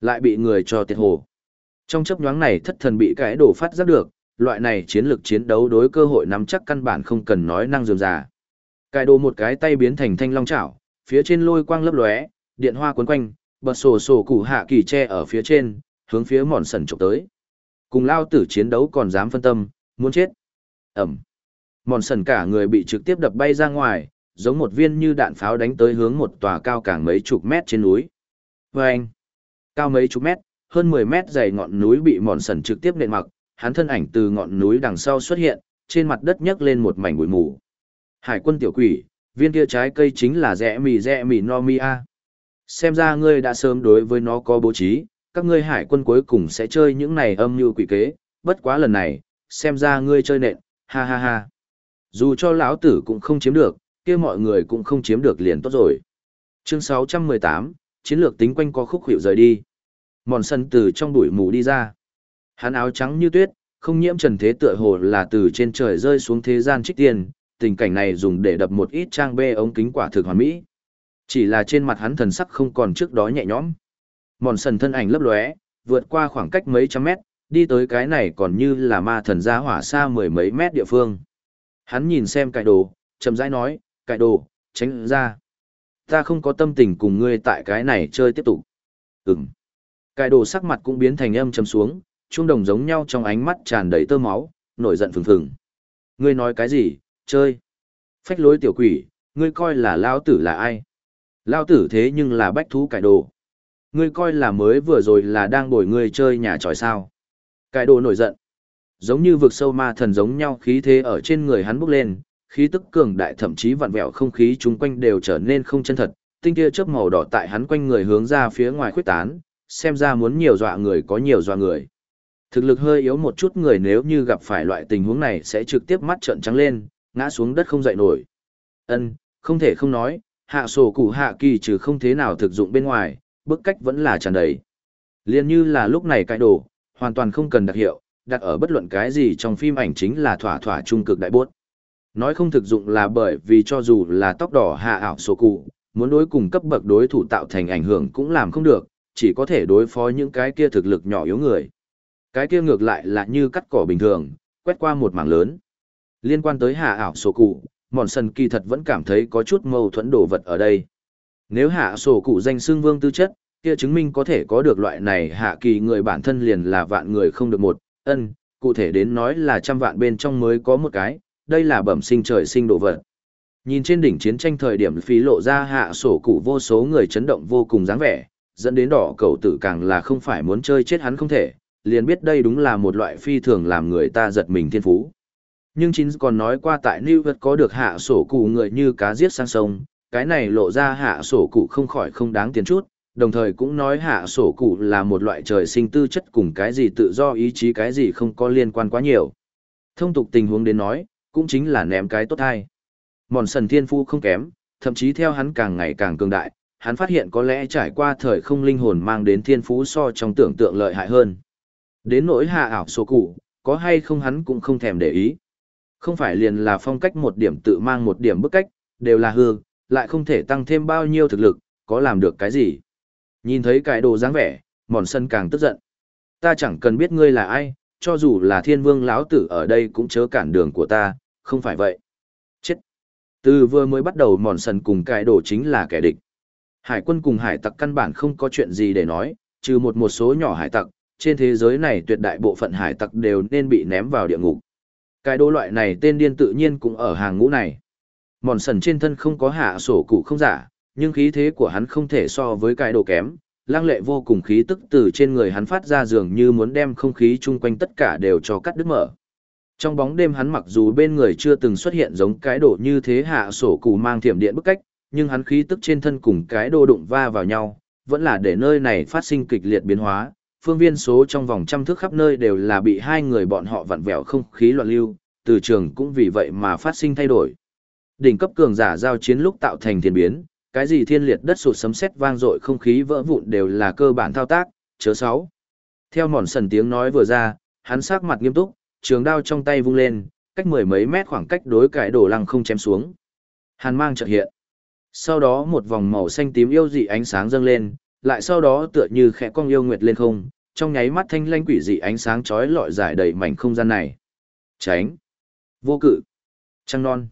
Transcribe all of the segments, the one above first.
Lại bị người cho tiệt hồ. Trong chấp nhoáng này thất thần bị cái đổ phát giác được, loại này chiến lược chiến đấu đối cơ hội nắm chắc căn bản không cần nói năng dườm già. Cái đồ một cái tay biến thành thanh long chảo, phía trên lôi quang lấp lóe, điện hoa cuốn quanh, bật sổ sổ củ hạ kỳ tre ở phía trên, hướng phía mòn sần chụp tới. Cùng lao tử chiến đấu còn dám phân tâm, muốn chết. Ẩm. Mòn sần cả người bị trực tiếp đập bay ra ngoài, giống một viên như đạn pháo đánh tới hướng một tòa cao càng mấy chục mét trên núi. Vâng. anh. Cao mấy chục mét, hơn 10 mét dày ngọn núi bị mòn sần trực tiếp nện mặc, hắn thân ảnh từ ngọn núi đằng sau xuất hiện, trên mặt đất nhấc lên một mảnh bụi mù. Hải quân tiểu quỷ, viên kia trái cây chính là rẽ mì rẽ mì no mi a. Xem ra ngươi đã sớm đối với nó có bố trí, các ngươi hải quân cuối cùng sẽ chơi những này âm như quỷ kế, bất quá lần này, xem ra ngươi chơi nện, ha ha ha. Dù cho lão tử cũng không chiếm được, kia mọi người cũng không chiếm được liền tốt rồi. Chương 618, chiến lược tính quanh co khúc hiệu rời đi. Mòn sân từ trong bụi mù đi ra. Hắn áo trắng như tuyết, không nhiễm trần thế tựa hồ là từ trên trời rơi xuống thế gian trích tiền, tình cảnh này dùng để đập một ít trang bê ống kính quả thực hoàn mỹ. Chỉ là trên mặt hắn thần sắc không còn trước đó nhẹ nhõm. Mòn sần thân ảnh lấp lóe, vượt qua khoảng cách mấy trăm mét, đi tới cái này còn như là ma thần gia hỏa xa mười mấy mét địa phương. Hắn nhìn xem cải đồ, chậm rãi nói, cải đồ, tránh ra. Ta không có tâm tình cùng ngươi tại cái này chơi tiếp tục. Ừm. Cái đồ sắc mặt cũng biến thành âm trầm xuống, trung đồng giống nhau trong ánh mắt tràn đầy tơ máu, nổi giận phừng phừng. Ngươi nói cái gì, chơi. Phách lối tiểu quỷ, ngươi coi là lao tử là ai? Lao tử thế nhưng là bách thú cải đồ. Ngươi coi là mới vừa rồi là đang bồi ngươi chơi nhà tròi sao. Cải đồ nổi giận. Giống như vực sâu ma thần giống nhau khí thế ở trên người hắn bốc lên, khí tức cường đại thậm chí vặn vẹo không khí chung quanh đều trở nên không chân thật, tinh kia chớp màu đỏ tại hắn quanh người hướng ra phía ngoài khuếch tán, xem ra muốn nhiều dọa người có nhiều dọa người. Thực lực hơi yếu một chút người nếu như gặp phải loại tình huống này sẽ trực tiếp mắt trợn trắng lên, ngã xuống đất không dậy nổi. Ân, không thể không nói, hạ sổ củ hạ kỳ trừ không thế nào thực dụng bên ngoài, bức cách vẫn là tràn đầy. Liên như là lúc này cái đồ, hoàn toàn không cần đặc hiệu, đặt ở bất luận cái gì trong phim ảnh chính là thỏa thỏa trung cực đại bốt. Nói không thực dụng là bởi vì cho dù là tóc đỏ hạ ảo sổ cụ, muốn đối cùng cấp bậc đối thủ tạo thành ảnh hưởng cũng làm không được, chỉ có thể đối phó những cái kia thực lực nhỏ yếu người. Cái kia ngược lại là như cắt cỏ bình thường, quét qua một mảng lớn. Liên quan tới hạ ảo sổ cụ, mòn sần kỳ thật vẫn cảm thấy có chút mâu thuẫn đồ vật ở đây. Nếu hạ sổ cụ danh xương vương tư chất, kia chứng minh có thể có được loại này hạ kỳ người bản thân liền là vạn người không được một, ân, cụ thể đến nói là trăm vạn bên trong mới có một cái, đây là bẩm sinh trời sinh đồ vật. Nhìn trên đỉnh chiến tranh thời điểm phí lộ ra hạ sổ cụ vô số người chấn động vô cùng dáng vẻ, dẫn đến đỏ cầu tử càng là không phải muốn chơi chết hắn không thể, liền biết đây đúng là một loại phi thường làm người ta giật mình thiên phú. Nhưng chính còn nói qua tại New York có được hạ sổ cụ người như cá giết sang sông, cái này lộ ra hạ sổ cụ không khỏi không đáng tiền chút, đồng thời cũng nói hạ sổ cụ là một loại trời sinh tư chất cùng cái gì tự do ý chí cái gì không có liên quan quá nhiều. Thông tục tình huống đến nói, cũng chính là ném cái tốt hay. Mòn sần thiên phu không kém, thậm chí theo hắn càng ngày càng cường đại, hắn phát hiện có lẽ trải qua thời không linh hồn mang đến thiên phú so trong tưởng tượng lợi hại hơn. Đến nỗi hạ ảo số cụ, có hay không hắn cũng không thèm để ý. Không phải liền là phong cách một điểm tự mang một điểm bức cách, đều là hư, lại không thể tăng thêm bao nhiêu thực lực, có làm được cái gì. Nhìn thấy cái đồ dáng vẻ, mòn sân càng tức giận. Ta chẳng cần biết ngươi là ai, cho dù là thiên vương lão tử ở đây cũng chớ cản đường của ta, không phải vậy. Chết. Từ vừa mới bắt đầu mòn sân cùng cái đồ chính là kẻ địch. Hải quân cùng hải tặc căn bản không có chuyện gì để nói, trừ một một số nhỏ hải tặc, trên thế giới này tuyệt đại bộ phận hải tặc đều nên bị ném vào địa ngục. Cái đồ loại này tên điên tự nhiên cũng ở hàng ngũ này. Mòn sần trên thân không có hạ sổ cụ không giả, nhưng khí thế của hắn không thể so với cái đồ kém. Lang lệ vô cùng khí tức từ trên người hắn phát ra dường như muốn đem không khí chung quanh tất cả đều cho cắt đứt mở. Trong bóng đêm hắn mặc dù bên người chưa từng xuất hiện giống cái đồ như thế hạ sổ cụ mang thiểm điện bức cách, nhưng hắn khí tức trên thân cùng cái đồ đụng va vào nhau, vẫn là để nơi này phát sinh kịch liệt biến hóa, phương viên số trong vòng trăm thước khắp nơi đều là bị hai người bọn họ vặn vẹo không khí loạn lưu, từ trường cũng vì vậy mà phát sinh thay đổi. Đỉnh cấp cường giả giao chiến lúc tạo thành thiên biến, cái gì thiên liệt đất sụt sấm sét vang dội không khí vỡ vụn đều là cơ bản thao tác, chớ sáu. Theo mòn sần tiếng nói vừa ra, hắn sắc mặt nghiêm túc, trường đao trong tay vung lên, cách mười mấy mét khoảng cách đối cái đổ lăng không chém xuống. Hàn mang chợt hiện. Sau đó một vòng màu xanh tím yêu dị ánh sáng dâng lên, lại sau đó tựa như khẽ cong yêu nguyệt lên không, trong nháy mắt thanh lanh quỷ dị ánh sáng chói lọi giải đầy mảnh không gian này. Tránh. Vô cự. Trăng non.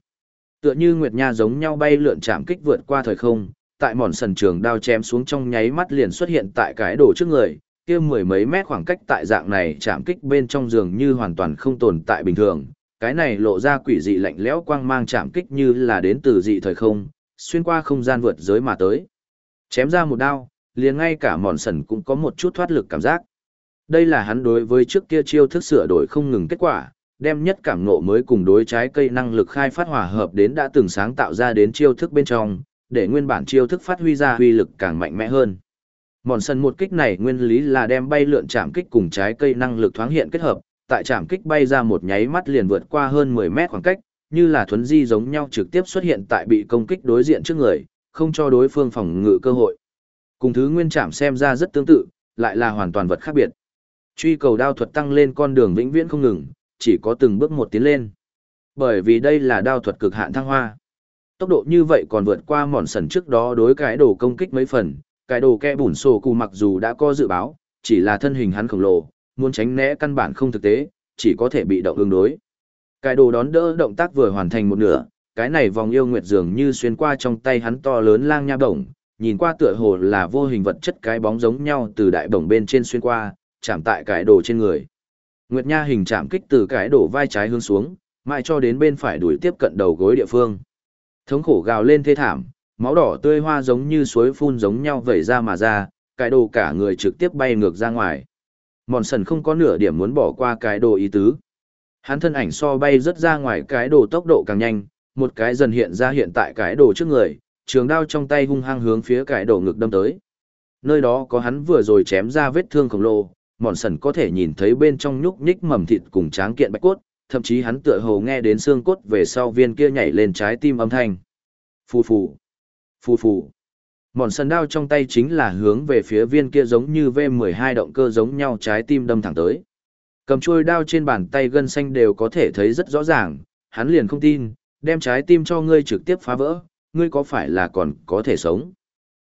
Tựa như nguyệt nha giống nhau bay lượn chạm kích vượt qua thời không, tại mòn sần trường đao chém xuống trong nháy mắt liền xuất hiện tại cái đồ trước người, kia mười mấy mét khoảng cách tại dạng này chạm kích bên trong giường như hoàn toàn không tồn tại bình thường. Cái này lộ ra quỷ dị lạnh lẽo quang mang chạm kích như là đến từ dị thời không, xuyên qua không gian vượt giới mà tới. Chém ra một đao, liền ngay cả mòn sần cũng có một chút thoát lực cảm giác. Đây là hắn đối với trước kia chiêu thức sửa đổi không ngừng kết quả, đem nhất cảm ngộ mới cùng đối trái cây năng lực khai phát hòa hợp đến đã từng sáng tạo ra đến chiêu thức bên trong, để nguyên bản chiêu thức phát huy ra huy lực càng mạnh mẽ hơn. Mòn sần một kích này nguyên lý là đem bay lượn chạm kích cùng trái cây năng lực thoáng hiện kết hợp, tại chạm kích bay ra một nháy mắt liền vượt qua hơn 10 mét khoảng cách, như là thuấn di giống nhau trực tiếp xuất hiện tại bị công kích đối diện trước người, không cho đối phương phòng ngự cơ hội. Cùng thứ nguyên chạm xem ra rất tương tự, lại là hoàn toàn vật khác biệt. Truy cầu đao thuật tăng lên con đường vĩnh viễn không ngừng, chỉ có từng bước một tiến lên. Bởi vì đây là đao thuật cực hạn thăng hoa. Tốc độ như vậy còn vượt qua mòn sần trước đó đối cái đồ công kích mấy phần, cái đồ kẹ bùn sổ cù mặc dù đã có dự báo, chỉ là thân hình hắn khổng lồ, muốn tránh né căn bản không thực tế, chỉ có thể bị động ứng đối. Cái đồ đón đỡ động tác vừa hoàn thành một nửa, cái này vòng yêu nguyệt dường như xuyên qua trong tay hắn to lớn lang nha bổng, nhìn qua tựa hồ là vô hình vật chất cái bóng giống nhau từ đại bổng bên trên xuyên qua, chạm tại cái đồ trên người. Nguyệt nha hình chạm kích từ cái đồ vai trái hướng xuống, mãi cho đến bên phải đuổi tiếp cận đầu gối địa phương. Thống khổ gào lên thê thảm, máu đỏ tươi hoa giống như suối phun giống nhau vẩy ra mà ra, cái đồ cả người trực tiếp bay ngược ra ngoài. Mòn sần không có nửa điểm muốn bỏ qua cái đồ ý tứ. Hắn thân ảnh so bay rất ra ngoài cái đồ tốc độ càng nhanh, một cái dần hiện ra hiện tại cái đồ trước người, trường đao trong tay hung hăng hướng phía cái đồ ngực đâm tới. Nơi đó có hắn vừa rồi chém ra vết thương khổng lồ, mòn sần có thể nhìn thấy bên trong nhúc nhích mầm thịt cùng tráng kiện bạch cốt, thậm chí hắn tựa hồ nghe đến xương cốt về sau viên kia nhảy lên trái tim âm thanh. Phù phù, phù phù. Mòn sần đao trong tay chính là hướng về phía viên kia giống như V12 động cơ giống nhau trái tim đâm thẳng tới. Cầm chuôi đao trên bàn tay gân xanh đều có thể thấy rất rõ ràng, hắn liền không tin, đem trái tim cho ngươi trực tiếp phá vỡ, ngươi có phải là còn có thể sống.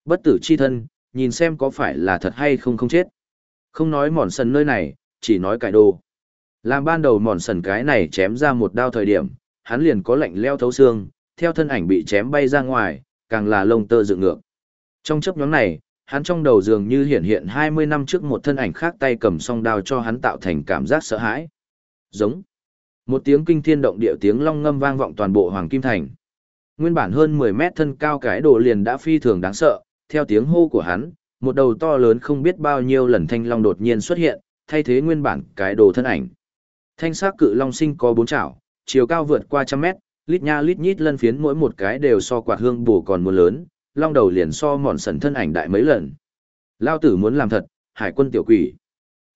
Bất tử chi thân, nhìn xem có phải là thật hay không không chết. Không nói mòn sần nơi này, chỉ nói cải đồ. Làm ban đầu mòn sần cái này chém ra một đao thời điểm, hắn liền có lạnh leo thấu xương, theo thân ảnh bị chém bay ra ngoài, càng là lông tơ dựng ngược. Trong chấp nhóm này, hắn trong đầu dường như hiện hiện 20 năm trước một thân ảnh khác tay cầm song đao cho hắn tạo thành cảm giác sợ hãi. Giống. Một tiếng kinh thiên động địa tiếng long ngâm vang vọng toàn bộ Hoàng Kim Thành. Nguyên bản hơn 10 mét thân cao cái đồ liền đã phi thường đáng sợ, theo tiếng hô của hắn, một đầu to lớn không biết bao nhiêu lần thanh long đột nhiên xuất hiện, thay thế nguyên bản cái đồ thân ảnh. Thanh sắc cự long sinh có bốn chảo, chiều cao vượt qua trăm mét, lít nha lít nhít lân phiến mỗi một cái đều so quạt hương bổ còn muốn lớn, long đầu liền so mòn sần thân ảnh đại mấy lần. Lao tử muốn làm thật, hải quân tiểu quỷ.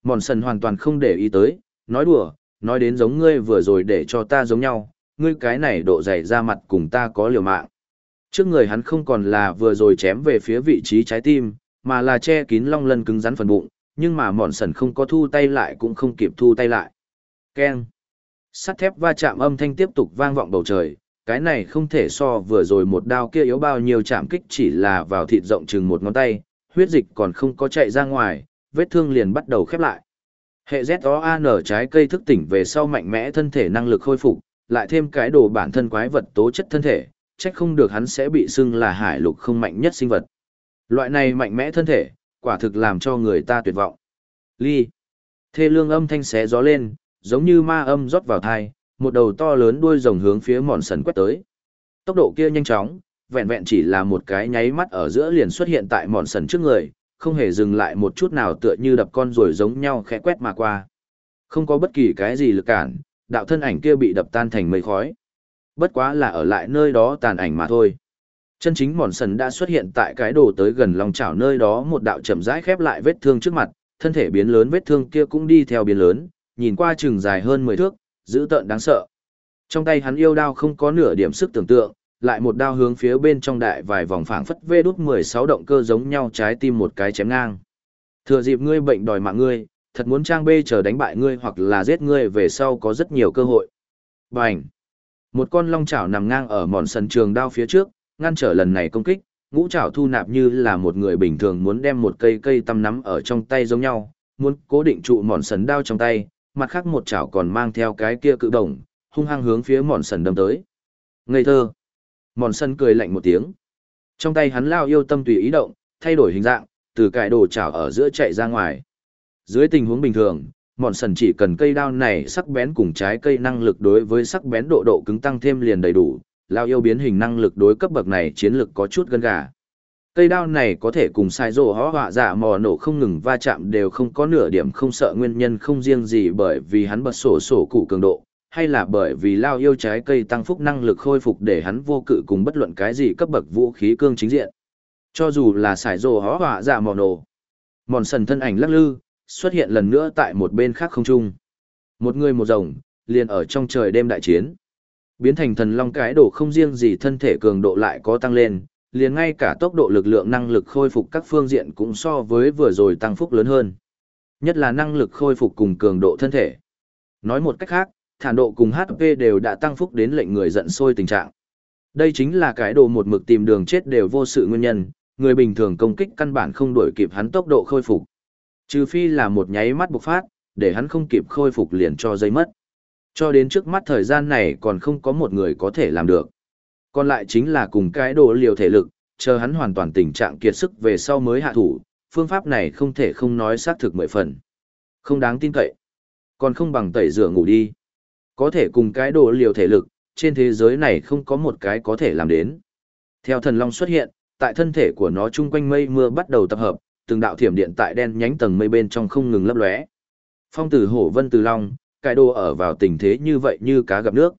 Mòn sần hoàn toàn không để ý tới, nói đùa, nói đến giống ngươi vừa rồi để cho ta giống nhau, ngươi cái này độ dày ra mặt cùng ta có liều mạng. Trước người hắn không còn là vừa rồi chém về phía vị trí trái tim, mà là che kín long lân cứng rắn phần bụng, nhưng mà mòn sần không có thu tay lại cũng không kịp thu tay lại. Keng. Sắt thép va chạm âm thanh tiếp tục vang vọng bầu trời, cái này không thể so vừa rồi một đao kia yếu bao nhiêu chạm kích chỉ là vào thịt rộng chừng một ngón tay, huyết dịch còn không có chạy ra ngoài, vết thương liền bắt đầu khép lại. Hệ ZOAN trái cây thức tỉnh về sau mạnh mẽ thân thể năng lực khôi phục, lại thêm cái đồ bản thân quái vật tố chất thân thể, trách không được hắn sẽ bị xưng là hải lục không mạnh nhất sinh vật. Loại này mạnh mẽ thân thể, quả thực làm cho người ta tuyệt vọng. Ly. Thê lương âm thanh xé gió lên, giống như ma âm rót vào thai, một đầu to lớn đuôi rồng hướng phía mòn sần quét tới. Tốc độ kia nhanh chóng, vẹn vẹn chỉ là một cái nháy mắt ở giữa liền xuất hiện tại mòn sần trước người, không hề dừng lại một chút nào tựa như đập con rồi giống nhau khẽ quét mà qua. Không có bất kỳ cái gì lực cản, đạo thân ảnh kia bị đập tan thành mây khói. Bất quá là ở lại nơi đó tàn ảnh mà thôi. Chân chính mòn sần đã xuất hiện tại cái đồ tới gần lòng chảo nơi đó một đạo chậm rãi khép lại vết thương trước mặt, thân thể biến lớn vết thương kia cũng đi theo biến lớn, nhìn qua chừng dài hơn 10 thước, dữ tợn đáng sợ. Trong tay hắn yêu đao không có nửa điểm sức tưởng tượng, lại một đao hướng phía bên trong đại vài vòng phảng phất vê đút 16 động cơ giống nhau trái tim một cái chém ngang. Thừa dịp ngươi bệnh đòi mạng ngươi, thật muốn trang bê chờ đánh bại ngươi hoặc là giết ngươi về sau có rất nhiều cơ hội. Bành! Một con long chảo nằm ngang ở mòn sân trường đao phía trước, ngăn trở lần này công kích, ngũ chảo thu nạp như là một người bình thường muốn đem một cây cây tăm nắm ở trong tay giống nhau, muốn cố định trụ mòn sần đao trong tay, mặt khác một chảo còn mang theo cái kia cự đồng, hung hăng hướng phía mòn sần đâm tới. Ngây thơ. Mòn sần cười lạnh một tiếng. Trong tay hắn lao yêu tâm tùy ý động, thay đổi hình dạng, từ cải đồ chảo ở giữa chạy ra ngoài. Dưới tình huống bình thường, mòn sần chỉ cần cây đao này sắc bén cùng trái cây năng lực đối với sắc bén độ độ cứng tăng thêm liền đầy đủ, lao yêu biến hình năng lực đối cấp bậc này chiến lực có chút gân gà. Cây đao này có thể cùng sai Rồ hó họa giả mò nổ không ngừng va chạm đều không có nửa điểm không sợ nguyên nhân không riêng gì bởi vì hắn bật sổ sổ cụ cường độ, hay là bởi vì lao yêu trái cây tăng phúc năng lực khôi phục để hắn vô cự cùng bất luận cái gì cấp bậc vũ khí cương chính diện. Cho dù là sải Rồ hó họa giả mò nổ. Mòn sần thân ảnh lắc lư, xuất hiện lần nữa tại một bên khác không trung. Một người một rồng, liền ở trong trời đêm đại chiến. Biến thành thần long cái đổ không riêng gì thân thể cường độ lại có tăng lên, liền ngay cả tốc độ lực lượng năng lực khôi phục các phương diện cũng so với vừa rồi tăng phúc lớn hơn. Nhất là năng lực khôi phục cùng cường độ thân thể. Nói một cách khác, thản độ cùng HP đều đã tăng phúc đến lệnh người giận sôi tình trạng. Đây chính là cái đồ một mực tìm đường chết đều vô sự nguyên nhân, người bình thường công kích căn bản không đuổi kịp hắn tốc độ khôi phục. Trừ phi là một nháy mắt bộc phát, để hắn không kịp khôi phục liền cho dây mất. Cho đến trước mắt thời gian này còn không có một người có thể làm được. Còn lại chính là cùng cái đồ liều thể lực, chờ hắn hoàn toàn tình trạng kiệt sức về sau mới hạ thủ, phương pháp này không thể không nói xác thực mười phần. Không đáng tin cậy. Còn không bằng tẩy rửa ngủ đi. Có thể cùng cái đồ liều thể lực, trên thế giới này không có một cái có thể làm đến. Theo thần long xuất hiện, tại thân thể của nó chung quanh mây mưa bắt đầu tập hợp, từng đạo thiểm điện tại đen nhánh tầng mây bên trong không ngừng lấp lóe. Phong tử hổ vân từ long, cái đồ ở vào tình thế như vậy như cá gặp nước.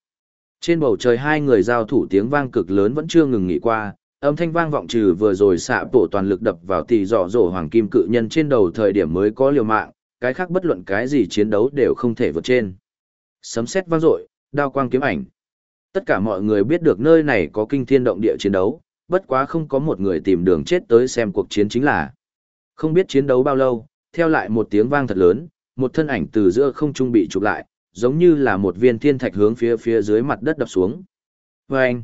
Trên bầu trời hai người giao thủ tiếng vang cực lớn vẫn chưa ngừng nghỉ qua, âm thanh vang vọng trừ vừa rồi xạ bộ toàn lực đập vào tỷ dọ dỗ hoàng kim cự nhân trên đầu thời điểm mới có liều mạng, cái khác bất luận cái gì chiến đấu đều không thể vượt trên. Sấm sét vang dội, đao quang kiếm ảnh. Tất cả mọi người biết được nơi này có kinh thiên động địa chiến đấu, bất quá không có một người tìm đường chết tới xem cuộc chiến chính là. Không biết chiến đấu bao lâu, theo lại một tiếng vang thật lớn, một thân ảnh từ giữa không trung bị chụp lại, giống như là một viên thiên thạch hướng phía phía dưới mặt đất đập xuống. Vâng!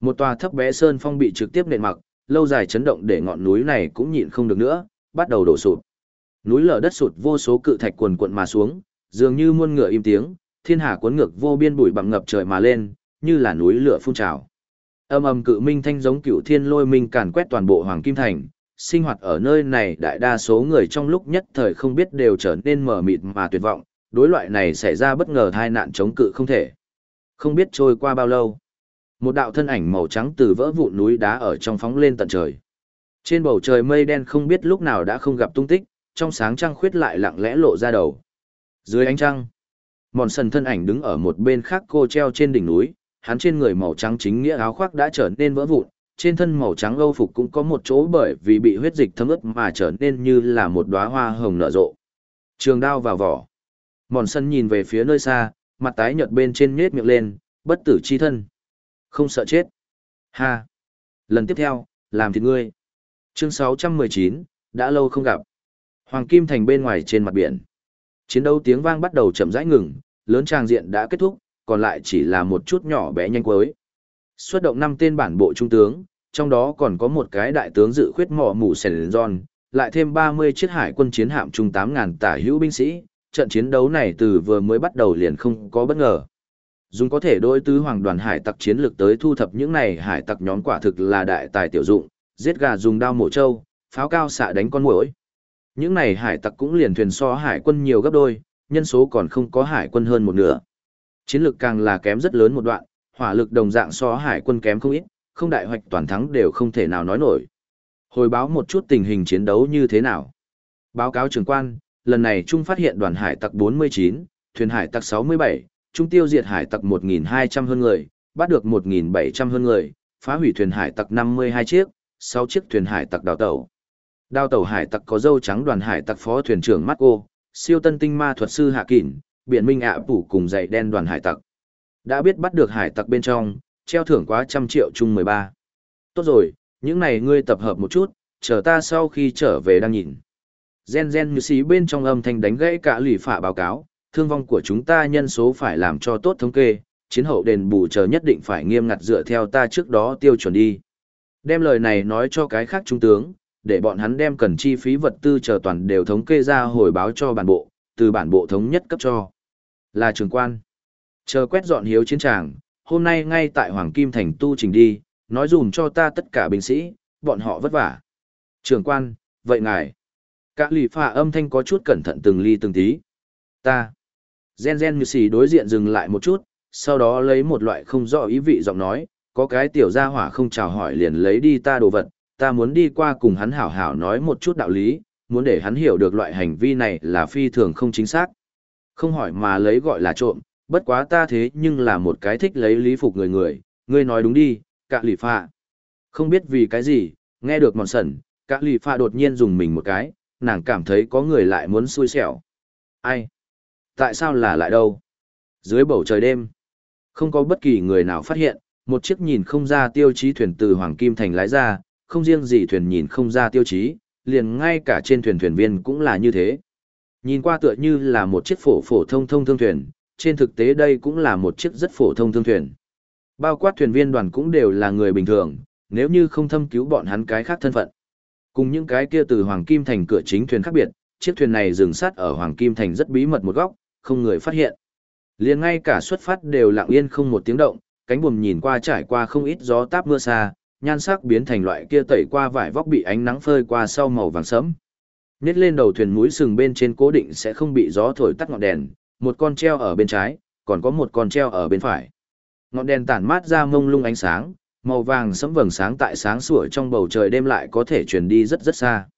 Một tòa thấp bé sơn phong bị trực tiếp nện mặc, lâu dài chấn động để ngọn núi này cũng nhịn không được nữa, bắt đầu đổ sụp. Núi lở đất sụt vô số cự thạch quần quận mà xuống, dường như muôn ngựa im tiếng, thiên hà cuốn ngược vô biên bụi bặm ngập trời mà lên, như là núi lửa phun trào. Âm ầm cự minh thanh giống cựu thiên lôi minh càn quét toàn bộ hoàng kim thành, sinh hoạt ở nơi này đại đa số người trong lúc nhất thời không biết đều trở nên mờ mịt mà tuyệt vọng, đối loại này xảy ra bất ngờ tai nạn chống cự không thể. Không biết trôi qua bao lâu, một đạo thân ảnh màu trắng từ vỡ vụn núi đá ở trong phóng lên tận trời. Trên bầu trời mây đen không biết lúc nào đã không gặp tung tích, trong sáng trăng khuyết lại lặng lẽ lộ ra đầu. Dưới ánh trăng, mòn sần thân ảnh đứng ở một bên khác cô treo trên đỉnh núi, hắn trên người màu trắng chính nghĩa áo khoác đã trở nên vỡ vụn, trên thân màu trắng âu phục cũng có một chỗ bởi vì bị huyết dịch thấm ướt mà trở nên như là một đóa hoa hồng nở rộ. Trường đao vào vỏ. Mòn sân nhìn về phía nơi xa, mặt tái nhợt bên trên nhếch miệng lên, bất tử chi thân. Không sợ chết. Ha. Lần tiếp theo, làm thịt ngươi. Chương 619, đã lâu không gặp. Hoàng Kim Thành bên ngoài trên mặt biển. Chiến đấu tiếng vang bắt đầu chậm rãi ngừng, lớn trang diện đã kết thúc, còn lại chỉ là một chút nhỏ bé nhanh cuối. Xuất động năm tên bản bộ trung tướng, trong đó còn có một cái đại tướng dự khuyết mỏ mù sèn giòn, lại thêm 30 chiếc hải quân chiến hạm trung 8.000 tả hữu binh sĩ, trận chiến đấu này từ vừa mới bắt đầu liền không có bất ngờ. Dùng có thể đối tứ hoàng đoàn hải tặc chiến lược tới thu thập những này hải tặc nhóm quả thực là đại tài tiểu dụng, giết gà dùng đao mổ trâu, pháo cao xạ đánh con muỗi. Những này hải tặc cũng liền thuyền so hải quân nhiều gấp đôi, nhân số còn không có hải quân hơn một nửa. Chiến lược càng là kém rất lớn một đoạn, hỏa lực đồng dạng so hải quân kém không ít, không đại hoạch toàn thắng đều không thể nào nói nổi. Hồi báo một chút tình hình chiến đấu như thế nào. Báo cáo trưởng quan, lần này Trung phát hiện đoàn hải tặc 49, thuyền hải tặc 67, Trung tiêu diệt hải tặc 1.200 hơn người, bắt được 1.700 hơn người, phá hủy thuyền hải tặc 52 chiếc, 6 chiếc thuyền hải tặc đào tẩu. Đào tẩu hải tặc có dâu trắng đoàn hải tặc phó thuyền trưởng Marco, siêu tân tinh ma thuật sư Hạ Kỷ, biển minh ạ phủ cùng dạy đen đoàn hải tặc. Đã biết bắt được hải tặc bên trong, treo thưởng quá trăm triệu chung 13. Tốt rồi, những này ngươi tập hợp một chút, chờ ta sau khi trở về đang nhìn. Gen gen như xí bên trong âm thanh đánh gãy cả lì phả báo cáo, thương vong của chúng ta nhân số phải làm cho tốt thống kê, chiến hậu đền bù chờ nhất định phải nghiêm ngặt dựa theo ta trước đó tiêu chuẩn đi. Đem lời này nói cho cái khác trung tướng, để bọn hắn đem cần chi phí vật tư chờ toàn đều thống kê ra hồi báo cho bản bộ, từ bản bộ thống nhất cấp cho. Là trường quan. Chờ quét dọn hiếu chiến tràng, hôm nay ngay tại Hoàng Kim Thành tu trình đi, nói dùm cho ta tất cả binh sĩ, bọn họ vất vả. Trường quan, vậy ngài. Cả lì phà âm thanh có chút cẩn thận từng ly từng tí. Ta. Gen gen như xì đối diện dừng lại một chút, sau đó lấy một loại không rõ ý vị giọng nói, có cái tiểu gia hỏa không chào hỏi liền lấy đi ta đồ vật, ta muốn đi qua cùng hắn hảo hảo nói một chút đạo lý, muốn để hắn hiểu được loại hành vi này là phi thường không chính xác. Không hỏi mà lấy gọi là trộm, bất quá ta thế nhưng là một cái thích lấy lý phục người người, ngươi nói đúng đi, cạ lì pha. Không biết vì cái gì, nghe được mòn sẩn, cạ lì pha đột nhiên dùng mình một cái, nàng cảm thấy có người lại muốn xui xẻo. Ai? Tại sao là lại đâu? Dưới bầu trời đêm, không có bất kỳ người nào phát hiện, một chiếc nhìn không ra tiêu chí thuyền từ Hoàng Kim Thành lái ra, không riêng gì thuyền nhìn không ra tiêu chí, liền ngay cả trên thuyền thuyền viên cũng là như thế. Nhìn qua tựa như là một chiếc phổ phổ thông thông thương thuyền, trên thực tế đây cũng là một chiếc rất phổ thông thương thuyền. Bao quát thuyền viên đoàn cũng đều là người bình thường, nếu như không thâm cứu bọn hắn cái khác thân phận. Cùng những cái kia từ Hoàng Kim Thành cửa chính thuyền khác biệt, chiếc thuyền này dừng sát ở Hoàng Kim Thành rất bí mật một góc, không người phát hiện. liền ngay cả xuất phát đều lặng yên không một tiếng động, cánh buồm nhìn qua trải qua không ít gió táp mưa xa, nhan sắc biến thành loại kia tẩy qua vải vóc bị ánh nắng phơi qua sau màu vàng sẫm. Nhét lên đầu thuyền mũi sừng bên trên cố định sẽ không bị gió thổi tắt ngọn đèn, một con treo ở bên trái, còn có một con treo ở bên phải. Ngọn đèn tản mát ra mông lung ánh sáng, màu vàng sẫm vầng sáng tại sáng sủa trong bầu trời đêm lại có thể truyền đi rất rất xa.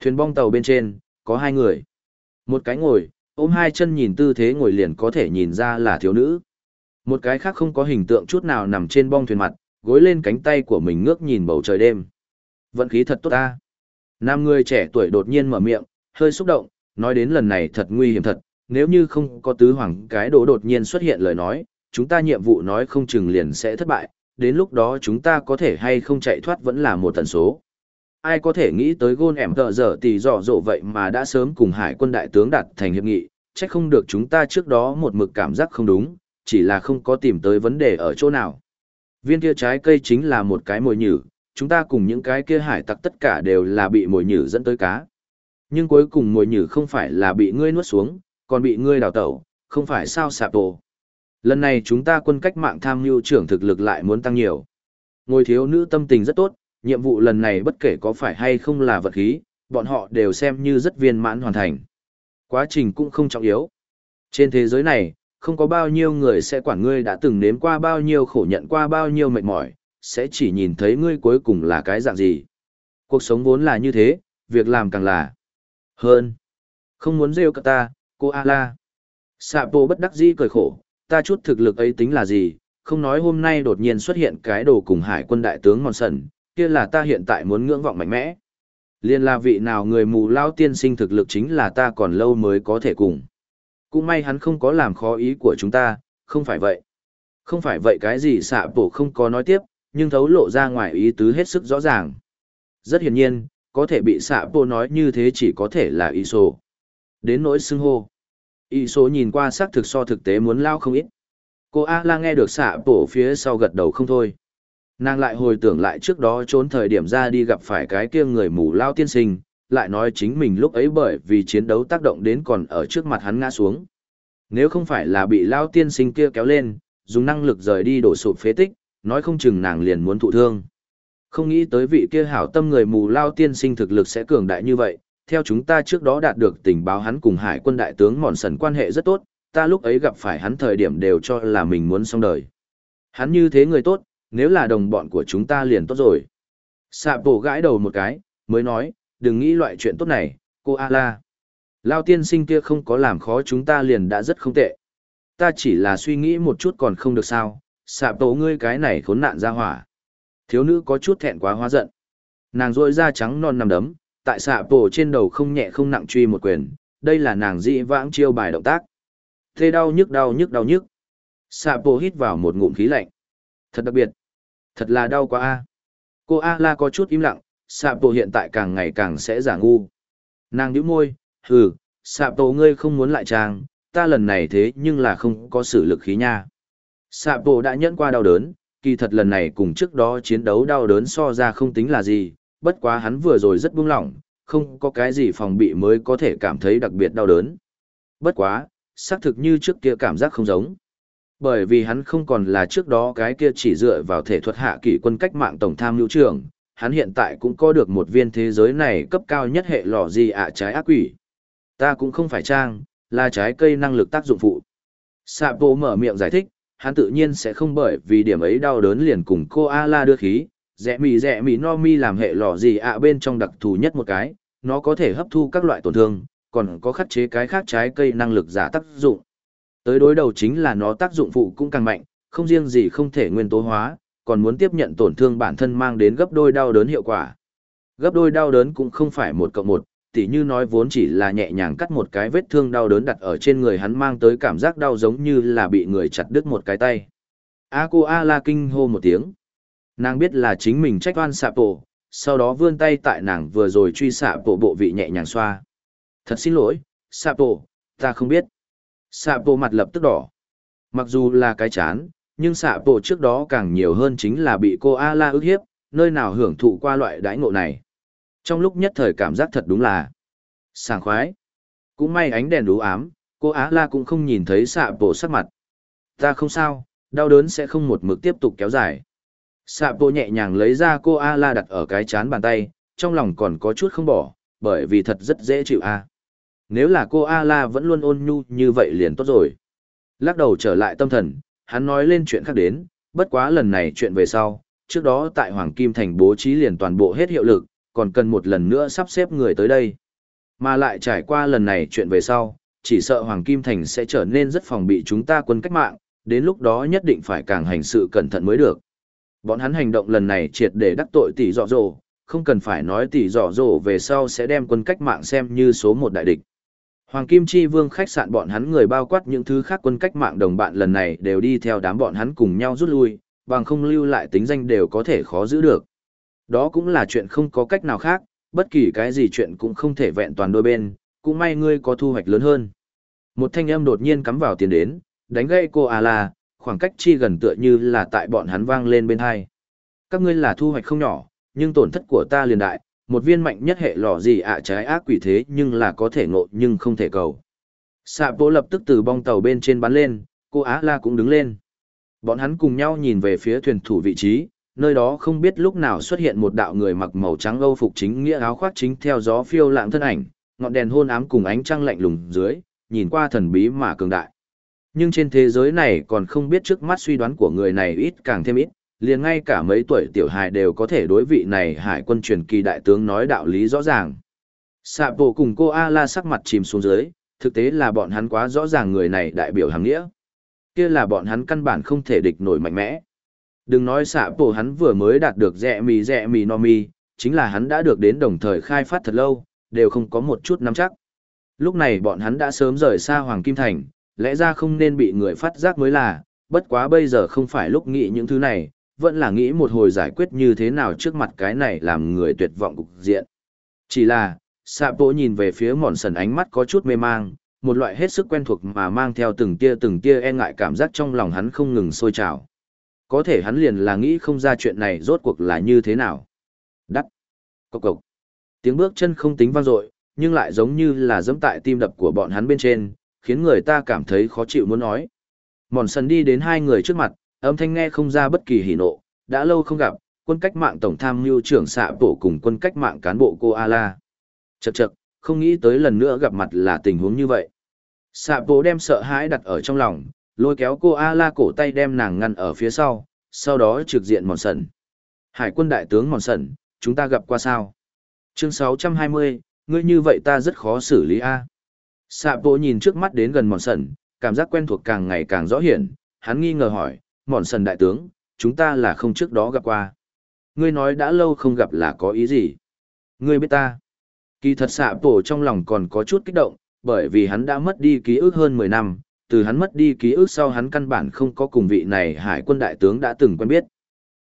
Thuyền bong tàu bên trên, có hai người. Một cái ngồi, ôm hai chân nhìn tư thế ngồi liền có thể nhìn ra là thiếu nữ. Một cái khác không có hình tượng chút nào nằm trên bong thuyền mặt, gối lên cánh tay của mình ngước nhìn bầu trời đêm. Vận khí thật tốt ta. Nam người trẻ tuổi đột nhiên mở miệng, hơi xúc động, nói đến lần này thật nguy hiểm thật, nếu như không có tứ hoàng cái đồ đột nhiên xuất hiện lời nói, chúng ta nhiệm vụ nói không chừng liền sẽ thất bại, đến lúc đó chúng ta có thể hay không chạy thoát vẫn là một tần số. Ai có thể nghĩ tới gôn ẻm tờ giờ tỷ dọ dỗ vậy mà đã sớm cùng hải quân đại tướng đạt thành hiệp nghị, chắc không được chúng ta trước đó một mực cảm giác không đúng, chỉ là không có tìm tới vấn đề ở chỗ nào. Viên kia trái cây chính là một cái mồi nhử, chúng ta cùng những cái kia hải tặc tất cả đều là bị mồi nhử dẫn tới cá. Nhưng cuối cùng mồi nhử không phải là bị ngươi nuốt xuống, còn bị ngươi đào tẩu, không phải sao sạp tổ. Lần này chúng ta quân cách mạng tham mưu trưởng thực lực lại muốn tăng nhiều. Ngồi thiếu nữ tâm tình rất tốt, nhiệm vụ lần này bất kể có phải hay không là vật khí, bọn họ đều xem như rất viên mãn hoàn thành. Quá trình cũng không trọng yếu. Trên thế giới này, không có bao nhiêu người sẽ quản ngươi đã từng nếm qua bao nhiêu khổ nhận qua bao nhiêu mệt mỏi, sẽ chỉ nhìn thấy ngươi cuối cùng là cái dạng gì. Cuộc sống vốn là như thế, việc làm càng là hơn. Không muốn rêu cả ta, cô A-la. Sạ bộ bất đắc dĩ cười khổ, ta chút thực lực ấy tính là gì, không nói hôm nay đột nhiên xuất hiện cái đồ cùng hải quân đại tướng Mòn Sần, kia là ta hiện tại muốn ngưỡng vọng mạnh mẽ. Liên là vị nào người mù lao tiên sinh thực lực chính là ta còn lâu mới có thể cùng. Cũng may hắn không có làm khó ý của chúng ta, không phải vậy. Không phải vậy cái gì xạ bổ không có nói tiếp, nhưng thấu lộ ra ngoài ý tứ hết sức rõ ràng. Rất hiển nhiên, có thể bị xạ bổ nói như thế chỉ có thể là ý sổ. Đến nỗi xưng hô. Ý số nhìn qua xác thực so thực tế muốn lao không ít. Cô A-la nghe được xạ bổ phía sau gật đầu không thôi. Nàng lại hồi tưởng lại trước đó trốn thời điểm ra đi gặp phải cái kia người mù lao tiên sinh, lại nói chính mình lúc ấy bởi vì chiến đấu tác động đến còn ở trước mặt hắn ngã xuống. Nếu không phải là bị lao tiên sinh kia kéo lên, dùng năng lực rời đi đổ sụp phế tích, nói không chừng nàng liền muốn thụ thương. Không nghĩ tới vị kia hảo tâm người mù lao tiên sinh thực lực sẽ cường đại như vậy, theo chúng ta trước đó đạt được tình báo hắn cùng hải quân đại tướng mòn sần quan hệ rất tốt, ta lúc ấy gặp phải hắn thời điểm đều cho là mình muốn xong đời. Hắn như thế người tốt, nếu là đồng bọn của chúng ta liền tốt rồi. xạ bổ gãi đầu một cái, mới nói, đừng nghĩ loại chuyện tốt này, cô A-la. Lao tiên sinh kia không có làm khó chúng ta liền đã rất không tệ. Ta chỉ là suy nghĩ một chút còn không được sao, xạ bộ ngươi cái này khốn nạn ra hỏa. Thiếu nữ có chút thẹn quá hóa giận. Nàng dội da trắng non nằm đấm, tại sạp tổ trên đầu không nhẹ không nặng truy một quyền, đây là nàng dị vãng chiêu bài động tác. Thê đau nhức đau nhức đau nhức. Sạp tổ hít vào một ngụm khí lạnh. Thật đặc biệt. Thật là đau quá a. Cô A-la có chút im lặng, sạp tổ hiện tại càng ngày càng sẽ giả ngu. Nàng nhíu môi, hừ, sạp tổ ngươi không muốn lại trang, ta lần này thế nhưng là không có sử lực khí nha. Sạp tổ đã nhẫn qua đau đớn, kỳ thật lần này cùng trước đó chiến đấu đau đớn so ra không tính là gì, bất quá hắn vừa rồi rất buông lỏng, không có cái gì phòng bị mới có thể cảm thấy đặc biệt đau đớn. Bất quá, xác thực như trước kia cảm giác không giống. Bởi vì hắn không còn là trước đó cái kia chỉ dựa vào thể thuật hạ kỷ quân cách mạng tổng tham lưu trưởng, hắn hiện tại cũng có được một viên thế giới này cấp cao nhất hệ lò gì ạ trái ác quỷ. Ta cũng không phải trang, là trái cây năng lực tác dụng phụ. Sạ bộ mở miệng giải thích, hắn tự nhiên sẽ không bởi vì điểm ấy đau đớn liền cùng cô A-la đưa khí, rẽ mì rẽ mì no mi làm hệ lò gì ạ bên trong đặc thù nhất một cái, nó có thể hấp thu các loại tổn thương, còn có khắc chế cái khác trái cây năng lực giả tác dụng. Tới đối đầu chính là nó tác dụng phụ cũng càng mạnh, không riêng gì không thể nguyên tố hóa, còn muốn tiếp nhận tổn thương bản thân mang đến gấp đôi đau đớn hiệu quả. Gấp đôi đau đớn cũng không phải một cộng một, tỉ như nói vốn chỉ là nhẹ nhàng cắt một cái vết thương đau đớn đặt ở trên người hắn mang tới cảm giác đau giống như là bị người chặt đứt một cái tay. A cô A la kinh hô một tiếng. Nàng biết là chính mình trách oan xạ bộ, sau đó vươn tay tại nàng vừa rồi truy xạ bộ bộ vị nhẹ nhàng xoa. Thật xin lỗi, xạ bộ, ta không biết. Xạ bộ mặt lập tức đỏ. Mặc dù là cái chán, nhưng xạ bộ trước đó càng nhiều hơn chính là bị cô A la ức hiếp, nơi nào hưởng thụ qua loại đãi ngộ này. Trong lúc nhất thời cảm giác thật đúng là sảng khoái. Cũng may ánh đèn đủ ám, cô Á La cũng không nhìn thấy xạ bộ sắc mặt. Ta không sao, đau đớn sẽ không một mực tiếp tục kéo dài. Sạ bộ nhẹ nhàng lấy ra cô A La đặt ở cái chán bàn tay, trong lòng còn có chút không bỏ, bởi vì thật rất dễ chịu a. Nếu là cô A La vẫn luôn ôn nhu như vậy liền tốt rồi. Lắc đầu trở lại tâm thần, hắn nói lên chuyện khác đến, bất quá lần này chuyện về sau, trước đó tại Hoàng Kim Thành bố trí liền toàn bộ hết hiệu lực, còn cần một lần nữa sắp xếp người tới đây. Mà lại trải qua lần này chuyện về sau, chỉ sợ Hoàng Kim Thành sẽ trở nên rất phòng bị chúng ta quân cách mạng, đến lúc đó nhất định phải càng hành sự cẩn thận mới được. Bọn hắn hành động lần này triệt để đắc tội tỷ dọ dồ, không cần phải nói tỷ dọ dồ về sau sẽ đem quân cách mạng xem như số một đại địch. Hoàng Kim Chi Vương khách sạn bọn hắn người bao quát những thứ khác quân cách mạng đồng bạn lần này đều đi theo đám bọn hắn cùng nhau rút lui, bằng không lưu lại tính danh đều có thể khó giữ được. Đó cũng là chuyện không có cách nào khác, bất kỳ cái gì chuyện cũng không thể vẹn toàn đôi bên, cũng may ngươi có thu hoạch lớn hơn. Một thanh âm đột nhiên cắm vào tiền đến, đánh gãy cô à là, khoảng cách chi gần tựa như là tại bọn hắn vang lên bên hai. Các ngươi là thu hoạch không nhỏ, nhưng tổn thất của ta liền đại, một viên mạnh nhất hệ lò gì ạ trái ác quỷ thế nhưng là có thể ngộ nhưng không thể cầu. Sạ bố lập tức từ bong tàu bên trên bắn lên, cô Á La cũng đứng lên. Bọn hắn cùng nhau nhìn về phía thuyền thủ vị trí, nơi đó không biết lúc nào xuất hiện một đạo người mặc màu trắng âu phục chính nghĩa áo khoác chính theo gió phiêu lãng thân ảnh, ngọn đèn hôn ám cùng ánh trăng lạnh lùng dưới, nhìn qua thần bí mà cường đại. Nhưng trên thế giới này còn không biết trước mắt suy đoán của người này ít càng thêm ít, liền ngay cả mấy tuổi tiểu hài đều có thể đối vị này hải quân truyền kỳ đại tướng nói đạo lý rõ ràng. Sạ bộ cùng cô A-la sắc mặt chìm xuống dưới, thực tế là bọn hắn quá rõ ràng người này đại biểu hàng nghĩa. Kia là bọn hắn căn bản không thể địch nổi mạnh mẽ. Đừng nói sạ bộ hắn vừa mới đạt được rẻ mì rẻ mì no mi, chính là hắn đã được đến đồng thời khai phát thật lâu, đều không có một chút nắm chắc. Lúc này bọn hắn đã sớm rời xa Hoàng Kim Thành, lẽ ra không nên bị người phát giác mới là, bất quá bây giờ không phải lúc nghĩ những thứ này, vẫn là nghĩ một hồi giải quyết như thế nào trước mặt cái này làm người tuyệt vọng cục diện. Chỉ là, xạ bộ nhìn về phía mòn sần ánh mắt có chút mê mang, một loại hết sức quen thuộc mà mang theo từng tia từng tia e ngại cảm giác trong lòng hắn không ngừng sôi trào. Có thể hắn liền là nghĩ không ra chuyện này rốt cuộc là như thế nào. Đắt. Cộc cộc. Tiếng bước chân không tính vang dội, nhưng lại giống như là dẫm tại tim đập của bọn hắn bên trên, khiến người ta cảm thấy khó chịu muốn nói. Mòn sần đi đến hai người trước mặt, âm thanh nghe không ra bất kỳ hỉ nộ, đã lâu không gặp, quân cách mạng tổng tham mưu trưởng xạ bộ cùng quân cách mạng cán bộ cô A-la. Chậc chậc, không nghĩ tới lần nữa gặp mặt là tình huống như vậy. Xạ bộ đem sợ hãi đặt ở trong lòng, lôi kéo cô a la cổ tay đem nàng ngăn ở phía sau sau đó trực diện mòn sần hải quân đại tướng mòn sần chúng ta gặp qua sao chương 620, ngươi như vậy ta rất khó xử lý a Sạ bộ nhìn trước mắt đến gần mòn sần cảm giác quen thuộc càng ngày càng rõ hiển. Hắn nghi ngờ hỏi mòn sần đại tướng chúng ta là không trước đó gặp qua. Ngươi nói đã lâu không gặp là có ý gì? Ngươi biết ta? Kỳ thật Sạ bộ trong lòng còn có chút kích động bởi vì hắn đã mất đi ký ức hơn mười năm. Từ hắn mất đi ký ức sau hắn căn bản không có cùng vị này hải quân đại tướng đã từng quen biết.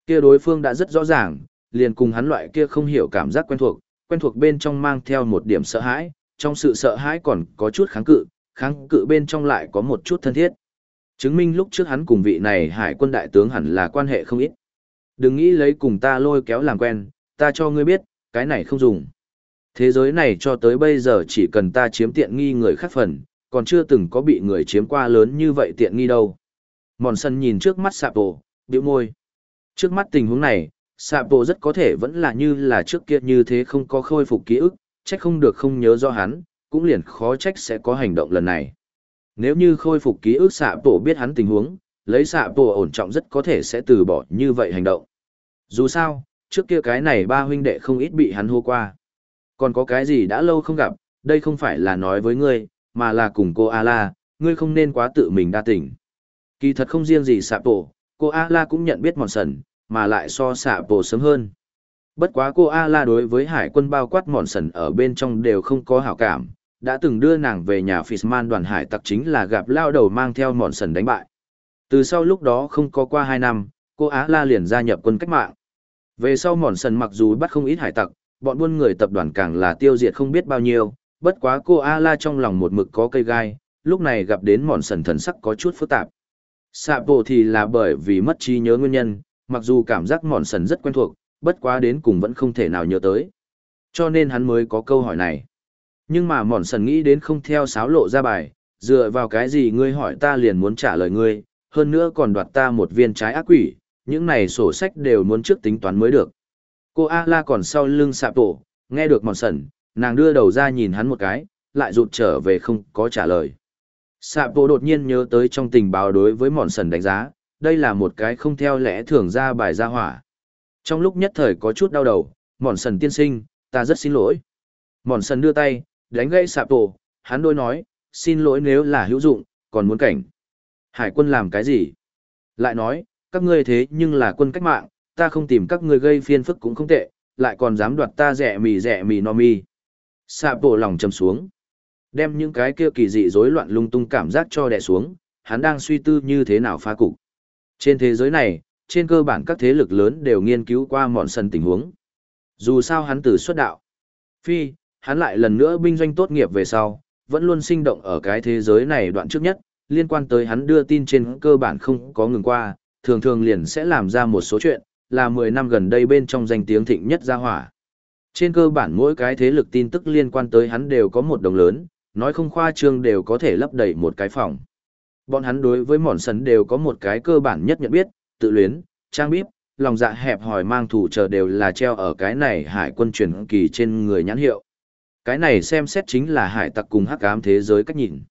Kia đối phương đã rất rõ ràng, liền cùng hắn loại kia không hiểu cảm giác quen thuộc, quen thuộc bên trong mang theo một điểm sợ hãi, trong sự sợ hãi còn có chút kháng cự, kháng cự bên trong lại có một chút thân thiết. Chứng minh lúc trước hắn cùng vị này hải quân đại tướng hẳn là quan hệ không ít. Đừng nghĩ lấy cùng ta lôi kéo làm quen, ta cho ngươi biết, cái này không dùng. Thế giới này cho tới bây giờ chỉ cần ta chiếm tiện nghi người khác phần, còn chưa từng có bị người chiếm qua lớn như vậy tiện nghi đâu. Mòn sân nhìn trước mắt sạp bộ, biểu môi. Trước mắt tình huống này, sạp bộ rất có thể vẫn là như là trước kia như thế không có khôi phục ký ức, trách không được không nhớ do hắn, cũng liền khó trách sẽ có hành động lần này. Nếu như khôi phục ký ức xạ tổ biết hắn tình huống, lấy xạ tổ ổn trọng rất có thể sẽ từ bỏ như vậy hành động. Dù sao, trước kia cái này ba huynh đệ không ít bị hắn hô qua. Còn có cái gì đã lâu không gặp, đây không phải là nói với ngươi, mà là cùng cô A-la, ngươi không nên quá tự mình đa tình. Kỳ thật không riêng gì xạ tổ, cô A-la cũng nhận biết mòn sần, mà lại so xạ tổ sớm hơn. Bất quá cô A-la đối với hải quân bao quát mòn sần ở bên trong đều không có hảo cảm, đã từng đưa nàng về nhà Fishman đoàn hải tặc chính là gặp lao đầu mang theo mòn sần đánh bại. Từ sau lúc đó không có qua 2 năm, cô A-La liền gia nhập quân cách mạng. Về sau mòn sần mặc dù bắt không ít hải tặc, bọn buôn người tập đoàn càng là tiêu diệt không biết bao nhiêu, bất quá cô A La trong lòng một mực có cây gai, lúc này gặp đến mòn sần thần sắc có chút phức tạp. Sạ bộ thì là bởi vì mất trí nhớ nguyên nhân, mặc dù cảm giác mòn sần rất quen thuộc, bất quá đến cùng vẫn không thể nào nhớ tới. Cho nên hắn mới có câu hỏi này. Nhưng mà mòn sần nghĩ đến không theo sáo lộ ra bài, dựa vào cái gì ngươi hỏi ta liền muốn trả lời ngươi, hơn nữa còn đoạt ta một viên trái ác quỷ, những này sổ sách đều muốn trước tính toán mới được. Cô A-la còn sau lưng sạp tổ, nghe được mòn sần, nàng đưa đầu ra nhìn hắn một cái, lại rụt trở về không có trả lời. Sạp tổ đột nhiên nhớ tới trong tình báo đối với mòn sần đánh giá, đây là một cái không theo lẽ thường ra bài ra hỏa. Trong lúc nhất thời có chút đau đầu, mòn sần tiên sinh, ta rất xin lỗi. Mòn sần đưa tay, đánh gãy sạp tổ, hắn đôi nói, xin lỗi nếu là hữu dụng, còn muốn cảnh. Hải quân làm cái gì? Lại nói, các ngươi thế nhưng là quân cách mạng, ta không tìm các ngươi gây phiền phức cũng không tệ, lại còn dám đoạt ta rẻ mì rẻ mì no mi. Sạp tổ lòng chầm xuống. Đem những cái kia kỳ dị rối loạn lung tung cảm giác cho đè xuống, hắn đang suy tư như thế nào phá cục. Trên thế giới này, trên cơ bản các thế lực lớn đều nghiên cứu qua mòn sân tình huống. Dù sao hắn từ xuất đạo. Phi, hắn lại lần nữa binh doanh tốt nghiệp về sau, vẫn luôn sinh động ở cái thế giới này đoạn trước nhất, liên quan tới hắn đưa tin trên cơ bản không có ngừng qua, thường thường liền sẽ làm ra một số chuyện, là 10 năm gần đây bên trong danh tiếng thịnh nhất gia hỏa. Trên cơ bản mỗi cái thế lực tin tức liên quan tới hắn đều có một đồng lớn, nói không khoa trương đều có thể lấp đầy một cái phòng. Bọn hắn đối với mòn sấn đều có một cái cơ bản nhất nhận biết, tự luyến, trang bíp, lòng dạ hẹp hỏi mang thủ chờ đều là treo ở cái này hải quân truyền kỳ trên người nhãn hiệu. Cái này xem xét chính là hải tặc cùng hắc ám thế giới cách nhìn.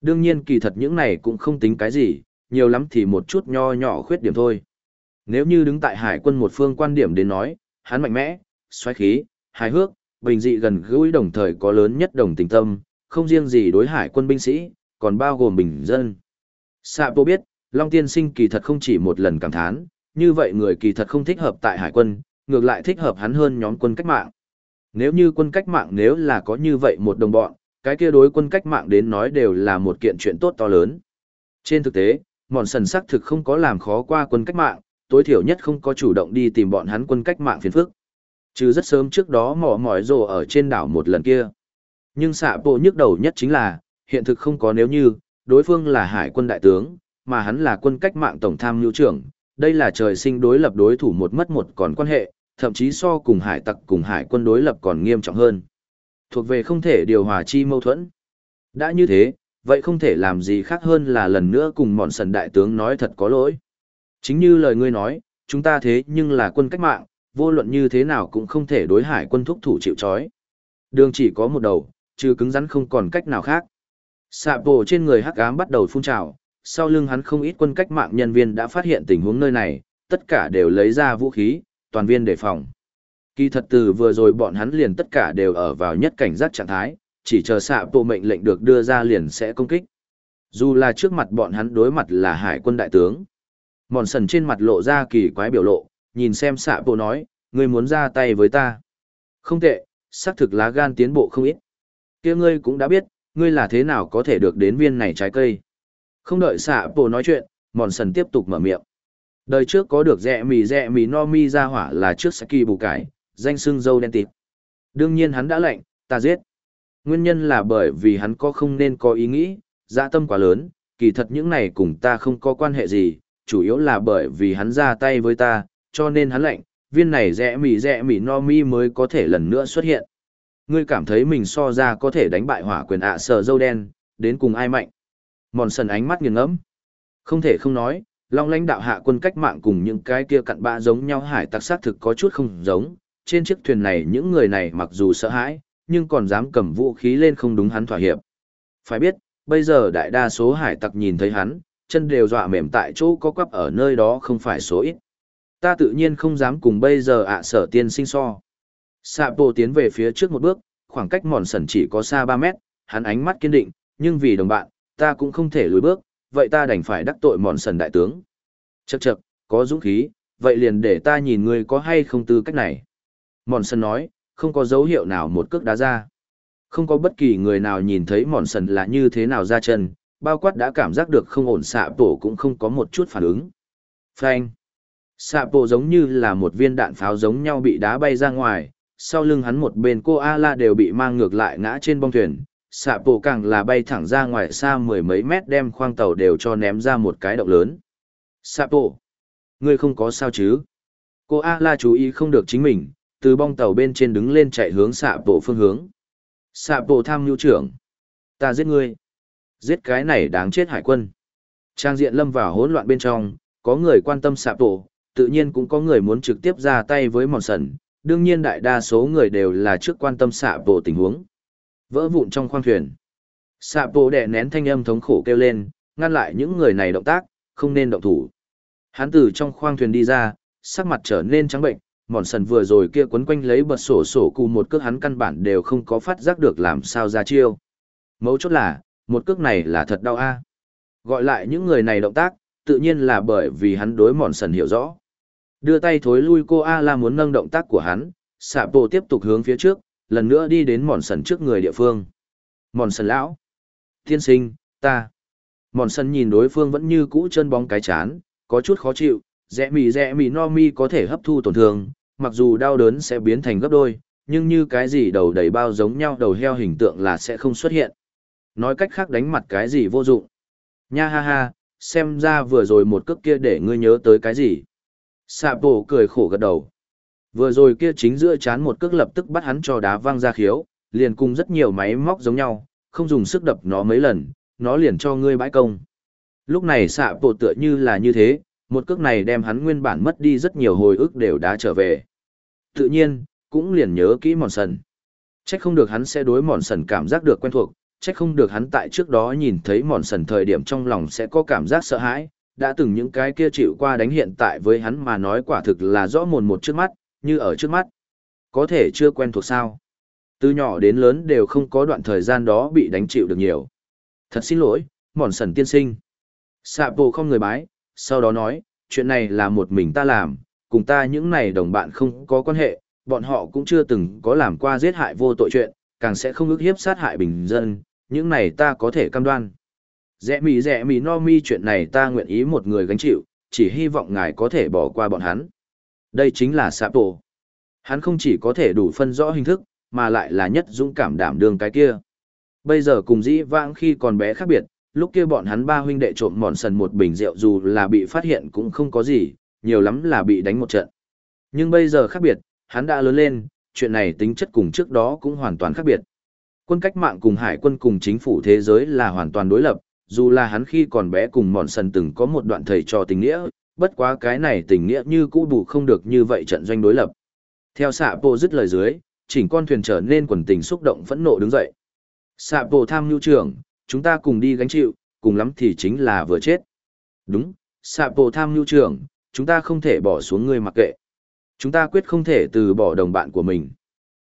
Đương nhiên kỳ thật những này cũng không tính cái gì, nhiều lắm thì một chút nho nhỏ khuyết điểm thôi. Nếu như đứng tại hải quân một phương quan điểm đến nói, hắn mạnh mẽ, xoáy khí, hài hước, bình dị gần gũi đồng thời có lớn nhất đồng tình tâm, không riêng gì đối hải quân binh sĩ, còn bao gồm bình dân. Sạ Bộ biết, Long Tiên Sinh kỳ thật không chỉ một lần cảm thán, như vậy người kỳ thật không thích hợp tại hải quân, ngược lại thích hợp hắn hơn nhóm quân cách mạng. Nếu như quân cách mạng nếu là có như vậy một đồng bọn, cái kia đối quân cách mạng đến nói đều là một kiện chuyện tốt to lớn. Trên thực tế, mòn sần sắc thực không có làm khó qua quân cách mạng, tối thiểu nhất không có chủ động đi tìm bọn hắn quân cách mạng phiền phức. Chứ rất sớm trước đó mỏ mỏi rồ ở trên đảo một lần kia. Nhưng xạ bộ nhức đầu nhất chính là, hiện thực không có nếu như, đối phương là hải quân đại tướng, mà hắn là quân cách mạng tổng tham mưu trưởng. Đây là trời sinh đối lập đối thủ một mất một còn quan hệ, thậm chí so cùng hải tặc cùng hải quân đối lập còn nghiêm trọng hơn. Thuộc về không thể điều hòa chi mâu thuẫn. Đã như thế, vậy không thể làm gì khác hơn là lần nữa cùng mọn sần đại tướng nói thật có lỗi. Chính như lời ngươi nói, chúng ta thế nhưng là quân cách mạng, vô luận như thế nào cũng không thể đối hải quân thúc thủ chịu chói. Đường chỉ có một đầu, chứ cứng rắn không còn cách nào khác. Sạ bộ trên người hắc ám bắt đầu phun trào, sau lưng hắn không ít quân cách mạng nhân viên đã phát hiện tình huống nơi này, tất cả đều lấy ra vũ khí, toàn viên đề phòng. Kỳ thật từ vừa rồi bọn hắn liền tất cả đều ở vào nhất cảnh giác trạng thái, chỉ chờ xạ bộ mệnh lệnh được đưa ra liền sẽ công kích. Dù là trước mặt bọn hắn đối mặt là hải quân đại tướng. Mòn sần trên mặt lộ ra kỳ quái biểu lộ, nhìn xem xạ bộ nói, ngươi muốn ra tay với ta. Không tệ, xác thực lá gan tiến bộ không ít. kia ngươi cũng đã biết, ngươi là thế nào có thể được đến viên này trái cây. Không đợi xạ Bồ nói chuyện, mòn sần tiếp tục mở miệng. Đời trước có được rẻ mì rẻ mì no mi ra hỏa là trước Saki bù cải, danh xưng dâu đen tịt. Đương nhiên hắn đã lệnh, ta giết. Nguyên nhân là bởi vì hắn có không nên có ý nghĩ, dạ tâm quá lớn, kỳ thật những này cùng ta không có quan hệ gì, chủ yếu là bởi vì hắn ra tay với ta, cho nên hắn lệnh, viên này rẽ mì rẽ mì no mi mới có thể lần nữa xuất hiện. Ngươi cảm thấy mình so ra có thể đánh bại hỏa quyền ạ à sở dâu đen, đến cùng ai mạnh. Mòn sần ánh mắt nghiền ngẫm Không thể không nói, long lãnh đạo hạ quân cách mạng cùng những cái kia cặn bã giống nhau hải tặc xác thực có chút không giống. Trên chiếc thuyền này những người này mặc dù sợ hãi, nhưng còn dám cầm vũ khí lên không đúng hắn thỏa hiệp. Phải biết, bây giờ đại đa số hải tặc nhìn thấy hắn, chân đều dọa mềm tại chỗ có quắp ở nơi đó không phải số ít. Ta tự nhiên không dám cùng bây giờ ạ sở tiên sinh so. xạ bộ tiến về phía trước một bước, khoảng cách mòn sần chỉ có xa 3 mét, hắn ánh mắt kiên định, nhưng vì đồng bạn, ta cũng không thể lùi bước, vậy ta đành phải đắc tội mòn sần đại tướng. Chậc chậc, có dũng khí, vậy liền để ta nhìn ngươi có hay không tư cách này. Mòn sần nói, không có dấu hiệu nào một cước đá ra. Không có bất kỳ người nào nhìn thấy mòn sần là như thế nào ra chân, bao quát đã cảm giác được không ổn xạ tổ cũng không có một chút phản ứng. Phanh. Xạ bộ giống như là một viên đạn pháo giống nhau bị đá bay ra ngoài, sau lưng hắn một bên cô A-la đều bị mang ngược lại ngã trên bong thuyền. Xạ bộ càng là bay thẳng ra ngoài xa mười mấy mét đem khoang tàu đều cho ném ra một cái động lớn. Xạ bộ, ngươi không có sao chứ? Cô A-la chú ý không được chính mình, từ bong tàu bên trên đứng lên chạy hướng xạ bộ phương hướng. Xạ bộ tham nhu trưởng. Ta giết ngươi. Giết cái này đáng chết hải quân. Trang diện lâm vào hỗn loạn bên trong, có người quan tâm xạ bộ, tự nhiên cũng có người muốn trực tiếp ra tay với mòn sần. Đương nhiên đại đa số người đều là trước quan tâm xạ bộ tình huống. Vỡ vụn trong khoang thuyền. Xạ bộ đè nén thanh âm thống khổ kêu lên, ngăn lại những người này động tác, không nên động thủ. Hắn từ trong khoang thuyền đi ra, sắc mặt trở nên trắng bệnh, mòn sần vừa rồi kia quấn quanh lấy bật sổ sổ cụ một cước hắn căn bản đều không có phát giác được làm sao ra chiêu. Mấu chốt là, một cước này là thật đau a. Gọi lại những người này động tác, tự nhiên là bởi vì hắn đối mòn sần hiểu rõ. Đưa tay thối lui cô A la muốn nâng động tác của hắn, xạ bộ tiếp tục hướng phía trước, lần nữa đi đến mòn sần trước người địa phương. Mòn sần lão. Tiên sinh, ta. Mòn sần nhìn đối phương vẫn như cũ chân bóng cái chán, có chút khó chịu, rẽ mì rẽ mì no mi có thể hấp thu tổn thương, mặc dù đau đớn sẽ biến thành gấp đôi, nhưng như cái gì đầu đầy bao giống nhau đầu heo hình tượng là sẽ không xuất hiện. Nói cách khác đánh mặt cái gì vô dụng. Nha ha ha, xem ra vừa rồi một cước kia để ngươi nhớ tới cái gì. Sạ bộ cười khổ gật đầu. Vừa rồi kia chính giữa chán một cước lập tức bắt hắn cho đá văng ra khiếu, liền cùng rất nhiều máy móc giống nhau, không dùng sức đập nó mấy lần, nó liền cho ngươi bãi công. Lúc này xạ bộ tựa như là như thế, một cước này đem hắn nguyên bản mất đi rất nhiều hồi ức đều đã trở về. Tự nhiên, cũng liền nhớ kỹ mòn sần. Chắc không được hắn sẽ đối mòn sần cảm giác được quen thuộc, chắc không được hắn tại trước đó nhìn thấy mòn sần thời điểm trong lòng sẽ có cảm giác sợ hãi, đã từng những cái kia chịu qua đánh hiện tại với hắn mà nói quả thực là rõ mồn một trước mắt, như ở trước mắt. Có thể chưa quen thuộc sao. Từ nhỏ đến lớn đều không có đoạn thời gian đó bị đánh chịu được nhiều. Thật xin lỗi, mòn sần tiên sinh. Sạ bộ không người bái, sau đó nói, chuyện này là một mình ta làm, cùng ta những này đồng bạn không có quan hệ, bọn họ cũng chưa từng có làm qua giết hại vô tội chuyện, càng sẽ không ức hiếp sát hại bình dân, những này ta có thể cam đoan. Rẽ mì rẽ mì no mi chuyện này ta nguyện ý một người gánh chịu, chỉ hy vọng ngài có thể bỏ qua bọn hắn. Đây chính là sạp tổ. Hắn không chỉ có thể đủ phân rõ hình thức, mà lại là nhất dũng cảm đảm đường cái kia. Bây giờ cùng dĩ vãng khi còn bé khác biệt, lúc kia bọn hắn ba huynh đệ trộm mòn sần một bình rượu dù là bị phát hiện cũng không có gì, nhiều lắm là bị đánh một trận. Nhưng bây giờ khác biệt, hắn đã lớn lên, chuyện này tính chất cùng trước đó cũng hoàn toàn khác biệt. Quân cách mạng cùng hải quân cùng chính phủ thế giới là hoàn toàn đối lập, dù là hắn khi còn bé cùng mòn sần từng có một đoạn thầy trò tình nghĩa, bất quá cái này tình nghĩa như cũ bù không được như vậy trận doanh đối lập. Theo xạ bộ dứt lời dưới, chỉnh con thuyền trở nên quần tình xúc động phẫn nộ đứng dậy. Xạ bộ tham nhu trưởng, chúng ta cùng đi gánh chịu, cùng lắm thì chính là vừa chết. Đúng, xạ bộ tham nhu trưởng, chúng ta không thể bỏ xuống người mặc kệ. Chúng ta quyết không thể từ bỏ đồng bạn của mình.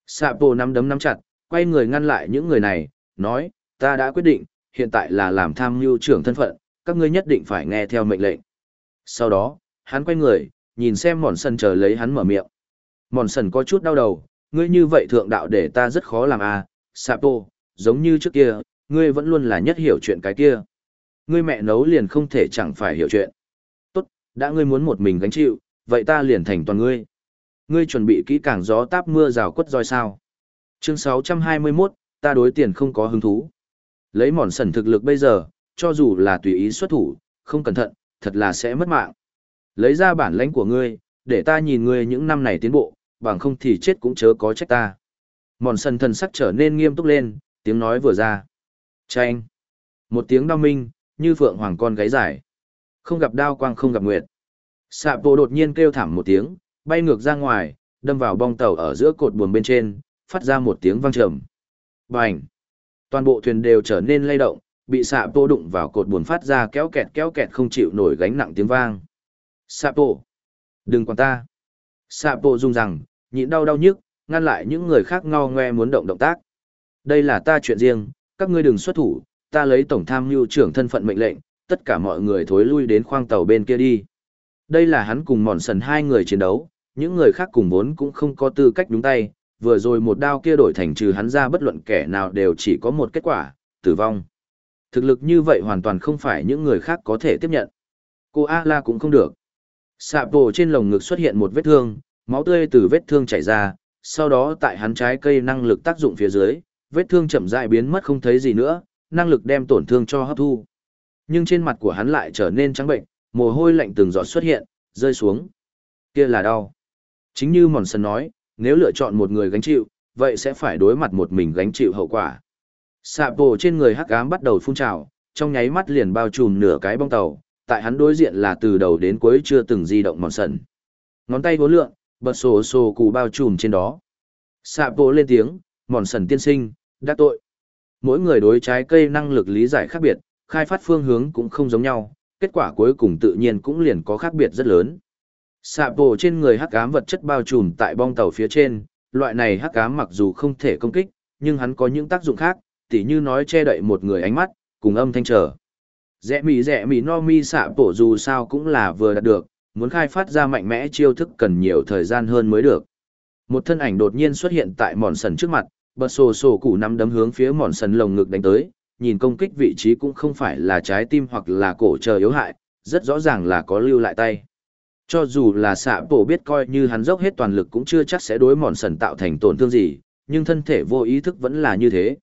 Xạ bộ nắm đấm nắm chặt, quay người ngăn lại những người này, nói, ta đã quyết định, hiện tại là làm tham nhu trưởng thân phận, các ngươi nhất định phải nghe theo mệnh lệnh. Sau đó, hắn quay người, nhìn xem mòn sần chờ lấy hắn mở miệng. Mòn sần có chút đau đầu, ngươi như vậy thượng đạo để ta rất khó làm à, Sapo, giống như trước kia, ngươi vẫn luôn là nhất hiểu chuyện cái kia. Ngươi mẹ nấu liền không thể chẳng phải hiểu chuyện. Tốt, đã ngươi muốn một mình gánh chịu, vậy ta liền thành toàn ngươi. Ngươi chuẩn bị kỹ càng gió táp mưa rào quất roi sao. Chương 621, ta đối tiền không có hứng thú. Lấy mòn sần thực lực bây giờ, cho dù là tùy ý xuất thủ, không cẩn thận, thật là sẽ mất mạng. Lấy ra bản lãnh của ngươi, để ta nhìn ngươi những năm này tiến bộ, bằng không thì chết cũng chớ có trách ta. Mòn sần thần sắc trở nên nghiêm túc lên, tiếng nói vừa ra. Chanh! Một tiếng đau minh, như phượng hoàng con gáy dài. Không gặp đao quang không gặp nguyệt. Sạ bộ đột nhiên kêu thảm một tiếng, bay ngược ra ngoài, đâm vào bong tàu ở giữa cột buồm bên trên, phát ra một tiếng vang trầm. Bành! Toàn bộ thuyền đều trở nên lay động, bị xạ bộ đụng vào cột buồn phát ra kéo kẹt kéo kẹt không chịu nổi gánh nặng tiếng vang. Xạ bộ! Đừng quản ta! Xạ bộ rung rằng, nhịn đau đau nhức, ngăn lại những người khác ngao ngoe muốn động động tác. Đây là ta chuyện riêng, các ngươi đừng xuất thủ, ta lấy tổng tham mưu trưởng thân phận mệnh lệnh, tất cả mọi người thối lui đến khoang tàu bên kia đi. Đây là hắn cùng mòn sần hai người chiến đấu, những người khác cùng vốn cũng không có tư cách đúng tay, vừa rồi một đao kia đổi thành trừ hắn ra bất luận kẻ nào đều chỉ có một kết quả, tử vong. Thực lực như vậy hoàn toàn không phải những người khác có thể tiếp nhận. Cô A-la cũng không được. Sạ bộ trên lồng ngực xuất hiện một vết thương, máu tươi từ vết thương chảy ra, sau đó tại hắn trái cây năng lực tác dụng phía dưới, vết thương chậm rãi biến mất không thấy gì nữa, năng lực đem tổn thương cho hấp thu. Nhưng trên mặt của hắn lại trở nên trắng bệnh, mồ hôi lạnh từng giọt xuất hiện, rơi xuống. Kia là đau. Chính như Mòn Sân nói, nếu lựa chọn một người gánh chịu, vậy sẽ phải đối mặt một mình gánh chịu hậu quả. Sạ bộ trên người hắc ám bắt đầu phun trào, trong nháy mắt liền bao trùm nửa cái bong tàu, tại hắn đối diện là từ đầu đến cuối chưa từng di động Mòn sần. Ngón tay vốn lượng, bật sổ sổ cụ bao trùm trên đó. Sạ bộ lên tiếng, Mòn sần tiên sinh, đã tội. Mỗi người đối trái cây năng lực lý giải khác biệt, khai phát phương hướng cũng không giống nhau, kết quả cuối cùng tự nhiên cũng liền có khác biệt rất lớn. Sạ bộ trên người hắc ám vật chất bao trùm tại bong tàu phía trên, loại này hắc ám mặc dù không thể công kích, nhưng hắn có những tác dụng khác, tỉ như nói che đậy một người ánh mắt, cùng âm thanh trở. Rẽ mì rẽ mì no mi xạ bổ dù sao cũng là vừa đạt được, muốn khai phát ra mạnh mẽ chiêu thức cần nhiều thời gian hơn mới được. Một thân ảnh đột nhiên xuất hiện tại mòn sần trước mặt, bật sổ sổ củ nắm đấm hướng phía mòn sần lồng ngực đánh tới, nhìn công kích vị trí cũng không phải là trái tim hoặc là cổ chờ yếu hại, rất rõ ràng là có lưu lại tay. Cho dù là xạ bổ biết coi như hắn dốc hết toàn lực cũng chưa chắc sẽ đối mòn sần tạo thành tổn thương gì, nhưng thân thể vô ý thức vẫn là như thế.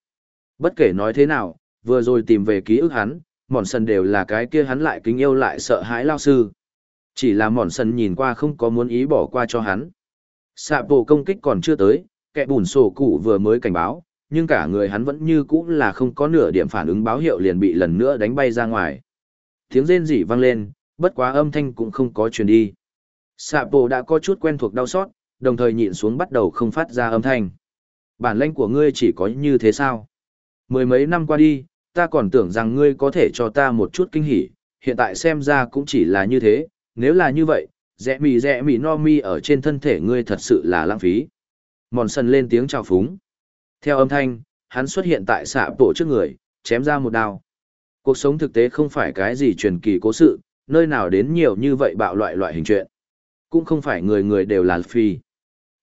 Bất kể nói thế nào, vừa rồi tìm về ký ức hắn, mòn sần đều là cái kia hắn lại kính yêu lại sợ hãi lao sư. Chỉ là mòn sần nhìn qua không có muốn ý bỏ qua cho hắn. Xạ bộ công kích còn chưa tới, kẻ bùn sổ cụ vừa mới cảnh báo, nhưng cả người hắn vẫn như cũ là không có nửa điểm phản ứng báo hiệu liền bị lần nữa đánh bay ra ngoài. Tiếng rên rỉ vang lên, bất quá âm thanh cũng không có truyền đi. Sạ bộ đã có chút quen thuộc đau xót, đồng thời nhịn xuống bắt đầu không phát ra âm thanh. Bản lĩnh của ngươi chỉ có như thế sao? Mười mấy năm qua đi, ta còn tưởng rằng ngươi có thể cho ta một chút kinh hỉ, hiện tại xem ra cũng chỉ là như thế, nếu là như vậy, rẽ mì rẽ mì no mi ở trên thân thể ngươi thật sự là lãng phí. Mòn sần lên tiếng chào phúng. Theo âm thanh, hắn xuất hiện tại xạ bộ trước người, chém ra một đao. Cuộc sống thực tế không phải cái gì truyền kỳ cố sự, nơi nào đến nhiều như vậy bạo loại loại hình chuyện. Cũng không phải người người đều là phi.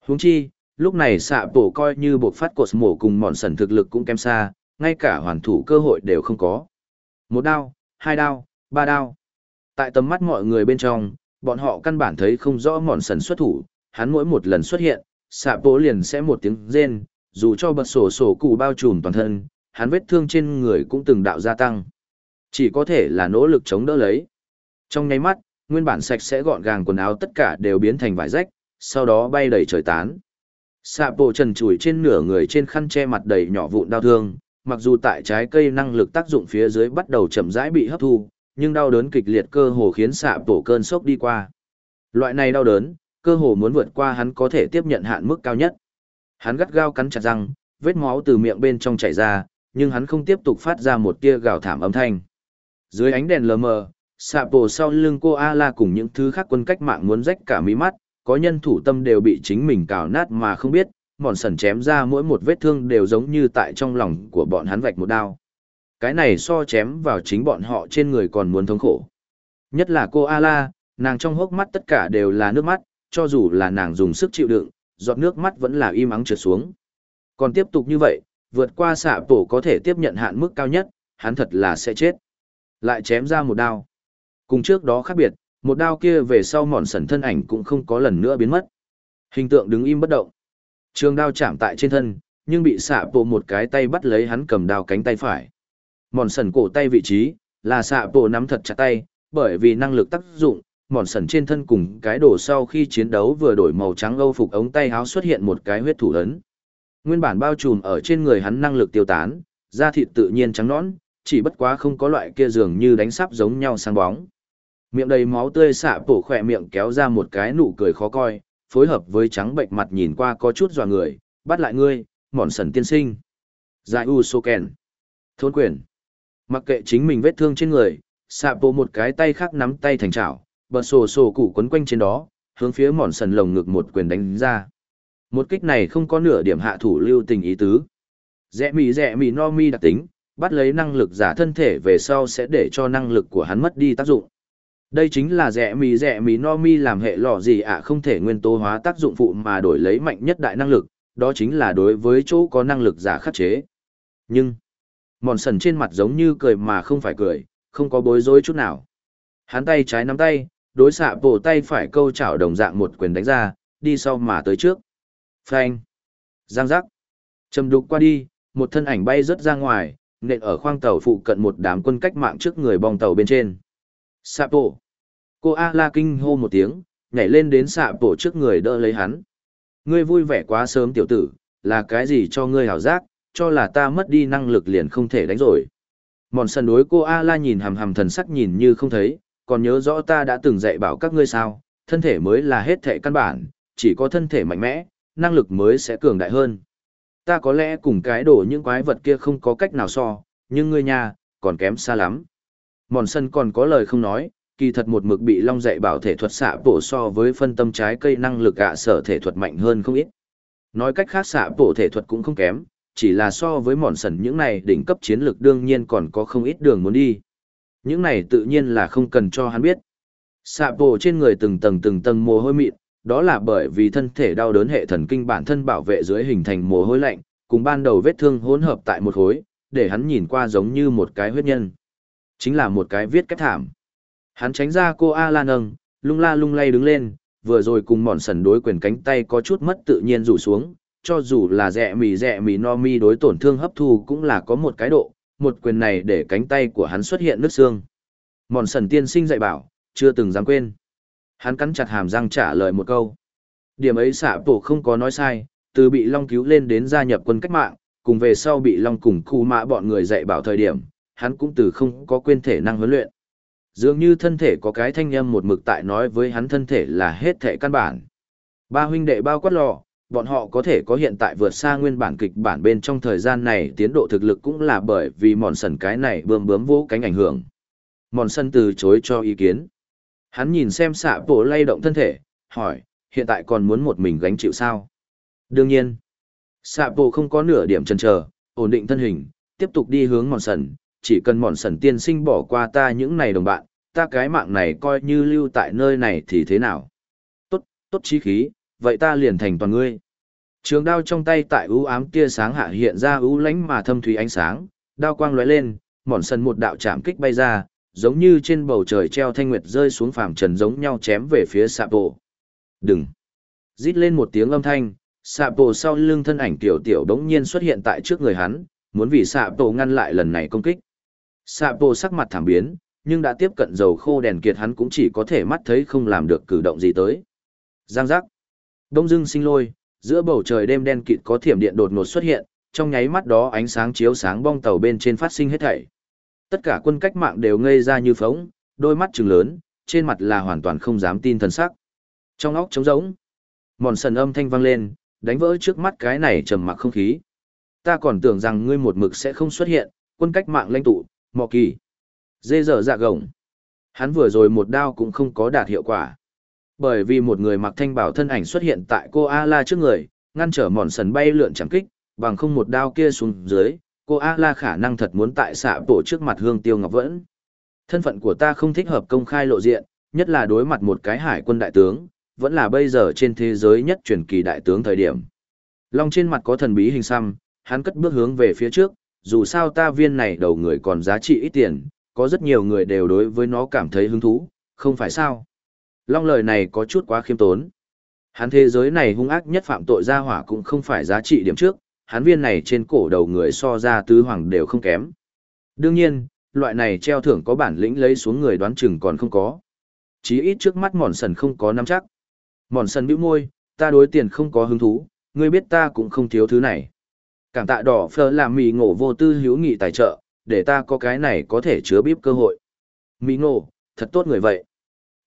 Huống chi, lúc này xạ bộ coi như buộc phát cột mổ cùng mòn sần thực lực cũng kém xa, ngay cả hoàn thủ cơ hội đều không có. Một đao, hai đao, ba đao. Tại tầm mắt mọi người bên trong, bọn họ căn bản thấy không rõ mòn sần xuất thủ, hắn mỗi một lần xuất hiện, xạ Bố liền sẽ một tiếng rên, dù cho bật sổ sổ cụ bao trùm toàn thân, hắn vết thương trên người cũng từng đạo gia tăng. Chỉ có thể là nỗ lực chống đỡ lấy. Trong nháy mắt, nguyên bản sạch sẽ gọn gàng quần áo tất cả đều biến thành vải rách, sau đó bay đầy trời tán. Sạ bộ trần trùi trên nửa người trên khăn che mặt đầy nhỏ vụn đau thương, mặc dù tại trái cây năng lực tác dụng phía dưới bắt đầu chậm rãi bị hấp thu, nhưng đau đớn kịch liệt cơ hồ khiến xạ tổ cơn sốc đi qua. Loại này đau đớn, cơ hồ muốn vượt qua hắn có thể tiếp nhận hạn mức cao nhất. Hắn gắt gao cắn chặt răng, vết máu từ miệng bên trong chảy ra, nhưng hắn không tiếp tục phát ra một tia gào thảm âm thanh. Dưới ánh đèn lờ mờ, xạ tổ sau lưng cô A-la cùng những thứ khác quân cách mạng muốn rách cả mí mắt, có nhân thủ tâm đều bị chính mình cào nát mà không biết, mòn sần chém ra mỗi một vết thương đều giống như tại trong lòng của bọn hắn vạch một đao. Cái này so chém vào chính bọn họ trên người còn muốn thống khổ. Nhất là cô A-la, nàng trong hốc mắt tất cả đều là nước mắt, cho dù là nàng dùng sức chịu đựng, giọt nước mắt vẫn là im ắng trượt xuống. Còn tiếp tục như vậy, vượt qua xạ bổ có thể tiếp nhận hạn mức cao nhất, hắn thật là sẽ chết. Lại chém ra một đao. Cùng trước đó khác biệt, một đao kia về sau mòn sần thân ảnh cũng không có lần nữa biến mất. Hình tượng đứng im bất động. Trường đao chạm tại trên thân, nhưng bị xạ bộ một cái tay bắt lấy hắn cầm đao cánh tay phải. Mòn sần cổ tay vị trí, là xạ bộ nắm thật chặt tay, bởi vì năng lực tác dụng, mòn sần trên thân cùng cái đổ sau khi chiến đấu vừa đổi màu trắng âu phục ống tay áo xuất hiện một cái huyết thủ lớn. Nguyên bản bao trùm ở trên người hắn năng lực tiêu tán, da thịt tự nhiên trắng nõn, chỉ bất quá không có loại kia dường như đánh sắp giống nhau sáng bóng. Miệng đầy máu tươi xạ bổ khỏe miệng kéo ra một cái nụ cười khó coi, phối hợp với trắng bệnh mặt nhìn qua có chút dò người, bắt lại ngươi, mòn sần tiên sinh. Giải u sô kèn. Thôn quyền. Mặc kệ chính mình vết thương trên người, xạ bổ một cái tay khác nắm tay thành chảo, bật sổ sổ củ quấn quanh trên đó, hướng phía mòn sần lồng ngực một quyền đánh ra. Một kích này không có nửa điểm hạ thủ lưu tình ý tứ. Rẽ mì rẽ mì no mi đặc tính, bắt lấy năng lực giả thân thể về sau sẽ để cho năng lực của hắn mất đi tác dụng. Đây chính là rẽ mì rẽ mì no mi làm hệ lọ gì ạ không thể nguyên tố hóa tác dụng phụ mà đổi lấy mạnh nhất đại năng lực, đó chính là đối với chỗ có năng lực giả khắc chế. Nhưng, mòn sần trên mặt giống như cười mà không phải cười, không có bối rối chút nào. Hắn tay trái nắm tay, đối xạ bổ tay phải câu chảo đồng dạng một quyền đánh ra, đi sau mà tới trước. Phanh. Giang giác. Chầm đục qua đi, một thân ảnh bay rớt ra ngoài, nện ở khoang tàu phụ cận một đám quân cách mạng trước người bong tàu bên trên. Sạ bộ. Cô A-la kinh hô một tiếng, nhảy lên đến sạ bộ trước người đỡ lấy hắn. Ngươi vui vẻ quá sớm tiểu tử, là cái gì cho ngươi hảo giác, cho là ta mất đi năng lực liền không thể đánh rồi. Mòn sân đối cô A-la nhìn hầm hầm thần sắc nhìn như không thấy, còn nhớ rõ ta đã từng dạy bảo các ngươi sao, thân thể mới là hết thể căn bản, chỉ có thân thể mạnh mẽ, năng lực mới sẽ cường đại hơn. Ta có lẽ cùng cái đổ những quái vật kia không có cách nào so, nhưng ngươi nhà còn kém xa lắm. Mòn sân còn có lời không nói, kỳ thật một mực bị long dạy bảo thể thuật xạ bổ so với phân tâm trái cây năng lực ạ sở thể thuật mạnh hơn không ít. Nói cách khác xạ bổ thể thuật cũng không kém, chỉ là so với mòn sần những này đỉnh cấp chiến lược đương nhiên còn có không ít đường muốn đi. Những này tự nhiên là không cần cho hắn biết. Xạ bổ trên người từng tầng từng tầng mồ hôi mịn, đó là bởi vì thân thể đau đớn hệ thần kinh bản thân bảo vệ dưới hình thành mồ hôi lạnh, cùng ban đầu vết thương hỗn hợp tại một khối, để hắn nhìn qua giống như một cái huyết nhân. Chính là một cái viết cách thảm. Hắn tránh ra cô A Lan nâng lung la lung lay đứng lên, vừa rồi cùng mòn sần đối quyền cánh tay có chút mất tự nhiên rủ xuống, cho dù là rẻ mì rẻ mì no mi đối tổn thương hấp thu cũng là có một cái độ, một quyền này để cánh tay của hắn xuất hiện nước xương. Mòn sần tiên sinh dạy bảo, chưa từng dám quên. Hắn cắn chặt hàm răng trả lời một câu. Điểm ấy xạ bổ không có nói sai, từ bị Long cứu lên đến gia nhập quân cách mạng, cùng về sau bị Long cùng khu mã bọn người dạy bảo thời điểm, hắn cũng từ không có quên thể năng huấn luyện. Dường như thân thể có cái thanh âm một mực tại nói với hắn thân thể là hết thể căn bản. Ba huynh đệ bao quát lò, bọn họ có thể có hiện tại vượt xa nguyên bản kịch bản bên trong thời gian này tiến độ thực lực cũng là bởi vì mòn sần cái này bươm bướm vô cánh ảnh hưởng. Mòn sân từ chối cho ý kiến. Hắn nhìn xem xạ bộ lay động thân thể, hỏi, hiện tại còn muốn một mình gánh chịu sao? Đương nhiên, xạ bộ không có nửa điểm chần chờ, ổn định thân hình, tiếp tục đi hướng mòn sần, chỉ cần mòn sần tiên sinh bỏ qua ta những này đồng bạn, ta cái mạng này coi như lưu tại nơi này thì thế nào? Tốt, tốt chí khí, vậy ta liền thành toàn ngươi. Trường đao trong tay tại ưu ám tia sáng hạ hiện ra ưu lánh mà thâm thủy ánh sáng, đao quang lóe lên, mòn sần một đạo chạm kích bay ra, giống như trên bầu trời treo thanh nguyệt rơi xuống phàm trần giống nhau chém về phía xạ bộ. Đừng! Rít lên một tiếng âm thanh, sạ bộ sau lưng thân ảnh tiểu tiểu đống nhiên xuất hiện tại trước người hắn, muốn vì sạ bộ ngăn lại lần này công kích. Sạ bộ sắc mặt thảm biến, nhưng đã tiếp cận dầu khô đèn kiệt hắn cũng chỉ có thể mắt thấy không làm được cử động gì tới. Giang giác! Đông dưng sinh lôi, giữa bầu trời đêm đen kịt có thiểm điện đột ngột xuất hiện, trong nháy mắt đó ánh sáng chiếu sáng bong tàu bên trên phát sinh hết thảy. Tất cả quân cách mạng đều ngây ra như phóng, đôi mắt trừng lớn, trên mặt là hoàn toàn không dám tin thần sắc. Trong óc trống rỗng, mòn sần âm thanh vang lên, đánh vỡ trước mắt cái này trầm mặc không khí. Ta còn tưởng rằng ngươi một mực sẽ không xuất hiện, quân cách mạng lãnh tụ, mọ kỳ. Dê dở dạ gồng. Hắn vừa rồi một đao cũng không có đạt hiệu quả. Bởi vì một người mặc thanh bảo thân ảnh xuất hiện tại cô A-la trước người, ngăn trở mòn sần bay lượn chẳng kích, bằng không một đao kia xuống dưới, cô A-la khả năng thật muốn tại xạ bộ trước mặt hương tiêu ngọc vẫn. Thân phận của ta không thích hợp công khai lộ diện, nhất là đối mặt một cái hải quân đại tướng, vẫn là bây giờ trên thế giới nhất truyền kỳ đại tướng thời điểm. Long trên mặt có thần bí hình xăm, hắn cất bước hướng về phía trước, dù sao ta viên này đầu người còn giá trị ít tiền, có rất nhiều người đều đối với nó cảm thấy hứng thú, không phải sao. Long lời này có chút quá khiêm tốn. Hắn thế giới này hung ác nhất phạm tội gia hỏa cũng không phải giá trị điểm trước, hắn viên này trên cổ đầu người so ra tứ hoàng đều không kém. Đương nhiên, loại này treo thưởng có bản lĩnh lấy xuống người đoán chừng còn không có. Chí ít trước mắt mòn sần không có nắm chắc. Mòn sần bĩu môi, ta đối tiền không có hứng thú, ngươi biết ta cũng không thiếu thứ này. Cảm tạ đỏ phơ làm mì ngộ vô tư hữu nghị tài trợ, để ta có cái này có thể chứa bíp cơ hội. Mì ngộ, thật tốt người vậy.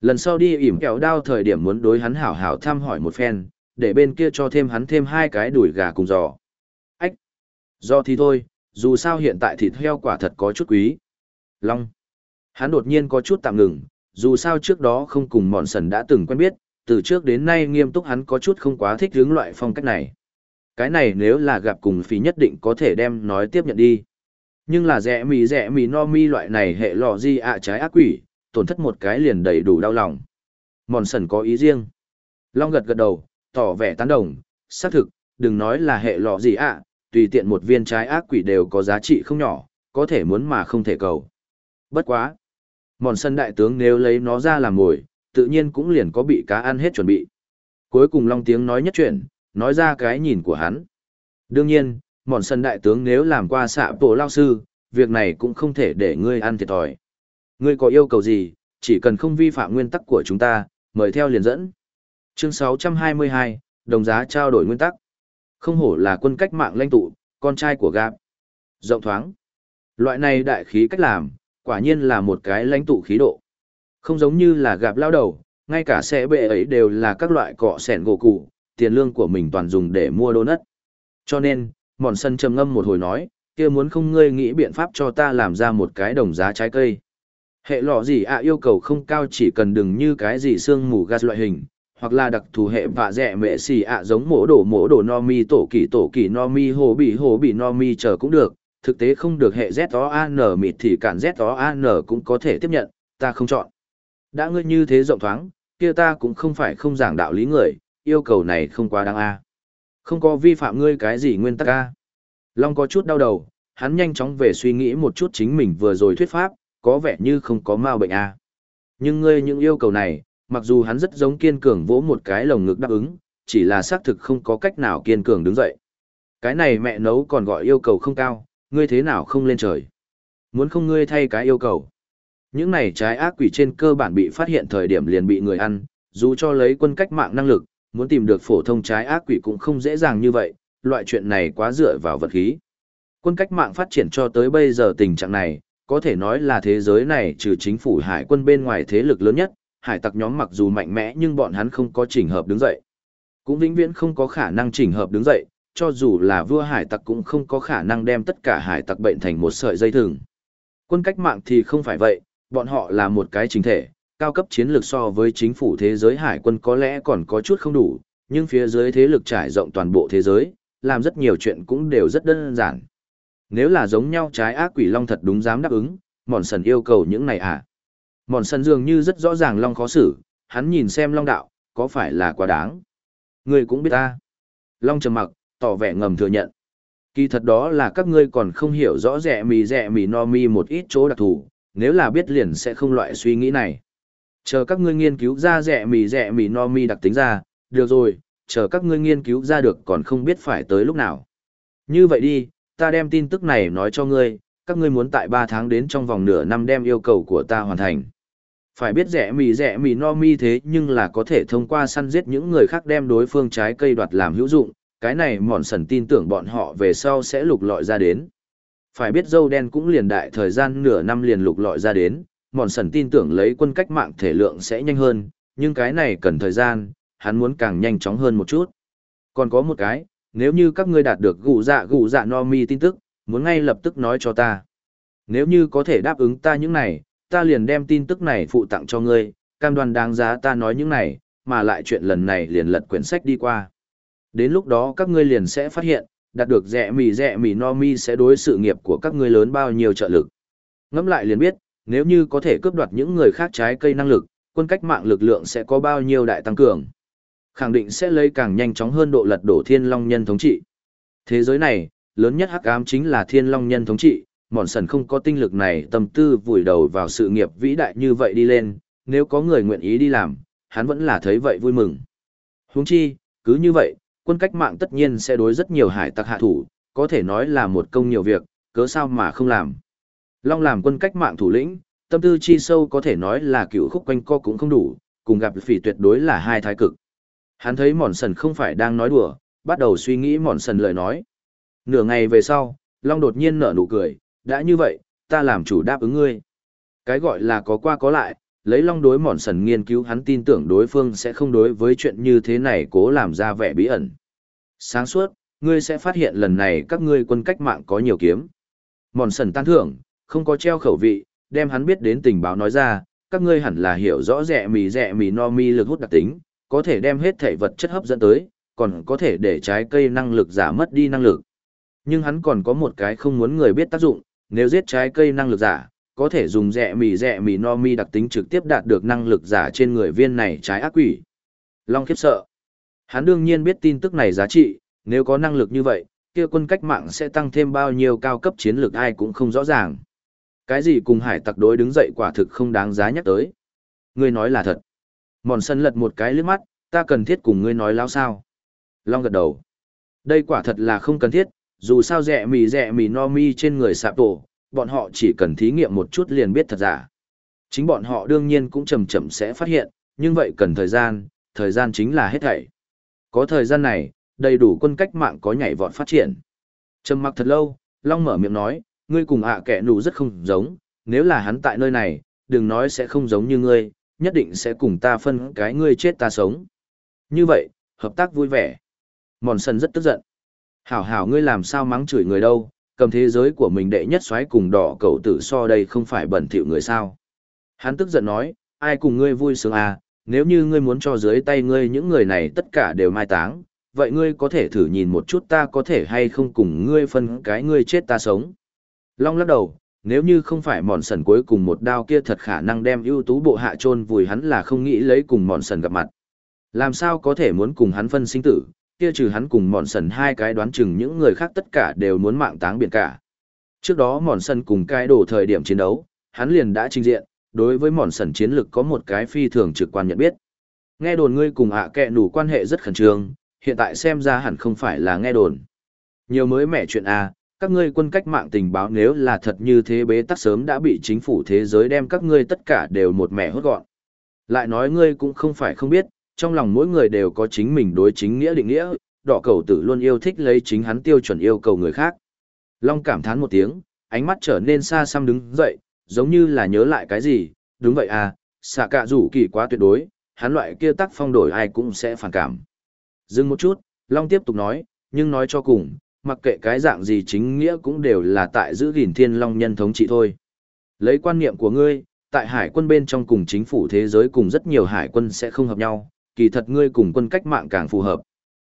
Lần sau đi ỉm kẹo đao thời điểm muốn đối hắn hảo hảo thăm hỏi một phen, để bên kia cho thêm hắn thêm hai cái đùi gà cùng giò. Ách! Do thì thôi, dù sao hiện tại thịt heo quả thật có chút quý. Long! Hắn đột nhiên có chút tạm ngừng, dù sao trước đó không cùng mòn sần đã từng quen biết, từ trước đến nay nghiêm túc hắn có chút không quá thích hướng loại phong cách này. Cái này nếu là gặp cùng phí nhất định có thể đem nói tiếp nhận đi. Nhưng là rẻ mì rẻ mì no mi loại này hệ lò di ạ trái ác quỷ, tổn thất một cái liền đầy đủ đau lòng. Mòn sần có ý riêng. Long gật gật đầu, tỏ vẻ tán đồng, xác thực, đừng nói là hệ lọ gì ạ, tùy tiện một viên trái ác quỷ đều có giá trị không nhỏ, có thể muốn mà không thể cầu. Bất quá. Mòn sân đại tướng nếu lấy nó ra làm mồi, tự nhiên cũng liền có bị cá ăn hết chuẩn bị. Cuối cùng Long tiếng nói nhất chuyện, nói ra cái nhìn của hắn. Đương nhiên, mòn sân đại tướng nếu làm qua xạ bộ lao sư, việc này cũng không thể để ngươi ăn thiệt thòi. Ngươi có yêu cầu gì, chỉ cần không vi phạm nguyên tắc của chúng ta, mời theo liền dẫn. Chương 622, đồng giá trao đổi nguyên tắc. Không hổ là quân cách mạng lãnh tụ, con trai của Gạp. Rộng thoáng. Loại này đại khí cách làm, quả nhiên là một cái lãnh tụ khí độ. Không giống như là Gạp lao đầu, ngay cả xe bệ ấy đều là các loại cọ sẻn gỗ củ tiền lương của mình toàn dùng để mua đô nất. Cho nên, mòn sân trầm ngâm một hồi nói, kia muốn không ngươi nghĩ biện pháp cho ta làm ra một cái đồng giá trái cây. Hệ lọ gì ạ yêu cầu không cao chỉ cần đừng như cái gì xương mù gas loại hình, hoặc là đặc thù hệ vạ rẻ mẹ xì ạ giống mổ đổ mổ đổ no mi tổ kỳ tổ kỳ no mi hồ bị hồ bị no mi chờ cũng được, thực tế không được hệ Z-O-A-N mịt thì cản Z-O-A-N cũng có thể tiếp nhận, ta không chọn. Đã ngươi như thế rộng thoáng, kia ta cũng không phải không giảng đạo lý người, yêu cầu này không quá đáng a. Không có vi phạm ngươi cái gì nguyên tắc a. Long có chút đau đầu, hắn nhanh chóng về suy nghĩ một chút chính mình vừa rồi thuyết pháp, có vẻ như không có mau bệnh a. Nhưng ngươi những yêu cầu này, mặc dù hắn rất giống kiên cường vỗ một cái lồng ngực đáp ứng, chỉ là xác thực không có cách nào kiên cường đứng dậy. Cái này mẹ nấu còn gọi yêu cầu không cao, ngươi thế nào không lên trời. Muốn không ngươi thay cái yêu cầu. Những này trái ác quỷ trên cơ bản bị phát hiện thời điểm liền bị người ăn, dù cho lấy quân cách mạng năng lực, muốn tìm được phổ thông trái ác quỷ cũng không dễ dàng như vậy, loại chuyện này quá dựa vào vật khí. Quân cách mạng phát triển cho tới bây giờ tình trạng này, có thể nói là thế giới này trừ chính phủ hải quân bên ngoài thế lực lớn nhất, hải tặc nhóm mặc dù mạnh mẽ nhưng bọn hắn không có chỉnh hợp đứng dậy. Cũng vĩnh viễn không có khả năng chỉnh hợp đứng dậy, cho dù là vua hải tặc cũng không có khả năng đem tất cả hải tặc bệnh thành một sợi dây thừng. Quân cách mạng thì không phải vậy, bọn họ là một cái chính thể, cao cấp chiến lược so với chính phủ thế giới hải quân có lẽ còn có chút không đủ, nhưng phía dưới thế lực trải rộng toàn bộ thế giới, làm rất nhiều chuyện cũng đều rất đơn giản. Nếu là giống nhau trái ác quỷ long thật đúng dám đáp ứng, mòn sần yêu cầu những này à? Mòn sần dường như rất rõ ràng long khó xử, hắn nhìn xem long đạo, có phải là quá đáng? Ngươi cũng biết ta. Long trầm mặc, tỏ vẻ ngầm thừa nhận. Kỳ thật đó là các ngươi còn không hiểu rõ rẻ mì rẻ mì no mi một ít chỗ đặc thù, nếu là biết liền sẽ không loại suy nghĩ này. Chờ các ngươi nghiên cứu ra rẻ mì rẻ mì no mi đặc tính ra, được rồi, chờ các ngươi nghiên cứu ra được còn không biết phải tới lúc nào. Như vậy đi, ta đem tin tức này nói cho ngươi, các ngươi muốn tại 3 tháng đến trong vòng nửa năm đem yêu cầu của ta hoàn thành. Phải biết rẻ mì rẻ mì no mi thế nhưng là có thể thông qua săn giết những người khác đem đối phương trái cây đoạt làm hữu dụng, cái này mòn sần tin tưởng bọn họ về sau sẽ lục lọi ra đến. Phải biết dâu đen cũng liền đại thời gian nửa năm liền lục lọi ra đến, mòn sần tin tưởng lấy quân cách mạng thể lượng sẽ nhanh hơn, nhưng cái này cần thời gian, hắn muốn càng nhanh chóng hơn một chút. Còn có một cái, nếu như các ngươi đạt được gù dạ gù dạ no mi tin tức, muốn ngay lập tức nói cho ta. Nếu như có thể đáp ứng ta những này, ta liền đem tin tức này phụ tặng cho ngươi, cam đoan đáng giá ta nói những này, mà lại chuyện lần này liền lật quyển sách đi qua. Đến lúc đó các ngươi liền sẽ phát hiện, đạt được rẻ mì rẻ mì no mi sẽ đối sự nghiệp của các ngươi lớn bao nhiêu trợ lực. Ngẫm lại liền biết, nếu như có thể cướp đoạt những người khác trái cây năng lực, quân cách mạng lực lượng sẽ có bao nhiêu đại tăng cường. Khẳng định sẽ lấy càng nhanh chóng hơn độ lật đổ thiên long nhân thống trị. Thế giới này, lớn nhất hắc ám chính là thiên long nhân thống trị, mòn sần không có tinh lực này tâm tư vùi đầu vào sự nghiệp vĩ đại như vậy đi lên, nếu có người nguyện ý đi làm, hắn vẫn là thấy vậy vui mừng. Huống chi, cứ như vậy, quân cách mạng tất nhiên sẽ đối rất nhiều hải tặc hạ thủ, có thể nói là một công nhiều việc, cớ sao mà không làm. Long làm quân cách mạng thủ lĩnh, tâm tư chi sâu có thể nói là cựu khúc quanh co cũng không đủ, cùng gặp phỉ tuyệt đối là hai thái cực. Hắn thấy mòn sần không phải đang nói đùa, bắt đầu suy nghĩ mòn sần lời nói. Nửa ngày về sau, Long đột nhiên nở nụ cười, đã như vậy, ta làm chủ đáp ứng ngươi. Cái gọi là có qua có lại, lấy Long đối mòn sần nghiên cứu hắn tin tưởng đối phương sẽ không đối với chuyện như thế này cố làm ra vẻ bí ẩn. Sáng suốt, ngươi sẽ phát hiện lần này các ngươi quân cách mạng có nhiều kiếm. Mòn sần tan thưởng, không có treo khẩu vị, đem hắn biết đến tình báo nói ra, các ngươi hẳn là hiểu rõ rẻ mì rẻ mì no mi lực hút đặc tính, có thể đem hết thể vật chất hấp dẫn tới, còn có thể để trái cây năng lực giả mất đi năng lực. Nhưng hắn còn có một cái không muốn người biết tác dụng, nếu giết trái cây năng lực giả, có thể dùng rẻ mì rẻ mì no mi đặc tính trực tiếp đạt được năng lực giả trên người viên này trái ác quỷ. Long khiếp sợ. Hắn đương nhiên biết tin tức này giá trị, nếu có năng lực như vậy, kia quân cách mạng sẽ tăng thêm bao nhiêu cao cấp chiến lược ai cũng không rõ ràng. Cái gì cùng hải tặc đối đứng dậy quả thực không đáng giá nhắc tới. Ngươi nói là thật. Mòn sân lật một cái lướt mắt, ta cần thiết cùng ngươi nói lao sao. Long gật đầu. Đây quả thật là không cần thiết, dù sao rẻ mì rẻ mì no mi trên người sạp tổ, bọn họ chỉ cần thí nghiệm một chút liền biết thật giả. Chính bọn họ đương nhiên cũng chậm chậm sẽ phát hiện, nhưng vậy cần thời gian, thời gian chính là hết thảy. Có thời gian này, đầy đủ quân cách mạng có nhảy vọt phát triển. Trầm mặc thật lâu, Long mở miệng nói, ngươi cùng ạ kẻ nụ rất không giống, nếu là hắn tại nơi này, đừng nói sẽ không giống như ngươi, nhất định sẽ cùng ta phân cái ngươi chết ta sống. Như vậy, hợp tác vui vẻ. Mòn sân rất tức giận. Hảo hảo ngươi làm sao mắng chửi người đâu, cầm thế giới của mình đệ nhất xoáy cùng đỏ cậu tử so đây không phải bẩn thỉu người sao. Hắn tức giận nói, ai cùng ngươi vui sướng à, nếu như ngươi muốn cho dưới tay ngươi những người này tất cả đều mai táng, vậy ngươi có thể thử nhìn một chút ta có thể hay không cùng ngươi phân cái ngươi chết ta sống. Long lắc đầu, nếu như không phải mòn sần cuối cùng một đao kia thật khả năng đem ưu tú bộ hạ chôn vùi hắn là không nghĩ lấy cùng mòn sần gặp mặt. Làm sao có thể muốn cùng hắn phân sinh tử, kia trừ hắn cùng mòn sần hai cái đoán chừng những người khác tất cả đều muốn mạng táng biển cả. Trước đó mòn sần cùng cái đổ thời điểm chiến đấu, hắn liền đã trình diện, đối với mòn sần chiến lực có một cái phi thường trực quan nhận biết. Nghe đồn ngươi cùng ạ à kẹ nủ quan hệ rất khẩn trương, hiện tại xem ra hẳn không phải là nghe đồn. Nhiều mới mẻ chuyện A, các ngươi quân cách mạng tình báo nếu là thật như thế bế tắc sớm đã bị chính phủ thế giới đem các ngươi tất cả đều một mẻ hốt gọn. Lại nói ngươi cũng không phải không biết, trong lòng mỗi người đều có chính mình đối chính nghĩa định nghĩa, đỏ cầu tử luôn yêu thích lấy chính hắn tiêu chuẩn yêu cầu người khác. Long cảm thán một tiếng, ánh mắt trở nên xa xăm đứng dậy, giống như là nhớ lại cái gì, đúng vậy à, xạ cạ rủ kỳ quá tuyệt đối, hắn loại kia tác phong đổi ai cũng sẽ phản cảm. Dừng một chút, Long tiếp tục nói, nhưng nói cho cùng, mặc kệ cái dạng gì chính nghĩa cũng đều là tại giữ gìn thiên long nhân thống trị thôi. Lấy quan niệm của ngươi, tại hải quân bên trong cùng chính phủ thế giới cùng rất nhiều hải quân sẽ không hợp nhau, kỳ thật ngươi cùng quân cách mạng càng phù hợp.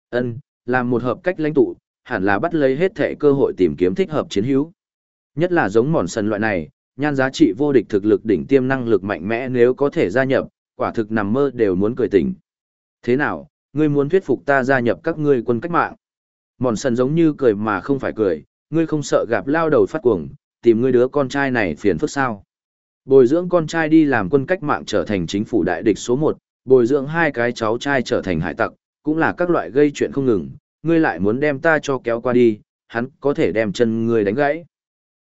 Ân, làm một hợp cách lãnh tụ, hẳn là bắt lấy hết thể cơ hội tìm kiếm thích hợp chiến hữu. Nhất là giống mòn sần loại này, nhan giá trị vô địch thực lực đỉnh tiêm năng lực mạnh mẽ nếu có thể gia nhập, quả thực nằm mơ đều muốn cười tỉnh. Thế nào, ngươi muốn thuyết phục ta gia nhập các ngươi quân cách mạng? Mòn sần giống như cười mà không phải cười, ngươi không sợ gặp lao đầu phát cuồng, tìm ngươi đứa con trai này phiền phức sao. Bồi dưỡng con trai đi làm quân cách mạng trở thành chính phủ đại địch số một, bồi dưỡng hai cái cháu trai trở thành hải tặc, cũng là các loại gây chuyện không ngừng, ngươi lại muốn đem ta cho kéo qua đi, hắn có thể đem chân ngươi đánh gãy.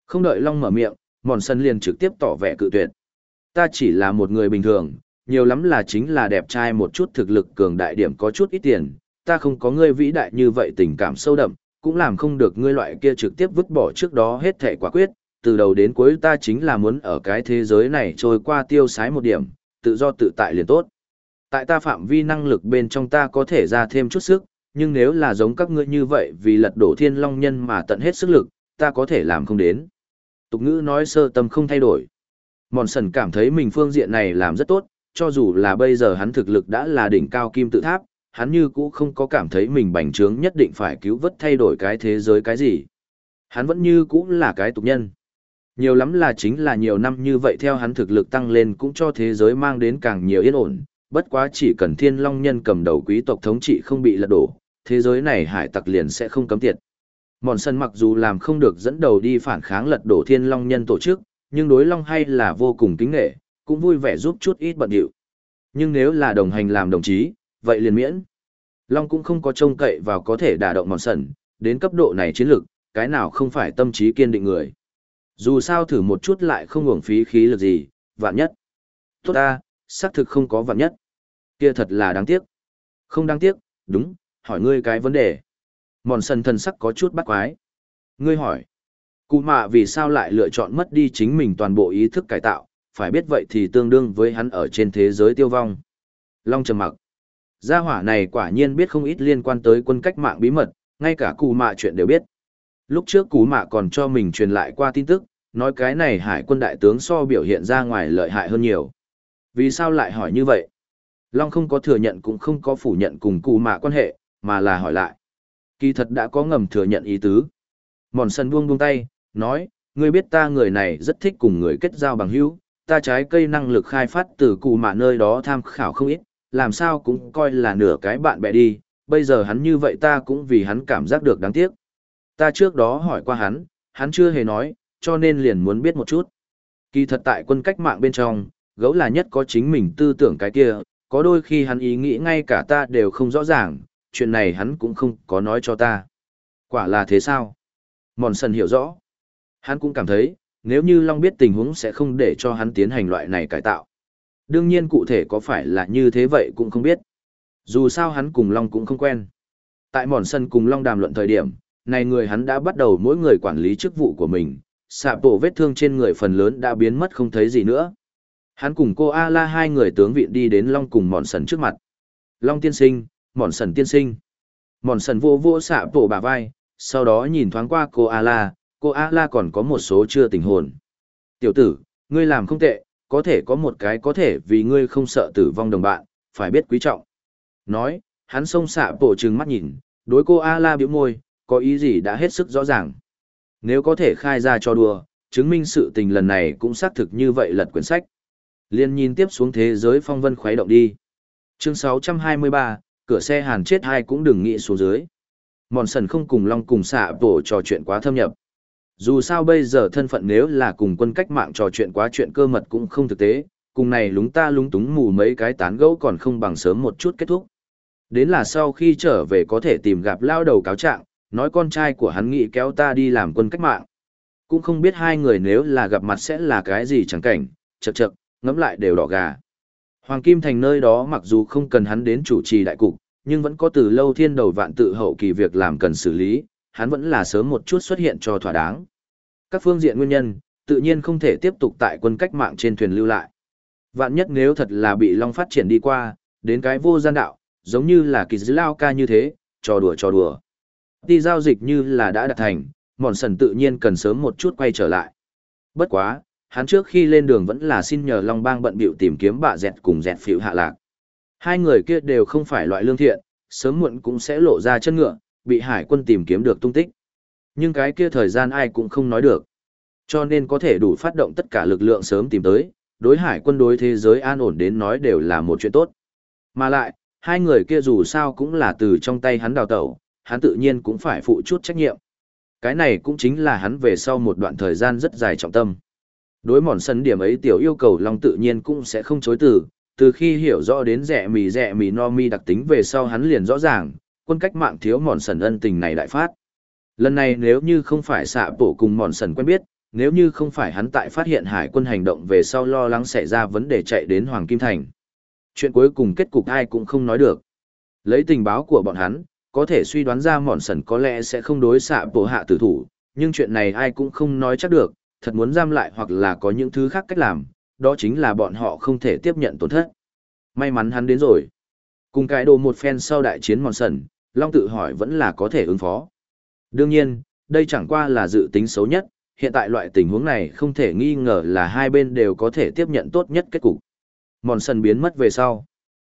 Không đợi Long mở miệng, Mòn Sân liền trực tiếp tỏ vẻ cự tuyệt. Ta chỉ là một người bình thường, nhiều lắm là chính là đẹp trai một chút thực lực cường đại điểm có chút ít tiền, ta không có ngươi vĩ đại như vậy tình cảm sâu đậm, cũng làm không được ngươi loại kia trực tiếp vứt bỏ trước đó hết thể quả quyết, từ đầu đến cuối ta chính là muốn ở cái thế giới này trôi qua tiêu sái một điểm, tự do tự tại liền tốt. Tại ta phạm vi năng lực bên trong ta có thể ra thêm chút sức, nhưng nếu là giống các ngươi như vậy vì lật đổ thiên long nhân mà tận hết sức lực, ta có thể làm không đến. Tục ngữ nói sơ tâm không thay đổi. Mòn sần cảm thấy mình phương diện này làm rất tốt, cho dù là bây giờ hắn thực lực đã là đỉnh cao kim tự tháp, hắn như cũ không có cảm thấy mình bành trướng nhất định phải cứu vớt thay đổi cái thế giới cái gì. Hắn vẫn như cũ là cái tục nhân. Nhiều lắm là chính là nhiều năm như vậy theo hắn thực lực tăng lên cũng cho thế giới mang đến càng nhiều yên ổn, bất quá chỉ cần thiên long nhân cầm đầu quý tộc thống trị không bị lật đổ, thế giới này hải tặc liền sẽ không cấm tiệt. Mòn sân mặc dù làm không được dẫn đầu đi phản kháng lật đổ thiên long nhân tổ chức, nhưng đối long hay là vô cùng kính nghệ, cũng vui vẻ giúp chút ít bận điệu. Nhưng nếu là đồng hành làm đồng chí, vậy liền miễn. Long cũng không có trông cậy vào có thể đả động mòn sần, đến cấp độ này chiến lược, cái nào không phải tâm trí kiên định người. Dù sao thử một chút lại không uổng phí khí lực gì, vạn nhất. Tốt ta, xác thực không có vạn nhất. Kia thật là đáng tiếc. Không đáng tiếc, đúng, hỏi ngươi cái vấn đề. Mòn sần thần sắc có chút bắt quái. Ngươi hỏi, cụ mạ vì sao lại lựa chọn mất đi chính mình toàn bộ ý thức cải tạo, phải biết vậy thì tương đương với hắn ở trên thế giới tiêu vong. Long trầm mặc. Gia hỏa này quả nhiên biết không ít liên quan tới quân cách mạng bí mật, ngay cả cụ mạ chuyện đều biết. Lúc trước cụ mạ còn cho mình truyền lại qua tin tức, nói cái này hải quân đại tướng so biểu hiện ra ngoài lợi hại hơn nhiều. Vì sao lại hỏi như vậy? Long không có thừa nhận cũng không có phủ nhận cùng cụ mạ quan hệ, mà là hỏi lại. Kỳ thật đã có ngầm thừa nhận ý tứ. Mòn sân buông buông tay, nói, ngươi biết ta người này rất thích cùng người kết giao bằng hữu, ta trái cây năng lực khai phát từ cụ mạ nơi đó tham khảo không ít, làm sao cũng coi là nửa cái bạn bè đi, bây giờ hắn như vậy ta cũng vì hắn cảm giác được đáng tiếc. Ta trước đó hỏi qua hắn, hắn chưa hề nói, cho nên liền muốn biết một chút. Kỳ thật tại quân cách mạng bên trong, gấu là nhất có chính mình tư tưởng cái kia, có đôi khi hắn ý nghĩ ngay cả ta đều không rõ ràng, chuyện này hắn cũng không có nói cho ta. Quả là thế sao? Mòn sần hiểu rõ. Hắn cũng cảm thấy, nếu như Long biết tình huống sẽ không để cho hắn tiến hành loại này cải tạo. Đương nhiên cụ thể có phải là như thế vậy cũng không biết. Dù sao hắn cùng Long cũng không quen. Tại mòn sân cùng Long đàm luận thời điểm, này người hắn đã bắt đầu mỗi người quản lý chức vụ của mình, xạ bộ vết thương trên người phần lớn đã biến mất không thấy gì nữa. Hắn cùng cô A-la hai người tướng viện đi đến Long cùng mòn sần trước mặt. Long tiên sinh, mòn sần tiên sinh. Mòn sần vô vô xạ bộ bả vai, sau đó nhìn thoáng qua cô A-la, cô A-la còn có một số chưa tình hồn. Tiểu tử, ngươi làm không tệ, có thể có một cái có thể vì ngươi không sợ tử vong đồng bạn, phải biết quý trọng. Nói, hắn xông xạ bộ trừng mắt nhìn, đối cô A-la biểu môi, có ý gì đã hết sức rõ ràng. Nếu có thể khai ra cho đùa, chứng minh sự tình lần này cũng xác thực như vậy lật quyển sách. Liên nhìn tiếp xuống thế giới phong vân khuấy động đi. Chương 623, cửa xe hàn chết hai cũng đừng nghĩ xuống dưới. Mòn sần không cùng Long cùng xạ bộ trò chuyện quá thâm nhập. Dù sao bây giờ thân phận nếu là cùng quân cách mạng trò chuyện quá chuyện cơ mật cũng không thực tế, cùng này lúng ta lúng túng mù mấy cái tán gẫu còn không bằng sớm một chút kết thúc. Đến là sau khi trở về có thể tìm gặp lao đầu cáo trạng, nói con trai của hắn nghĩ kéo ta đi làm quân cách mạng. Cũng không biết hai người nếu là gặp mặt sẽ là cái gì chẳng cảnh, chật chật, ngẫm lại đều đỏ gà. Hoàng Kim Thành nơi đó mặc dù không cần hắn đến chủ trì đại cục, nhưng vẫn có từ lâu thiên đầu vạn tự hậu kỳ việc làm cần xử lý, hắn vẫn là sớm một chút xuất hiện cho thỏa đáng. Các phương diện nguyên nhân, tự nhiên không thể tiếp tục tại quân cách mạng trên thuyền lưu lại. Vạn nhất nếu thật là bị Long phát triển đi qua, đến cái vô gian đạo, giống như là kỳ dư lao ca như thế, trò đùa trò đùa. Đi giao dịch như là đã đạt thành, mòn sần tự nhiên cần sớm một chút quay trở lại. Bất quá, hắn trước khi lên đường vẫn là xin nhờ Long Bang bận bịu tìm kiếm bạ dẹt cùng dẹt phiểu hạ lạc. Hai người kia đều không phải loại lương thiện, sớm muộn cũng sẽ lộ ra chân ngựa, bị hải quân tìm kiếm được tung tích. Nhưng cái kia thời gian ai cũng không nói được. Cho nên có thể đủ phát động tất cả lực lượng sớm tìm tới, đối hải quân đối thế giới an ổn đến nói đều là một chuyện tốt. Mà lại, hai người kia dù sao cũng là từ trong tay hắn đào tẩu, hắn tự nhiên cũng phải phụ chút trách nhiệm. Cái này cũng chính là hắn về sau một đoạn thời gian rất dài trọng tâm. Đối mòn sân điểm ấy tiểu yêu cầu Long tự nhiên cũng sẽ không chối từ, từ khi hiểu rõ đến rẻ mì rẻ mì no mi đặc tính về sau hắn liền rõ ràng, quân cách mạng thiếu mòn sần ân tình này đại phát. Lần này nếu như không phải xạ bổ cùng mòn sần quen biết, nếu như không phải hắn tại phát hiện hải quân hành động về sau lo lắng xảy ra vấn đề chạy đến Hoàng Kim Thành. Chuyện cuối cùng kết cục ai cũng không nói được. Lấy tình báo của bọn hắn, có thể suy đoán ra mòn sần có lẽ sẽ không đối xạ bổ hạ tử thủ, nhưng chuyện này ai cũng không nói chắc được, thật muốn giam lại hoặc là có những thứ khác cách làm, đó chính là bọn họ không thể tiếp nhận tổn thất. May mắn hắn đến rồi. Cùng cái đồ một phen sau đại chiến mòn sần, Long tự hỏi vẫn là có thể ứng phó. Đương nhiên, đây chẳng qua là dự tính xấu nhất, hiện tại loại tình huống này không thể nghi ngờ là hai bên đều có thể tiếp nhận tốt nhất kết cục. Mòn sân biến mất về sau.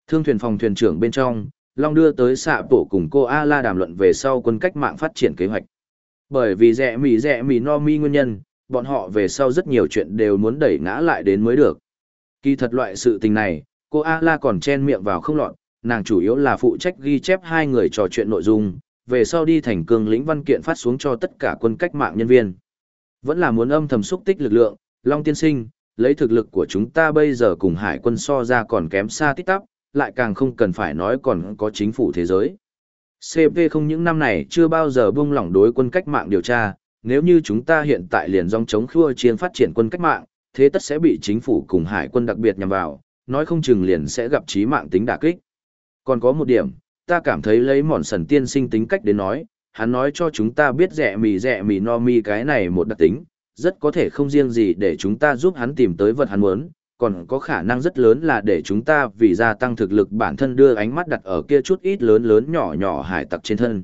Thương thuyền phòng thuyền trưởng bên trong, Long đưa tới xạ tổ cùng cô A-la đàm luận về sau quân cách mạng phát triển kế hoạch. Bởi vì rẻ mì rẻ mì no mi nguyên nhân, bọn họ về sau rất nhiều chuyện đều muốn đẩy ngã lại đến mới được. Kỳ thật loại sự tình này, cô A-la còn chen miệng vào không lọt, nàng chủ yếu là phụ trách ghi chép hai người trò chuyện nội dung, về sau đi thành cương lĩnh văn kiện phát xuống cho tất cả quân cách mạng nhân viên. Vẫn là muốn âm thầm xúc tích lực lượng, Long tiên sinh, lấy thực lực của chúng ta bây giờ cùng hải quân so ra còn kém xa tích tắp, lại càng không cần phải nói còn có chính phủ thế giới. CP không những năm này chưa bao giờ buông lỏng đối quân cách mạng điều tra, nếu như chúng ta hiện tại liền dòng chống khua chiến phát triển quân cách mạng, thế tất sẽ bị chính phủ cùng hải quân đặc biệt nhằm vào, nói không chừng liền sẽ gặp chí mạng tính đả kích. Còn có một điểm, ta cảm thấy lấy mòn sần tiên sinh tính cách đến nói, hắn nói cho chúng ta biết rẻ mì rẻ mì no mi cái này một đặc tính, rất có thể không riêng gì để chúng ta giúp hắn tìm tới vật hắn muốn, còn có khả năng rất lớn là để chúng ta vì gia tăng thực lực bản thân đưa ánh mắt đặt ở kia chút ít lớn lớn nhỏ nhỏ hải tặc trên thân.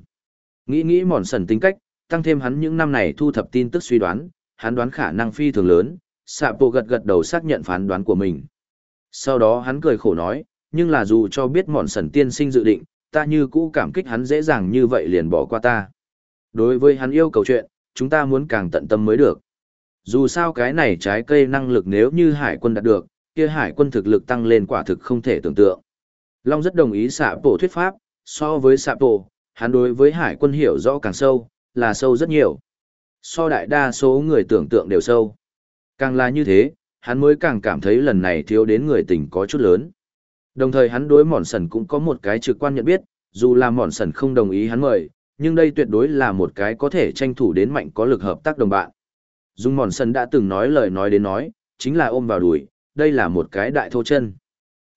Nghĩ nghĩ mòn sần tính cách, tăng thêm hắn những năm này thu thập tin tức suy đoán, hắn đoán khả năng phi thường lớn, xạ bộ gật gật đầu xác nhận phán đoán của mình. Sau đó hắn cười khổ nói, nhưng là dù cho biết mòn sần tiên sinh dự định, ta như cũ cảm kích hắn dễ dàng như vậy liền bỏ qua ta. Đối với hắn yêu cầu chuyện, chúng ta muốn càng tận tâm mới được. Dù sao cái này trái cây năng lực nếu như hải quân đạt được, kia hải quân thực lực tăng lên quả thực không thể tưởng tượng. Long rất đồng ý xạ bộ thuyết pháp, so với xạ bộ, hắn đối với hải quân hiểu rõ càng sâu, là sâu rất nhiều. So đại đa số người tưởng tượng đều sâu. Càng là như thế, hắn mới càng cảm thấy lần này thiếu đến người tình có chút lớn. Đồng thời hắn đối mòn sần cũng có một cái trực quan nhận biết, dù là mòn sần không đồng ý hắn mời, nhưng đây tuyệt đối là một cái có thể tranh thủ đến mạnh có lực hợp tác đồng bạn. Dung mòn sần đã từng nói lời nói đến nói, chính là ôm vào đuổi, đây là một cái đại thô chân.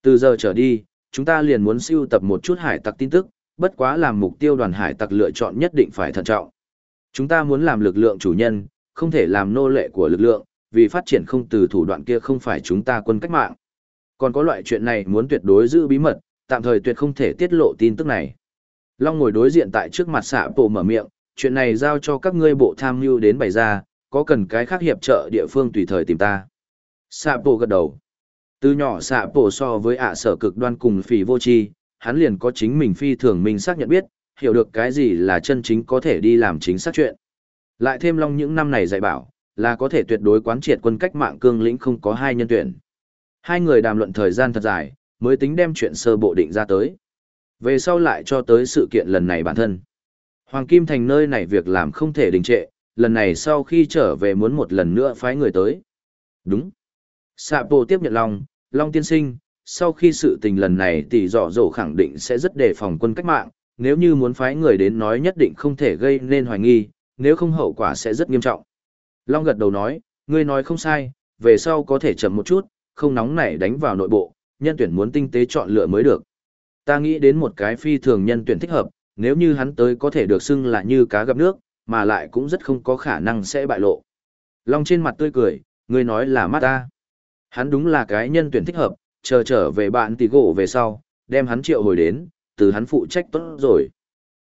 Từ giờ trở đi, chúng ta liền muốn siêu tập một chút hải tặc tin tức, bất quá làm mục tiêu đoàn hải tặc lựa chọn nhất định phải thận trọng. Chúng ta muốn làm lực lượng chủ nhân, không thể làm nô lệ của lực lượng, vì phát triển không từ thủ đoạn kia không phải chúng ta quân cách mạng. Còn có loại chuyện này muốn tuyệt đối giữ bí mật, tạm thời tuyệt không thể tiết lộ tin tức này. Long ngồi đối diện tại trước mặt xạ bộ mở miệng, chuyện này giao cho các ngươi bộ tham mưu đến bày ra, có cần cái khác hiệp trợ địa phương tùy thời tìm ta. Xạ bộ gật đầu. Từ nhỏ xạ bộ so với ạ sở cực đoan cùng phỉ vô tri, hắn liền có chính mình phi thường mình xác nhận biết, hiểu được cái gì là chân chính có thể đi làm chính xác chuyện. Lại thêm long những năm này dạy bảo, là có thể tuyệt đối quán triệt quân cách mạng cương lĩnh không có hai nhân tuyển. Hai người đàm luận thời gian thật dài, mới tính đem chuyện sơ bộ định ra tới. Về sau lại cho tới sự kiện lần này bản thân. Hoàng Kim Thành nơi này việc làm không thể đình trệ, lần này sau khi trở về muốn một lần nữa phái người tới. Đúng. Sạ bộ tiếp nhận Long, Long tiên sinh, sau khi sự tình lần này tỷ dọ dỗ khẳng định sẽ rất đề phòng quân cách mạng, nếu như muốn phái người đến nói nhất định không thể gây nên hoài nghi, nếu không hậu quả sẽ rất nghiêm trọng. Long gật đầu nói, ngươi nói không sai, về sau có thể chậm một chút, không nóng nảy đánh vào nội bộ, nhân tuyển muốn tinh tế chọn lựa mới được. Ta nghĩ đến một cái phi thường nhân tuyển thích hợp, nếu như hắn tới có thể được xưng là như cá gặp nước, mà lại cũng rất không có khả năng sẽ bại lộ. Long trên mặt tươi cười, ngươi nói là mắt ta. Hắn đúng là cái nhân tuyển thích hợp, chờ trở về bạn tỷ gỗ về sau, đem hắn triệu hồi đến, từ hắn phụ trách tốt rồi.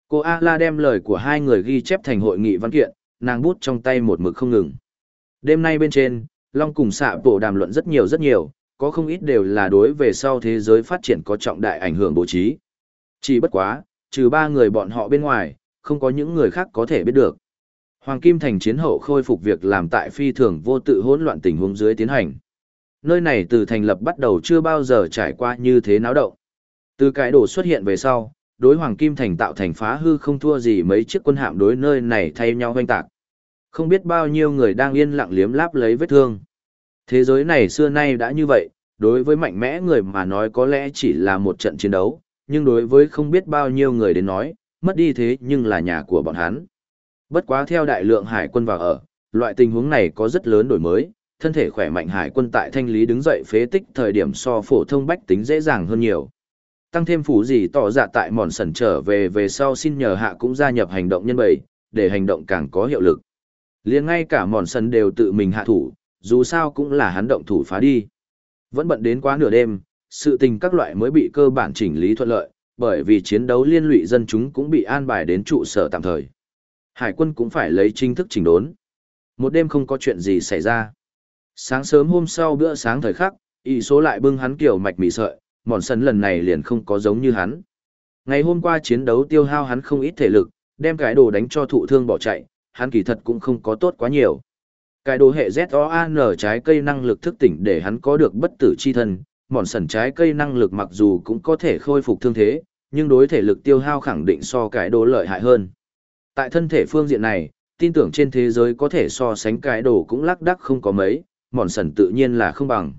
Cô A-la đem lời của hai người ghi chép thành hội nghị văn kiện, nàng bút trong tay một mực không ngừng. Đêm nay bên trên, Long cùng xạ bộ đàm luận rất nhiều rất nhiều, có không ít đều là đối về sau thế giới phát triển có trọng đại ảnh hưởng bố trí. Chỉ bất quá, trừ ba người bọn họ bên ngoài, không có những người khác có thể biết được. Hoàng Kim Thành chiến hậu khôi phục việc làm tại phi thường vô tự hỗn loạn tình huống dưới tiến hành. Nơi này từ thành lập bắt đầu chưa bao giờ trải qua như thế náo động. Từ cái đồ xuất hiện về sau, đối Hoàng Kim Thành tạo thành phá hư không thua gì mấy chiếc quân hạm đối nơi này thay nhau hoanh tạc. Không biết bao nhiêu người đang yên lặng liếm láp lấy vết thương. Thế giới này xưa nay đã như vậy, đối với mạnh mẽ người mà nói có lẽ chỉ là một trận chiến đấu, nhưng đối với không biết bao nhiêu người đến nói, mất đi thế nhưng là nhà của bọn hắn. Bất quá theo đại lượng hải quân vào ở, loại tình huống này có rất lớn đổi mới, thân thể khỏe mạnh hải quân tại thanh lý đứng dậy phế tích thời điểm so phổ thông bách tính dễ dàng hơn nhiều. Tăng thêm phủ gì tỏ dạ tại mòn sẩn trở về về sau xin nhờ hạ cũng gia nhập hành động nhân bầy, để hành động càng có hiệu lực liền ngay cả mòn sần đều tự mình hạ thủ, dù sao cũng là hắn động thủ phá đi. Vẫn bận đến quá nửa đêm, sự tình các loại mới bị cơ bản chỉnh lý thuận lợi, bởi vì chiến đấu liên lụy dân chúng cũng bị an bài đến trụ sở tạm thời. Hải quân cũng phải lấy chính thức chỉnh đốn. Một đêm không có chuyện gì xảy ra. Sáng sớm hôm sau bữa sáng thời khắc, y số lại bưng hắn kiểu mạch mị sợi, mòn sân lần này liền không có giống như hắn. Ngày hôm qua chiến đấu tiêu hao hắn không ít thể lực, đem cái đồ đánh cho thụ thương bỏ chạy, hắn kỳ thật cũng không có tốt quá nhiều. Cái đồ hệ ZOAN trái cây năng lực thức tỉnh để hắn có được bất tử chi thân, mòn sần trái cây năng lực mặc dù cũng có thể khôi phục thương thế, nhưng đối thể lực tiêu hao khẳng định so cái đồ lợi hại hơn. Tại thân thể phương diện này, tin tưởng trên thế giới có thể so sánh cái đồ cũng lắc đắc không có mấy, mòn sần tự nhiên là không bằng.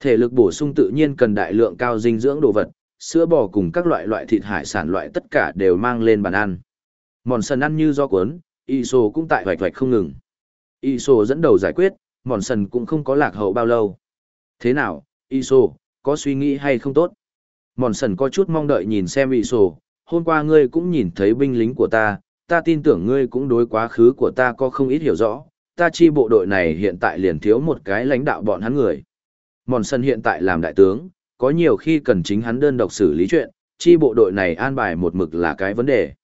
Thể lực bổ sung tự nhiên cần đại lượng cao dinh dưỡng đồ vật, sữa bò cùng các loại loại thịt hải sản loại tất cả đều mang lên bàn ăn. Mòn sần ăn như do cuốn, Y sổ cũng tại hoạch hoạch không ngừng. Y sổ dẫn đầu giải quyết, mòn sần cũng không có lạc hậu bao lâu. Thế nào, Y sổ, có suy nghĩ hay không tốt? Mòn sần có chút mong đợi nhìn xem Y sổ, hôm qua ngươi cũng nhìn thấy binh lính của ta, ta tin tưởng ngươi cũng đối quá khứ của ta có không ít hiểu rõ, ta chi bộ đội này hiện tại liền thiếu một cái lãnh đạo bọn hắn người. Mòn sân hiện tại làm đại tướng, có nhiều khi cần chính hắn đơn độc xử lý chuyện, chi bộ đội này an bài một mực là cái vấn đề.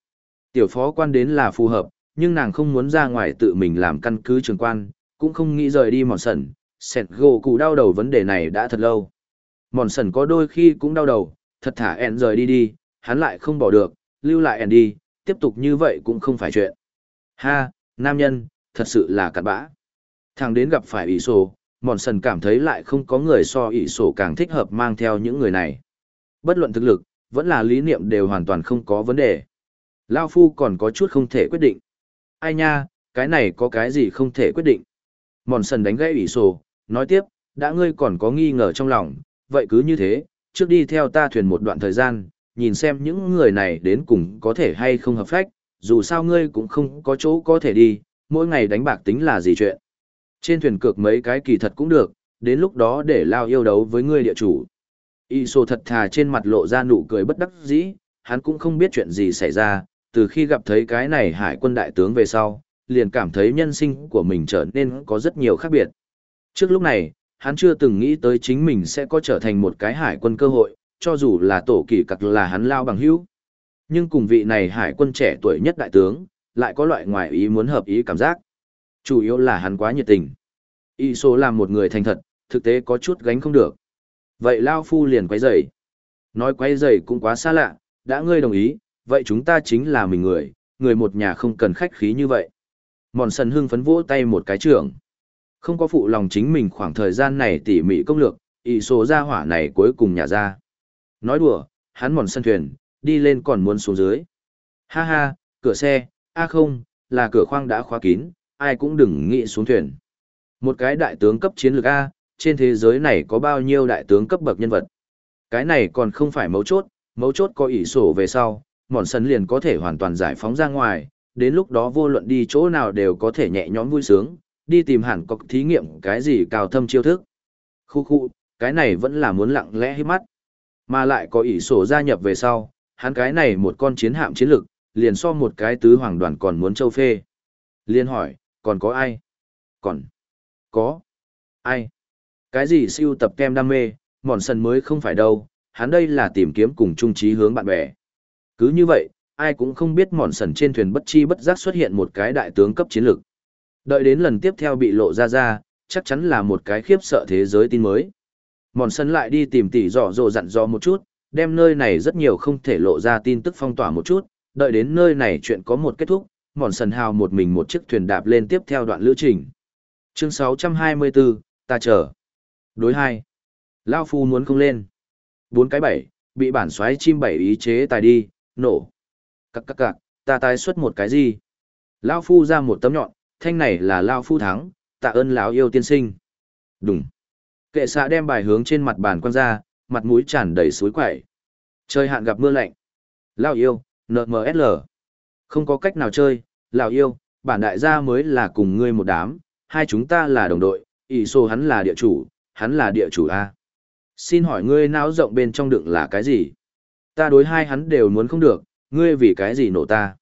Tiểu phó quan đến là phù hợp, nhưng nàng không muốn ra ngoài tự mình làm căn cứ trường quan, cũng không nghĩ rời đi mòn sần. Sẹt gỗ cụ đau đầu vấn đề này đã thật lâu. Mòn sần có đôi khi cũng đau đầu, thật thả ẹn rời đi đi, hắn lại không bỏ được, lưu lại ẹn đi, tiếp tục như vậy cũng không phải chuyện. Ha, nam nhân, thật sự là cặn bã. Thằng đến gặp phải ỷ sổ, mòn sần cảm thấy lại không có người so ỷ sổ càng thích hợp mang theo những người này. Bất luận thực lực, vẫn là lý niệm đều hoàn toàn không có vấn đề. Lao Phu còn có chút không thể quyết định. Ai nha, cái này có cái gì không thể quyết định. Mòn sần đánh gãy ủy sổ, nói tiếp, đã ngươi còn có nghi ngờ trong lòng, vậy cứ như thế, trước đi theo ta thuyền một đoạn thời gian, nhìn xem những người này đến cùng có thể hay không hợp phách, dù sao ngươi cũng không có chỗ có thể đi, mỗi ngày đánh bạc tính là gì chuyện. Trên thuyền cược mấy cái kỳ thật cũng được, đến lúc đó để lao yêu đấu với ngươi địa chủ. Y sô thật thà trên mặt lộ ra nụ cười bất đắc dĩ, hắn cũng không biết chuyện gì xảy ra, từ khi gặp thấy cái này hải quân đại tướng về sau, liền cảm thấy nhân sinh của mình trở nên có rất nhiều khác biệt. Trước lúc này, hắn chưa từng nghĩ tới chính mình sẽ có trở thành một cái hải quân cơ hội, cho dù là tổ kỳ cặc là hắn lao bằng hữu. Nhưng cùng vị này hải quân trẻ tuổi nhất đại tướng, lại có loại ngoài ý muốn hợp ý cảm giác. Chủ yếu là hắn quá nhiệt tình. Y số là một người thành thật, thực tế có chút gánh không được. Vậy Lao Phu liền quay dậy. Nói quay dậy cũng quá xa lạ, đã ngươi đồng ý, vậy chúng ta chính là mình người, người một nhà không cần khách khí như vậy. Mòn sần hưng phấn vỗ tay một cái trưởng. Không có phụ lòng chính mình khoảng thời gian này tỉ mỉ công lược, ý số ra hỏa này cuối cùng nhà ra. Nói đùa, hắn mòn sân thuyền, đi lên còn muốn xuống dưới. Ha ha, cửa xe, a không, là cửa khoang đã khóa kín, ai cũng đừng nghĩ xuống thuyền. Một cái đại tướng cấp chiến lược A, trên thế giới này có bao nhiêu đại tướng cấp bậc nhân vật. Cái này còn không phải mấu chốt, mấu chốt có ỷ sổ về sau, mòn sân liền có thể hoàn toàn giải phóng ra ngoài, đến lúc đó vô luận đi chỗ nào đều có thể nhẹ nhõm vui sướng, đi tìm hẳn cọc thí nghiệm cái gì cao thâm chiêu thức. Khu khu, cái này vẫn là muốn lặng lẽ hít mắt. Mà lại có ỷ sổ gia nhập về sau, hắn cái này một con chiến hạm chiến lực, liền so một cái tứ hoàng đoàn còn muốn châu phê. Liên hỏi, còn có ai? Còn có ai? Cái gì siêu tập kem đam mê, mòn sần mới không phải đâu, hắn đây là tìm kiếm cùng trung trí hướng bạn bè. Cứ như vậy, ai cũng không biết mòn sần trên thuyền bất chi bất giác xuất hiện một cái đại tướng cấp chiến lược. Đợi đến lần tiếp theo bị lộ ra ra, chắc chắn là một cái khiếp sợ thế giới tin mới. Mòn sân lại đi tìm tỉ dò dồ dặn dò một chút, đem nơi này rất nhiều không thể lộ ra tin tức phong tỏa một chút, đợi đến nơi này chuyện có một kết thúc, mòn sần hào một mình một chiếc thuyền đạp lên tiếp theo đoạn lữ trình. Chương 624, ta chờ. Đối hai. Lao phu muốn không lên. Bốn cái bảy, bị bản xoáy chim bảy ý chế tài đi, nổ. Cắc cắc cạc, ta tái xuất một cái gì? Lao phu ra một tấm nhọn, thanh này là Lao phu thắng, tạ ơn lão yêu tiên sinh. Đúng. Kệ xạ đem bài hướng trên mặt bàn quăng ra, mặt mũi tràn đầy suối quẩy. Trời hạn gặp mưa lạnh. Lao yêu, NMSL. Không có cách nào chơi, Lão yêu, bản đại gia mới là cùng ngươi một đám, hai chúng ta là đồng đội, ỷ xô hắn là địa chủ, hắn là địa chủ A. Xin hỏi ngươi não rộng bên trong đựng là cái gì? Ta đối hai hắn đều muốn không được, ngươi vì cái gì nổ ta?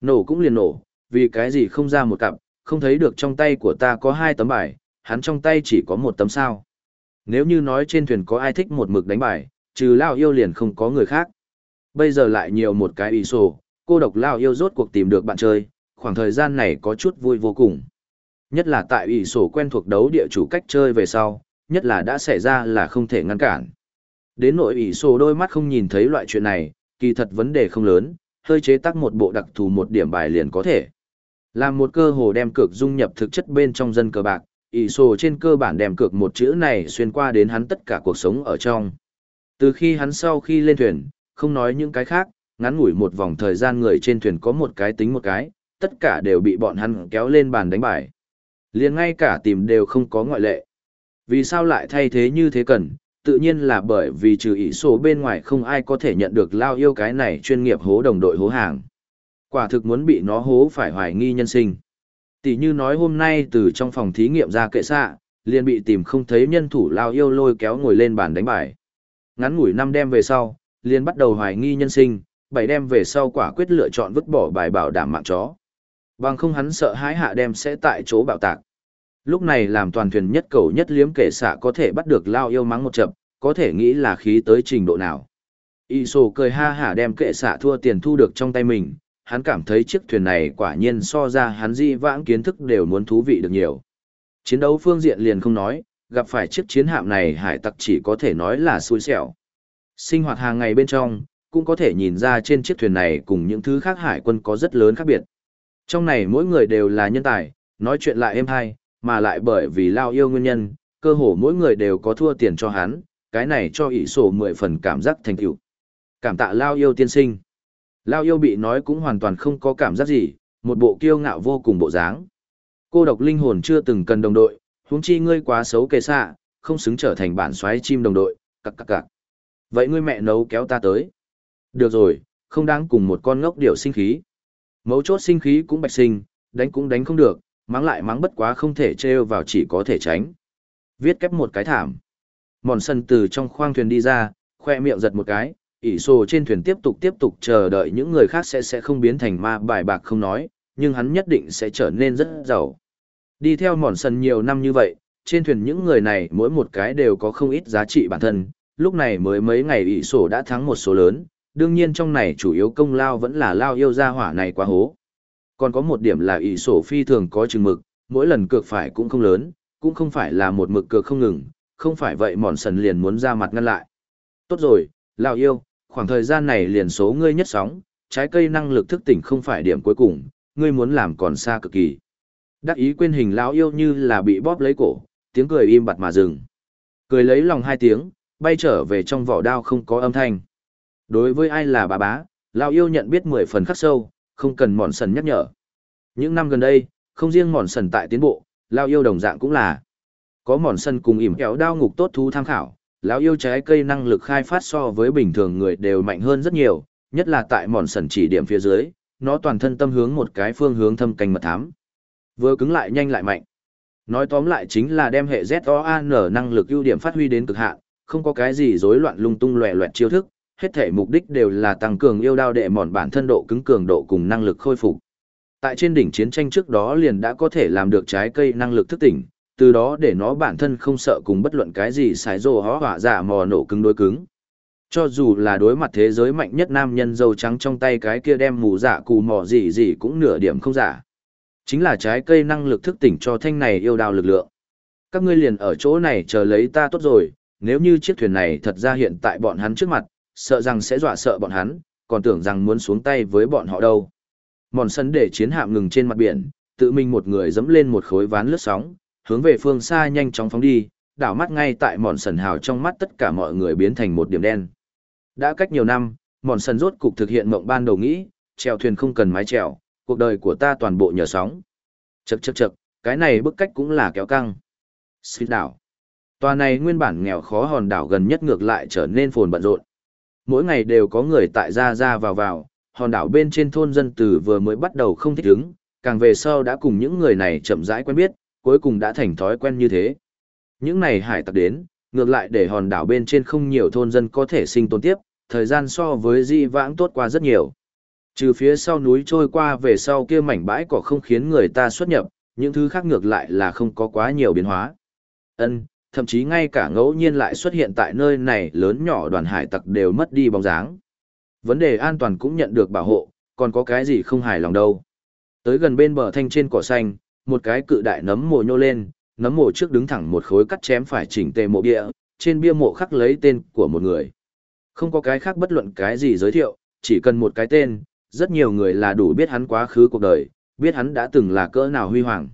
Nổ cũng liền nổ, vì cái gì không ra một cặp, không thấy được trong tay của ta có hai tấm bài, hắn trong tay chỉ có một tấm sao. Nếu như nói trên thuyền có ai thích một mực đánh bài, trừ Lao yêu liền không có người khác. Bây giờ lại nhiều một cái ý sổ, cô độc Lao yêu rốt cuộc tìm được bạn chơi, khoảng thời gian này có chút vui vô cùng. Nhất là tại ý sổ quen thuộc đấu địa chủ cách chơi về sau, nhất là đã xảy ra là không thể ngăn cản. Đến nội ý sổ đôi mắt không nhìn thấy loại chuyện này, kỳ thật vấn đề không lớn, hơi chế tác một bộ đặc thù một điểm bài liền có thể. Làm một cơ hồ đem cược dung nhập thực chất bên trong dân cờ bạc, ỷ sổ trên cơ bản đem cược một chữ này xuyên qua đến hắn tất cả cuộc sống ở trong. Từ khi hắn sau khi lên thuyền, không nói những cái khác, ngắn ngủi một vòng thời gian người trên thuyền có một cái tính một cái, tất cả đều bị bọn hắn kéo lên bàn đánh bài. liền ngay cả tìm đều không có ngoại lệ. Vì sao lại thay thế như thế cần? Tự nhiên là bởi vì trừ ỷ số bên ngoài không ai có thể nhận được lao yêu cái này chuyên nghiệp hố đồng đội hố hàng. Quả thực muốn bị nó hố phải hoài nghi nhân sinh. Tỷ như nói hôm nay từ trong phòng thí nghiệm ra kệ xạ, liền bị tìm không thấy nhân thủ lao yêu lôi kéo ngồi lên bàn đánh bài. Ngắn ngủi năm đêm về sau, liền bắt đầu hoài nghi nhân sinh, bảy đêm về sau quả quyết lựa chọn vứt bỏ bài bảo đảm mạng chó. Bằng không hắn sợ hãi hạ đem sẽ tại chỗ bạo tạc. Lúc này làm toàn thuyền nhất cầu nhất liếm kể xạ có thể bắt được lao yêu mắng một chập, có thể nghĩ là khí tới trình độ nào. Y sổ cười ha hả đem kệ xạ thua tiền thu được trong tay mình, hắn cảm thấy chiếc thuyền này quả nhiên so ra hắn di vãng kiến thức đều muốn thú vị được nhiều. Chiến đấu phương diện liền không nói, gặp phải chiếc chiến hạm này hải tặc chỉ có thể nói là xui xẻo. Sinh hoạt hàng ngày bên trong, cũng có thể nhìn ra trên chiếc thuyền này cùng những thứ khác hải quân có rất lớn khác biệt. Trong này mỗi người đều là nhân tài, nói chuyện lại êm hay, mà lại bởi vì lao yêu nguyên nhân, cơ hồ mỗi người đều có thua tiền cho hắn, cái này cho ỷ sổ mười phần cảm giác thành tựu. Cảm tạ lao yêu tiên sinh. Lao yêu bị nói cũng hoàn toàn không có cảm giác gì, một bộ kiêu ngạo vô cùng bộ dáng. Cô độc linh hồn chưa từng cần đồng đội, huống chi ngươi quá xấu kề xạ, không xứng trở thành bản xoáy chim đồng đội, cặc cặc cặc. Vậy ngươi mẹ nấu kéo ta tới. Được rồi, không đáng cùng một con ngốc điểu sinh khí. Mấu chốt sinh khí cũng bạch sinh, đánh cũng đánh không được, mắng lại mắng bất quá không thể trêu vào chỉ có thể tránh. Viết kép một cái thảm. Mòn sân từ trong khoang thuyền đi ra, khoe miệng giật một cái, ỷ sổ trên thuyền tiếp tục tiếp tục chờ đợi những người khác sẽ sẽ không biến thành ma bài bạc không nói, nhưng hắn nhất định sẽ trở nên rất giàu. Đi theo mòn sân nhiều năm như vậy, trên thuyền những người này mỗi một cái đều có không ít giá trị bản thân, lúc này mới mấy ngày ỷ sổ đã thắng một số lớn, đương nhiên trong này chủ yếu công lao vẫn là lao yêu gia hỏa này quá hố. Còn có một điểm là ỷ sổ phi thường có chừng mực, mỗi lần cược phải cũng không lớn, cũng không phải là một mực cược không ngừng, không phải vậy mòn sần liền muốn ra mặt ngăn lại. Tốt rồi, lao yêu, khoảng thời gian này liền số ngươi nhất sóng, trái cây năng lực thức tỉnh không phải điểm cuối cùng, ngươi muốn làm còn xa cực kỳ. Đắc ý quên hình lão yêu như là bị bóp lấy cổ, tiếng cười im bặt mà dừng. Cười lấy lòng hai tiếng, bay trở về trong vỏ đao không có âm thanh. Đối với ai là bà bá, lão yêu nhận biết mười phần khắc sâu, không cần mòn sần nhắc nhở. Những năm gần đây, không riêng mòn sần tại tiến bộ, lão yêu đồng dạng cũng là. Có mòn sần cùng ỉm kéo đao ngục tốt thú tham khảo, lão yêu trái cây năng lực khai phát so với bình thường người đều mạnh hơn rất nhiều, nhất là tại mòn sần chỉ điểm phía dưới, nó toàn thân tâm hướng một cái phương hướng thâm canh mật thám. Vừa cứng lại nhanh lại mạnh. Nói tóm lại chính là đem hệ ZOAN năng lực ưu điểm phát huy đến cực hạn, không có cái gì rối loạn lung tung loẻ loẹt chiêu thức, hết thể mục đích đều là tăng cường yêu đao đệ mòn bản thân độ cứng cường độ cùng năng lực khôi phục. Tại trên đỉnh chiến tranh trước đó liền đã có thể làm được trái cây năng lực thức tỉnh, từ đó để nó bản thân không sợ cùng bất luận cái gì xài rồ hó hỏa giả mò nổ cứng đối cứng. Cho dù là đối mặt thế giới mạnh nhất nam nhân dâu trắng trong tay cái kia đem mù giả cù mò gì gì cũng nửa điểm không giả. Chính là trái cây năng lực thức tỉnh cho thanh này yêu đao lực lượng. Các ngươi liền ở chỗ này chờ lấy ta tốt rồi, nếu như chiếc thuyền này thật ra hiện tại bọn hắn trước mặt, sợ rằng sẽ dọa sợ bọn hắn, còn tưởng rằng muốn xuống tay với bọn họ đâu. Mòn sân để chiến hạm ngừng trên mặt biển, tự mình một người dẫm lên một khối ván lướt sóng, hướng về phương xa nhanh chóng phóng đi, đảo mắt ngay tại mòn sần hào trong mắt tất cả mọi người biến thành một điểm đen. Đã cách nhiều năm, mòn sần rốt cục thực hiện mộng ban đầu nghĩ, trèo thuyền không cần mái trèo, cuộc đời của ta toàn bộ nhờ sóng. Chậc chậc chậc, cái này bức cách cũng là kéo căng. Xuyên đảo. Tòa này nguyên bản nghèo khó hòn đảo gần nhất ngược lại trở nên phồn bận rộn. Mỗi ngày đều có người tại ra ra vào vào, hòn đảo bên trên thôn dân từ vừa mới bắt đầu không thích ứng, càng về sau đã cùng những người này chậm rãi quen biết, cuối cùng đã thành thói quen như thế. Những này hải tặc đến, ngược lại để hòn đảo bên trên không nhiều thôn dân có thể sinh tồn tiếp, thời gian so với di vãng tốt qua rất nhiều. Trừ phía sau núi trôi qua về sau kia mảnh bãi cỏ không khiến người ta xuất nhập, những thứ khác ngược lại là không có quá nhiều biến hóa. Ân, thậm chí ngay cả ngẫu nhiên lại xuất hiện tại nơi này lớn nhỏ đoàn hải tặc đều mất đi bóng dáng. Vấn đề an toàn cũng nhận được bảo hộ, còn có cái gì không hài lòng đâu. Tới gần bên bờ thanh trên cỏ xanh, một cái cự đại nấm mồ nhô lên, nấm mồ trước đứng thẳng một khối cắt chém phải chỉnh tề mộ bia, trên bia mộ khắc lấy tên của một người. Không có cái khác bất luận cái gì giới thiệu, chỉ cần một cái tên, rất nhiều người là đủ biết hắn quá khứ cuộc đời, biết hắn đã từng là cỡ nào huy hoàng.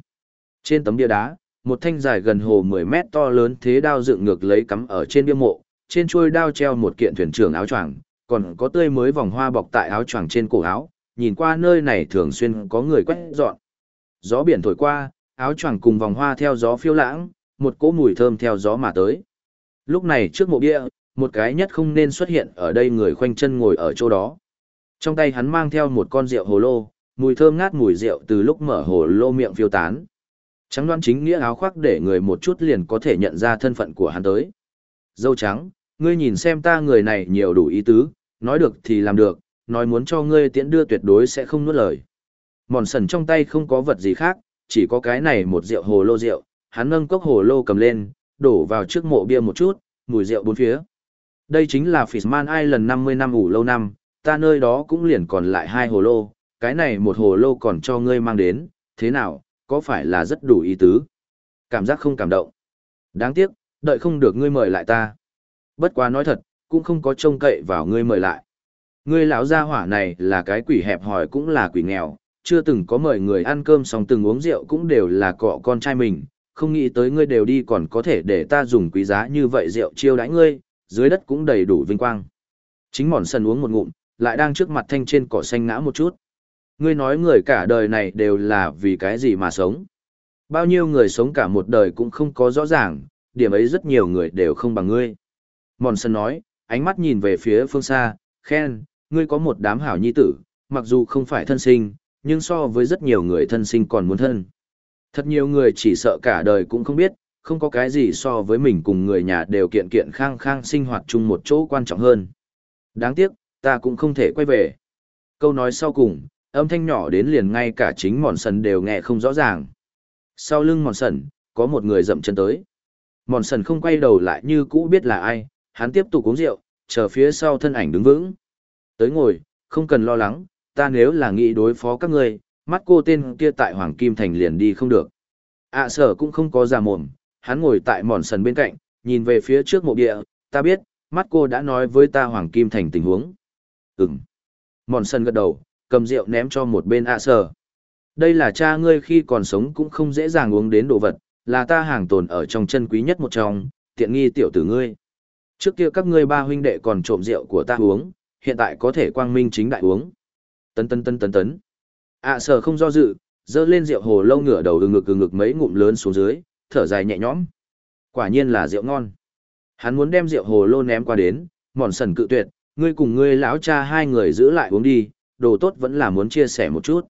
Trên tấm bia đá, một thanh dài gần hồ 10 mét to lớn thế đao dựng ngược lấy cắm ở trên bia mộ, trên chuôi đao treo một kiện thuyền trưởng áo choàng, còn có tươi mới vòng hoa bọc tại áo choàng trên cổ áo, nhìn qua nơi này thường xuyên có người quét dọn. Gió biển thổi qua, áo choàng cùng vòng hoa theo gió phiêu lãng, một cỗ mùi thơm theo gió mà tới. Lúc này trước mộ bia, một cái nhất không nên xuất hiện ở đây người khoanh chân ngồi ở chỗ đó. Trong tay hắn mang theo một con rượu hồ lô, mùi thơm ngát mùi rượu từ lúc mở hồ lô miệng phiêu tán. Trắng đoan chính nghĩa áo khoác để người một chút liền có thể nhận ra thân phận của hắn tới. Dâu trắng, ngươi nhìn xem ta người này nhiều đủ ý tứ, nói được thì làm được, nói muốn cho ngươi tiễn đưa tuyệt đối sẽ không nuốt lời. Mòn sần trong tay không có vật gì khác, chỉ có cái này một rượu hồ lô rượu, hắn nâng cốc hồ lô cầm lên, đổ vào trước mộ bia một chút, mùi rượu bốn phía. Đây chính là Fishman Island 50 năm ủ lâu năm, ta nơi đó cũng liền còn lại hai hồ lô, cái này một hồ lô còn cho ngươi mang đến, thế nào, có phải là rất đủ ý tứ? Cảm giác không cảm động. Đáng tiếc, đợi không được ngươi mời lại ta. Bất quá nói thật, cũng không có trông cậy vào ngươi mời lại. Ngươi lão gia hỏa này là cái quỷ hẹp hòi cũng là quỷ nghèo, chưa từng có mời người ăn cơm xong từng uống rượu cũng đều là cọ con trai mình, không nghĩ tới ngươi đều đi còn có thể để ta dùng quý giá như vậy rượu chiêu đãi ngươi, dưới đất cũng đầy đủ vinh quang. Chính mòn sần uống một ngụm, lại đang trước mặt thanh trên cỏ xanh ngã một chút. Ngươi nói người cả đời này đều là vì cái gì mà sống. Bao nhiêu người sống cả một đời cũng không có rõ ràng, điểm ấy rất nhiều người đều không bằng ngươi. Mòn sân nói, ánh mắt nhìn về phía phương xa, khen, ngươi có một đám hảo nhi tử, mặc dù không phải thân sinh, nhưng so với rất nhiều người thân sinh còn muốn thân. Thật nhiều người chỉ sợ cả đời cũng không biết, không có cái gì so với mình cùng người nhà đều kiện kiện khang khang sinh hoạt chung một chỗ quan trọng hơn. Đáng tiếc, ta cũng không thể quay về. Câu nói sau cùng, âm thanh nhỏ đến liền ngay cả chính mòn sần đều nghe không rõ ràng. Sau lưng mòn sần, có một người dậm chân tới. Mòn sần không quay đầu lại như cũ biết là ai, hắn tiếp tục uống rượu, chờ phía sau thân ảnh đứng vững. Tới ngồi, không cần lo lắng, ta nếu là nghĩ đối phó các ngươi, mắt cô tên kia tại Hoàng Kim Thành liền đi không được. À, ạ sở cũng không có già mồm, hắn ngồi tại mòn sần bên cạnh, nhìn về phía trước mộ địa, ta biết, mắt cô đã nói với ta Hoàng Kim Thành tình huống. Ừm. Mòn sần gật đầu, cầm rượu ném cho một bên ạ sở. Đây là cha ngươi khi còn sống cũng không dễ dàng uống đến đồ vật, là ta hàng tồn ở trong chân quý nhất một trong, tiện nghi tiểu tử ngươi. Trước kia các ngươi ba huynh đệ còn trộm rượu của ta uống, hiện tại có thể quang minh chính đại uống. Tấn tấn tấn tấn tấn. ạ sở không do dự, dơ lên rượu hồ lâu ngửa đầu ừ ngực ừ ngực mấy ngụm lớn xuống dưới, thở dài nhẹ nhõm. Quả nhiên là rượu ngon. Hắn muốn đem rượu hồ lô ném qua đến, mòn sần cự tuyệt, ngươi cùng ngươi lão cha hai người giữ lại uống đi, đồ tốt vẫn là muốn chia sẻ một chút.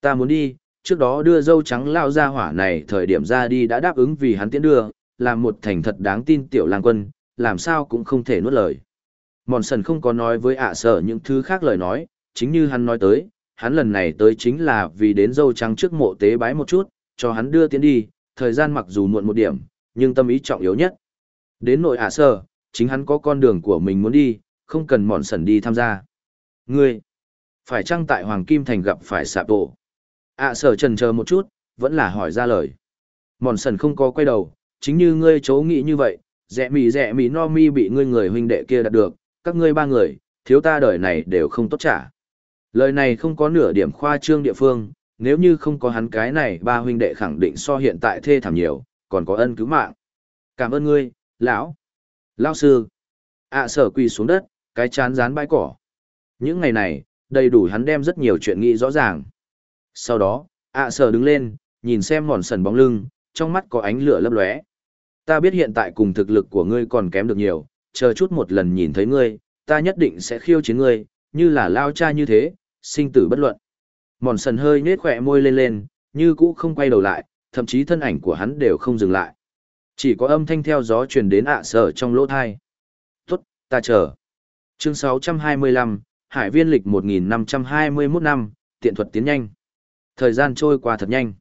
Ta muốn đi, trước đó đưa dâu trắng lao ra hỏa này thời điểm ra đi đã đáp ứng vì hắn tiến đưa, làm một thành thật đáng tin tiểu lang quân, làm sao cũng không thể nuốt lời. Mòn sần không có nói với ạ sở những thứ khác lời nói, chính như hắn nói tới, hắn lần này tới chính là vì đến dâu trắng trước mộ tế bái một chút, cho hắn đưa tiến đi, thời gian mặc dù muộn một điểm, nhưng tâm ý trọng yếu nhất. Đến nội ạ sở, chính hắn có con đường của mình muốn đi, không cần mòn sần đi tham gia. Ngươi, phải chăng tại Hoàng Kim Thành gặp phải sạp bộ? ạ à, sở trần chờ một chút, vẫn là hỏi ra lời. Mòn sần không có quay đầu, chính như ngươi chấu nghĩ như vậy, rẻ mì rẻ mì no mi bị ngươi người huynh đệ kia đạt được, các ngươi ba người, thiếu ta đời này đều không tốt trả. Lời này không có nửa điểm khoa trương địa phương, nếu như không có hắn cái này ba huynh đệ khẳng định so hiện tại thê thảm nhiều, còn có ân cứu mạng. Cảm ơn ngươi, lão. Lão sư. ạ sở quỳ xuống đất, cái chán rán bãi cỏ. Những ngày này, đầy đủ hắn đem rất nhiều chuyện nghĩ rõ ràng. Sau đó, ạ sở đứng lên, nhìn xem mòn sần bóng lưng, trong mắt có ánh lửa lấp lóe. Ta biết hiện tại cùng thực lực của ngươi còn kém được nhiều, chờ chút một lần nhìn thấy ngươi, ta nhất định sẽ khiêu chiến ngươi, như là lao cha như thế, sinh tử bất luận. Mòn sần hơi nhếch khỏe môi lên lên, như cũ không quay đầu lại, thậm chí thân ảnh của hắn đều không dừng lại. Chỉ có âm thanh theo gió truyền đến ạ sở trong lỗ thai. Tốt, ta chờ. Chương 625, Hải viên lịch 1521 năm, tiện thuật tiến nhanh. Thời gian trôi qua thật nhanh.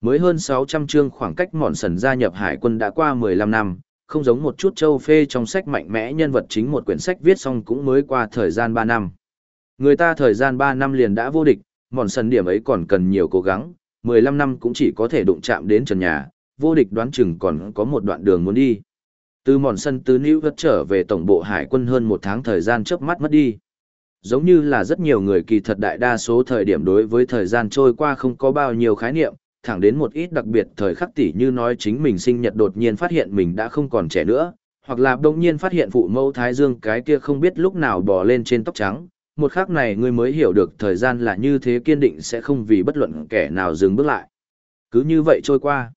Mới hơn 600 chương khoảng cách mòn sần gia nhập hải quân đã qua 15 năm, không giống một chút châu phê trong sách mạnh mẽ nhân vật chính một quyển sách viết xong cũng mới qua thời gian 3 năm. Người ta thời gian 3 năm liền đã vô địch, mòn sần điểm ấy còn cần nhiều cố gắng, 15 năm cũng chỉ có thể đụng chạm đến trần nhà, vô địch đoán chừng còn có một đoạn đường muốn đi. Từ mòn sân tứ nữ vất trở về tổng bộ hải quân hơn một tháng thời gian chớp mắt mất đi. Giống như là rất nhiều người kỳ thật đại đa số thời điểm đối với thời gian trôi qua không có bao nhiêu khái niệm, thẳng đến một ít đặc biệt thời khắc tỉ như nói chính mình sinh nhật đột nhiên phát hiện mình đã không còn trẻ nữa, hoặc là đột nhiên phát hiện phụ mẫu Thái Dương cái kia không biết lúc nào bò lên trên tóc trắng, một khắc này ngươi mới hiểu được thời gian là như thế kiên định sẽ không vì bất luận kẻ nào dừng bước lại. Cứ như vậy trôi qua.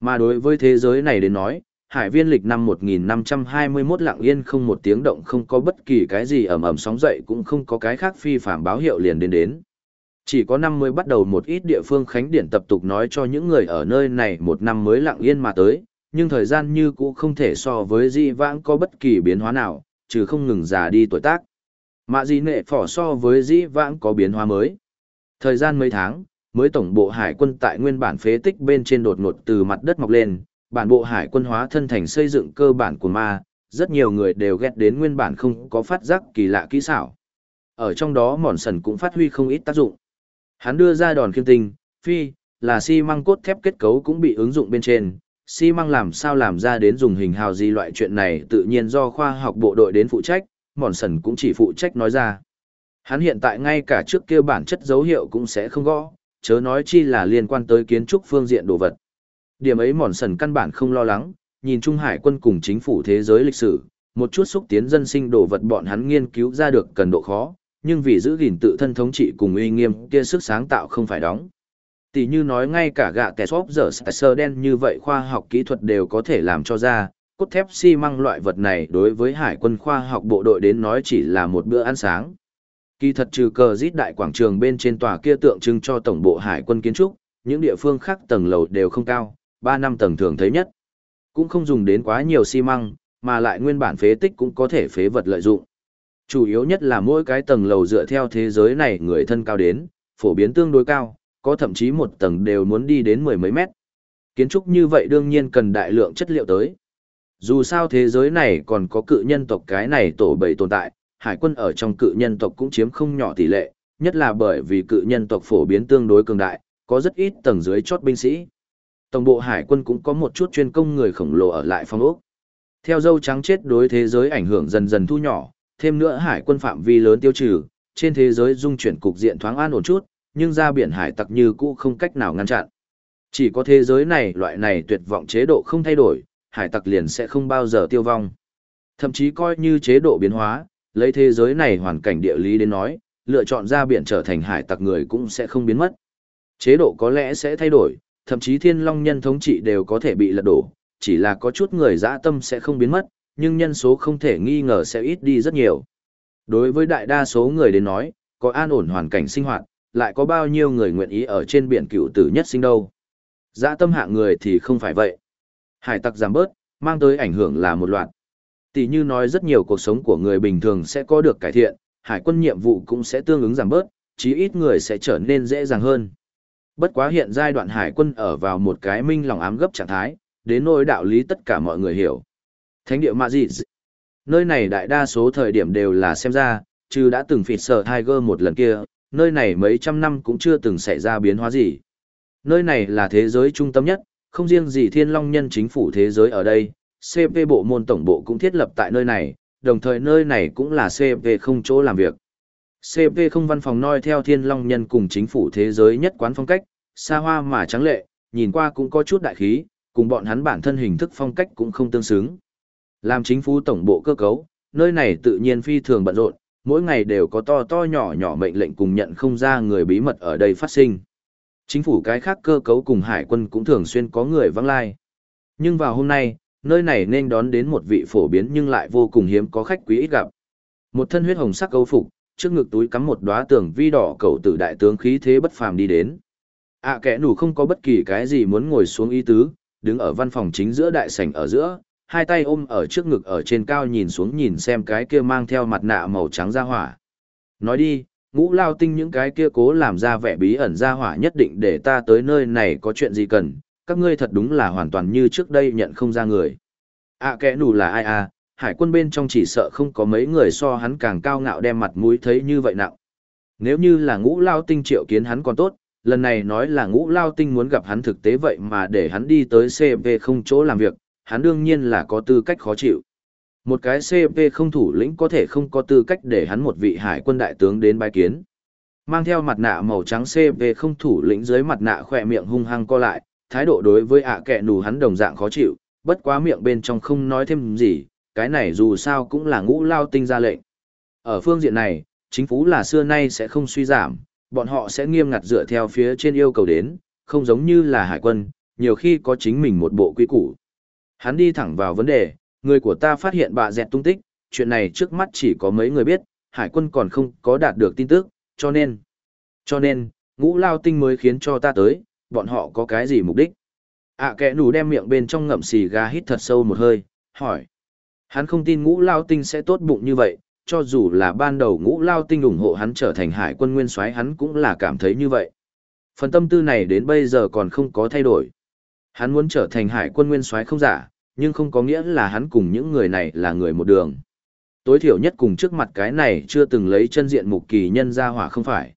Mà đối với thế giới này đến nói, hải viên lịch năm 1521 lặng yên không một tiếng động không có bất kỳ cái gì ẩm ẩm sóng dậy cũng không có cái khác phi phạm báo hiệu liền đến đến. Chỉ có năm mới bắt đầu một ít địa phương khánh điển tập tục nói cho những người ở nơi này một năm mới lặng yên mà tới, nhưng thời gian như cũ không thể so với di vãng có bất kỳ biến hóa nào, trừ không ngừng già đi tuổi tác. Mạ gì nệ phỏ so với di vãng có biến hóa mới. Thời gian mấy tháng, mới tổng bộ hải quân tại nguyên bản phế tích bên trên đột ngột từ mặt đất mọc lên, bản bộ hải quân hóa thân thành xây dựng cơ bản của ma, rất nhiều người đều ghét đến nguyên bản không có phát giác kỳ lạ kỹ xảo. Ở trong đó mòn sần cũng phát huy không ít tác dụng. Hắn đưa ra đòn khiêm tinh, phi, là xi măng cốt thép kết cấu cũng bị ứng dụng bên trên. Xi măng làm sao làm ra đến dùng hình hào gì loại chuyện này tự nhiên do khoa học bộ đội đến phụ trách, mòn sần cũng chỉ phụ trách nói ra. Hắn hiện tại ngay cả trước kia bản chất dấu hiệu cũng sẽ không gõ, chớ nói chi là liên quan tới kiến trúc phương diện đồ vật. Điểm ấy mòn sần căn bản không lo lắng, nhìn Trung Hải quân cùng chính phủ thế giới lịch sử, một chút xúc tiến dân sinh đồ vật bọn hắn nghiên cứu ra được cần độ khó, nhưng vì giữ gìn tự thân thống trị cùng uy nghiêm kia sức sáng tạo không phải đóng. Tỷ như nói ngay cả gạ kẻ xóp giờ sơ đen như vậy khoa học kỹ thuật đều có thể làm cho ra, cốt thép xi măng loại vật này đối với hải quân khoa học bộ đội đến nói chỉ là một bữa ăn sáng. Kỳ thật trừ cờ rít đại quảng trường bên trên tòa kia tượng trưng cho tổng bộ hải quân kiến trúc, những địa phương khác tầng lầu đều không cao, Ba năm tầng thường thấy nhất. Cũng không dùng đến quá nhiều xi măng, mà lại nguyên bản phế tích cũng có thể phế vật lợi dụng. Chủ yếu nhất là mỗi cái tầng lầu dựa theo thế giới này người thân cao đến, phổ biến tương đối cao, có thậm chí một tầng đều muốn đi đến mười mấy mét. Kiến trúc như vậy đương nhiên cần đại lượng chất liệu tới. Dù sao thế giới này còn có cự nhân tộc cái này tổ bầy tồn tại, hải quân ở trong cự nhân tộc cũng chiếm không nhỏ tỷ lệ, nhất là bởi vì cự nhân tộc phổ biến tương đối cường đại, có rất ít tầng dưới chót binh sĩ. Tổng bộ hải quân cũng có một chút chuyên công người khổng lồ ở lại phong ốc. Theo dâu trắng chết đối thế giới ảnh hưởng dần dần thu nhỏ, thêm nữa hải quân phạm vi lớn tiêu trừ, trên thế giới dung chuyển cục diện thoáng an ổn chút, nhưng ra biển hải tặc như cũ không cách nào ngăn chặn. Chỉ có thế giới này loại này tuyệt vọng chế độ không thay đổi, hải tặc liền sẽ không bao giờ tiêu vong. Thậm chí coi như chế độ biến hóa, lấy thế giới này hoàn cảnh địa lý đến nói, lựa chọn ra biển trở thành hải tặc người cũng sẽ không biến mất. Chế độ có lẽ sẽ thay đổi, thậm chí thiên long nhân thống trị đều có thể bị lật đổ, chỉ là có chút người dã tâm sẽ không biến mất, nhưng nhân số không thể nghi ngờ sẽ ít đi rất nhiều. Đối với đại đa số người đến nói, có an ổn hoàn cảnh sinh hoạt, lại có bao nhiêu người nguyện ý ở trên biển cựu tử nhất sinh đâu. Dã tâm hạng người thì không phải vậy. Hải tặc giảm bớt, mang tới ảnh hưởng là một loạt. Tỷ như nói rất nhiều cuộc sống của người bình thường sẽ có được cải thiện, hải quân nhiệm vụ cũng sẽ tương ứng giảm bớt, chí ít người sẽ trở nên dễ dàng hơn. Bất quá hiện giai đoạn hải quân ở vào một cái minh lòng ám gấp trạng thái, đến nỗi đạo lý tất cả mọi người hiểu. Thánh địa Mạ Dị Nơi này đại đa số thời điểm đều là xem ra, trừ đã từng phịt sở Tiger một lần kia, nơi này mấy trăm năm cũng chưa từng xảy ra biến hóa gì. Nơi này là thế giới trung tâm nhất, không riêng gì thiên long nhân chính phủ thế giới ở đây, CP bộ môn tổng bộ cũng thiết lập tại nơi này, đồng thời nơi này cũng là CP không chỗ làm việc. CP không văn phòng noi theo thiên long nhân cùng chính phủ thế giới nhất quán phong cách, xa hoa mà trắng lệ, nhìn qua cũng có chút đại khí, cùng bọn hắn bản thân hình thức phong cách cũng không tương xứng. Làm chính phủ tổng bộ cơ cấu, nơi này tự nhiên phi thường bận rộn, mỗi ngày đều có to to nhỏ nhỏ mệnh lệnh cùng nhận không ra người bí mật ở đây phát sinh. Chính phủ cái khác cơ cấu cùng hải quân cũng thường xuyên có người vắng lai. Nhưng vào hôm nay, nơi này nên đón đến một vị phổ biến nhưng lại vô cùng hiếm có khách quý ít gặp. Một thân huyết hồng sắc câu phục, trước ngực túi cắm một đóa tường vi đỏ cầu tử đại tướng khí thế bất phàm đi đến ạ à, kẻ nủ không có bất kỳ cái gì muốn ngồi xuống ý tứ, đứng ở văn phòng chính giữa đại sảnh ở giữa, hai tay ôm ở trước ngực ở trên cao nhìn xuống nhìn xem cái kia mang theo mặt nạ màu trắng ra hỏa. Nói đi, ngũ lao tinh những cái kia cố làm ra vẻ bí ẩn ra hỏa nhất định để ta tới nơi này có chuyện gì cần, các ngươi thật đúng là hoàn toàn như trước đây nhận không ra người. À kẻ nù là ai à, hải quân bên trong chỉ sợ không có mấy người so hắn càng cao ngạo đem mặt mũi thấy như vậy nặng. Nếu như là ngũ lao tinh triệu kiến hắn còn tốt, lần này nói là ngũ lao tinh muốn gặp hắn thực tế vậy mà để hắn đi tới CP không chỗ làm việc, hắn đương nhiên là có tư cách khó chịu. Một cái CP không thủ lĩnh có thể không có tư cách để hắn một vị hải quân đại tướng đến bái kiến. Mang theo mặt nạ màu trắng CP không thủ lĩnh dưới mặt nạ khỏe miệng hung hăng co lại, thái độ đối với ạ kẹ nù hắn đồng dạng khó chịu, bất quá miệng bên trong không nói thêm gì, cái này dù sao cũng là ngũ lao tinh ra lệnh. Ở phương diện này, chính phủ là xưa nay sẽ không suy giảm, bọn họ sẽ nghiêm ngặt dựa theo phía trên yêu cầu đến, không giống như là hải quân, nhiều khi có chính mình một bộ quy củ. Hắn đi thẳng vào vấn đề, người của ta phát hiện bà dẹt tung tích, chuyện này trước mắt chỉ có mấy người biết, hải quân còn không có đạt được tin tức, cho nên, cho nên, ngũ lao tinh mới khiến cho ta tới, bọn họ có cái gì mục đích? ạ à, kẻ nủ đem miệng bên trong ngậm xì gà hít thật sâu một hơi, hỏi. Hắn không tin ngũ lao tinh sẽ tốt bụng như vậy, cho dù là ban đầu ngũ lao tinh ủng hộ hắn trở thành hải quân nguyên soái hắn cũng là cảm thấy như vậy. Phần tâm tư này đến bây giờ còn không có thay đổi. Hắn muốn trở thành hải quân nguyên soái không giả, nhưng không có nghĩa là hắn cùng những người này là người một đường. Tối thiểu nhất cùng trước mặt cái này chưa từng lấy chân diện mục kỳ nhân ra hỏa không phải.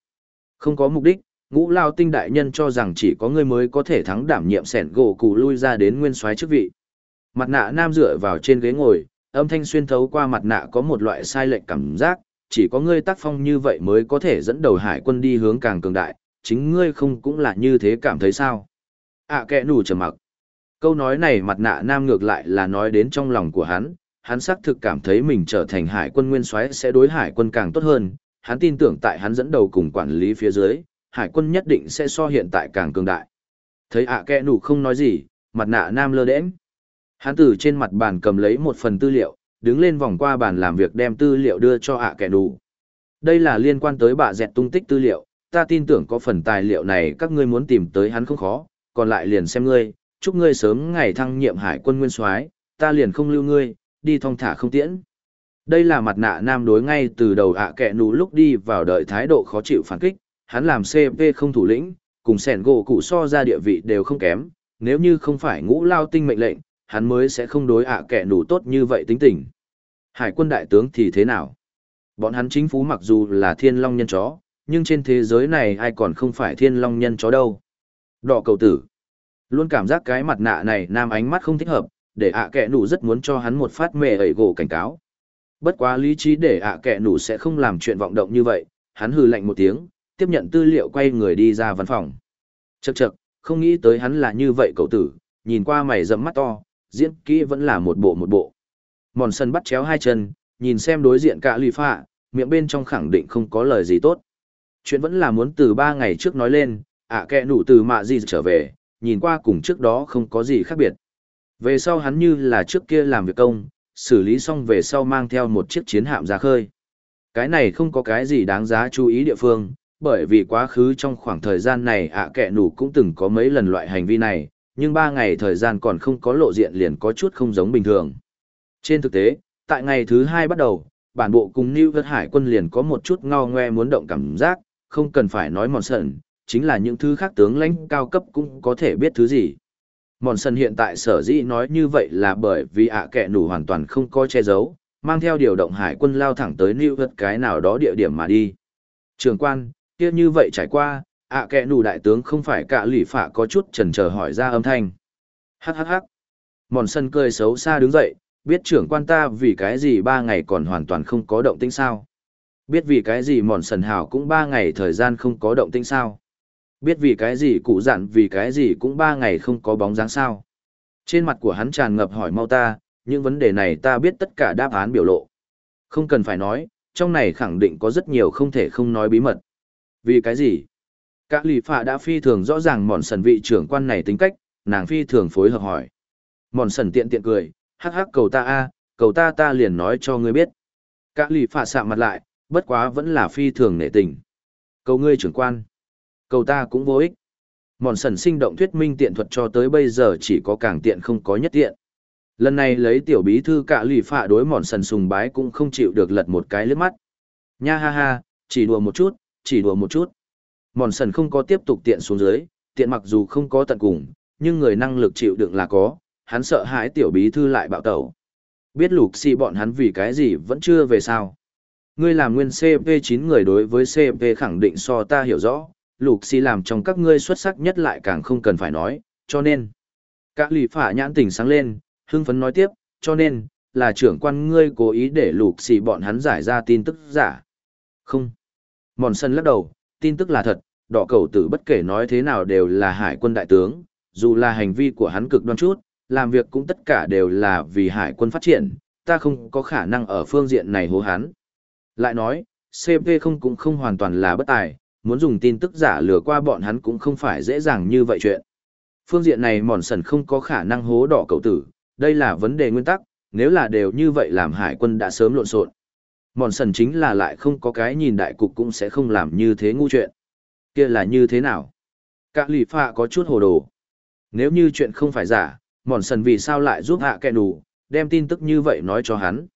Không có mục đích, ngũ lao tinh đại nhân cho rằng chỉ có người mới có thể thắng đảm nhiệm sẻn gỗ cụ lui ra đến nguyên soái chức vị. Mặt nạ nam dựa vào trên ghế ngồi, âm thanh xuyên thấu qua mặt nạ có một loại sai lệch cảm giác, chỉ có ngươi tác phong như vậy mới có thể dẫn đầu hải quân đi hướng càng cường đại, chính ngươi không cũng là như thế cảm thấy sao? à, kẻ nủ trầm mặc. Câu nói này mặt nạ nam ngược lại là nói đến trong lòng của hắn, hắn xác thực cảm thấy mình trở thành hải quân nguyên soái sẽ đối hải quân càng tốt hơn, hắn tin tưởng tại hắn dẫn đầu cùng quản lý phía dưới, hải quân nhất định sẽ so hiện tại càng cường đại. Thấy ạ à kẻ nủ không nói gì, mặt nạ nam lơ đễnh. Hắn từ trên mặt bàn cầm lấy một phần tư liệu, đứng lên vòng qua bàn làm việc đem tư liệu đưa cho ạ à kẻ nủ. Đây là liên quan tới bà dẹt tung tích tư liệu, ta tin tưởng có phần tài liệu này các ngươi muốn tìm tới hắn không khó, còn lại liền xem ngươi, chúc ngươi sớm ngày thăng nhiệm hải quân nguyên soái, ta liền không lưu ngươi, đi thong thả không tiễn. Đây là mặt nạ nam đối ngay từ đầu ạ à kẹ nụ lúc đi vào đợi thái độ khó chịu phản kích, hắn làm CP không thủ lĩnh, cùng sẻn gỗ cụ so ra địa vị đều không kém, nếu như không phải ngũ lao tinh mệnh lệnh, hắn mới sẽ không đối ạ à kẹ tốt như vậy tính tình. Hải quân đại tướng thì thế nào? Bọn hắn chính phủ mặc dù là thiên long nhân chó, nhưng trên thế giới này ai còn không phải thiên long nhân chó đâu. Đỏ cầu tử. Luôn cảm giác cái mặt nạ này nam ánh mắt không thích hợp, để ạ à kẹ rất muốn cho hắn một phát mề ẩy gỗ cảnh cáo. Bất quá lý trí để ạ à kẹ sẽ không làm chuyện vọng động như vậy, hắn hừ lạnh một tiếng, tiếp nhận tư liệu quay người đi ra văn phòng. Chậc chậc, không nghĩ tới hắn là như vậy cậu tử, nhìn qua mày rậm mắt to, diễn kỹ vẫn là một bộ một bộ. Mòn sân bắt chéo hai chân, nhìn xem đối diện cả lì phạ, miệng bên trong khẳng định không có lời gì tốt. Chuyện vẫn là muốn từ ba ngày trước nói lên, ạ à kẹ nụ từ mạ gì trở về, nhìn qua cùng trước đó không có gì khác biệt. Về sau hắn như là trước kia làm việc công, xử lý xong về sau mang theo một chiếc chiến hạm ra khơi. Cái này không có cái gì đáng giá chú ý địa phương, bởi vì quá khứ trong khoảng thời gian này ạ à kẹ nụ cũng từng có mấy lần loại hành vi này, nhưng ba ngày thời gian còn không có lộ diện liền có chút không giống bình thường. Trên thực tế, tại ngày thứ hai bắt đầu, bản bộ cùng New York Hải quân liền có một chút ngao ngoe muốn động cảm giác, không cần phải nói mòn sần, chính là những thứ khác tướng lãnh cao cấp cũng có thể biết thứ gì. Mòn sần hiện tại sở dĩ nói như vậy là bởi vì ạ à kẹ nủ hoàn toàn không có che giấu, mang theo điều động hải quân lao thẳng tới New York cái nào đó địa điểm mà đi. Trường quan, kia như vậy trải qua, ạ à kẹ đại tướng không phải cả lì phạ có chút chần chờ hỏi ra âm thanh. Hắc hắc hắc. Mòn sân cười xấu xa đứng dậy, biết trưởng quan ta vì cái gì ba ngày còn hoàn toàn không có động tĩnh sao. Biết vì cái gì mòn sần hào cũng ba ngày thời gian không có động tĩnh sao. Biết vì cái gì cụ dặn vì cái gì cũng ba ngày không có bóng dáng sao. Trên mặt của hắn tràn ngập hỏi mau ta, những vấn đề này ta biết tất cả đáp án biểu lộ. Không cần phải nói, trong này khẳng định có rất nhiều không thể không nói bí mật. Vì cái gì? Cả lì phạ đã phi thường rõ ràng mòn sần vị trưởng quan này tính cách, nàng phi thường phối hợp hỏi. Mòn sần tiện tiện cười, hắc hắc cầu ta a, cầu ta ta liền nói cho ngươi biết. Cả lì phạ sạm mặt lại, bất quá vẫn là phi thường nể tình. Cầu ngươi trưởng quan. Cầu ta cũng vô ích. Mòn sần sinh động thuyết minh tiện thuật cho tới bây giờ chỉ có càng tiện không có nhất tiện. Lần này lấy tiểu bí thư cả lì phạ đối mòn sần sùng bái cũng không chịu được lật một cái lướt mắt. Nha ha ha, chỉ đùa một chút, chỉ đùa một chút. Mòn sần không có tiếp tục tiện xuống dưới, tiện mặc dù không có tận cùng, nhưng người năng lực chịu đựng là có, hắn sợ hãi tiểu bí thư lại bạo tẩu. Biết lục xì bọn hắn vì cái gì vẫn chưa về sao. Ngươi làm nguyên cp chín người đối với CP khẳng định so ta hiểu rõ, lục xì làm trong các ngươi xuất sắc nhất lại càng không cần phải nói, cho nên. Các lì phả nhãn tỉnh sáng lên, hưng phấn nói tiếp, cho nên, là trưởng quan ngươi cố ý để lục xì bọn hắn giải ra tin tức giả. Không. Mòn sân lắc đầu, tin tức là thật, đỏ cầu tử bất kể nói thế nào đều là hải quân đại tướng, dù là hành vi của hắn cực đoan chút, làm việc cũng tất cả đều là vì hải quân phát triển, ta không có khả năng ở phương diện này hố hắn. Lại nói, CP không cũng không hoàn toàn là bất tài, muốn dùng tin tức giả lừa qua bọn hắn cũng không phải dễ dàng như vậy chuyện. Phương diện này mòn sần không có khả năng hố đỏ cậu tử, đây là vấn đề nguyên tắc, nếu là đều như vậy làm hải quân đã sớm lộn xộn. Mòn sần chính là lại không có cái nhìn đại cục cũng sẽ không làm như thế ngu chuyện. kia là như thế nào? Cả lì phạ có chút hồ đồ. Nếu như chuyện không phải giả, mòn sần vì sao lại giúp hạ kẹ đủ, đem tin tức như vậy nói cho hắn.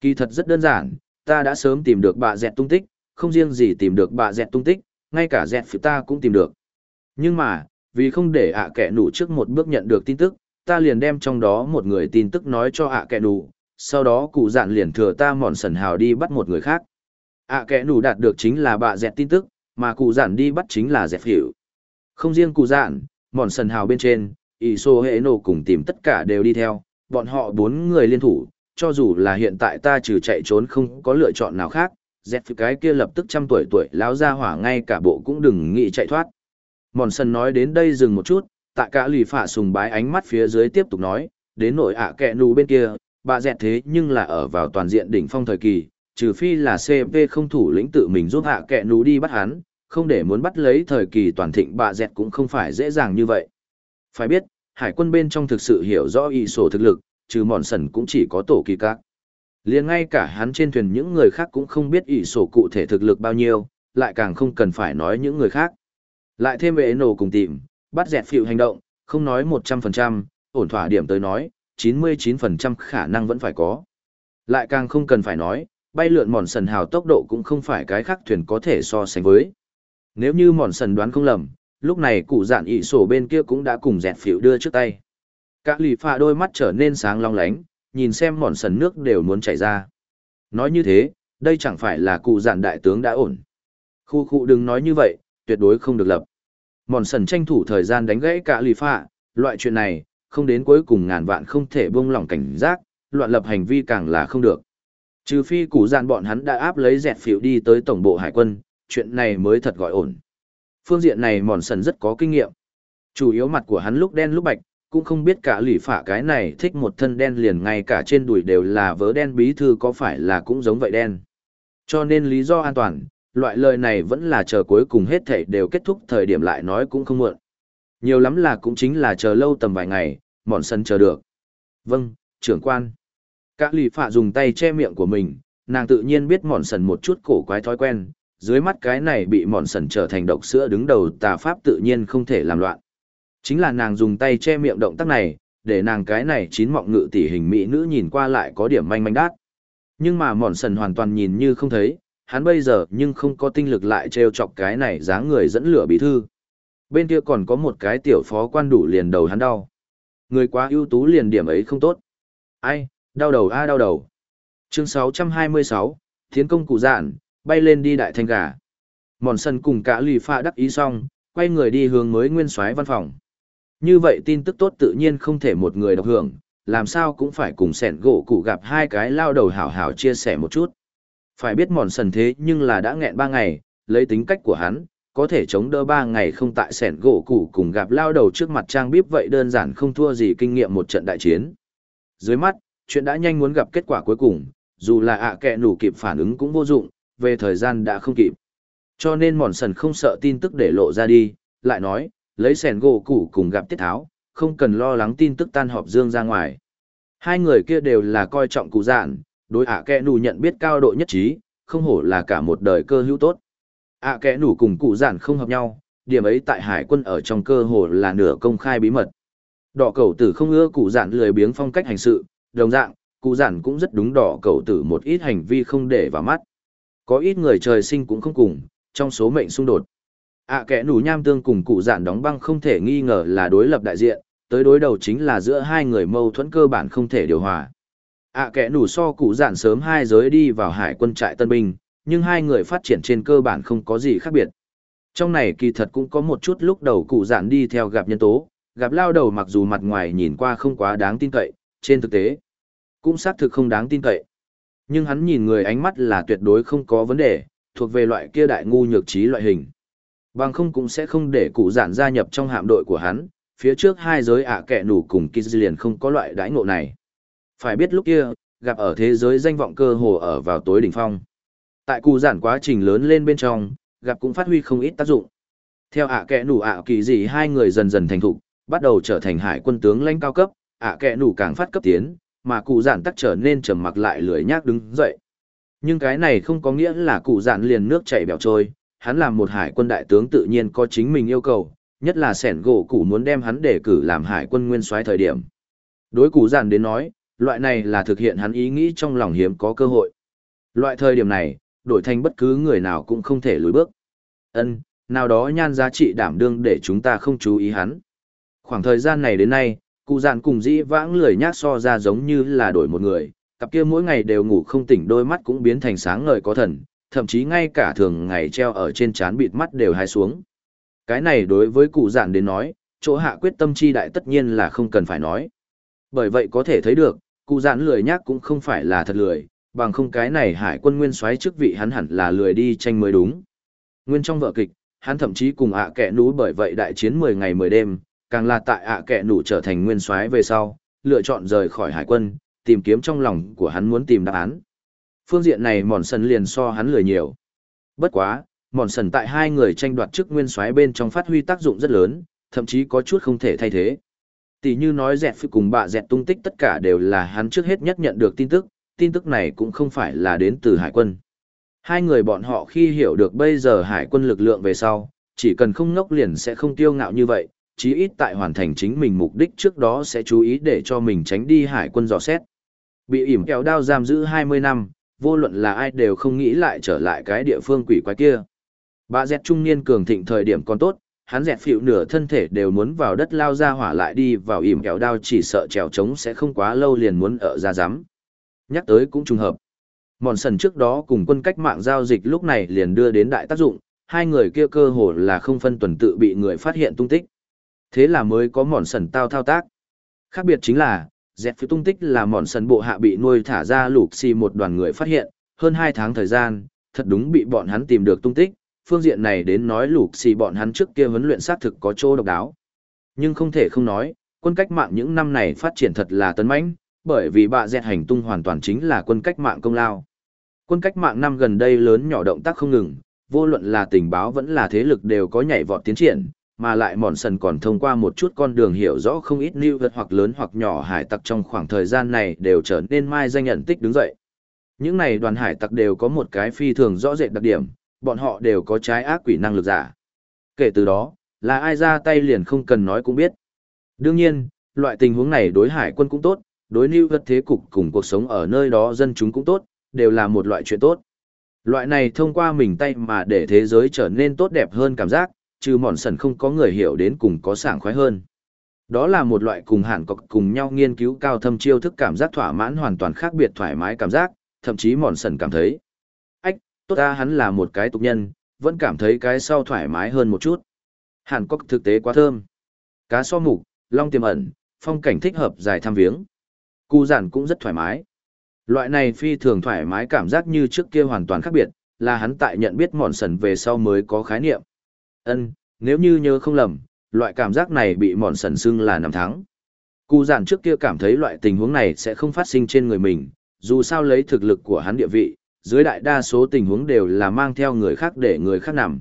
Kỳ thật rất đơn giản, ta đã sớm tìm được bà dẹt tung tích, không riêng gì tìm được bà dẹt tung tích, ngay cả dẹt phía ta cũng tìm được. Nhưng mà, vì không để ạ kẹ nủ trước một bước nhận được tin tức, ta liền đem trong đó một người tin tức nói cho ạ kẹ nủ, sau đó cụ dạn liền thừa ta mòn sần hào đi bắt một người khác. À, ạ kẹ nủ đạt được chính là bà dẹt tin tức, mà cụ dạn đi bắt chính là dẹt hiểu. Không riêng cụ dạn, mòn sần hào bên trên, ỷ xô hệ nổ cùng tìm tất cả đều đi theo, bọn họ bốn người liên thủ, cho dù là hiện tại ta trừ chạy trốn không có lựa chọn nào khác, dẹt cái kia lập tức trăm tuổi tuổi láo ra hỏa ngay cả bộ cũng đừng nghĩ chạy thoát. Mòn sần nói đến đây dừng một chút, tạ cả lì phả sùng bái ánh mắt phía dưới tiếp tục nói, đến nội ạ à kẹ nù bên kia, bà dẹt thế nhưng là ở vào toàn diện đỉnh phong thời kỳ, trừ phi là CP không thủ lĩnh tự mình giúp hạ kẹ nú đi bắt hắn, không để muốn bắt lấy thời kỳ toàn thịnh bà dẹt cũng không phải dễ dàng như vậy. Phải biết, hải quân bên trong thực sự hiểu rõ y sổ thực lực, trừ mòn sần cũng chỉ có tổ kỳ các. liền ngay cả hắn trên thuyền những người khác cũng không biết y sổ cụ thể thực lực bao nhiêu, lại càng không cần phải nói những người khác. Lại thêm về nổ cùng tìm, bắt dẹt phiệu hành động, không nói 100%, ổn thỏa điểm tới nói, 99% khả năng vẫn phải có. Lại càng không cần phải nói, bay lượn mòn sần hào tốc độ cũng không phải cái khác thuyền có thể so sánh với. Nếu như mòn sần đoán không lầm, lúc này cụ dạn ị sổ bên kia cũng đã cùng dẹt phiểu đưa trước tay. Các lì pha đôi mắt trở nên sáng long lánh, nhìn xem mòn sần nước đều muốn chảy ra. Nói như thế, đây chẳng phải là cụ dạn đại tướng đã ổn. Khu khu đừng nói như vậy, tuyệt đối không được lập. Mòn sần tranh thủ thời gian đánh gãy cả lì pha, loại chuyện này, không đến cuối cùng ngàn vạn không thể buông lỏng cảnh giác, loạn lập hành vi càng là không được. Trừ phi củ gian bọn hắn đã áp lấy dẹt phiểu đi tới tổng bộ hải quân, chuyện này mới thật gọi ổn. Phương diện này mòn sần rất có kinh nghiệm. Chủ yếu mặt của hắn lúc đen lúc bạch, cũng không biết cả lỷ phả cái này thích một thân đen liền ngay cả trên đùi đều là vớ đen bí thư có phải là cũng giống vậy đen. Cho nên lý do an toàn, loại lời này vẫn là chờ cuối cùng hết thảy đều kết thúc thời điểm lại nói cũng không muộn. Nhiều lắm là cũng chính là chờ lâu tầm vài ngày, mòn sân chờ được. Vâng, trưởng quan. Cả lì phạ dùng tay che miệng của mình, nàng tự nhiên biết mòn sần một chút cổ quái thói quen, dưới mắt cái này bị mòn sần trở thành độc sữa đứng đầu tà pháp tự nhiên không thể làm loạn. Chính là nàng dùng tay che miệng động tác này, để nàng cái này chín mọng ngự tỷ hình mỹ nữ nhìn qua lại có điểm manh manh đát. Nhưng mà mòn sần hoàn toàn nhìn như không thấy, hắn bây giờ nhưng không có tinh lực lại trêu chọc cái này dáng người dẫn lửa bí thư. Bên kia còn có một cái tiểu phó quan đủ liền đầu hắn đau. Người quá ưu tú liền điểm ấy không tốt. Ai, đau đầu a đau đầu. Chương 626, Thiến công cụ dạn, bay lên đi đại thanh gà. Mòn sân cùng cả lì pha đắc ý xong, quay người đi hướng mới nguyên soái văn phòng. Như vậy tin tức tốt tự nhiên không thể một người độc hưởng, làm sao cũng phải cùng sẻn gỗ cụ gặp hai cái lao đầu hảo hảo chia sẻ một chút. Phải biết mòn sần thế nhưng là đã nghẹn ba ngày, lấy tính cách của hắn, có thể chống đỡ ba ngày không tại sẻn gỗ củ cùng gặp lao đầu trước mặt trang bíp vậy đơn giản không thua gì kinh nghiệm một trận đại chiến. Dưới mắt, chuyện đã nhanh muốn gặp kết quả cuối cùng, dù là ạ à kẹ nủ kịp phản ứng cũng vô dụng, về thời gian đã không kịp. Cho nên mòn sần không sợ tin tức để lộ ra đi, lại nói, lấy sẻn gỗ củ cùng gặp tiết tháo, không cần lo lắng tin tức tan họp dương ra ngoài. Hai người kia đều là coi trọng cụ dạn, đối ạ à kẽ nhận biết cao độ nhất trí, không hổ là cả một đời cơ hữu tốt ạ à kẽ cùng cụ giản không hợp nhau, điểm ấy tại hải quân ở trong cơ hồ là nửa công khai bí mật. Đỏ cầu tử không ưa cụ giản lười biếng phong cách hành sự, đồng dạng, cụ giản cũng rất đúng đỏ cầu tử một ít hành vi không để vào mắt. Có ít người trời sinh cũng không cùng, trong số mệnh xung đột. ạ à, kẽ nủ nham tương cùng cụ giản đóng băng không thể nghi ngờ là đối lập đại diện, tới đối đầu chính là giữa hai người mâu thuẫn cơ bản không thể điều hòa ạ à, kẻ nủ so cụ giản sớm hai giới đi vào hải quân trại tân binh nhưng hai người phát triển trên cơ bản không có gì khác biệt. Trong này kỳ thật cũng có một chút lúc đầu cụ giản đi theo gặp nhân tố gặp lao đầu mặc dù mặt ngoài nhìn qua không quá đáng tin cậy trên thực tế cũng xác thực không đáng tin cậy. Nhưng hắn nhìn người ánh mắt là tuyệt đối không có vấn đề thuộc về loại kia đại ngu nhược trí loại hình. Bằng không cũng sẽ không để cụ giản gia nhập trong hạm đội của hắn phía trước hai giới ạ à kẻ nủ cùng kỳ liền không có loại đãi ngộ này. Phải biết lúc kia, gặp ở thế giới danh vọng cơ hồ ở vào tối đỉnh phong. Tại cụ giản quá trình lớn lên bên trong, gặp cũng phát huy không ít tác dụng. Theo ạ à kẻ nủ ạ kỳ gì hai người dần dần thành thục, bắt đầu trở thành hải quân tướng lãnh cao cấp, ạ kẽ nủ càng phát cấp tiến, mà cụ giản tắc trở nên trầm mặc lại lười nhác đứng dậy. Nhưng cái này không có nghĩa là cụ giản liền nước chảy bèo trôi, hắn làm một hải quân đại tướng tự nhiên có chính mình yêu cầu, nhất là sẻn gỗ cụ muốn đem hắn đề cử làm hải quân nguyên soái thời điểm. Đối cụ giản đến nói, loại này là thực hiện hắn ý nghĩ trong lòng hiếm có cơ hội. Loại thời điểm này, đổi thành bất cứ người nào cũng không thể lùi bước. Ân, nào đó nhan giá trị đảm đương để chúng ta không chú ý hắn. Khoảng thời gian này đến nay, cụ dạn cùng dĩ vãng lười nhác so ra giống như là đổi một người, cặp kia mỗi ngày đều ngủ không tỉnh đôi mắt cũng biến thành sáng ngời có thần, thậm chí ngay cả thường ngày treo ở trên trán bịt mắt đều hai xuống. Cái này đối với cụ dạn đến nói, chỗ hạ quyết tâm chi đại tất nhiên là không cần phải nói. Bởi vậy có thể thấy được, cụ dạn lười nhác cũng không phải là thật lười, bằng không cái này hải quân nguyên soái chức vị hắn hẳn là lười đi tranh mới đúng. Nguyên trong vở kịch, hắn thậm chí cùng ạ kẻ nú bởi vậy đại chiến 10 ngày 10 đêm, càng là tại ạ kẻ nú trở thành nguyên soái về sau, lựa chọn rời khỏi hải quân, tìm kiếm trong lòng của hắn muốn tìm đáp án. Phương diện này mòn sần liền so hắn lười nhiều. Bất quá, mòn sần tại hai người tranh đoạt chức nguyên soái bên trong phát huy tác dụng rất lớn, thậm chí có chút không thể thay thế. Tỷ như nói dẹt phi cùng bạ dẹt tung tích tất cả đều là hắn trước hết nhất nhận được tin tức, tin tức này cũng không phải là đến từ hải quân. Hai người bọn họ khi hiểu được bây giờ hải quân lực lượng về sau, chỉ cần không ngốc liền sẽ không tiêu ngạo như vậy, chí ít tại hoàn thành chính mình mục đích trước đó sẽ chú ý để cho mình tránh đi hải quân dò xét. Bị ỉm kéo đao giam giữ 20 năm, vô luận là ai đều không nghĩ lại trở lại cái địa phương quỷ quái kia. Bà dẹt trung niên cường thịnh thời điểm còn tốt, hắn dẹt phịu nửa thân thể đều muốn vào đất lao ra hỏa lại đi vào ỉm kéo đao chỉ sợ trèo trống sẽ không quá lâu liền muốn ở ra giám. Nhắc tới cũng trùng hợp. Mòn sần trước đó cùng quân cách mạng giao dịch lúc này liền đưa đến đại tác dụng, hai người kia cơ hồ là không phân tuần tự bị người phát hiện tung tích. Thế là mới có mòn sần tao thao tác. Khác biệt chính là, dẹp phía tung tích là mòn sần bộ hạ bị nuôi thả ra lục xì một đoàn người phát hiện, hơn hai tháng thời gian, thật đúng bị bọn hắn tìm được tung tích, phương diện này đến nói lục xì bọn hắn trước kia huấn luyện xác thực có chỗ độc đáo. Nhưng không thể không nói, quân cách mạng những năm này phát triển thật là tấn mãnh, bởi vì bạ dẹt hành tung hoàn toàn chính là quân cách mạng công lao. Quân cách mạng năm gần đây lớn nhỏ động tác không ngừng, vô luận là tình báo vẫn là thế lực đều có nhảy vọt tiến triển, mà lại mòn sần còn thông qua một chút con đường hiểu rõ không ít lưu vật hoặc lớn hoặc nhỏ hải tặc trong khoảng thời gian này đều trở nên mai danh nhận tích đứng dậy. Những này đoàn hải tặc đều có một cái phi thường rõ rệt đặc điểm, bọn họ đều có trái ác quỷ năng lực giả. Kể từ đó, là ai ra tay liền không cần nói cũng biết. Đương nhiên, loại tình huống này đối hải quân cũng tốt, đối lưu vật thế cục cùng cuộc sống ở nơi đó dân chúng cũng tốt, đều là một loại chuyện tốt. Loại này thông qua mình tay mà để thế giới trở nên tốt đẹp hơn cảm giác, trừ mòn sần không có người hiểu đến cùng có sảng khoái hơn. Đó là một loại cùng hẳn cọc cùng nhau nghiên cứu cao thâm chiêu thức cảm giác thỏa mãn hoàn toàn khác biệt thoải mái cảm giác, thậm chí mòn sần cảm thấy. Ách, tốt ra hắn là một cái tục nhân, vẫn cảm thấy cái sau thoải mái hơn một chút. Hàn Quốc thực tế quá thơm. Cá so mục, long tiềm ẩn, phong cảnh thích hợp dài tham viếng. Cụ giản cũng rất thoải mái. Loại này phi thường thoải mái cảm giác như trước kia hoàn toàn khác biệt, là hắn tại nhận biết mòn sần về sau mới có khái niệm. Ân, nếu như nhớ không lầm, loại cảm giác này bị mòn sần xưng là nằm tháng. Cụ giản trước kia cảm thấy loại tình huống này sẽ không phát sinh trên người mình, dù sao lấy thực lực của hắn địa vị, dưới đại đa số tình huống đều là mang theo người khác để người khác nằm.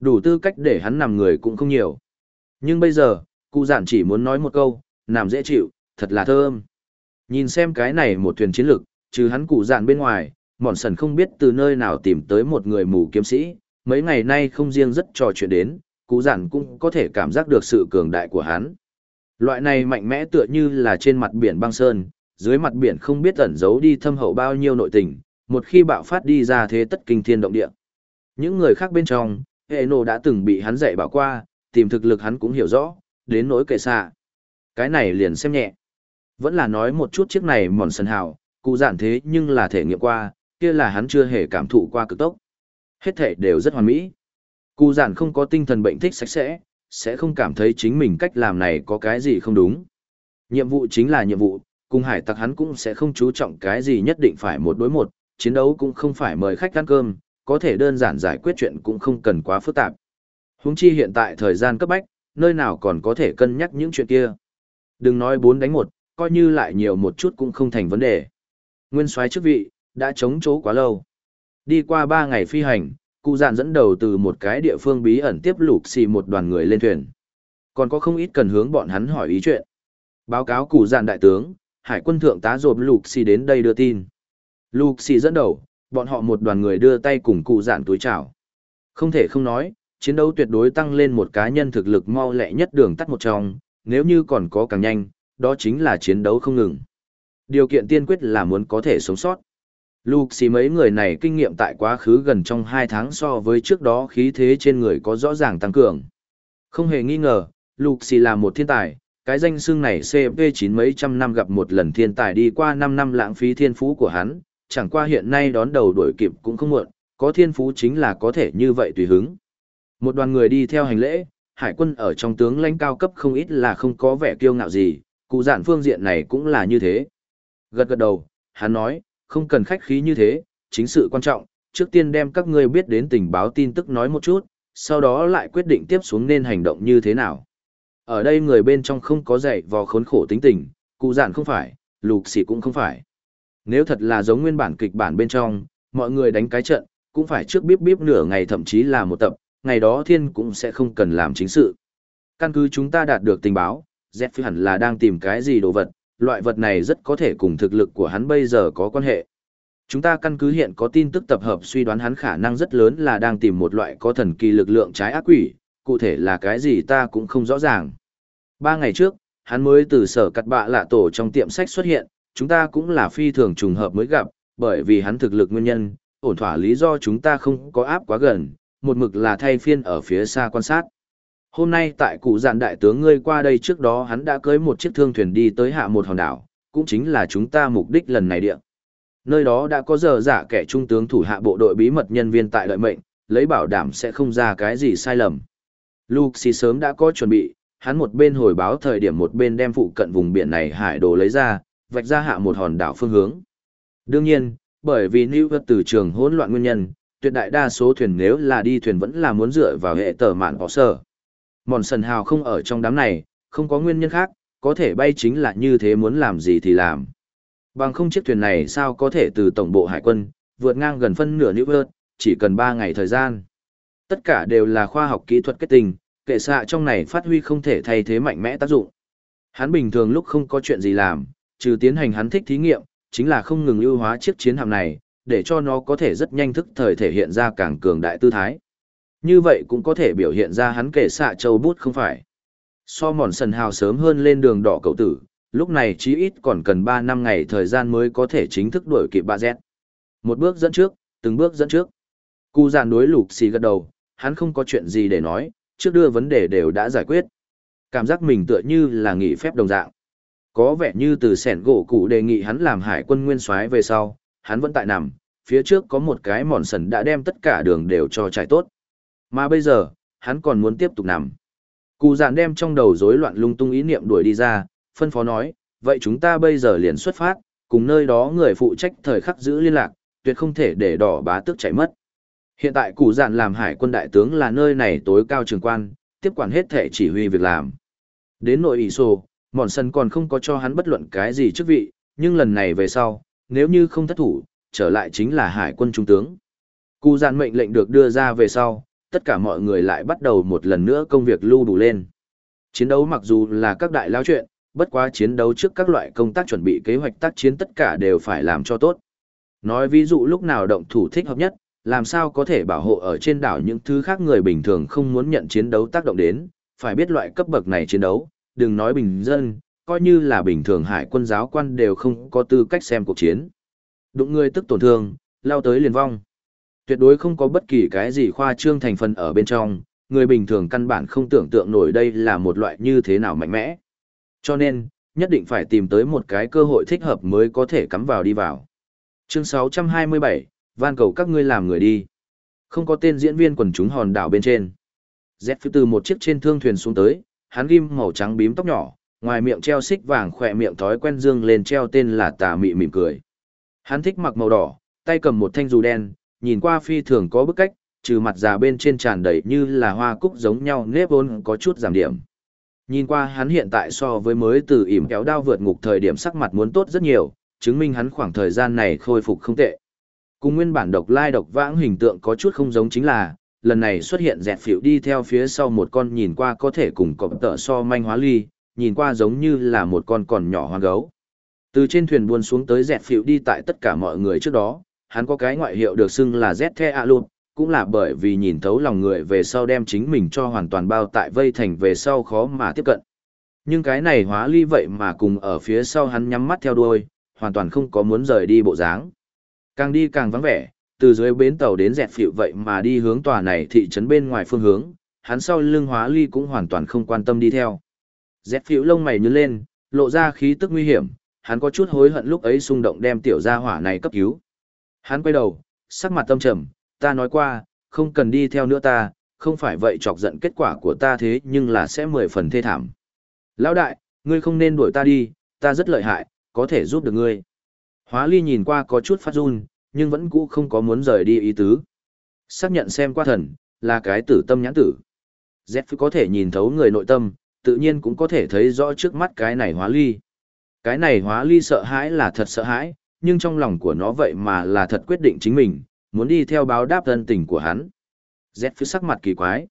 Đủ tư cách để hắn nằm người cũng không nhiều. Nhưng bây giờ, cụ giản chỉ muốn nói một câu, nằm dễ chịu, thật là thơm. Nhìn xem cái này một thuyền chiến lực, trừ hắn cụ dạn bên ngoài, mòn sần không biết từ nơi nào tìm tới một người mù kiếm sĩ, mấy ngày nay không riêng rất trò chuyện đến, cụ dạn cũng có thể cảm giác được sự cường đại của hắn. Loại này mạnh mẽ tựa như là trên mặt biển băng sơn, dưới mặt biển không biết ẩn giấu đi thâm hậu bao nhiêu nội tình, một khi bạo phát đi ra thế tất kinh thiên động địa. Những người khác bên trong, hệ nổ đã từng bị hắn dạy bảo qua, tìm thực lực hắn cũng hiểu rõ, đến nỗi kệ xạ. Cái này liền xem nhẹ. Vẫn là nói một chút chiếc này mòn sần hào, cụ giản thế nhưng là thể nghiệm qua, kia là hắn chưa hề cảm thụ qua cực tốc. Hết thể đều rất hoàn mỹ. Cụ giản không có tinh thần bệnh thích sạch sẽ, sẽ không cảm thấy chính mình cách làm này có cái gì không đúng. Nhiệm vụ chính là nhiệm vụ, cùng hải tặc hắn cũng sẽ không chú trọng cái gì nhất định phải một đối một, chiến đấu cũng không phải mời khách ăn cơm, có thể đơn giản giải quyết chuyện cũng không cần quá phức tạp. Huống chi hiện tại thời gian cấp bách, nơi nào còn có thể cân nhắc những chuyện kia. Đừng nói bốn đánh một, coi như lại nhiều một chút cũng không thành vấn đề. Nguyên soái chức vị, đã chống chỗ quá lâu. Đi qua 3 ngày phi hành, cụ dạn dẫn đầu từ một cái địa phương bí ẩn tiếp lục xì một đoàn người lên thuyền. Còn có không ít cần hướng bọn hắn hỏi ý chuyện. Báo cáo cụ dạn đại tướng, hải quân thượng tá rộp lục xì đến đây đưa tin. Lục xì dẫn đầu, bọn họ một đoàn người đưa tay cùng cụ dạn túi chào. Không thể không nói, chiến đấu tuyệt đối tăng lên một cá nhân thực lực mau lẹ nhất đường tắt một trong, nếu như còn có càng nhanh, đó chính là chiến đấu không ngừng. Điều kiện tiên quyết là muốn có thể sống sót. Luke mấy người này kinh nghiệm tại quá khứ gần trong 2 tháng so với trước đó khí thế trên người có rõ ràng tăng cường. Không hề nghi ngờ, Luke là một thiên tài, cái danh xưng này CP9 mấy trăm năm gặp một lần thiên tài đi qua 5 năm lãng phí thiên phú của hắn, chẳng qua hiện nay đón đầu đuổi kịp cũng không muộn, có thiên phú chính là có thể như vậy tùy hứng. Một đoàn người đi theo hành lễ, hải quân ở trong tướng lãnh cao cấp không ít là không có vẻ kiêu ngạo gì, cụ dạn phương diện này cũng là như thế. Gật gật đầu, hắn nói, không cần khách khí như thế, chính sự quan trọng, trước tiên đem các ngươi biết đến tình báo tin tức nói một chút, sau đó lại quyết định tiếp xuống nên hành động như thế nào. Ở đây người bên trong không có dạy vò khốn khổ tính tình, cụ dạn không phải, lục xỉ cũng không phải. Nếu thật là giống nguyên bản kịch bản bên trong, mọi người đánh cái trận, cũng phải trước bíp bíp nửa ngày thậm chí là một tập, ngày đó thiên cũng sẽ không cần làm chính sự. Căn cứ chúng ta đạt được tình báo, Z phi hẳn là đang tìm cái gì đồ vật, loại vật này rất có thể cùng thực lực của hắn bây giờ có quan hệ. Chúng ta căn cứ hiện có tin tức tập hợp suy đoán hắn khả năng rất lớn là đang tìm một loại có thần kỳ lực lượng trái ác quỷ, cụ thể là cái gì ta cũng không rõ ràng. Ba ngày trước, hắn mới từ sở cắt bạ lạ tổ trong tiệm sách xuất hiện, chúng ta cũng là phi thường trùng hợp mới gặp, bởi vì hắn thực lực nguyên nhân, ổn thỏa lý do chúng ta không có áp quá gần, một mực là thay phiên ở phía xa quan sát. Hôm nay tại cụ dạn đại tướng ngươi qua đây trước đó hắn đã cưới một chiếc thương thuyền đi tới hạ một hòn đảo, cũng chính là chúng ta mục đích lần này địa. Nơi đó đã có giờ giả kẻ trung tướng thủ hạ bộ đội bí mật nhân viên tại đợi mệnh, lấy bảo đảm sẽ không ra cái gì sai lầm. Luke sớm đã có chuẩn bị, hắn một bên hồi báo thời điểm một bên đem phụ cận vùng biển này hải đồ lấy ra, vạch ra hạ một hòn đảo phương hướng. Đương nhiên, bởi vì New York từ trường hỗn loạn nguyên nhân, tuyệt đại đa số thuyền nếu là đi thuyền vẫn là muốn dựa vào hệ tờ mạn có sở. Mòn sần hào không ở trong đám này, không có nguyên nhân khác, có thể bay chính là như thế muốn làm gì thì làm. Bằng không chiếc thuyền này sao có thể từ tổng bộ hải quân, vượt ngang gần phân nửa nữ York, chỉ cần ba ngày thời gian. Tất cả đều là khoa học kỹ thuật kết tình, kệ xạ trong này phát huy không thể thay thế mạnh mẽ tác dụng. Hắn bình thường lúc không có chuyện gì làm, trừ tiến hành hắn thích thí nghiệm, chính là không ngừng ưu hóa chiếc chiến hạm này, để cho nó có thể rất nhanh thức thời thể hiện ra càng cường đại tư thái. Như vậy cũng có thể biểu hiện ra hắn kể xạ châu bút không phải. So mòn sần hào sớm hơn lên đường đỏ cậu tử, lúc này chí ít còn cần 3 năm ngày thời gian mới có thể chính thức đuổi kịp bà z Một bước dẫn trước, từng bước dẫn trước. Cụ giàn đối lục xì gật đầu, hắn không có chuyện gì để nói, trước đưa vấn đề đều đã giải quyết. Cảm giác mình tựa như là nghỉ phép đồng dạng. Có vẻ như từ sẻn gỗ cụ đề nghị hắn làm hải quân nguyên soái về sau, hắn vẫn tại nằm, phía trước có một cái mòn sần đã đem tất cả đường đều cho trải tốt. Mà bây giờ, hắn còn muốn tiếp tục nằm. Cụ giản đem trong đầu rối loạn lung tung ý niệm đuổi đi ra, phân phó nói, vậy chúng ta bây giờ liền xuất phát, cùng nơi đó người phụ trách thời khắc giữ liên lạc, tuyệt không thể để đỏ bá tước chạy mất. Hiện tại cụ giản làm hải quân đại tướng là nơi này tối cao trường quan, tiếp quản hết thể chỉ huy việc làm. Đến nội ỷ sô, mòn sân còn không có cho hắn bất luận cái gì chức vị, nhưng lần này về sau, nếu như không thất thủ, trở lại chính là hải quân trung tướng. Cụ giản mệnh lệnh được đưa ra về sau, tất cả mọi người lại bắt đầu một lần nữa công việc lưu đủ lên. Chiến đấu mặc dù là các đại lao chuyện, bất quá chiến đấu trước các loại công tác chuẩn bị kế hoạch tác chiến tất cả đều phải làm cho tốt. Nói ví dụ lúc nào động thủ thích hợp nhất, làm sao có thể bảo hộ ở trên đảo những thứ khác người bình thường không muốn nhận chiến đấu tác động đến, phải biết loại cấp bậc này chiến đấu, đừng nói bình dân, coi như là bình thường hải quân giáo quan đều không có tư cách xem cuộc chiến. Đụng người tức tổn thương, lao tới liền vong. Tuyệt đối không có bất kỳ cái gì khoa trương thành phần ở bên trong, người bình thường căn bản không tưởng tượng nổi đây là một loại như thế nào mạnh mẽ. Cho nên, nhất định phải tìm tới một cái cơ hội thích hợp mới có thể cắm vào đi vào. Chương 627, van cầu các ngươi làm người đi. Không có tên diễn viên quần chúng hòn đảo bên trên. Z từ một chiếc trên thương thuyền xuống tới, hắn ghim màu trắng bím tóc nhỏ, ngoài miệng treo xích vàng khỏe miệng thói quen dương lên treo tên là tà mị mỉm cười. Hắn thích mặc màu đỏ, tay cầm một thanh dù đen, nhìn qua phi thường có bức cách, trừ mặt già bên trên tràn đầy như là hoa cúc giống nhau nếp vốn có chút giảm điểm. Nhìn qua hắn hiện tại so với mới từ ỉm kéo đao vượt ngục thời điểm sắc mặt muốn tốt rất nhiều, chứng minh hắn khoảng thời gian này khôi phục không tệ. Cùng nguyên bản độc lai độc vãng hình tượng có chút không giống chính là, lần này xuất hiện dẹt phiểu đi theo phía sau một con nhìn qua có thể cùng cọp tợ so manh hóa ly, nhìn qua giống như là một con còn nhỏ hoa gấu. Từ trên thuyền buôn xuống tới dẹt phiểu đi tại tất cả mọi người trước đó, hắn có cái ngoại hiệu được xưng là Z The A Lụt, cũng là bởi vì nhìn thấu lòng người về sau đem chính mình cho hoàn toàn bao tại vây thành về sau khó mà tiếp cận. Nhưng cái này hóa ly vậy mà cùng ở phía sau hắn nhắm mắt theo đuôi, hoàn toàn không có muốn rời đi bộ dáng. Càng đi càng vắng vẻ, từ dưới bến tàu đến dẹt phịu vậy mà đi hướng tòa này thị trấn bên ngoài phương hướng, hắn sau lưng hóa ly cũng hoàn toàn không quan tâm đi theo. Dẹt phịu lông mày nhướng lên, lộ ra khí tức nguy hiểm, hắn có chút hối hận lúc ấy xung động đem tiểu gia hỏa này cấp cứu. Hắn quay đầu, sắc mặt tâm trầm, ta nói qua, không cần đi theo nữa ta, không phải vậy chọc giận kết quả của ta thế nhưng là sẽ mười phần thê thảm. Lão đại, ngươi không nên đuổi ta đi, ta rất lợi hại, có thể giúp được ngươi. Hóa ly nhìn qua có chút phát run, nhưng vẫn cũ không có muốn rời đi ý tứ. Xác nhận xem qua thần, là cái tử tâm nhãn tử. Zep có thể nhìn thấu người nội tâm, tự nhiên cũng có thể thấy rõ trước mắt cái này hóa ly. Cái này hóa ly sợ hãi là thật sợ hãi, nhưng trong lòng của nó vậy mà là thật quyết định chính mình, muốn đi theo báo đáp thân tình của hắn. Z phía sắc mặt kỳ quái.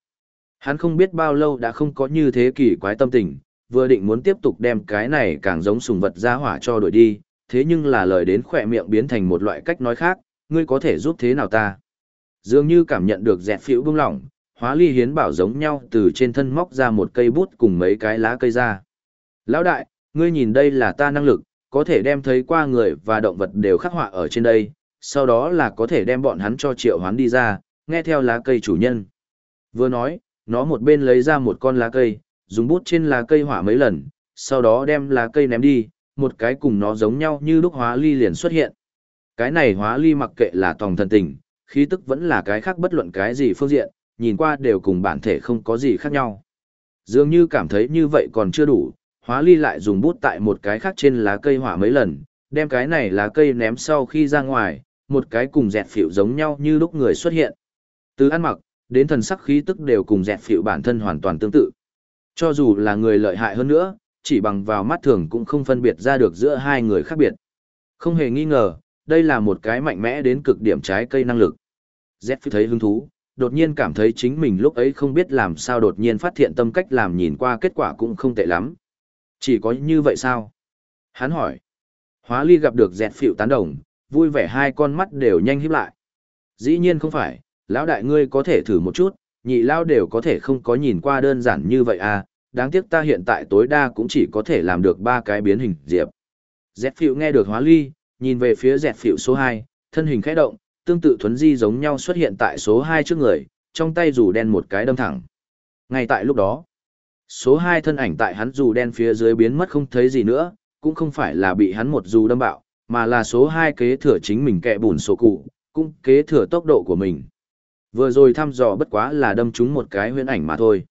Hắn không biết bao lâu đã không có như thế kỳ quái tâm tình, vừa định muốn tiếp tục đem cái này càng giống sùng vật ra hỏa cho đổi đi, thế nhưng là lời đến khỏe miệng biến thành một loại cách nói khác, ngươi có thể giúp thế nào ta? Dường như cảm nhận được dẹt phiểu bưng lỏng, hóa ly hiến bảo giống nhau từ trên thân móc ra một cây bút cùng mấy cái lá cây ra. Lão đại, ngươi nhìn đây là ta năng lực, có thể đem thấy qua người và động vật đều khắc họa ở trên đây, sau đó là có thể đem bọn hắn cho triệu hoán đi ra, nghe theo lá cây chủ nhân. Vừa nói, nó một bên lấy ra một con lá cây, dùng bút trên lá cây họa mấy lần, sau đó đem lá cây ném đi, một cái cùng nó giống nhau như lúc hóa ly liền xuất hiện. Cái này hóa ly mặc kệ là tòng thần tình, khí tức vẫn là cái khác bất luận cái gì phương diện, nhìn qua đều cùng bản thể không có gì khác nhau. Dường như cảm thấy như vậy còn chưa đủ, hóa ly lại dùng bút tại một cái khác trên lá cây hỏa mấy lần, đem cái này lá cây ném sau khi ra ngoài, một cái cùng dẹt phịu giống nhau như lúc người xuất hiện. Từ ăn mặc, đến thần sắc khí tức đều cùng dẹt phịu bản thân hoàn toàn tương tự. Cho dù là người lợi hại hơn nữa, chỉ bằng vào mắt thường cũng không phân biệt ra được giữa hai người khác biệt. Không hề nghi ngờ, đây là một cái mạnh mẽ đến cực điểm trái cây năng lực. Dẹt phịu thấy hứng thú, đột nhiên cảm thấy chính mình lúc ấy không biết làm sao đột nhiên phát hiện tâm cách làm nhìn qua kết quả cũng không tệ lắm. Chỉ có như vậy sao? Hắn hỏi. Hóa ly gặp được dẹt phịu tán đồng, vui vẻ hai con mắt đều nhanh híp lại. Dĩ nhiên không phải, lão đại ngươi có thể thử một chút, nhị lao đều có thể không có nhìn qua đơn giản như vậy à, đáng tiếc ta hiện tại tối đa cũng chỉ có thể làm được ba cái biến hình diệp. Dẹt phịu nghe được hóa ly, nhìn về phía dẹt phịu số 2, thân hình khẽ động, tương tự thuấn di giống nhau xuất hiện tại số 2 trước người, trong tay dù đen một cái đâm thẳng. Ngay tại lúc đó, số 2 thân ảnh tại hắn dù đen phía dưới biến mất không thấy gì nữa, cũng không phải là bị hắn một dù đâm bạo, mà là số 2 kế thừa chính mình kẹ bùn sổ cụ, cũng kế thừa tốc độ của mình. Vừa rồi thăm dò bất quá là đâm trúng một cái huyễn ảnh mà thôi.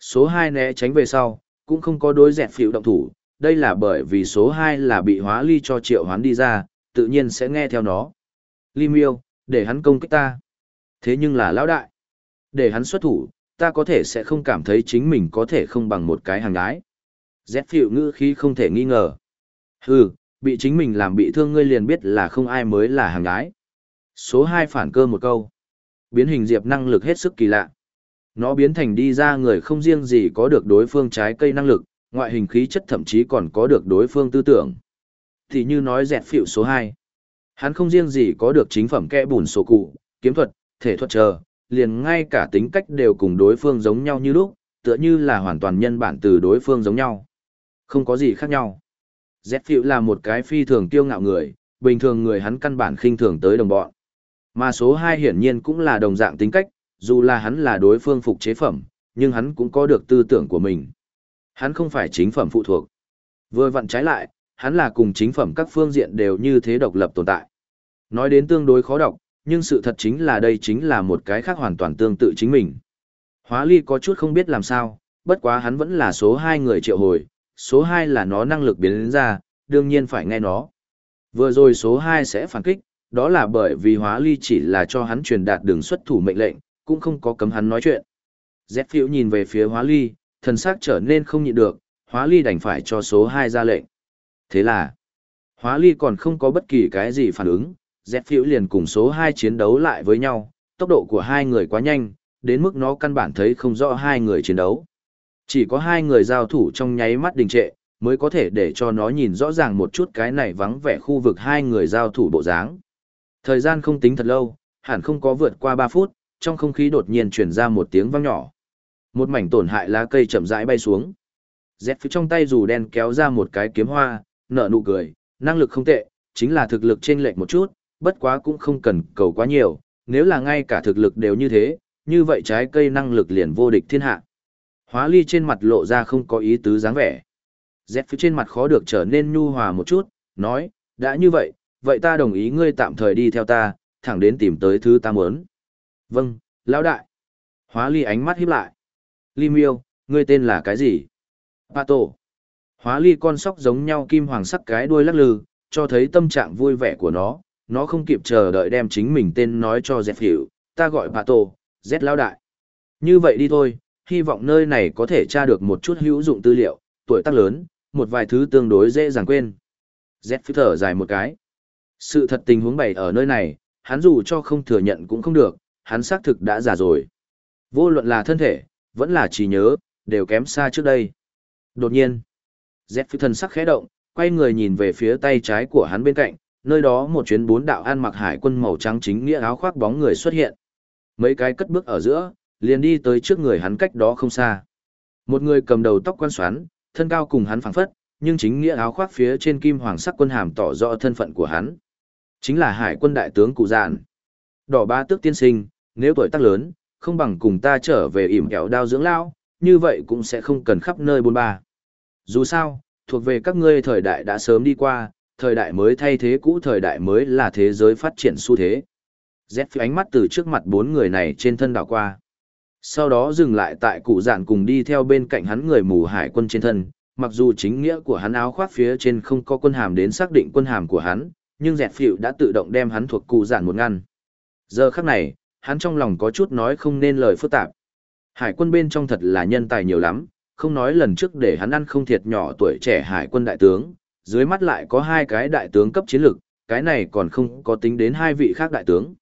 Số 2 né tránh về sau, cũng không có đối dẹt phiểu động thủ, đây là bởi vì số 2 là bị hóa ly cho triệu hoán đi ra, tự nhiên sẽ nghe theo nó. Ly miêu, để hắn công kích ta. Thế nhưng là lão đại. Để hắn xuất thủ, ta có thể sẽ không cảm thấy chính mình có thể không bằng một cái hàng gái. Dẹt phiệu ngữ khí không thể nghi ngờ. Hừ, bị chính mình làm bị thương ngươi liền biết là không ai mới là hàng gái. Số 2 phản cơ một câu. Biến hình diệp năng lực hết sức kỳ lạ. Nó biến thành đi ra người không riêng gì có được đối phương trái cây năng lực, ngoại hình khí chất thậm chí còn có được đối phương tư tưởng. Thì như nói dẹt phiệu số 2. Hắn không riêng gì có được chính phẩm kẽ bùn sổ cụ, kiếm thuật, thể thuật chờ, liền ngay cả tính cách đều cùng đối phương giống nhau như lúc, tựa như là hoàn toàn nhân bản từ đối phương giống nhau. Không có gì khác nhau. Dẹt phịu là một cái phi thường tiêu ngạo người, bình thường người hắn căn bản khinh thường tới đồng bọn. Mà số 2 hiển nhiên cũng là đồng dạng tính cách, dù là hắn là đối phương phục chế phẩm, nhưng hắn cũng có được tư tưởng của mình. Hắn không phải chính phẩm phụ thuộc. Vừa vặn trái lại, hắn là cùng chính phẩm các phương diện đều như thế độc lập tồn tại. Nói đến tương đối khó đọc, nhưng sự thật chính là đây chính là một cái khác hoàn toàn tương tự chính mình. Hóa ly có chút không biết làm sao, bất quá hắn vẫn là số 2 người triệu hồi, số 2 là nó năng lực biến đến ra, đương nhiên phải nghe nó. Vừa rồi số 2 sẽ phản kích, đó là bởi vì hóa ly chỉ là cho hắn truyền đạt đường xuất thủ mệnh lệnh, cũng không có cấm hắn nói chuyện. Dẹp phiếu nhìn về phía hóa ly, thần sắc trở nên không nhịn được, hóa ly đành phải cho số 2 ra lệnh. Thế là, hóa ly còn không có bất kỳ cái gì phản ứng, dẹp phiểu liền cùng số 2 chiến đấu lại với nhau, tốc độ của hai người quá nhanh, đến mức nó căn bản thấy không rõ hai người chiến đấu. Chỉ có hai người giao thủ trong nháy mắt đình trệ, mới có thể để cho nó nhìn rõ ràng một chút cái này vắng vẻ khu vực hai người giao thủ bộ dáng. Thời gian không tính thật lâu, hẳn không có vượt qua 3 phút, trong không khí đột nhiên truyền ra một tiếng vang nhỏ. Một mảnh tổn hại lá cây chậm rãi bay xuống. Dẹt phía trong tay dù đen kéo ra một cái kiếm hoa, nở nụ cười, năng lực không tệ, chính là thực lực trên lệch một chút, bất quá cũng không cần cầu quá nhiều, nếu là ngay cả thực lực đều như thế, như vậy trái cây năng lực liền vô địch thiên hạ. Hóa ly trên mặt lộ ra không có ý tứ dáng vẻ. Dẹp phía trên mặt khó được trở nên nhu hòa một chút, nói, đã như vậy, vậy ta đồng ý ngươi tạm thời đi theo ta, thẳng đến tìm tới thứ ta muốn. Vâng, lão đại. Hóa ly ánh mắt híp lại. Ly miêu, ngươi tên là cái gì? Pato. Hóa ly con sóc giống nhau kim hoàng sắc cái đuôi lắc lư, cho thấy tâm trạng vui vẻ của nó, nó không kịp chờ đợi đem chính mình tên nói cho dẹp hiểu, ta gọi bà tổ Z lao đại. Như vậy đi thôi, hy vọng nơi này có thể tra được một chút hữu dụng tư liệu, tuổi tác lớn, một vài thứ tương đối dễ dàng quên. Z thở dài một cái. Sự thật tình huống bày ở nơi này, hắn dù cho không thừa nhận cũng không được, hắn xác thực đã già rồi. Vô luận là thân thể, vẫn là trí nhớ, đều kém xa trước đây. Đột nhiên, Z thần sắc khẽ động, quay người nhìn về phía tay trái của hắn bên cạnh, nơi đó một chuyến bốn đạo an mặc hải quân màu trắng chính nghĩa áo khoác bóng người xuất hiện. Mấy cái cất bước ở giữa, liền đi tới trước người hắn cách đó không xa. Một người cầm đầu tóc quan xoắn, thân cao cùng hắn phẳng phất, nhưng chính nghĩa áo khoác phía trên kim hoàng sắc quân hàm tỏ rõ thân phận của hắn. Chính là hải quân đại tướng cụ dạn. Đỏ ba tước tiên sinh, nếu tuổi tác lớn, không bằng cùng ta trở về ỉm kẹo đao dưỡng lao, như vậy cũng sẽ không cần khắp nơi bôn ba. Dù sao, thuộc về các ngươi thời đại đã sớm đi qua, thời đại mới thay thế cũ thời đại mới là thế giới phát triển xu thế. Z phi ánh mắt từ trước mặt bốn người này trên thân đảo qua. Sau đó dừng lại tại cụ giản cùng đi theo bên cạnh hắn người mù hải quân trên thân, mặc dù chính nghĩa của hắn áo khoác phía trên không có quân hàm đến xác định quân hàm của hắn, nhưng dẹt phịu đã tự động đem hắn thuộc cụ giản một ngăn. Giờ khắc này, hắn trong lòng có chút nói không nên lời phức tạp. Hải quân bên trong thật là nhân tài nhiều lắm, không nói lần trước để hắn ăn không thiệt nhỏ tuổi trẻ hải quân đại tướng, dưới mắt lại có hai cái đại tướng cấp chiến lược, cái này còn không có tính đến hai vị khác đại tướng.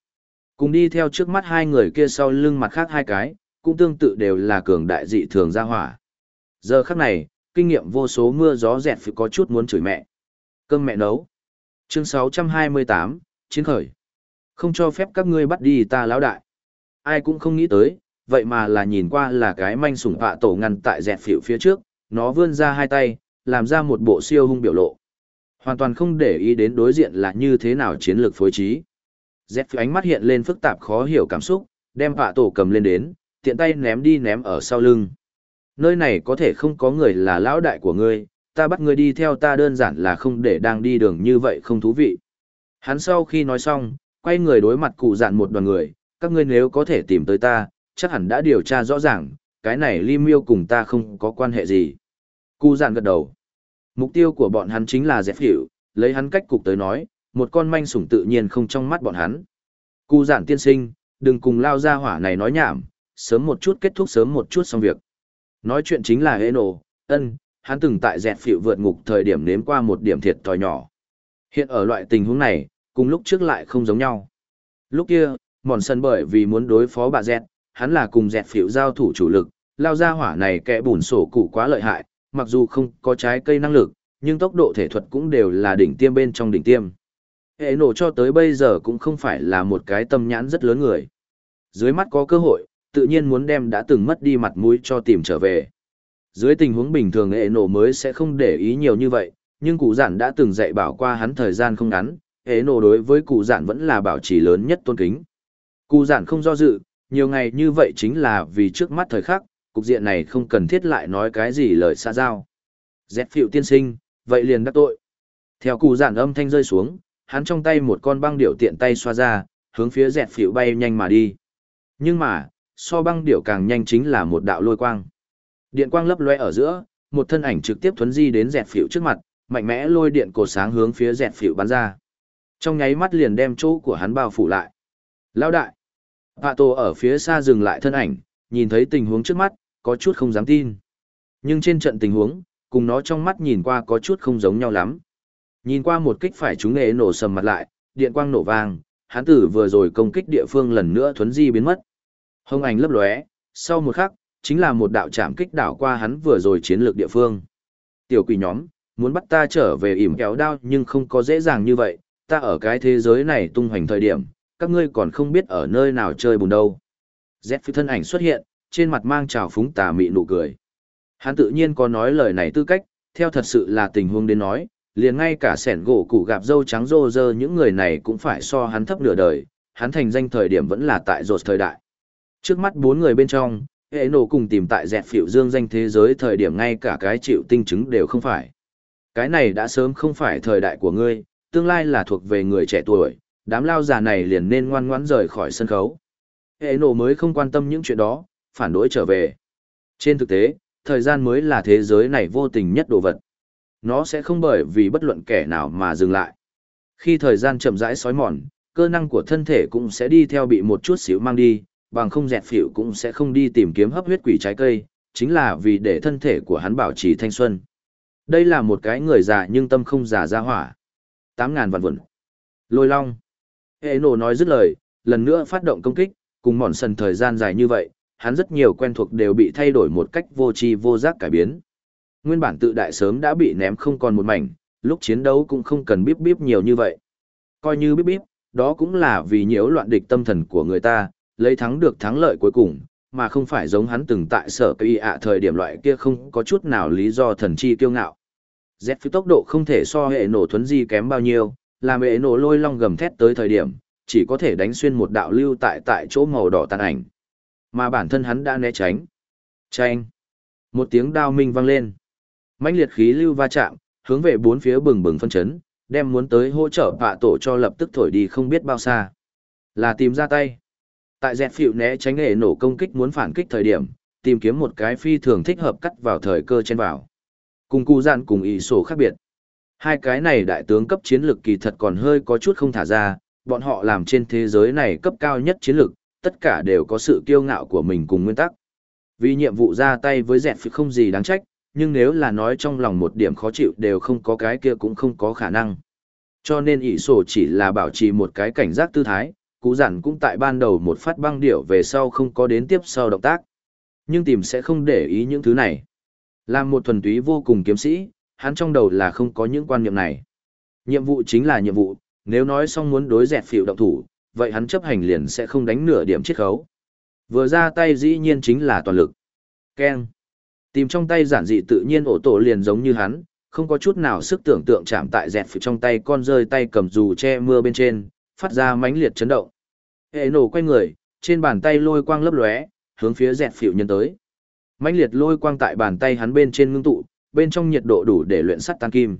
Cùng đi theo trước mắt hai người kia sau lưng mặt khác hai cái, cũng tương tự đều là cường đại dị thường ra hỏa. Giờ khắc này, kinh nghiệm vô số mưa gió dẹt phải có chút muốn chửi mẹ. Cơm mẹ nấu. Chương 628, Chiến khởi. Không cho phép các ngươi bắt đi ta lão đại. Ai cũng không nghĩ tới, vậy mà là nhìn qua là cái manh sủng họa tổ ngăn tại dẹt phỉu phía trước, nó vươn ra hai tay, làm ra một bộ siêu hung biểu lộ. Hoàn toàn không để ý đến đối diện là như thế nào chiến lược phối trí. Dẹt ánh mắt hiện lên phức tạp khó hiểu cảm xúc, đem họa tổ cầm lên đến, tiện tay ném đi ném ở sau lưng. Nơi này có thể không có người là lão đại của ngươi, ta bắt ngươi đi theo ta đơn giản là không để đang đi đường như vậy không thú vị. Hắn sau khi nói xong, quay người đối mặt cụ dạn một đoàn người, các ngươi nếu có thể tìm tới ta, chắc hẳn đã điều tra rõ ràng, cái này Ly Miêu cùng ta không có quan hệ gì. Cụ dạn gật đầu. Mục tiêu của bọn hắn chính là dẹp hiểu, lấy hắn cách cục tới nói, một con manh sủng tự nhiên không trong mắt bọn hắn. Cụ dạn tiên sinh, đừng cùng lao ra hỏa này nói nhảm, sớm một chút kết thúc sớm một chút xong việc. Nói chuyện chính là Eno, ân, hắn từng tại dẹp phịu vượt ngục thời điểm nếm qua một điểm thiệt thòi nhỏ. Hiện ở loại tình huống này, cùng lúc trước lại không giống nhau. Lúc kia, mòn sân bởi vì muốn đối phó bà dẹt, hắn là cùng dẹt phịu giao thủ chủ lực, lao ra hỏa này kẻ bùn sổ cụ quá lợi hại, mặc dù không có trái cây năng lực, nhưng tốc độ thể thuật cũng đều là đỉnh tiêm bên trong đỉnh tiêm. Hệ nổ cho tới bây giờ cũng không phải là một cái tâm nhãn rất lớn người. Dưới mắt có cơ hội, tự nhiên muốn đem đã từng mất đi mặt mũi cho tìm trở về. Dưới tình huống bình thường hệ nổ mới sẽ không để ý nhiều như vậy, nhưng cụ giản đã từng dạy bảo qua hắn thời gian không ngắn, hệ nổ đối với cụ giản vẫn là bảo trì lớn nhất tôn kính. Cụ giản không do dự, nhiều ngày như vậy chính là vì trước mắt thời khắc, cục diện này không cần thiết lại nói cái gì lời xa giao. Dẹp phiệu tiên sinh, vậy liền đắc tội. Theo cụ giản âm thanh rơi xuống, hắn trong tay một con băng điệu tiện tay xoa ra, hướng phía dẹp phiệu bay nhanh mà đi. Nhưng mà, so băng điệu càng nhanh chính là một đạo lôi quang. Điện quang lấp loe ở giữa, một thân ảnh trực tiếp thuấn di đến dẹt phỉu trước mặt, mạnh mẽ lôi điện cổ sáng hướng phía dẹt phỉu bắn ra. Trong nháy mắt liền đem chỗ của hắn bao phủ lại. Lao đại! hạ tổ ở phía xa dừng lại thân ảnh, nhìn thấy tình huống trước mắt, có chút không dám tin. Nhưng trên trận tình huống, cùng nó trong mắt nhìn qua có chút không giống nhau lắm. Nhìn qua một kích phải chúng nghệ nổ sầm mặt lại, điện quang nổ vang, hắn tử vừa rồi công kích địa phương lần nữa thuấn di biến mất. Hồng ảnh lấp lóe, sau một khắc, chính là một đạo chạm kích đảo qua hắn vừa rồi chiến lược địa phương. Tiểu quỷ nhóm, muốn bắt ta trở về ỉm kéo đao nhưng không có dễ dàng như vậy, ta ở cái thế giới này tung hoành thời điểm, các ngươi còn không biết ở nơi nào chơi bùn đâu. Z phi thân ảnh xuất hiện, trên mặt mang trào phúng tà mị nụ cười. Hắn tự nhiên có nói lời này tư cách, theo thật sự là tình huống đến nói, liền ngay cả sẻn gỗ củ gạp dâu trắng rô rơ những người này cũng phải so hắn thấp nửa đời, hắn thành danh thời điểm vẫn là tại rột thời đại. Trước mắt bốn người bên trong, hệ nổ cùng tìm tại dẹt phiểu dương danh thế giới thời điểm ngay cả cái chịu tinh chứng đều không phải. Cái này đã sớm không phải thời đại của ngươi, tương lai là thuộc về người trẻ tuổi, đám lao già này liền nên ngoan ngoãn rời khỏi sân khấu. Hệ nổ mới không quan tâm những chuyện đó, phản đối trở về. Trên thực tế, thời gian mới là thế giới này vô tình nhất đồ vật. Nó sẽ không bởi vì bất luận kẻ nào mà dừng lại. Khi thời gian chậm rãi sói mòn, cơ năng của thân thể cũng sẽ đi theo bị một chút xíu mang đi, bằng không dẹt phỉu cũng sẽ không đi tìm kiếm hấp huyết quỷ trái cây, chính là vì để thân thể của hắn bảo trì thanh xuân. Đây là một cái người già nhưng tâm không già ra hỏa. 8.000 vạn vụn. Lôi long. Hệ nổ nói dứt lời, lần nữa phát động công kích, cùng mòn sần thời gian dài như vậy, hắn rất nhiều quen thuộc đều bị thay đổi một cách vô tri vô giác cải biến. Nguyên bản tự đại sớm đã bị ném không còn một mảnh, lúc chiến đấu cũng không cần bíp bíp nhiều như vậy. Coi như bíp bíp, đó cũng là vì nhiễu loạn địch tâm thần của người ta, lấy thắng được thắng lợi cuối cùng, mà không phải giống hắn từng tại sở cây ạ thời điểm loại kia không có chút nào lý do thần chi kiêu ngạo. Z phi tốc độ không thể so hệ nổ thuấn di kém bao nhiêu, làm hệ nổ lôi long gầm thét tới thời điểm, chỉ có thể đánh xuyên một đạo lưu tại tại chỗ màu đỏ tàn ảnh. Mà bản thân hắn đã né tránh. Chanh. Một tiếng đao minh vang lên. mãnh liệt khí lưu va chạm, hướng về bốn phía bừng bừng phân chấn, đem muốn tới hỗ trợ bạ tổ cho lập tức thổi đi không biết bao xa. Là tìm ra tay. Tại dẹt phịu né tránh hệ nổ công kích muốn phản kích thời điểm, tìm kiếm một cái phi thường thích hợp cắt vào thời cơ trên vào. Cùng cụ dạn cùng ý sổ khác biệt. Hai cái này đại tướng cấp chiến lực kỳ thật còn hơi có chút không thả ra, bọn họ làm trên thế giới này cấp cao nhất chiến lực, tất cả đều có sự kiêu ngạo của mình cùng nguyên tắc. Vì nhiệm vụ ra tay với dẹt phịu không gì đáng trách, nhưng nếu là nói trong lòng một điểm khó chịu đều không có cái kia cũng không có khả năng. Cho nên ỷ sổ chỉ là bảo trì một cái cảnh giác tư thái, cú giản cũng tại ban đầu một phát băng điệu về sau không có đến tiếp sau động tác. Nhưng tìm sẽ không để ý những thứ này. Làm một thuần túy vô cùng kiếm sĩ, hắn trong đầu là không có những quan niệm này. Nhiệm vụ chính là nhiệm vụ, nếu nói xong muốn đối dẹt phiểu động thủ, vậy hắn chấp hành liền sẽ không đánh nửa điểm chiết khấu. Vừa ra tay dĩ nhiên chính là toàn lực. keng Tìm trong tay giản dị tự nhiên ổ tổ liền giống như hắn, không có chút nào sức tưởng tượng chạm tại dẹt phịu trong tay con rơi tay cầm dù che mưa bên trên, phát ra mãnh liệt chấn động. Hệ nổ quay người, trên bàn tay lôi quang lấp lóe, hướng phía dẹt phịu nhân tới. Mãnh liệt lôi quang tại bàn tay hắn bên trên ngưng tụ, bên trong nhiệt độ đủ để luyện sắt tan kim.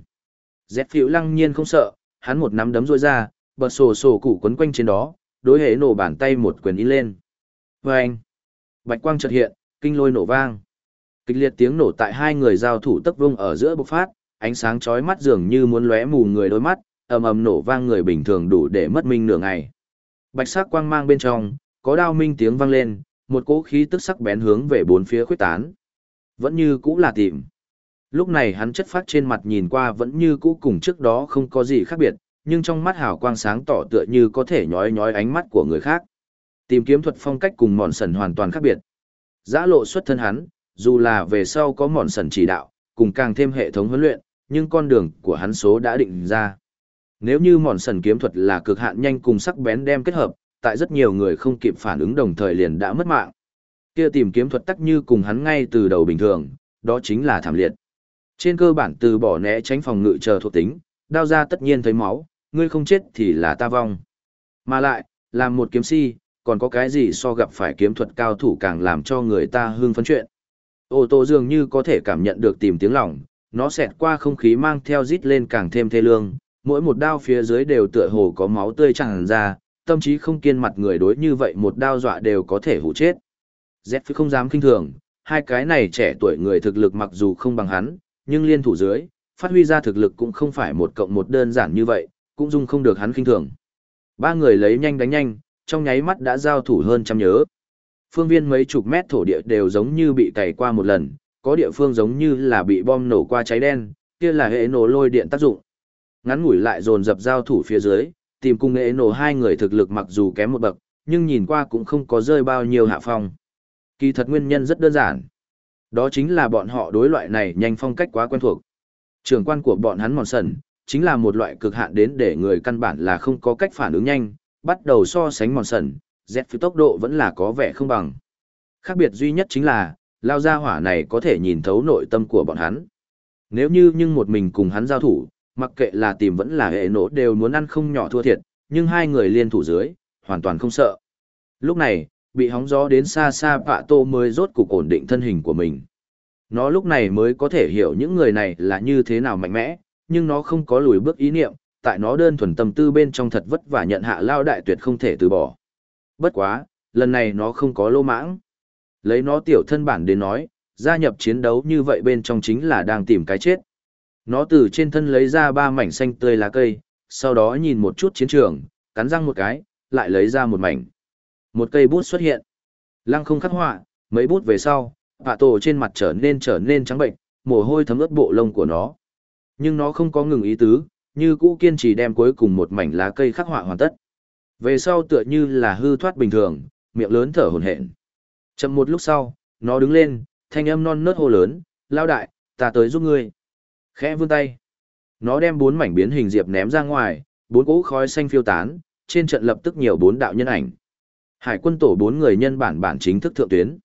Dẹt phịu lăng nhiên không sợ, hắn một nắm đấm rôi ra, bật sổ sổ củ quấn quanh trên đó, đối hệ nổ bàn tay một quyền in lên. Vâng! Bạch quang chợt hiện, kinh lôi nổ vang. Kịch liệt tiếng nổ tại hai người giao thủ tấp vung ở giữa bộc phát, ánh sáng chói mắt dường như muốn lóe mù người đôi mắt, ầm ầm nổ vang người bình thường đủ để mất minh nửa ngày. Bạch sắc quang mang bên trong, có đao minh tiếng vang lên, một cỗ khí tức sắc bén hướng về bốn phía khuếch tán. Vẫn như cũ là tìm. Lúc này hắn chất phát trên mặt nhìn qua vẫn như cũ cùng trước đó không có gì khác biệt, nhưng trong mắt hào quang sáng tỏ tựa như có thể nhói nhói ánh mắt của người khác. Tìm kiếm thuật phong cách cùng mòn sần hoàn toàn khác biệt. Giã lộ xuất thân hắn, dù là về sau có mòn sần chỉ đạo, cùng càng thêm hệ thống huấn luyện, nhưng con đường của hắn số đã định ra. Nếu như mòn sần kiếm thuật là cực hạn nhanh cùng sắc bén đem kết hợp, tại rất nhiều người không kịp phản ứng đồng thời liền đã mất mạng. Kia tìm kiếm thuật tắc như cùng hắn ngay từ đầu bình thường, đó chính là thảm liệt. Trên cơ bản từ bỏ né tránh phòng ngự chờ thuộc tính, đao ra tất nhiên thấy máu, ngươi không chết thì là ta vong. Mà lại, làm một kiếm si, còn có cái gì so gặp phải kiếm thuật cao thủ càng làm cho người ta hưng phấn chuyện. Ô tô dường như có thể cảm nhận được tìm tiếng lòng, nó xẹt qua không khí mang theo rít lên càng thêm thê lương, mỗi một đao phía dưới đều tựa hồ có máu tươi tràn ra, tâm trí không kiên mặt người đối như vậy một đao dọa đều có thể hủ chết. Z phi không dám kinh thường, hai cái này trẻ tuổi người thực lực mặc dù không bằng hắn, nhưng liên thủ dưới, phát huy ra thực lực cũng không phải một cộng một đơn giản như vậy, cũng dung không được hắn kinh thường. Ba người lấy nhanh đánh nhanh, trong nháy mắt đã giao thủ hơn trăm nhớ. Phương viên mấy chục mét thổ địa đều giống như bị cày qua một lần, có địa phương giống như là bị bom nổ qua cháy đen, kia là hệ nổ lôi điện tác dụng. Ngắn ngủi lại dồn dập giao thủ phía dưới, tìm cùng nghệ nổ hai người thực lực mặc dù kém một bậc, nhưng nhìn qua cũng không có rơi bao nhiêu hạ phong. Kỳ thật nguyên nhân rất đơn giản. Đó chính là bọn họ đối loại này nhanh phong cách quá quen thuộc. Trường quan của bọn hắn mòn sần, chính là một loại cực hạn đến để người căn bản là không có cách phản ứng nhanh, bắt đầu so sánh mòn sần, dẹt phía tốc độ vẫn là có vẻ không bằng. Khác biệt duy nhất chính là, lao ra hỏa này có thể nhìn thấu nội tâm của bọn hắn. Nếu như nhưng một mình cùng hắn giao thủ, mặc kệ là tìm vẫn là hệ nổ đều muốn ăn không nhỏ thua thiệt, nhưng hai người liên thủ dưới, hoàn toàn không sợ. Lúc này, bị hóng gió đến xa xa Pạ Tô mới rốt cục ổn định thân hình của mình. Nó lúc này mới có thể hiểu những người này là như thế nào mạnh mẽ, nhưng nó không có lùi bước ý niệm, tại nó đơn thuần tâm tư bên trong thật vất vả nhận hạ lao đại tuyệt không thể từ bỏ. Bất quá, lần này nó không có lô mãng. Lấy nó tiểu thân bản đến nói, gia nhập chiến đấu như vậy bên trong chính là đang tìm cái chết. Nó từ trên thân lấy ra ba mảnh xanh tươi lá cây, sau đó nhìn một chút chiến trường, cắn răng một cái, lại lấy ra một mảnh. Một cây bút xuất hiện. Lăng không khắc họa, mấy bút về sau, bạ tổ trên mặt trở nên trở nên trắng bệnh, mồ hôi thấm ướt bộ lông của nó. Nhưng nó không có ngừng ý tứ, như cũ kiên trì đem cuối cùng một mảnh lá cây khắc họa hoàn tất. Về sau tựa như là hư thoát bình thường, miệng lớn thở hổn hển. Chậm một lúc sau, nó đứng lên, thanh âm non nớt hô lớn, lao đại, ta tới giúp ngươi. Khẽ vươn tay. Nó đem bốn mảnh biến hình diệp ném ra ngoài, bốn cỗ khói xanh phiêu tán, trên trận lập tức nhiều bốn đạo nhân ảnh. Hải quân tổ bốn người nhân bản bản chính thức thượng tuyến.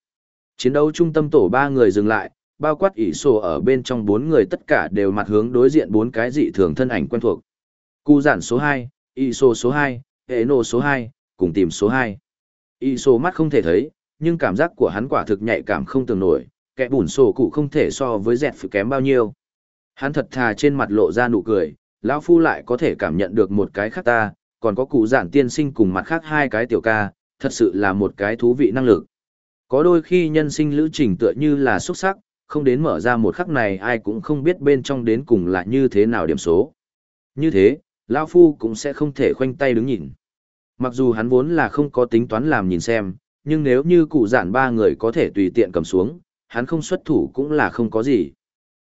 Chiến đấu trung tâm tổ ba người dừng lại, bao quát ỷ sổ ở bên trong bốn người tất cả đều mặt hướng đối diện bốn cái dị thường thân ảnh quen thuộc. Cụ giản số hai, ỷ sổ số hai, hệ nổ số hai, cùng tìm số hai. ỷ sổ mắt không thể thấy, nhưng cảm giác của hắn quả thực nhạy cảm không tưởng nổi, kẻ bùn sổ cụ không thể so với dẹt phụ kém bao nhiêu. Hắn thật thà trên mặt lộ ra nụ cười, lão phu lại có thể cảm nhận được một cái khác ta, còn có cụ giản tiên sinh cùng mặt khác hai cái tiểu ca, thật sự là một cái thú vị năng lực. Có đôi khi nhân sinh lữ trình tựa như là xuất sắc, không đến mở ra một khắc này ai cũng không biết bên trong đến cùng là như thế nào điểm số. Như thế, lão phu cũng sẽ không thể khoanh tay đứng nhìn. Mặc dù hắn vốn là không có tính toán làm nhìn xem, nhưng nếu như cụ giản ba người có thể tùy tiện cầm xuống, hắn không xuất thủ cũng là không có gì.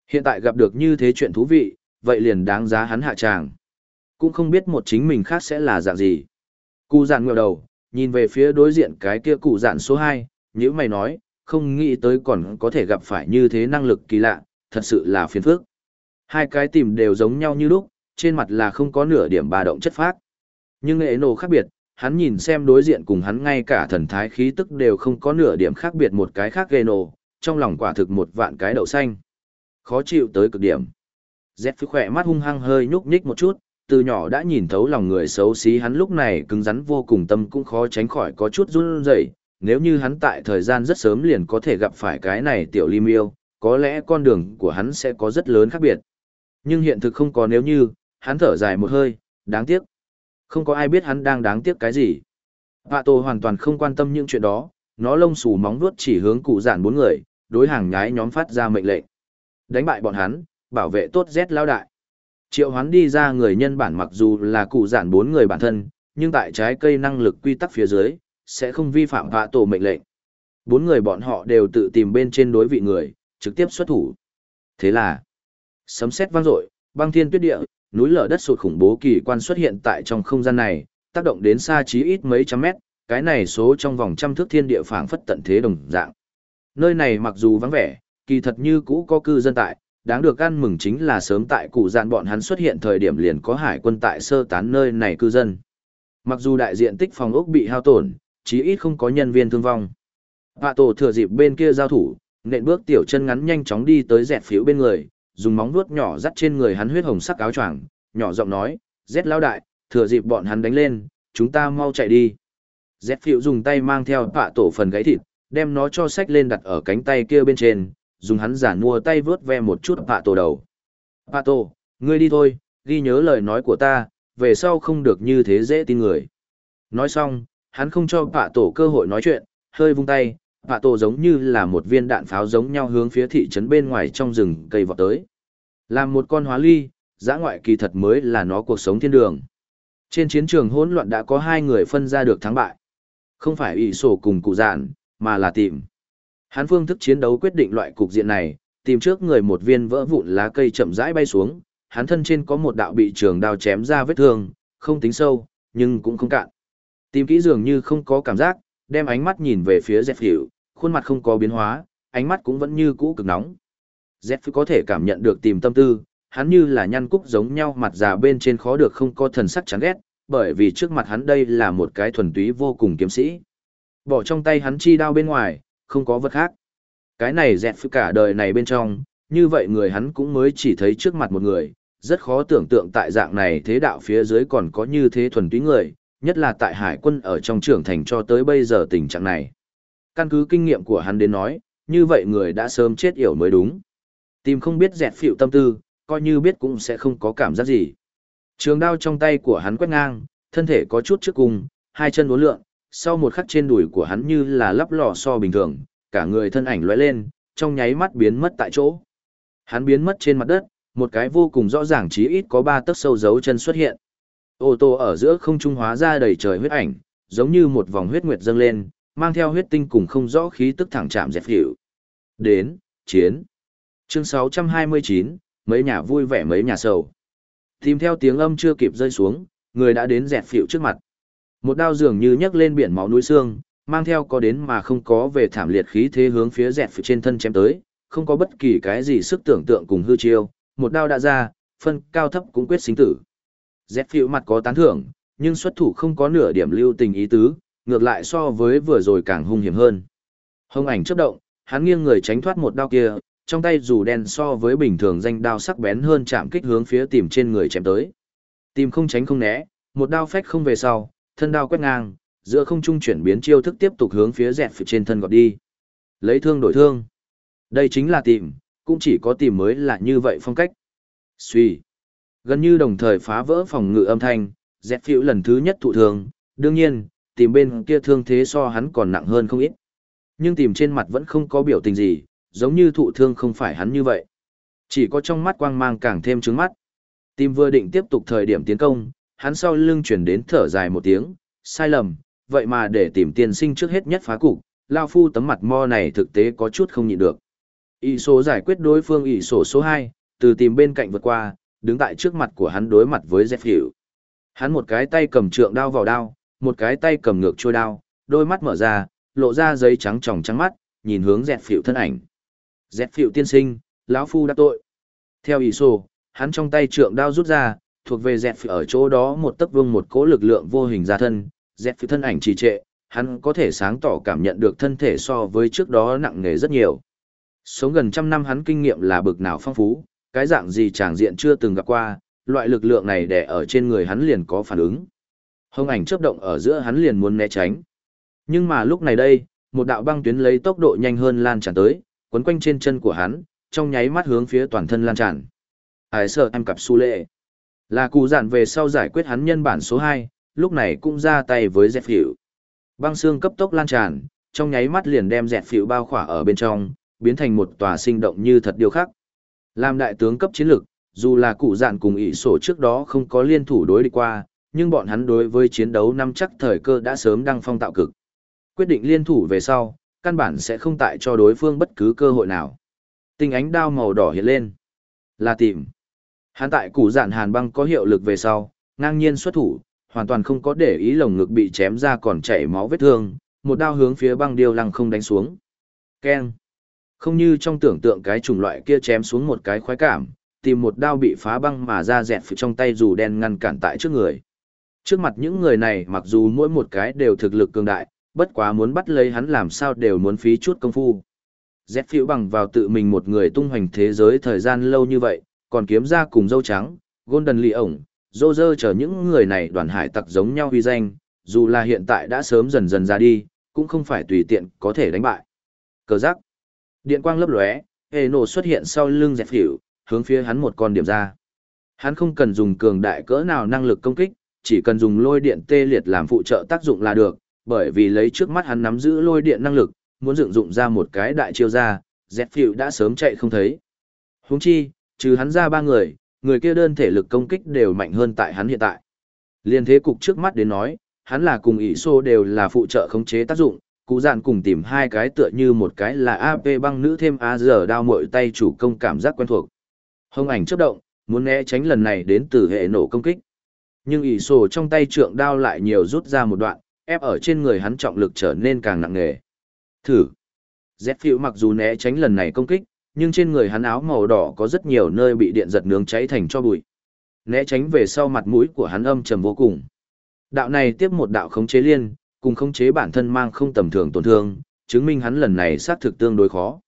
Hiện tại gặp được như thế chuyện thú vị, vậy liền đáng giá hắn hạ tràng. Cũng không biết một chính mình khác sẽ là dạng gì. Cụ giản ngựa đầu, nhìn về phía đối diện cái kia cụ giản số 2, như mày nói, không nghĩ tới còn có thể gặp phải như thế năng lực kỳ lạ, thật sự là phiền phức. Hai cái tìm đều giống nhau như lúc, trên mặt là không có nửa điểm ba động chất phác. Nhưng nghệ nổ khác biệt, hắn nhìn xem đối diện cùng hắn ngay cả thần thái khí tức đều không có nửa điểm khác biệt một cái khác ghê nổ, trong lòng quả thực một vạn cái đậu xanh. Khó chịu tới cực điểm. Dép phía khỏe mắt hung hăng hơi nhúc nhích một chút, từ nhỏ đã nhìn thấu lòng người xấu xí hắn lúc này cứng rắn vô cùng tâm cũng khó tránh khỏi có chút run rẩy. Nếu như hắn tại thời gian rất sớm liền có thể gặp phải cái này tiểu ly miêu, có lẽ con đường của hắn sẽ có rất lớn khác biệt. Nhưng hiện thực không có nếu như, hắn thở dài một hơi, đáng tiếc. Không có ai biết hắn đang đáng tiếc cái gì. Vạ tổ hoàn toàn không quan tâm những chuyện đó, nó lông xù móng vuốt chỉ hướng cụ giản bốn người, đối hàng nhái nhóm phát ra mệnh lệnh. Đánh bại bọn hắn, bảo vệ tốt Z lao đại. Triệu hoán đi ra người nhân bản mặc dù là cụ giản bốn người bản thân, nhưng tại trái cây năng lực quy tắc phía dưới, sẽ không vi phạm vạ tổ mệnh lệnh. Bốn người bọn họ đều tự tìm bên trên đối vị người, trực tiếp xuất thủ. Thế là, sấm sét vang dội, băng thiên tuyết địa, núi lở đất sụt khủng bố kỳ quan xuất hiện tại trong không gian này, tác động đến xa chí ít mấy trăm mét, cái này số trong vòng trăm thước thiên địa phảng phất tận thế đồng dạng. Nơi này mặc dù vắng vẻ, kỳ thật như cũ có cư dân tại, đáng được ăn mừng chính là sớm tại cụ dạn bọn hắn xuất hiện thời điểm liền có hải quân tại sơ tán nơi này cư dân. Mặc dù đại diện tích phòng ốc bị hao tổn, chí ít không có nhân viên thương vong. Vạ tổ thừa dịp bên kia giao thủ, nện bước tiểu chân ngắn nhanh chóng đi tới dẹt phiếu bên người, dùng móng vuốt nhỏ dắt trên người hắn huyết hồng sắc áo choàng, nhỏ giọng nói, "Dẹt lão đại, thừa dịp bọn hắn đánh lên, chúng ta mau chạy đi." Dẹt phiểu dùng tay mang theo bạ tổ phần gáy thịt, đem nó cho sách lên đặt ở cánh tay kia bên trên, dùng hắn giả mua tay vướt ve một chút bạ tổ đầu. "Bạ tổ, ngươi đi thôi, ghi nhớ lời nói của ta, về sau không được như thế dễ tin người." Nói xong, hắn không cho vạ tổ cơ hội nói chuyện, hơi vung tay, Vạ tổ giống như là một viên đạn pháo giống nhau hướng phía thị trấn bên ngoài trong rừng cây vọt tới. Làm một con hóa ly, giã ngoại kỳ thật mới là nó cuộc sống thiên đường. Trên chiến trường hỗn loạn đã có hai người phân ra được thắng bại. Không phải ỷ sổ cùng cụ dạn, mà là tìm. Hắn phương thức chiến đấu quyết định loại cục diện này, tìm trước người một viên vỡ vụn lá cây chậm rãi bay xuống, hắn thân trên có một đạo bị trường đao chém ra vết thương, không tính sâu, nhưng cũng không cạn. Tìm kỹ dường như không có cảm giác, đem ánh mắt nhìn về phía dẹp hiểu, khuôn mặt không có biến hóa, ánh mắt cũng vẫn như cũ cực nóng. Z có thể cảm nhận được tìm tâm tư, hắn như là nhăn cúc giống nhau mặt già bên trên khó được không có thần sắc chán ghét, bởi vì trước mặt hắn đây là một cái thuần túy vô cùng kiếm sĩ. Bỏ trong tay hắn chi đao bên ngoài, không có vật khác. Cái này dẹp phía cả đời này bên trong, như vậy người hắn cũng mới chỉ thấy trước mặt một người, rất khó tưởng tượng tại dạng này thế đạo phía dưới còn có như thế thuần túy người, nhất là tại hải quân ở trong trưởng thành cho tới bây giờ tình trạng này. Căn cứ kinh nghiệm của hắn đến nói, như vậy người đã sớm chết yểu mới đúng. Tìm không biết dẹt phịu tâm tư, coi như biết cũng sẽ không có cảm giác gì. Trường đao trong tay của hắn quét ngang, thân thể có chút trước cùng, hai chân uốn lượn, sau một khắc trên đùi của hắn như là lắp lò so bình thường, cả người thân ảnh lóe lên, trong nháy mắt biến mất tại chỗ. Hắn biến mất trên mặt đất, một cái vô cùng rõ ràng chí ít có ba tấc sâu dấu chân xuất hiện. Ô tô ở giữa không trung hóa ra đầy trời huyết ảnh, giống như một vòng huyết nguyệt dâng lên, mang theo huyết tinh cùng không rõ khí tức thẳng chạm dẹp hiệu. Đến, chiến. Chương 629, mấy nhà vui vẻ mấy nhà sầu. Tìm theo tiếng âm chưa kịp rơi xuống, người đã đến dẹt phịu trước mặt. Một đao dường như nhấc lên biển máu núi xương, mang theo có đến mà không có về thảm liệt khí thế hướng phía dẹt phịu trên thân chém tới, không có bất kỳ cái gì sức tưởng tượng cùng hư chiêu, một đao đã ra, phân cao thấp cũng quyết sinh tử. Dẹt phịu mặt có tán thưởng, nhưng xuất thủ không có nửa điểm lưu tình ý tứ, ngược lại so với vừa rồi càng hung hiểm hơn. Hồng ảnh chớp động, hắn nghiêng người tránh thoát một đao kia, trong tay dù đen so với bình thường danh đao sắc bén hơn chạm kích hướng phía tìm trên người chém tới. Tìm không tránh không né, một đao phách không về sau, thân đao quét ngang, giữa không trung chuyển biến chiêu thức tiếp tục hướng phía dẹt phía trên thân gọt đi. Lấy thương đổi thương. Đây chính là tìm, cũng chỉ có tìm mới là như vậy phong cách. Suy. Gần như đồng thời phá vỡ phòng ngự âm thanh, dẹt phiểu lần thứ nhất thụ thương, đương nhiên, tìm bên kia thương thế so hắn còn nặng hơn không ít. Nhưng tìm trên mặt vẫn không có biểu tình gì, giống như thụ thương không phải hắn như vậy. Chỉ có trong mắt quang mang càng thêm trứng mắt. Tìm vừa định tiếp tục thời điểm tiến công, hắn sau lưng chuyển đến thở dài một tiếng, sai lầm, vậy mà để tìm tiên sinh trước hết nhất phá cục, Lao Phu tấm mặt mo này thực tế có chút không nhịn được. Ý số giải quyết đối phương ý sổ số 2, từ tìm bên cạnh vượt qua, đứng tại trước mặt của hắn đối mặt với Dẹp Hiệu. Hắn một cái tay cầm trượng đao vào đao, một cái tay cầm ngược trôi đao, đôi mắt mở ra, lộ ra giấy trắng tròng trắng mắt, nhìn hướng Dẹp Hiệu thân ảnh. Dẹp Hiệu tiên sinh, lão phu đã tội. Theo ý sổ, hắn trong tay trượng đao rút ra, thuộc về Dẹp Hiệu ở chỗ đó một tấc vương một cỗ lực lượng vô hình ra thân, Dẹp Hiệu thân ảnh trì trệ, hắn có thể sáng tỏ cảm nhận được thân thể so với trước đó nặng nề rất nhiều. Sống gần trăm năm hắn kinh nghiệm là bực nào phong phú, cái dạng gì chàng diện chưa từng gặp qua, loại lực lượng này đè ở trên người hắn liền có phản ứng. Hồng ảnh chớp động ở giữa hắn liền muốn né tránh. Nhưng mà lúc này đây, một đạo băng tuyến lấy tốc độ nhanh hơn lan tràn tới, quấn quanh trên chân của hắn, trong nháy mắt hướng phía toàn thân lan tràn. Ai sợ em cặp su lệ. Là cụ dạn về sau giải quyết hắn nhân bản số 2, lúc này cũng ra tay với dẹp hiệu. Băng xương cấp tốc lan tràn, trong nháy mắt liền đem dẹp phỉu bao khỏa ở bên trong, biến thành một tòa sinh động như thật điều khác. Làm đại tướng cấp chiến lược, dù là cụ dạn cùng ỷ sổ trước đó không có liên thủ đối địch qua, nhưng bọn hắn đối với chiến đấu năm chắc thời cơ đã sớm đăng phong tạo cực. Quyết định liên thủ về sau, căn bản sẽ không tại cho đối phương bất cứ cơ hội nào. Tình ánh đao màu đỏ hiện lên. Là tìm. Hắn tại cụ dạn hàn băng có hiệu lực về sau, ngang nhiên xuất thủ, hoàn toàn không có để ý lồng ngực bị chém ra còn chảy máu vết thương, một đao hướng phía băng điêu lăng không đánh xuống. Keng. Không như trong tưởng tượng cái chủng loại kia chém xuống một cái khoái cảm, tìm một đao bị phá băng mà ra dẹt phía trong tay dù đen ngăn cản tại trước người. Trước mặt những người này mặc dù mỗi một cái đều thực lực cường đại, bất quá muốn bắt lấy hắn làm sao đều muốn phí chút công phu. Dẹt phiêu bằng vào tự mình một người tung hoành thế giới thời gian lâu như vậy, còn kiếm ra cùng dâu trắng, Golden Lì ổng, dô dơ chờ những người này đoàn hải tặc giống nhau huy danh, dù là hiện tại đã sớm dần dần ra đi, cũng không phải tùy tiện có thể đánh bại. Cờ giác. Điện quang lấp lóe, hề nổ xuất hiện sau lưng dẹp hiểu, hướng phía hắn một con điểm ra. Hắn không cần dùng cường đại cỡ nào năng lực công kích, chỉ cần dùng lôi điện tê liệt làm phụ trợ tác dụng là được, bởi vì lấy trước mắt hắn nắm giữ lôi điện năng lực, muốn dựng dụng ra một cái đại chiêu ra, dẹp hiểu đã sớm chạy không thấy. Huống chi, trừ hắn ra ba người, người kia đơn thể lực công kích đều mạnh hơn tại hắn hiện tại. Liên thế cục trước mắt đến nói, hắn là cùng ỷ xô đều là phụ trợ khống chế tác dụng, cụ dạn cùng tìm hai cái tựa như một cái là AP băng nữ thêm A giờ đao mội tay chủ công cảm giác quen thuộc. Hồng ảnh chấp động, muốn né tránh lần này đến từ hệ nổ công kích. Nhưng ỷ sổ trong tay trượng đao lại nhiều rút ra một đoạn, ép ở trên người hắn trọng lực trở nên càng nặng nề. Thử. Dẹp phiệu mặc dù né tránh lần này công kích, nhưng trên người hắn áo màu đỏ có rất nhiều nơi bị điện giật nướng cháy thành cho bụi. Né tránh về sau mặt mũi của hắn âm trầm vô cùng. Đạo này tiếp một đạo khống chế liên, cùng khống chế bản thân mang không tầm thường tổn thương, chứng minh hắn lần này xác thực tương đối khó.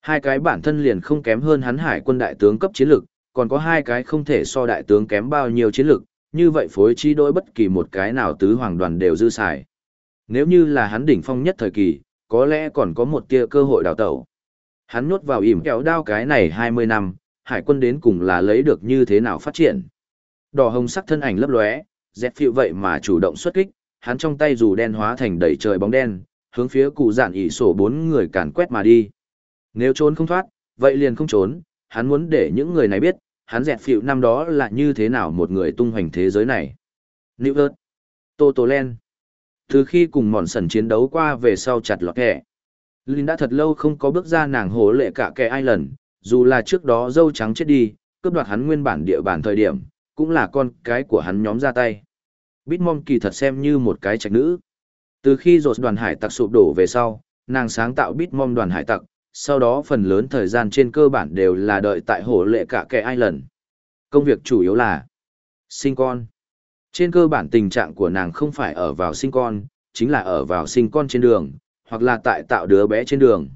Hai cái bản thân liền không kém hơn hắn hải quân đại tướng cấp chiến lực, còn có hai cái không thể so đại tướng kém bao nhiêu chiến lực, như vậy phối trí đối bất kỳ một cái nào tứ hoàng đoàn đều dư xài. Nếu như là hắn đỉnh phong nhất thời kỳ, có lẽ còn có một tia cơ hội đào tẩu. Hắn nhốt vào ỉm kéo đao cái này 20 năm, hải quân đến cùng là lấy được như thế nào phát triển. Đỏ hồng sắc thân ảnh lấp lóe, dẹp phiệu vậy mà chủ động xuất kích, hắn trong tay dù đen hóa thành đầy trời bóng đen, hướng phía cụ dạn ỉ sổ bốn người càn quét mà đi. Nếu trốn không thoát, vậy liền không trốn, hắn muốn để những người này biết, hắn dẹt phịu năm đó là như thế nào một người tung hoành thế giới này. Nữ ớt, Tô Tô Len. Từ khi cùng mòn sần chiến đấu qua về sau chặt lọt kẻ, Linh đã thật lâu không có bước ra nàng hồ lệ cả kẻ ai lần, dù là trước đó dâu trắng chết đi, cướp đoạt hắn nguyên bản địa bàn thời điểm, cũng là con cái của hắn nhóm ra tay. Bitmom kỳ thật xem như một cái trạch nữ. Từ khi rột đoàn hải tặc sụp đổ về sau, nàng sáng tạo Bitmom đoàn hải tặc, sau đó phần lớn thời gian trên cơ bản đều là đợi tại hổ lệ cả kẻ ai lần. Công việc chủ yếu là sinh con. Trên cơ bản tình trạng của nàng không phải ở vào sinh con, chính là ở vào sinh con trên đường, hoặc là tại tạo đứa bé trên đường.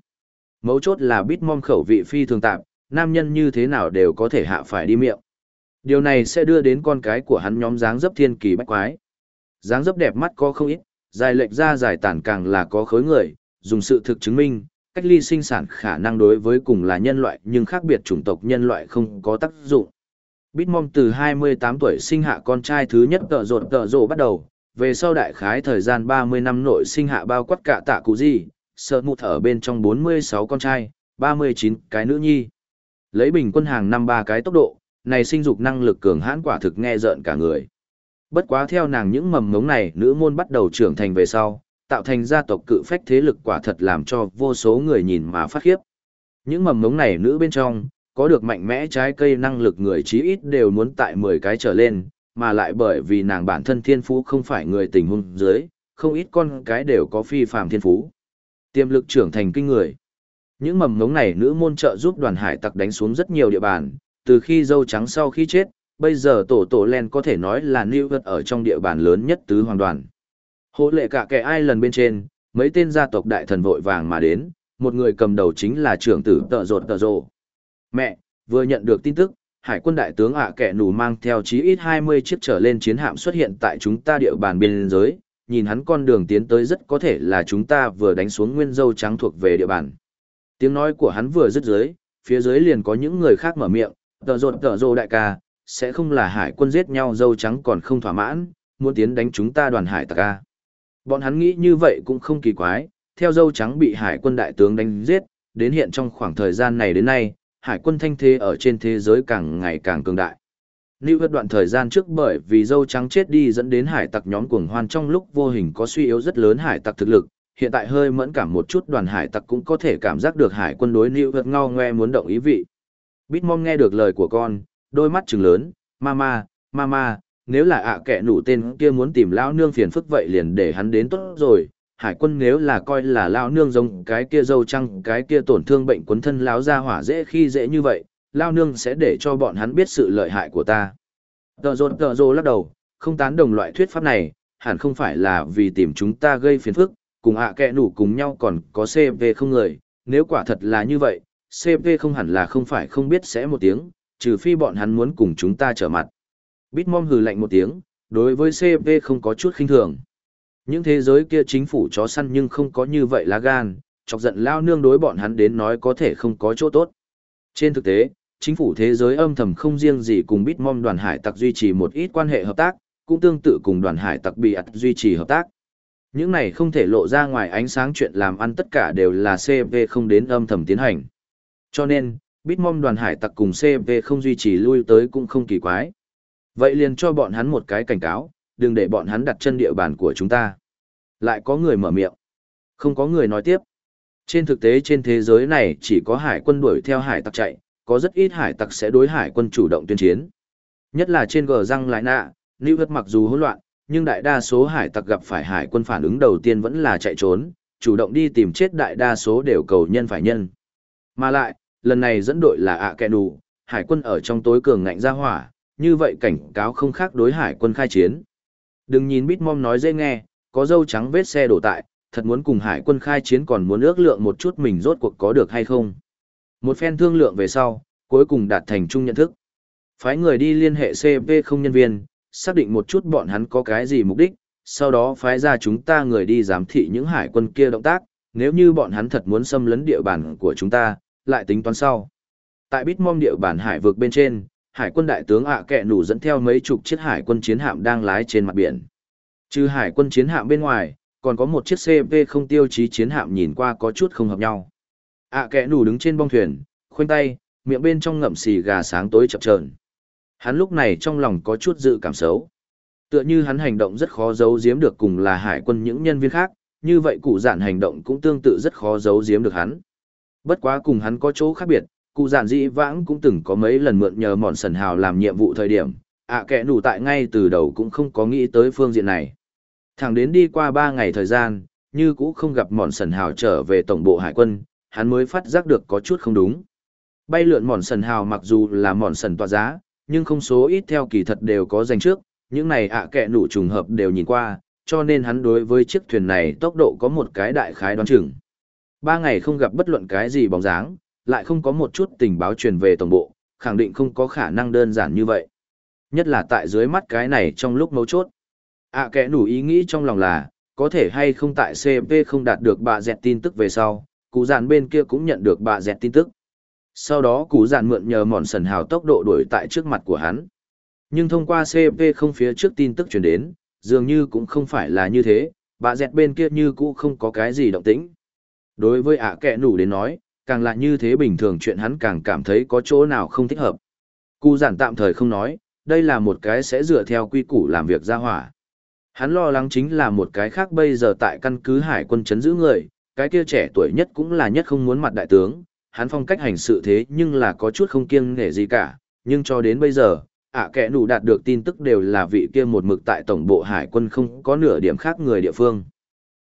Mấu chốt là Bitmom khẩu vị phi thường tạp, nam nhân như thế nào đều có thể hạ phải đi miệng. Điều này sẽ đưa đến con cái của hắn nhóm dáng dấp thiên kỳ bách quái. Dáng dấp đẹp mắt có không ít, dài lệch ra dài tản càng là có khối người, dùng sự thực chứng minh, cách ly sinh sản khả năng đối với cùng là nhân loại nhưng khác biệt chủng tộc nhân loại không có tác dụng. Bitmom từ 28 tuổi sinh hạ con trai thứ nhất tợ rột tợ rộ bắt đầu, về sau đại khái thời gian 30 năm nội sinh hạ bao quát cả tạ cụ gì, sợ mụt ở bên trong 46 con trai, 39 cái nữ nhi. Lấy bình quân hàng năm ba cái tốc độ, này sinh dục năng lực cường hãn quả thực nghe rợn cả người. Bất quá theo nàng những mầm ngống này nữ môn bắt đầu trưởng thành về sau, tạo thành gia tộc cự phách thế lực quả thật làm cho vô số người nhìn mà phát khiếp. Những mầm ngống này nữ bên trong, có được mạnh mẽ trái cây năng lực người chí ít đều muốn tại 10 cái trở lên, mà lại bởi vì nàng bản thân thiên phú không phải người tình huống dưới, không ít con cái đều có phi phàm thiên phú. Tiềm lực trưởng thành kinh người. Những mầm ngống này nữ môn trợ giúp đoàn hải tặc đánh xuống rất nhiều địa bàn, từ khi dâu trắng sau khi chết, bây giờ tổ tổ len có thể nói là New York ở trong địa bàn lớn nhất tứ hoàng đoàn. Hộ lệ cả kẻ ai lần bên trên, mấy tên gia tộc đại thần vội vàng mà đến, một người cầm đầu chính là trưởng tử tợ rột tợ rộ. Mẹ, vừa nhận được tin tức, hải quân đại tướng ạ à kẻ nù mang theo chí ít 20 chiếc trở lên chiến hạm xuất hiện tại chúng ta địa bàn biên giới, nhìn hắn con đường tiến tới rất có thể là chúng ta vừa đánh xuống nguyên dâu trắng thuộc về địa bàn. Tiếng nói của hắn vừa dứt dưới, phía dưới liền có những người khác mở miệng, Tờ rột tờ rô đại ca, sẽ không là hải quân giết nhau dâu trắng còn không thỏa mãn, muốn tiến đánh chúng ta đoàn hải tặc ca. Bọn hắn nghĩ như vậy cũng không kỳ quái, theo dâu trắng bị hải quân đại tướng đánh giết, đến hiện trong khoảng thời gian này đến nay, hải quân thanh thế ở trên thế giới càng ngày càng cường đại. Lưu huyết đoạn thời gian trước bởi vì dâu trắng chết đi dẫn đến hải tặc nhóm cuồng hoan trong lúc vô hình có suy yếu rất lớn hải tặc thực lực, hiện tại hơi mẫn cảm một chút đoàn hải tặc cũng có thể cảm giác được hải quân đối Lưu vật ngao ngoe muốn động ý vị. Bitmom nghe được lời của con, đôi mắt trừng lớn, mama, mama, nếu là ạ kẻ nụ tên kia muốn tìm lao nương phiền phức vậy liền để hắn đến tốt rồi, hải quân nếu là coi là lao nương giống cái kia dâu trăng cái kia tổn thương bệnh quấn thân lão ra hỏa dễ khi dễ như vậy lao nương sẽ để cho bọn hắn biết sự lợi hại của ta. Tờ rột tờ rồ lắc đầu không tán đồng loại thuyết pháp này hẳn không phải là vì tìm chúng ta gây phiền phức cùng ạ à kẹ nủ cùng nhau còn có cv không người nếu quả thật là như vậy cv không hẳn là không phải không biết sẽ một tiếng trừ phi bọn hắn muốn cùng chúng ta trở mặt bitmom hừ lạnh một tiếng đối với cv không có chút khinh thường những thế giới kia chính phủ chó săn nhưng không có như vậy lá gan, chọc giận lao nương đối bọn hắn đến nói có thể không có chỗ tốt. Trên thực tế, chính phủ thế giới âm thầm không riêng gì cùng Bitmom đoàn hải tặc duy trì một ít quan hệ hợp tác, cũng tương tự cùng đoàn hải tặc bị ạt duy trì hợp tác. Những này không thể lộ ra ngoài ánh sáng chuyện làm ăn tất cả đều là CV không đến âm thầm tiến hành. Cho nên, Bitmom đoàn hải tặc cùng CV không duy trì lui tới cũng không kỳ quái. Vậy liền cho bọn hắn một cái cảnh cáo, đừng để bọn hắn đặt chân địa bàn của chúng ta. Lại có người mở miệng. Không có người nói tiếp. Trên thực tế trên thế giới này chỉ có hải quân đuổi theo hải tặc chạy, có rất ít hải tặc sẽ đối hải quân chủ động tuyên chiến. Nhất là trên gờ răng lại nạ, Lưu Hất mặc dù hỗn loạn, nhưng đại đa số hải tặc gặp phải hải quân phản ứng đầu tiên vẫn là chạy trốn, chủ động đi tìm chết đại đa số đều cầu nhân phải nhân. Mà lại, lần này dẫn đội là ạ kẹ đủ, hải quân ở trong tối cường ngạnh ra hỏa, như vậy cảnh cáo không khác đối hải quân khai chiến. Đừng nhìn Bitmom nói dễ nghe, có dâu trắng vết xe đổ tại, thật muốn cùng hải quân khai chiến còn muốn ước lượng một chút mình rốt cuộc có được hay không. Một phen thương lượng về sau, cuối cùng đạt thành chung nhận thức. Phái người đi liên hệ CP không nhân viên, xác định một chút bọn hắn có cái gì mục đích, sau đó phái ra chúng ta người đi giám thị những hải quân kia động tác, nếu như bọn hắn thật muốn xâm lấn địa bàn của chúng ta, lại tính toán sau. Tại Bitmom địa bản hải vực bên trên, hải quân đại tướng ạ à kẹ nủ dẫn theo mấy chục chiếc hải quân chiến hạm đang lái trên mặt biển. Trừ hải quân chiến hạm bên ngoài, còn có một chiếc cv không tiêu chí chiến hạm nhìn qua có chút không hợp nhau. ạ à kẹ nủ đứng trên bong thuyền, khoanh tay, miệng bên trong ngậm xì gà sáng tối chập chờn. Hắn lúc này trong lòng có chút dự cảm xấu. Tựa như hắn hành động rất khó giấu giếm được cùng là hải quân những nhân viên khác, như vậy cụ giản hành động cũng tương tự rất khó giấu giếm được hắn. Bất quá cùng hắn có chỗ khác biệt, cụ giản dĩ vãng cũng từng có mấy lần mượn nhờ mòn sần hào làm nhiệm vụ thời điểm, ạ à, kẻ nủ tại ngay từ đầu cũng không có nghĩ tới phương diện này. Thẳng đến đi qua ba ngày thời gian, như cũ không gặp mòn sần hào trở về tổng bộ hải quân, hắn mới phát giác được có chút không đúng. Bay lượn mòn sần hào mặc dù là mòn sần tọa giá, nhưng không số ít theo kỳ thật đều có danh trước, những này ạ à kẹ nụ trùng hợp đều nhìn qua, cho nên hắn đối với chiếc thuyền này tốc độ có một cái đại khái đoán chừng. Ba ngày không gặp bất luận cái gì bóng dáng, lại không có một chút tình báo truyền về tổng bộ, khẳng định không có khả năng đơn giản như vậy. Nhất là tại dưới mắt cái này trong lúc mấu chốt. ạ à kẻ nủ ý nghĩ trong lòng là, có thể hay không tại CP không đạt được bà dẹt tin tức về sau, cụ Dàn bên kia cũng nhận được bà dẹt tin tức. Sau đó cụ Dàn mượn nhờ mòn sần hào tốc độ đuổi tại trước mặt của hắn. Nhưng thông qua CP không phía trước tin tức truyền đến, dường như cũng không phải là như thế, bà dẹt bên kia như cũ không có cái gì động tĩnh. Đối với ạ kẹ nủ đến nói, càng là như thế bình thường chuyện hắn càng cảm thấy có chỗ nào không thích hợp. Cụ giản tạm thời không nói, đây là một cái sẽ dựa theo quy củ làm việc ra hỏa. Hắn lo lắng chính là một cái khác bây giờ tại căn cứ hải quân chấn giữ người, cái kia trẻ tuổi nhất cũng là nhất không muốn mặt đại tướng, hắn phong cách hành sự thế nhưng là có chút không kiêng nể gì cả, nhưng cho đến bây giờ, ạ à kẻ nụ đạt được tin tức đều là vị kia một mực tại tổng bộ hải quân không có nửa điểm khác người địa phương.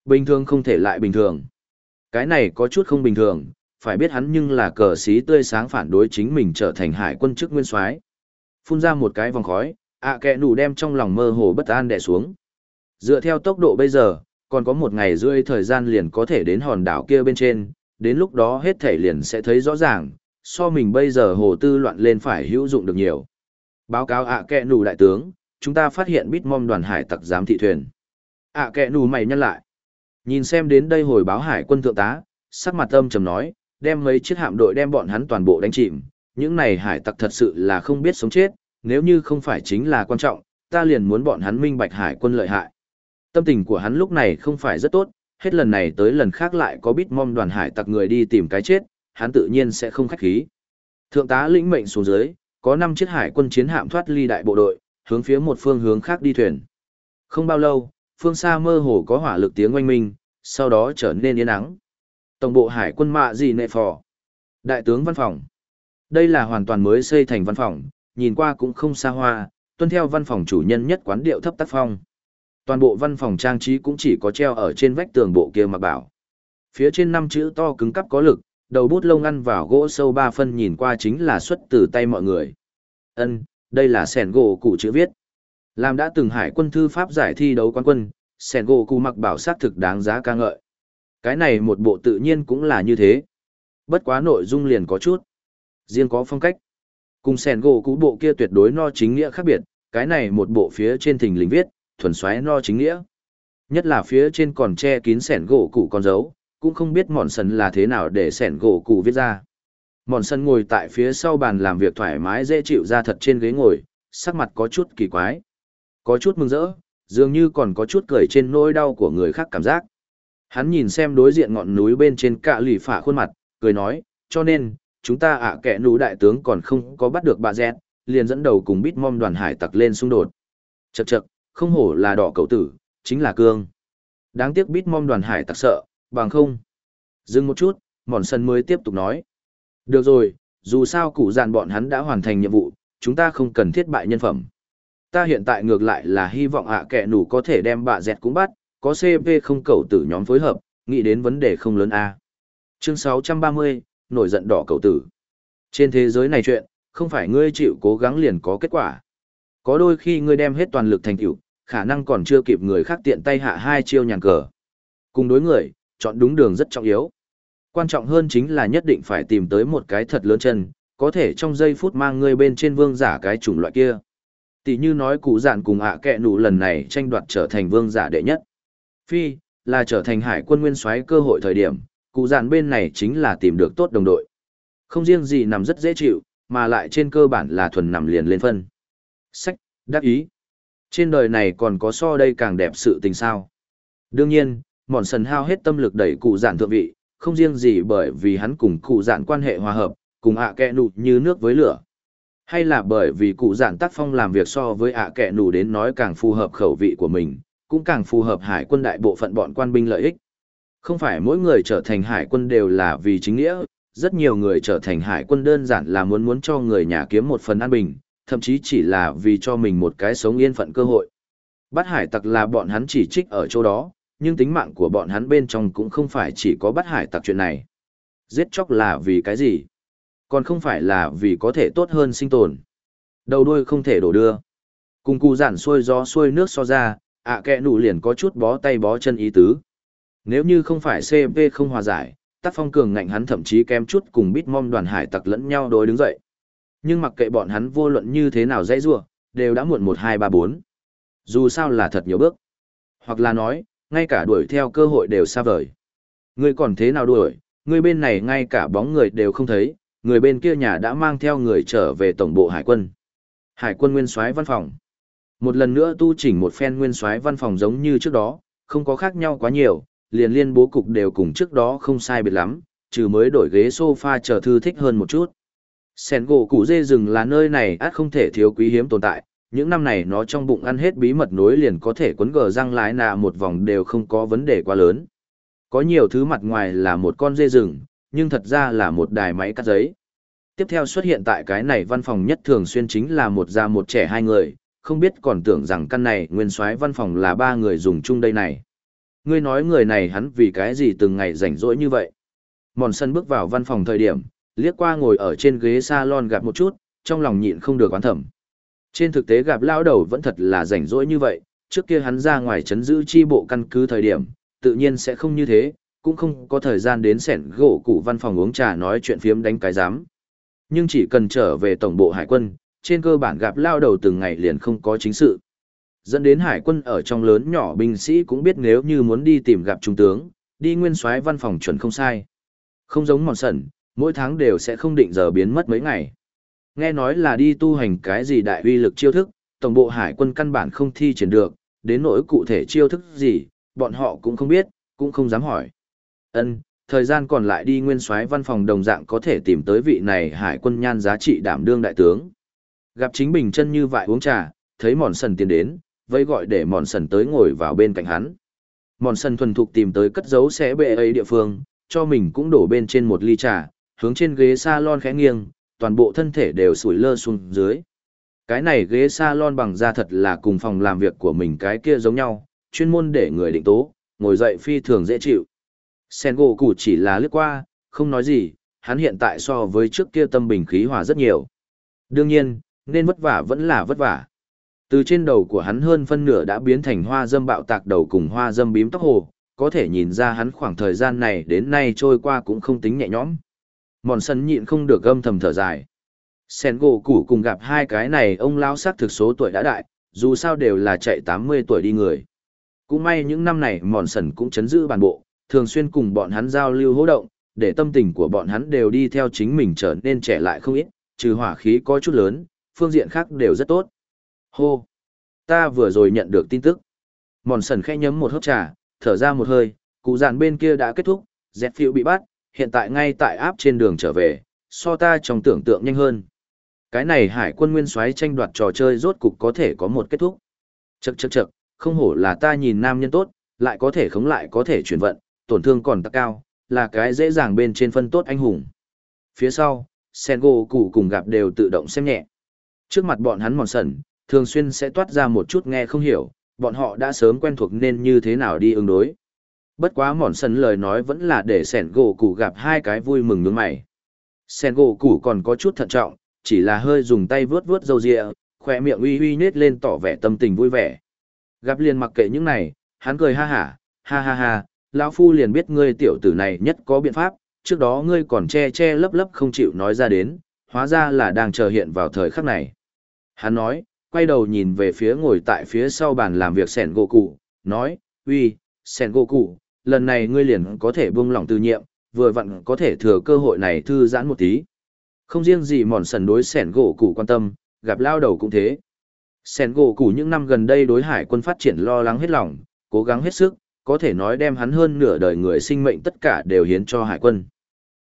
Bình thường không thể lại bình thường. Cái này có chút không bình thường, phải biết hắn nhưng là cờ xí tươi sáng phản đối chính mình trở thành hải quân chức nguyên soái. Phun ra một cái vòng khói ạ à kẽ nủ đem trong lòng mơ hồ bất an đẻ xuống. Dựa theo tốc độ bây giờ còn có một ngày rưỡi thời gian liền có thể đến hòn đảo kia bên trên đến lúc đó hết thể liền sẽ thấy rõ ràng so mình bây giờ hồ tư loạn lên phải hữu dụng được nhiều. Báo cáo ạ à kẽ nủ đại tướng chúng ta phát hiện bít mom đoàn hải tặc giám thị thuyền. Ạ à kẽ nủ mày nhắc lại nhìn xem đến đây hồi báo hải quân thượng tá sắc mặt âm trầm nói đem mấy chiếc hạm đội đem bọn hắn toàn bộ đánh chìm, những này hải tặc thật sự là không biết sống chết, nếu như không phải chính là quan trọng, ta liền muốn bọn hắn minh bạch hải quân lợi hại. Tâm tình của hắn lúc này không phải rất tốt, hết lần này tới lần khác lại có bít mong đoàn hải tặc người đi tìm cái chết, hắn tự nhiên sẽ không khách khí. Thượng tá lĩnh mệnh xuống dưới, có 5 chiếc hải quân chiến hạm thoát ly đại bộ đội, hướng phía một phương hướng khác đi thuyền. Không bao lâu, phương xa mơ hồ có hỏa lực tiếng oanh minh, sau đó trở nên yên ắng. Tổng bộ hải quân mạ gì nệ phò. Đại tướng văn phòng. Đây là hoàn toàn mới xây thành văn phòng, nhìn qua cũng không xa hoa, tuân theo văn phòng chủ nhân nhất quán điệu thấp tác phong. Toàn bộ văn phòng trang trí cũng chỉ có treo ở trên vách tường bộ kia mà bảo. Phía trên năm chữ to cứng cắp có lực, đầu bút lông ăn vào gỗ sâu ba phân nhìn qua chính là xuất từ tay mọi người. Ân, đây là sẻn gỗ cụ chữ viết. Làm đã từng hải quân thư pháp giải thi đấu quán quân, sẻn gỗ cụ mặc bảo sát thực đáng giá ca ngợi. Cái này một bộ tự nhiên cũng là như thế. Bất quá nội dung liền có chút. Riêng có phong cách. Cùng sèn gỗ cũ bộ kia tuyệt đối no chính nghĩa khác biệt, cái này một bộ phía trên thình lình viết, thuần xoáy no chính nghĩa. Nhất là phía trên còn che kín sẻn gỗ cũ con dấu, cũng không biết mòn sần là thế nào để sẻn gỗ cũ viết ra. Mòn sân ngồi tại phía sau bàn làm việc thoải mái dễ chịu ra thật trên ghế ngồi, sắc mặt có chút kỳ quái. Có chút mừng rỡ, dường như còn có chút cười trên nỗi đau của người khác cảm giác. Hắn nhìn xem đối diện ngọn núi bên trên cạ lì phả khuôn mặt, cười nói, cho nên, chúng ta ạ à kẻ nú đại tướng còn không có bắt được bà dẹt, liền dẫn đầu cùng bít mom đoàn hải tặc lên xung đột. Chậc chậc, không hổ là đỏ cầu tử, chính là cương. Đáng tiếc bít mom đoàn hải tặc sợ, bằng không. Dừng một chút, mòn sân mới tiếp tục nói. Được rồi, dù sao cụ dàn bọn hắn đã hoàn thành nhiệm vụ, chúng ta không cần thiết bại nhân phẩm. Ta hiện tại ngược lại là hy vọng ạ à kẻ nủ có thể đem bà dẹt cũng bắt, có CP không cầu tử nhóm phối hợp, nghĩ đến vấn đề không lớn a. Chương 630, nổi giận đỏ cầu tử. Trên thế giới này chuyện, không phải ngươi chịu cố gắng liền có kết quả. Có đôi khi ngươi đem hết toàn lực thành tựu, khả năng còn chưa kịp người khác tiện tay hạ hai chiêu nhàn cờ. Cùng đối người, chọn đúng đường rất trọng yếu. Quan trọng hơn chính là nhất định phải tìm tới một cái thật lớn chân, có thể trong giây phút mang ngươi bên trên vương giả cái chủng loại kia. Tỷ như nói cụ dạn cùng ạ à kẹ nụ lần này tranh đoạt trở thành vương giả đệ nhất. Phi, là trở thành hải quân nguyên soái cơ hội thời điểm, cụ dạn bên này chính là tìm được tốt đồng đội. Không riêng gì nằm rất dễ chịu, mà lại trên cơ bản là thuần nằm liền lên phân. Sách, đắc ý. Trên đời này còn có so đây càng đẹp sự tình sao. Đương nhiên, mòn sần hao hết tâm lực đẩy cụ dạn thượng vị, không riêng gì bởi vì hắn cùng cụ dạn quan hệ hòa hợp, cùng ạ à kẹ nụ như nước với lửa. Hay là bởi vì cụ giản tác phong làm việc so với ạ à kẹ đến nói càng phù hợp khẩu vị của mình, cũng càng phù hợp hải quân đại bộ phận bọn quan binh lợi ích. Không phải mỗi người trở thành hải quân đều là vì chính nghĩa, rất nhiều người trở thành hải quân đơn giản là muốn muốn cho người nhà kiếm một phần an bình, thậm chí chỉ là vì cho mình một cái sống yên phận cơ hội. Bắt hải tặc là bọn hắn chỉ trích ở chỗ đó, nhưng tính mạng của bọn hắn bên trong cũng không phải chỉ có bắt hải tặc chuyện này. Giết chóc là vì cái gì? Còn không phải là vì có thể tốt hơn sinh tồn. Đầu đuôi không thể đổ đưa. Cùng cụ giản xuôi gió xuôi nước so ra, ạ kẹ nụ liền có chút bó tay bó chân ý tứ. Nếu như không phải CP không hòa giải, tác phong cường ngạnh hắn thậm chí kém chút cùng bít mom đoàn hải tặc lẫn nhau đối đứng dậy. Nhưng mặc kệ bọn hắn vô luận như thế nào dãy rua, đều đã muộn một hai ba bốn. Dù sao là thật nhiều bước. Hoặc là nói, ngay cả đuổi theo cơ hội đều xa vời. Ngươi còn thế nào đuổi, ngươi bên này ngay cả bóng người đều không thấy, người bên kia nhà đã mang theo người trở về tổng bộ hải quân. Hải quân nguyên soái văn phòng. Một lần nữa tu chỉnh một phen nguyên soái văn phòng giống như trước đó, không có khác nhau quá nhiều, liền liên bố cục đều cùng trước đó không sai biệt lắm, trừ mới đổi ghế sofa chờ thư thích hơn một chút. Sen gỗ củ dê rừng là nơi này át không thể thiếu quý hiếm tồn tại, những năm này nó trong bụng ăn hết bí mật nối liền có thể quấn gờ răng lái nà một vòng đều không có vấn đề quá lớn. Có nhiều thứ mặt ngoài là một con dê rừng, nhưng thật ra là một đài máy cắt giấy. Tiếp theo xuất hiện tại cái này văn phòng nhất thường xuyên chính là một già một trẻ hai người, không biết còn tưởng rằng căn này nguyên soái văn phòng là ba người dùng chung đây này. Ngươi nói người này hắn vì cái gì từng ngày rảnh rỗi như vậy. Mòn sân bước vào văn phòng thời điểm, liếc qua ngồi ở trên ghế salon gặp một chút, trong lòng nhịn không được oán thẩm. Trên thực tế gặp lao đầu vẫn thật là rảnh rỗi như vậy, trước kia hắn ra ngoài chấn giữ chi bộ căn cứ thời điểm, tự nhiên sẽ không như thế, cũng không có thời gian đến sẻn gỗ cụ văn phòng uống trà nói chuyện phiếm đánh cái giám. Nhưng chỉ cần trở về tổng bộ hải quân, trên cơ bản gặp lao đầu từng ngày liền không có chính sự. Dẫn đến hải quân ở trong lớn nhỏ binh sĩ cũng biết nếu như muốn đi tìm gặp trung tướng, đi nguyên soái văn phòng chuẩn không sai. Không giống mòn sẩn, mỗi tháng đều sẽ không định giờ biến mất mấy ngày. Nghe nói là đi tu hành cái gì đại uy lực chiêu thức, tổng bộ hải quân căn bản không thi triển được, đến nỗi cụ thể chiêu thức gì, bọn họ cũng không biết, cũng không dám hỏi. Ân, thời gian còn lại đi nguyên soái văn phòng đồng dạng có thể tìm tới vị này hải quân nhan giá trị đảm đương đại tướng. Gặp chính bình chân như vậy uống trà, thấy mòn sần tiến đến, vây gọi để mòn sần tới ngồi vào bên cạnh hắn. Mòn sần thuần thục tìm tới cất giấu xé bệ ấy địa phương, cho mình cũng đổ bên trên một ly trà, hướng trên ghế salon khẽ nghiêng, toàn bộ thân thể đều sủi lơ xuống dưới. Cái này ghế salon bằng da thật là cùng phòng làm việc của mình cái kia giống nhau, chuyên môn để người định tố, ngồi dậy phi thường dễ chịu. Sen gỗ cụ chỉ là lướt qua, không nói gì, hắn hiện tại so với trước kia tâm bình khí hòa rất nhiều. Đương nhiên, nên vất vả vẫn là vất vả. Từ trên đầu của hắn hơn phân nửa đã biến thành hoa dâm bạo tạc đầu cùng hoa dâm bím tóc hồ, có thể nhìn ra hắn khoảng thời gian này đến nay trôi qua cũng không tính nhẹ nhõm. Mòn sân nhịn không được gâm thầm thở dài. Sen gỗ củ cùng gặp hai cái này ông lao sắc thực số tuổi đã đại, dù sao đều là chạy 80 tuổi đi người. Cũng may những năm này mòn sần cũng chấn giữ bản bộ, thường xuyên cùng bọn hắn giao lưu hỗ động, để tâm tình của bọn hắn đều đi theo chính mình trở nên trẻ lại không ít, trừ hỏa khí có chút lớn, phương diện khác đều rất tốt. Hô! Ta vừa rồi nhận được tin tức. Mòn sần khẽ nhấm một hớp trà, thở ra một hơi, cụ giàn bên kia đã kết thúc, dẹt phiêu bị bắt, hiện tại ngay tại áp trên đường trở về, so ta trong tưởng tượng nhanh hơn. Cái này hải quân nguyên soái tranh đoạt trò chơi rốt cục có thể có một kết thúc. Chậc chậc chậc, không hổ là ta nhìn nam nhân tốt, lại có thể khống lại có thể chuyển vận, tổn thương còn tắc cao, là cái dễ dàng bên trên phân tốt anh hùng. Phía sau, Sengo cụ cùng gặp đều tự động xem nhẹ. Trước mặt bọn hắn mòn sẩn, thường xuyên sẽ toát ra một chút nghe không hiểu, bọn họ đã sớm quen thuộc nên như thế nào đi ứng đối. Bất quá mòn sần lời nói vẫn là để Sengo gỗ củ gặp hai cái vui mừng nướng mày. Sengo gỗ củ còn có chút thận trọng, chỉ là hơi dùng tay vướt vướt râu ria, khỏe miệng uy uy nết lên tỏ vẻ tâm tình vui vẻ. Gặp liền mặc kệ những này, hắn cười ha hả, ha ha ha, lão phu liền biết ngươi tiểu tử này nhất có biện pháp, trước đó ngươi còn che che lấp lấp không chịu nói ra đến, hóa ra là đang chờ hiện vào thời khắc này. Hắn nói, quay đầu nhìn về phía ngồi tại phía sau bàn làm việc sẻn gỗ cụ, nói, uy, sẻn gỗ cụ, lần này ngươi liền có thể buông lỏng tư nhiệm, vừa vặn có thể thừa cơ hội này thư giãn một tí. Không riêng gì mòn sần đối sẻn gỗ cụ quan tâm, gặp lao đầu cũng thế. Sẻn gỗ cụ những năm gần đây đối hải quân phát triển lo lắng hết lòng, cố gắng hết sức, có thể nói đem hắn hơn nửa đời người sinh mệnh tất cả đều hiến cho hải quân.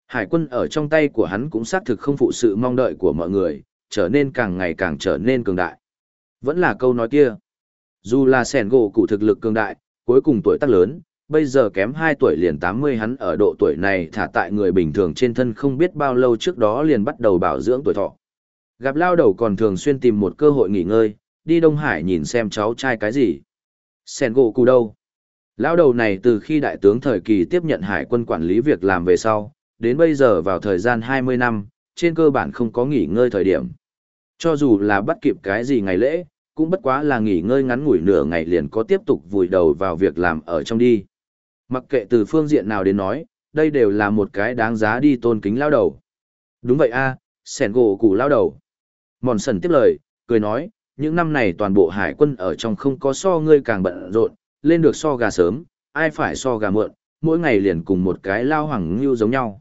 Hải quân ở trong tay của hắn cũng xác thực không phụ sự mong đợi của mọi người, trở nên càng ngày càng trở nên cường đại. Vẫn là câu nói kia. Dù là sẻn gỗ cụ thực lực cường đại, cuối cùng tuổi tác lớn, bây giờ kém 2 tuổi liền 80 hắn ở độ tuổi này thả tại người bình thường trên thân không biết bao lâu trước đó liền bắt đầu bảo dưỡng tuổi thọ. Gặp lao đầu còn thường xuyên tìm một cơ hội nghỉ ngơi, đi Đông Hải nhìn xem cháu trai cái gì. Sen gỗ cụ đâu? Lao đầu này từ khi đại tướng thời kỳ tiếp nhận hải quân quản lý việc làm về sau, đến bây giờ vào thời gian 20 năm, trên cơ bản không có nghỉ ngơi thời điểm. Cho dù là bắt kịp cái gì ngày lễ, cũng bất quá là nghỉ ngơi ngắn ngủi nửa ngày liền có tiếp tục vùi đầu vào việc làm ở trong đi. Mặc kệ từ phương diện nào đến nói, đây đều là một cái đáng giá đi tôn kính lao đầu. Đúng vậy a, sẻn gỗ củ lao đầu. Mòn sần tiếp lời, cười nói, những năm này toàn bộ hải quân ở trong không có so ngươi càng bận rộn, lên được so gà sớm, ai phải so gà muộn, mỗi ngày liền cùng một cái lao hoàng ngưu giống nhau.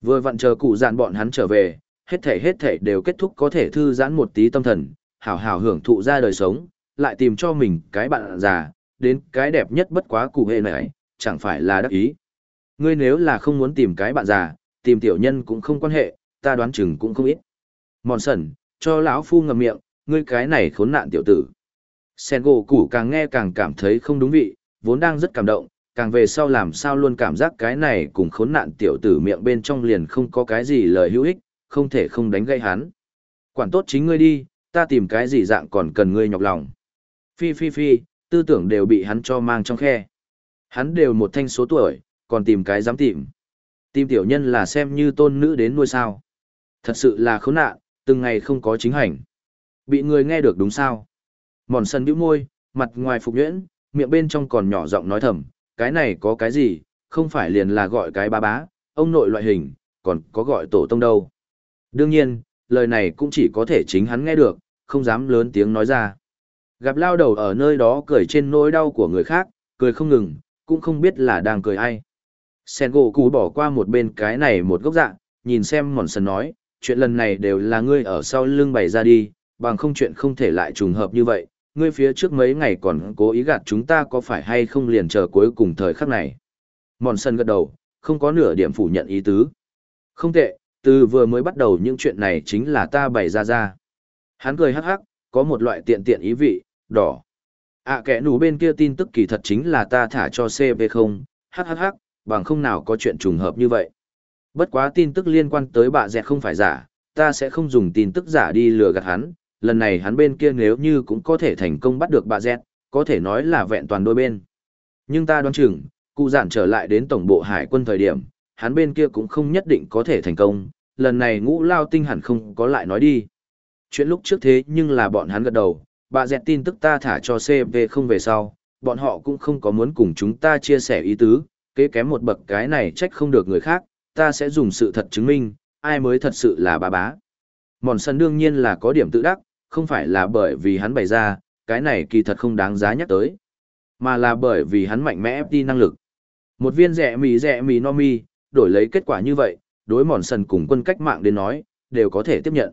Vừa vặn chờ cụ dạn bọn hắn trở về, hết thể hết thể đều kết thúc có thể thư giãn một tí tâm thần, hảo hảo hưởng thụ ra đời sống, lại tìm cho mình cái bạn già, đến cái đẹp nhất bất quá cụ hệ này, chẳng phải là đắc ý. Ngươi nếu là không muốn tìm cái bạn già, tìm tiểu nhân cũng không quan hệ, ta đoán chừng cũng không ít. Mòn sẩn, cho lão phu ngậm miệng, ngươi cái này khốn nạn tiểu tử. Sen gỗ củ càng nghe càng cảm thấy không đúng vị, vốn đang rất cảm động, càng về sau làm sao luôn cảm giác cái này cùng khốn nạn tiểu tử miệng bên trong liền không có cái gì lời hữu ích, không thể không đánh gây hắn. Quản tốt chính ngươi đi, ta tìm cái gì dạng còn cần ngươi nhọc lòng. Phi phi phi, tư tưởng đều bị hắn cho mang trong khe. Hắn đều một thanh số tuổi, còn tìm cái dám tìm. Tìm tiểu nhân là xem như tôn nữ đến nuôi sao. Thật sự là khốn nạn, từng ngày không có chính hành. Bị người nghe được đúng sao? Mòn sân bĩu môi, mặt ngoài phục nhuyễn, miệng bên trong còn nhỏ giọng nói thầm, cái này có cái gì, không phải liền là gọi cái ba bá, ông nội loại hình, còn có gọi tổ tông đâu. Đương nhiên, lời này cũng chỉ có thể chính hắn nghe được, không dám lớn tiếng nói ra. Gặp lao đầu ở nơi đó cười trên nỗi đau của người khác, cười không ngừng, cũng không biết là đang cười ai. Sen gỗ cú bỏ qua một bên cái này một gốc dạng, nhìn xem mòn sần nói, chuyện lần này đều là ngươi ở sau lưng bày ra đi, bằng không chuyện không thể lại trùng hợp như vậy, ngươi phía trước mấy ngày còn cố ý gạt chúng ta có phải hay không liền chờ cuối cùng thời khắc này. Mòn sân gật đầu, không có nửa điểm phủ nhận ý tứ. Không tệ, từ vừa mới bắt đầu những chuyện này chính là ta bày ra ra. Hắn cười hắc hắc, có một loại tiện tiện ý vị, đỏ. À kẻ nủ bên kia tin tức kỳ thật chính là ta thả cho CV0, hắc hắc hắc, bằng không nào có chuyện trùng hợp như vậy. Bất quá tin tức liên quan tới bà dẹt không phải giả, ta sẽ không dùng tin tức giả đi lừa gạt hắn, lần này hắn bên kia nếu như cũng có thể thành công bắt được bà dẹt, có thể nói là vẹn toàn đôi bên. Nhưng ta đoán chừng, cụ giản trở lại đến tổng bộ hải quân thời điểm, hắn bên kia cũng không nhất định có thể thành công, lần này ngũ lao tinh hẳn không có lại nói đi. Chuyện lúc trước thế nhưng là bọn hắn gật đầu, bà dẹt tin tức ta thả cho CV không về sau, bọn họ cũng không có muốn cùng chúng ta chia sẻ ý tứ, kế kém một bậc cái này trách không được người khác, ta sẽ dùng sự thật chứng minh, ai mới thật sự là bà bá. Mòn sân đương nhiên là có điểm tự đắc, không phải là bởi vì hắn bày ra, cái này kỳ thật không đáng giá nhắc tới, mà là bởi vì hắn mạnh mẽ FT năng lực. Một viên rẻ mì rẻ mì no mi, đổi lấy kết quả như vậy, đối mòn sần cùng quân cách mạng đến nói, đều có thể tiếp nhận.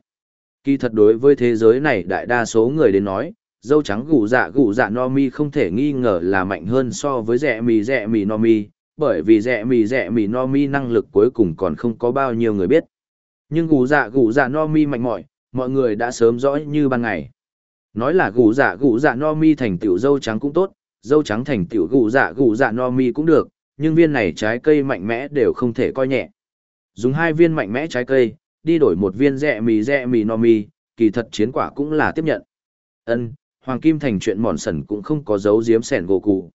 Kỳ thật đối với thế giới này đại đa số người đến nói, dâu trắng gù dạ gù dạ no mi không thể nghi ngờ là mạnh hơn so với rẻ mì rẻ mì no mi, bởi vì rẻ mì rẻ mì no mi năng lực cuối cùng còn không có bao nhiêu người biết. Nhưng gù dạ gù dạ no mi mạnh mỏi, mọi người đã sớm rõ như ban ngày. Nói là gù dạ gù dạ no mi thành tiểu dâu trắng cũng tốt, dâu trắng thành tiểu gù dạ gù dạ no mi cũng được, nhưng viên này trái cây mạnh mẽ đều không thể coi nhẹ. Dùng hai viên mạnh mẽ trái cây, đi đổi một viên rẻ mì rẻ mì no mi, kỳ thật chiến quả cũng là tiếp nhận. Ân, Hoàng Kim Thành chuyện mòn sần cũng không có giấu giếm sẻn gỗ cụ.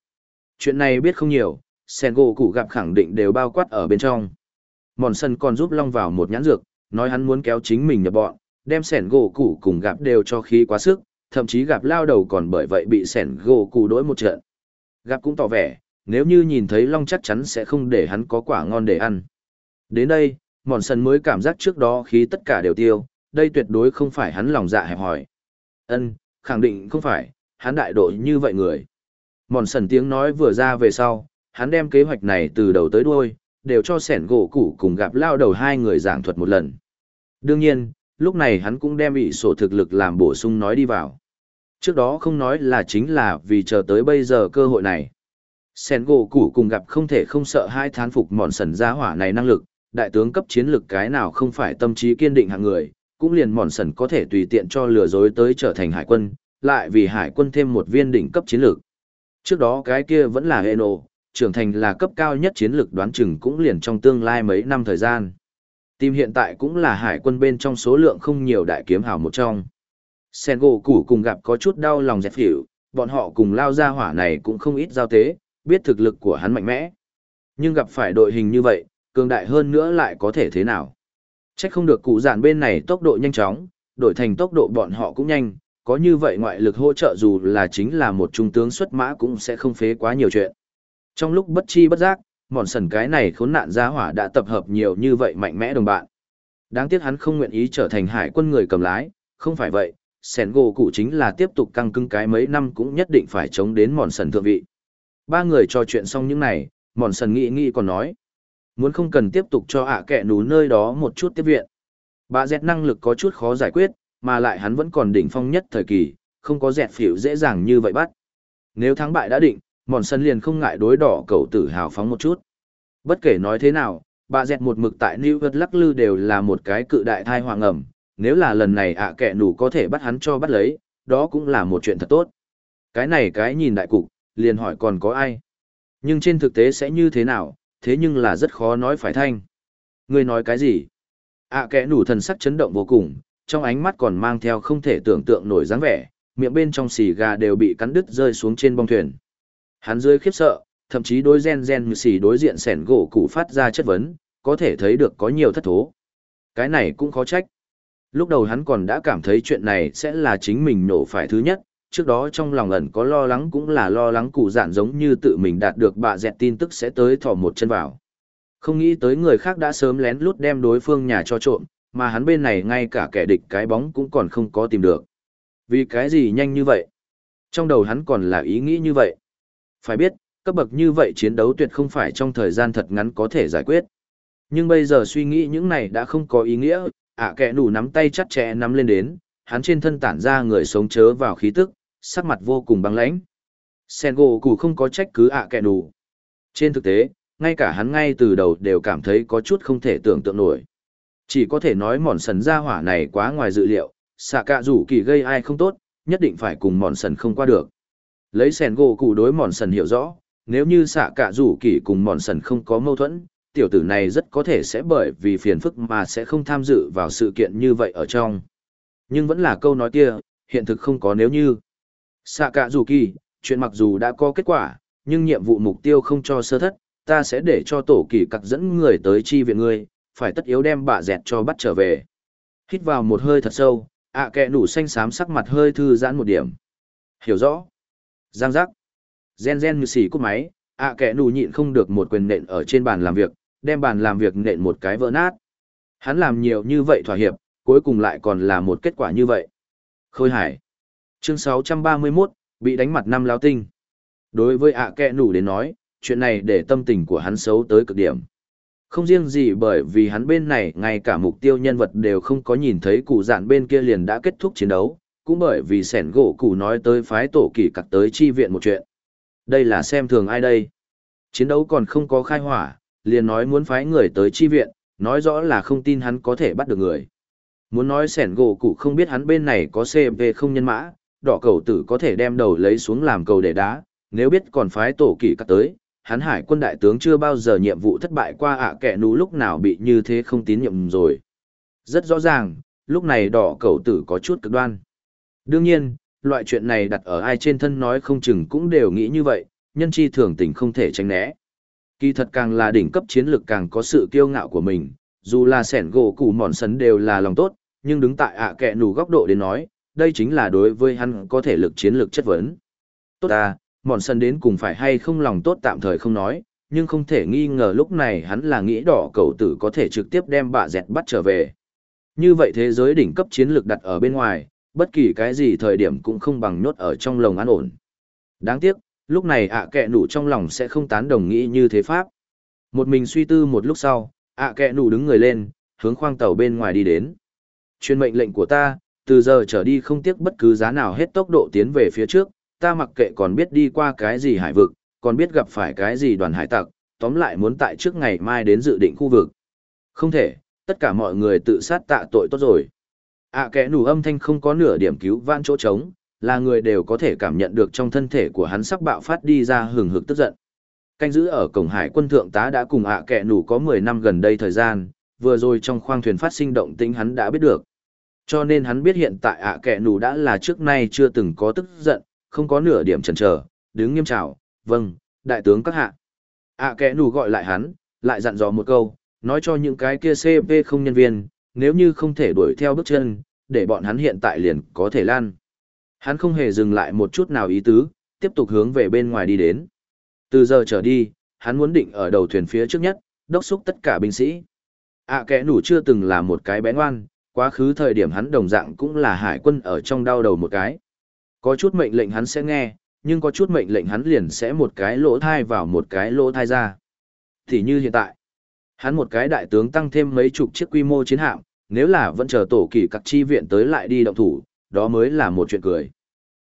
Chuyện này biết không nhiều, sẻn gỗ cụ gặp khẳng định đều bao quát ở bên trong. Mòn sần còn giúp Long vào một nhãn dược, nói hắn muốn kéo chính mình nhập bọn, đem sẻn gỗ củ cùng gặp đều cho khí quá sức, thậm chí gặp lao đầu còn bởi vậy bị sẻn gỗ củ đối một trận. Gặp cũng tỏ vẻ, nếu như nhìn thấy Long chắc chắn sẽ không để hắn có quả ngon để ăn. Đến đây, mòn sần mới cảm giác trước đó khí tất cả đều tiêu, đây tuyệt đối không phải hắn lòng dạ hẹp hỏi. Ân, khẳng định không phải, hắn đại đội như vậy người. Mòn sần tiếng nói vừa ra về sau, hắn đem kế hoạch này từ đầu tới đuôi, đều cho sẻn gỗ củ cùng gặp lao đầu hai người giảng thuật một lần. Đương nhiên, lúc này hắn cũng đem bị sổ thực lực làm bổ sung nói đi vào. Trước đó không nói là chính là vì chờ tới bây giờ cơ hội này. Sen gỗ củ cùng gặp không thể không sợ hai thán phục mòn sần gia hỏa này năng lực, đại tướng cấp chiến lực cái nào không phải tâm trí kiên định hạng người, cũng liền mòn sần có thể tùy tiện cho lừa dối tới trở thành hải quân, lại vì hải quân thêm một viên đỉnh cấp chiến lược. Trước đó cái kia vẫn là Eno, trưởng thành là cấp cao nhất chiến lược đoán chừng cũng liền trong tương lai mấy năm thời gian. Tìm hiện tại cũng là hải quân bên trong số lượng không nhiều đại kiếm hào một trong. Sen gỗ củ cùng gặp có chút đau lòng dẹp hiểu, bọn họ cùng lao ra hỏa này cũng không ít giao tế, biết thực lực của hắn mạnh mẽ. Nhưng gặp phải đội hình như vậy, cường đại hơn nữa lại có thể thế nào? Chắc không được cụ giản bên này tốc độ nhanh chóng, đổi thành tốc độ bọn họ cũng nhanh, có như vậy ngoại lực hỗ trợ dù là chính là một trung tướng xuất mã cũng sẽ không phế quá nhiều chuyện. Trong lúc bất chi bất giác, mòn sần cái này khốn nạn gia hỏa đã tập hợp nhiều như vậy mạnh mẽ đồng bạn. Đáng tiếc hắn không nguyện ý trở thành hải quân người cầm lái, không phải vậy, sẻn gỗ cụ chính là tiếp tục căng cứng cái mấy năm cũng nhất định phải chống đến mòn sần thượng vị. Ba người trò chuyện xong những này, mòn sần nghĩ nghĩ còn nói. Muốn không cần tiếp tục cho ạ à kẹ nú nơi đó một chút tiếp viện. Bà dẹt năng lực có chút khó giải quyết, mà lại hắn vẫn còn đỉnh phong nhất thời kỳ, không có dẹt phỉu dễ dàng như vậy bắt. Nếu thắng bại đã định, mòn sân liền không ngại đối đỏ cậu tử hào phóng một chút. Bất kể nói thế nào, bà dẹt một mực tại New York lắc lư đều là một cái cự đại thai hoàng ẩm, nếu là lần này ạ à nủ có thể bắt hắn cho bắt lấy, đó cũng là một chuyện thật tốt. Cái này cái nhìn đại cục, liền hỏi còn có ai. Nhưng trên thực tế sẽ như thế nào, thế nhưng là rất khó nói phải thanh. Ngươi nói cái gì? ạ à nủ thần sắc chấn động vô cùng, trong ánh mắt còn mang theo không thể tưởng tượng nổi dáng vẻ, miệng bên trong xì gà đều bị cắn đứt rơi xuống trên bong thuyền. Hắn dưới khiếp sợ, thậm chí đối gen gen như xì đối diện sẻn gỗ cụ phát ra chất vấn, có thể thấy được có nhiều thất thố. Cái này cũng khó trách. Lúc đầu hắn còn đã cảm thấy chuyện này sẽ là chính mình nổ phải thứ nhất, trước đó trong lòng ẩn có lo lắng cũng là lo lắng cụ giản giống như tự mình đạt được bạ dẹt tin tức sẽ tới thỏ một chân vào. Không nghĩ tới người khác đã sớm lén lút đem đối phương nhà cho trộm, mà hắn bên này ngay cả kẻ địch cái bóng cũng còn không có tìm được. Vì cái gì nhanh như vậy? Trong đầu hắn còn là ý nghĩ như vậy. Phải biết, cấp bậc như vậy chiến đấu tuyệt không phải trong thời gian thật ngắn có thể giải quyết. Nhưng bây giờ suy nghĩ những này đã không có ý nghĩa, ạ à, kẻ đủ nắm tay chặt chẽ nắm lên đến, hắn trên thân tản ra người sống chớ vào khí tức, sắc mặt vô cùng băng lãnh. Sen gỗ cụ không có trách cứ ạ à kẻ đủ. Trên thực tế, ngay cả hắn ngay từ đầu đều cảm thấy có chút không thể tưởng tượng nổi. Chỉ có thể nói mòn sần ra hỏa này quá ngoài dự liệu, xạ cạ rủ kỳ gây ai không tốt, nhất định phải cùng mòn sần không qua được. Lấy sẻn gỗ cụ đối mòn sần hiểu rõ, nếu như xạ cạ rủ kỳ cùng mòn sần không có mâu thuẫn, tiểu tử này rất có thể sẽ bởi vì phiền phức mà sẽ không tham dự vào sự kiện như vậy ở trong. Nhưng vẫn là câu nói kia, hiện thực không có nếu như. Xạ cạ rủ kỳ, chuyện mặc dù đã có kết quả, nhưng nhiệm vụ mục tiêu không cho sơ thất, ta sẽ để cho tổ kỳ cặc dẫn người tới chi viện ngươi, phải tất yếu đem bà dẹt cho bắt trở về. Hít vào một hơi thật sâu, ạ à kẹ nủ xanh xám sắc mặt hơi thư giãn một điểm. Hiểu rõ. Giang giác. Gen gen như xỉ cút máy, ạ à kẹ nhịn không được một quyền nện ở trên bàn làm việc, đem bàn làm việc nện một cái vỡ nát. Hắn làm nhiều như vậy thỏa hiệp, cuối cùng lại còn là một kết quả như vậy. Khôi hải. Chương 631, bị đánh mặt năm lao tinh. Đối với ạ à kẹ đến nói, chuyện này để tâm tình của hắn xấu tới cực điểm. Không riêng gì bởi vì hắn bên này ngay cả mục tiêu nhân vật đều không có nhìn thấy cụ dạn bên kia liền đã kết thúc chiến đấu, cũng bởi vì sẻn gỗ cụ nói tới phái tổ kỳ cặc tới chi viện một chuyện. Đây là xem thường ai đây? Chiến đấu còn không có khai hỏa, liền nói muốn phái người tới chi viện, nói rõ là không tin hắn có thể bắt được người. Muốn nói sẻn gỗ cụ không biết hắn bên này có CMP không nhân mã, đỏ cầu tử có thể đem đầu lấy xuống làm cầu để đá, nếu biết còn phái tổ kỳ cắt tới, hắn hải quân đại tướng chưa bao giờ nhiệm vụ thất bại qua ạ à kẻ nú lúc nào bị như thế không tín nhiệm rồi. Rất rõ ràng, lúc này đỏ cầu tử có chút cực đoan. Đương nhiên, loại chuyện này đặt ở ai trên thân nói không chừng cũng đều nghĩ như vậy, nhân chi thường tình không thể tránh né. Kỳ thật càng là đỉnh cấp chiến lược càng có sự kiêu ngạo của mình, dù là sẻn gỗ củ mòn sấn đều là lòng tốt, nhưng đứng tại ạ à kẹ nù góc độ đến nói, đây chính là đối với hắn có thể lực chiến lược chất vấn. Tốt à, mòn sân đến cùng phải hay không lòng tốt tạm thời không nói, nhưng không thể nghi ngờ lúc này hắn là nghĩ đỏ cầu tử có thể trực tiếp đem bà dẹt bắt trở về. Như vậy thế giới đỉnh cấp chiến lược đặt ở bên ngoài, bất kỳ cái gì thời điểm cũng không bằng nhốt ở trong lồng an ổn. Đáng tiếc, lúc này ạ à kẹ nủ trong lòng sẽ không tán đồng nghĩ như thế pháp. Một mình suy tư một lúc sau, ạ à kẹ nủ đứng người lên, hướng khoang tàu bên ngoài đi đến. Chuyên mệnh lệnh của ta, từ giờ trở đi không tiếc bất cứ giá nào hết tốc độ tiến về phía trước, ta mặc kệ còn biết đi qua cái gì hải vực, còn biết gặp phải cái gì đoàn hải tặc, tóm lại muốn tại trước ngày mai đến dự định khu vực. Không thể, tất cả mọi người tự sát tạ tội tốt rồi ạ à, kẻ nủ âm thanh không có nửa điểm cứu vãn chỗ trống, là người đều có thể cảm nhận được trong thân thể của hắn sắp bạo phát đi ra hừng hực tức giận. Canh giữ ở cổng hải quân thượng tá đã cùng ạ à kẻ nủ có 10 năm gần đây thời gian, vừa rồi trong khoang thuyền phát sinh động tĩnh hắn đã biết được. Cho nên hắn biết hiện tại ạ à kẻ nủ đã là trước nay chưa từng có tức giận, không có nửa điểm chần chờ, đứng nghiêm trào, vâng, đại tướng các hạ. ạ kẽ nủ gọi lại hắn, lại dặn dò một câu, nói cho những cái kia CP không nhân viên, nếu như không thể đuổi theo bước chân, để bọn hắn hiện tại liền có thể lan. Hắn không hề dừng lại một chút nào ý tứ, tiếp tục hướng về bên ngoài đi đến. Từ giờ trở đi, hắn muốn định ở đầu thuyền phía trước nhất, đốc xúc tất cả binh sĩ. À kẻ nủ chưa từng là một cái bé ngoan, quá khứ thời điểm hắn đồng dạng cũng là hải quân ở trong đau đầu một cái. Có chút mệnh lệnh hắn sẽ nghe, nhưng có chút mệnh lệnh hắn liền sẽ một cái lỗ thai vào một cái lỗ thai ra. Thì như hiện tại, hắn một cái đại tướng tăng thêm mấy chục chiếc quy mô chiến hạm, nếu là vẫn chờ tổ kỳ các chi viện tới lại đi động thủ, đó mới là một chuyện cười.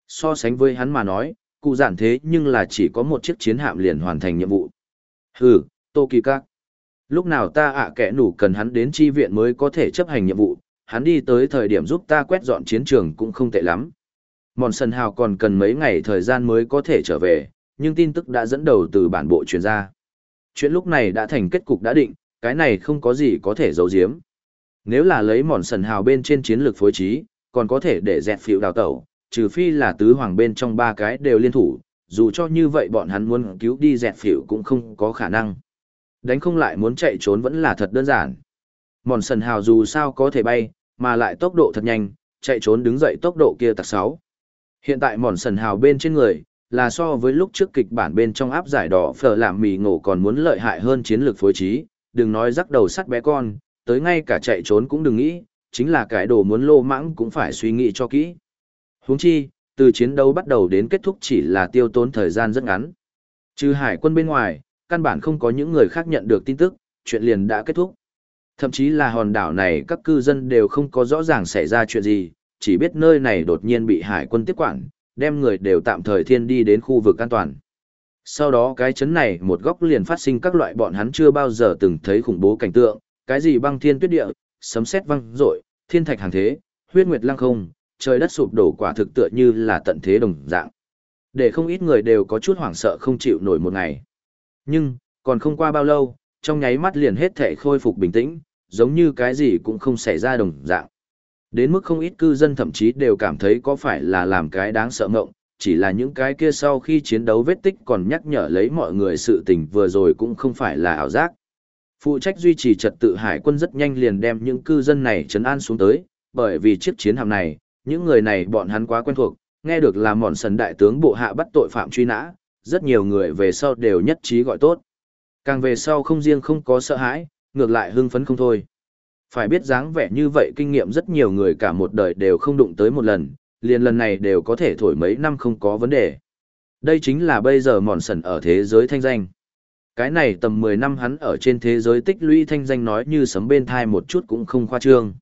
So sánh với hắn mà nói, cụ giản thế nhưng là chỉ có một chiếc chiến hạm liền hoàn thành nhiệm vụ. Hừ, tổ kỳ các. Lúc nào ta ạ kẻ nủ cần hắn đến chi viện mới có thể chấp hành nhiệm vụ, hắn đi tới thời điểm giúp ta quét dọn chiến trường cũng không tệ lắm. Mòn sần hào còn cần mấy ngày thời gian mới có thể trở về, nhưng tin tức đã dẫn đầu từ bản bộ truyền ra. Chuyện lúc này đã thành kết cục đã định, cái này không có gì có thể giấu giếm. Nếu là lấy mòn sần hào bên trên chiến lược phối trí, còn có thể để dẹt phiệu đào tẩu, trừ phi là tứ hoàng bên trong ba cái đều liên thủ, dù cho như vậy bọn hắn muốn cứu đi dẹt phiệu cũng không có khả năng. Đánh không lại muốn chạy trốn vẫn là thật đơn giản. Mòn sần hào dù sao có thể bay, mà lại tốc độ thật nhanh, chạy trốn đứng dậy tốc độ kia tặc sáu. Hiện tại mòn sần hào bên trên người, là so với lúc trước kịch bản bên trong áp giải đỏ phở làm mì ngộ còn muốn lợi hại hơn chiến lược phối trí, đừng nói rắc đầu sắt bé con, tới ngay cả chạy trốn cũng đừng nghĩ, chính là cái đồ muốn lô mãng cũng phải suy nghĩ cho kỹ. Huống chi, từ chiến đấu bắt đầu đến kết thúc chỉ là tiêu tốn thời gian rất ngắn. Trừ hải quân bên ngoài, căn bản không có những người khác nhận được tin tức, chuyện liền đã kết thúc. Thậm chí là hòn đảo này các cư dân đều không có rõ ràng xảy ra chuyện gì, chỉ biết nơi này đột nhiên bị hải quân tiếp quản, đem người đều tạm thời thiên đi đến khu vực an toàn. Sau đó cái chấn này một góc liền phát sinh các loại bọn hắn chưa bao giờ từng thấy khủng bố cảnh tượng, cái gì băng thiên tuyết địa, sấm sét văng rội, thiên thạch hàng thế, huyết nguyệt lăng không, trời đất sụp đổ quả thực tựa như là tận thế đồng dạng. Để không ít người đều có chút hoảng sợ không chịu nổi một ngày. Nhưng, còn không qua bao lâu, trong nháy mắt liền hết thể khôi phục bình tĩnh, giống như cái gì cũng không xảy ra đồng dạng. Đến mức không ít cư dân thậm chí đều cảm thấy có phải là làm cái đáng sợ ngộng, chỉ là những cái kia sau khi chiến đấu vết tích còn nhắc nhở lấy mọi người sự tình vừa rồi cũng không phải là ảo giác. Phụ trách duy trì trật tự hải quân rất nhanh liền đem những cư dân này trấn an xuống tới, bởi vì chiếc chiến hạm này, những người này bọn hắn quá quen thuộc, nghe được là mòn sần đại tướng bộ hạ bắt tội phạm truy nã, rất nhiều người về sau đều nhất trí gọi tốt. Càng về sau không riêng không có sợ hãi, ngược lại hưng phấn không thôi. Phải biết dáng vẻ như vậy kinh nghiệm rất nhiều người cả một đời đều không đụng tới một lần, liền lần này đều có thể thổi mấy năm không có vấn đề. Đây chính là bây giờ mòn sần ở thế giới thanh danh. Cái này tầm 10 năm hắn ở trên thế giới tích lũy thanh danh nói như sấm bên thai một chút cũng không khoa trương.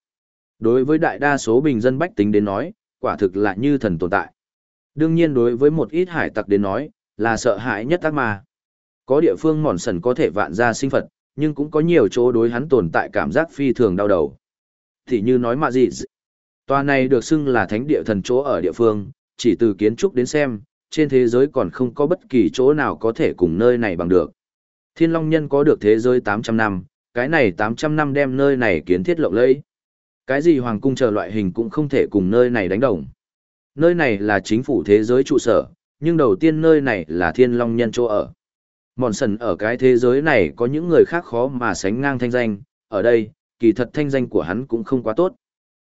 Đối với đại đa số bình dân bách tính đến nói, quả thực là như thần tồn tại. Đương nhiên đối với một ít hải tặc đến nói, là sợ hãi nhất ác mà. Có địa phương mòn sần có thể vạn ra sinh Phật, nhưng cũng có nhiều chỗ đối hắn tồn tại cảm giác phi thường đau đầu. Thì như nói mà gì, tòa này được xưng là thánh địa thần chỗ ở địa phương, chỉ từ kiến trúc đến xem, trên thế giới còn không có bất kỳ chỗ nào có thể cùng nơi này bằng được. Thiên Long Nhân có được thế giới 800 năm, cái này 800 năm đem nơi này kiến thiết lộng lẫy. Cái gì hoàng cung chờ loại hình cũng không thể cùng nơi này đánh đồng. Nơi này là chính phủ thế giới trụ sở, nhưng đầu tiên nơi này là Thiên Long Nhân chỗ ở. Mòn sần ở cái thế giới này có những người khác khó mà sánh ngang thanh danh, ở đây, kỳ thật thanh danh của hắn cũng không quá tốt.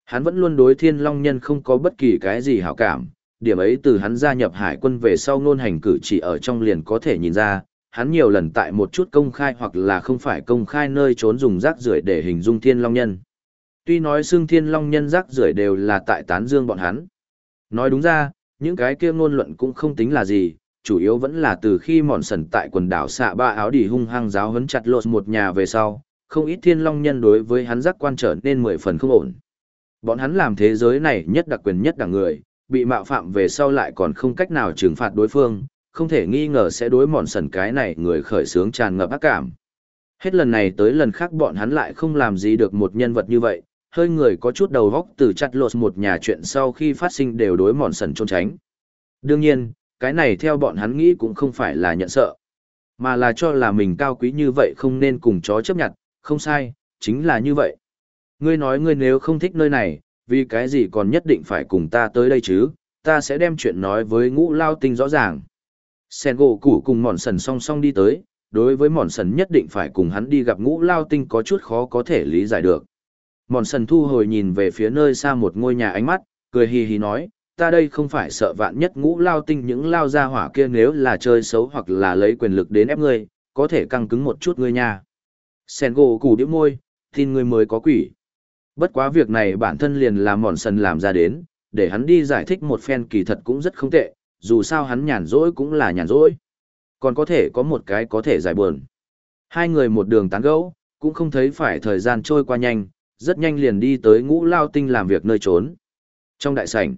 Hắn vẫn luôn đối thiên long nhân không có bất kỳ cái gì hảo cảm, điểm ấy từ hắn gia nhập hải quân về sau ngôn hành cử chỉ ở trong liền có thể nhìn ra, hắn nhiều lần tại một chút công khai hoặc là không phải công khai nơi trốn dùng rác rưởi để hình dung thiên long nhân. Tuy nói xương thiên long nhân rác rưởi đều là tại tán dương bọn hắn. Nói đúng ra, những cái kia ngôn luận cũng không tính là gì, chủ yếu vẫn là từ khi mòn sần tại quần đảo xạ ba áo đỉ hung hăng giáo hấn chặt lột một nhà về sau, không ít thiên long nhân đối với hắn giác quan trở nên mười phần không ổn. Bọn hắn làm thế giới này nhất đặc quyền nhất đẳng người, bị mạo phạm về sau lại còn không cách nào trừng phạt đối phương, không thể nghi ngờ sẽ đối mòn sần cái này người khởi sướng tràn ngập ác cảm. Hết lần này tới lần khác bọn hắn lại không làm gì được một nhân vật như vậy, hơi người có chút đầu góc từ chặt lột một nhà chuyện sau khi phát sinh đều đối mòn sần trốn tránh. Đương nhiên, cái này theo bọn hắn nghĩ cũng không phải là nhận sợ, mà là cho là mình cao quý như vậy không nên cùng chó chấp nhận, không sai, chính là như vậy. Ngươi nói ngươi nếu không thích nơi này, vì cái gì còn nhất định phải cùng ta tới đây chứ, ta sẽ đem chuyện nói với ngũ lao tinh rõ ràng. Sen gỗ củ cùng mòn sần song song đi tới, đối với mòn sần nhất định phải cùng hắn đi gặp ngũ lao tinh có chút khó có thể lý giải được. Mòn sần thu hồi nhìn về phía nơi xa một ngôi nhà ánh mắt, cười hì hì nói, ta đây không phải sợ vạn nhất ngũ lao tinh những lao ra hỏa kia nếu là chơi xấu hoặc là lấy quyền lực đến ép ngươi, có thể căng cứng một chút ngươi nha. Sen gỗ củ điểm môi, tin ngươi mới có quỷ. Bất quá việc này bản thân liền là mòn sần làm ra đến, để hắn đi giải thích một phen kỳ thật cũng rất không tệ, dù sao hắn nhàn rỗi cũng là nhàn rỗi. Còn có thể có một cái có thể giải buồn. Hai người một đường tán gẫu, cũng không thấy phải thời gian trôi qua nhanh, rất nhanh liền đi tới ngũ lao tinh làm việc nơi trốn. Trong đại sảnh,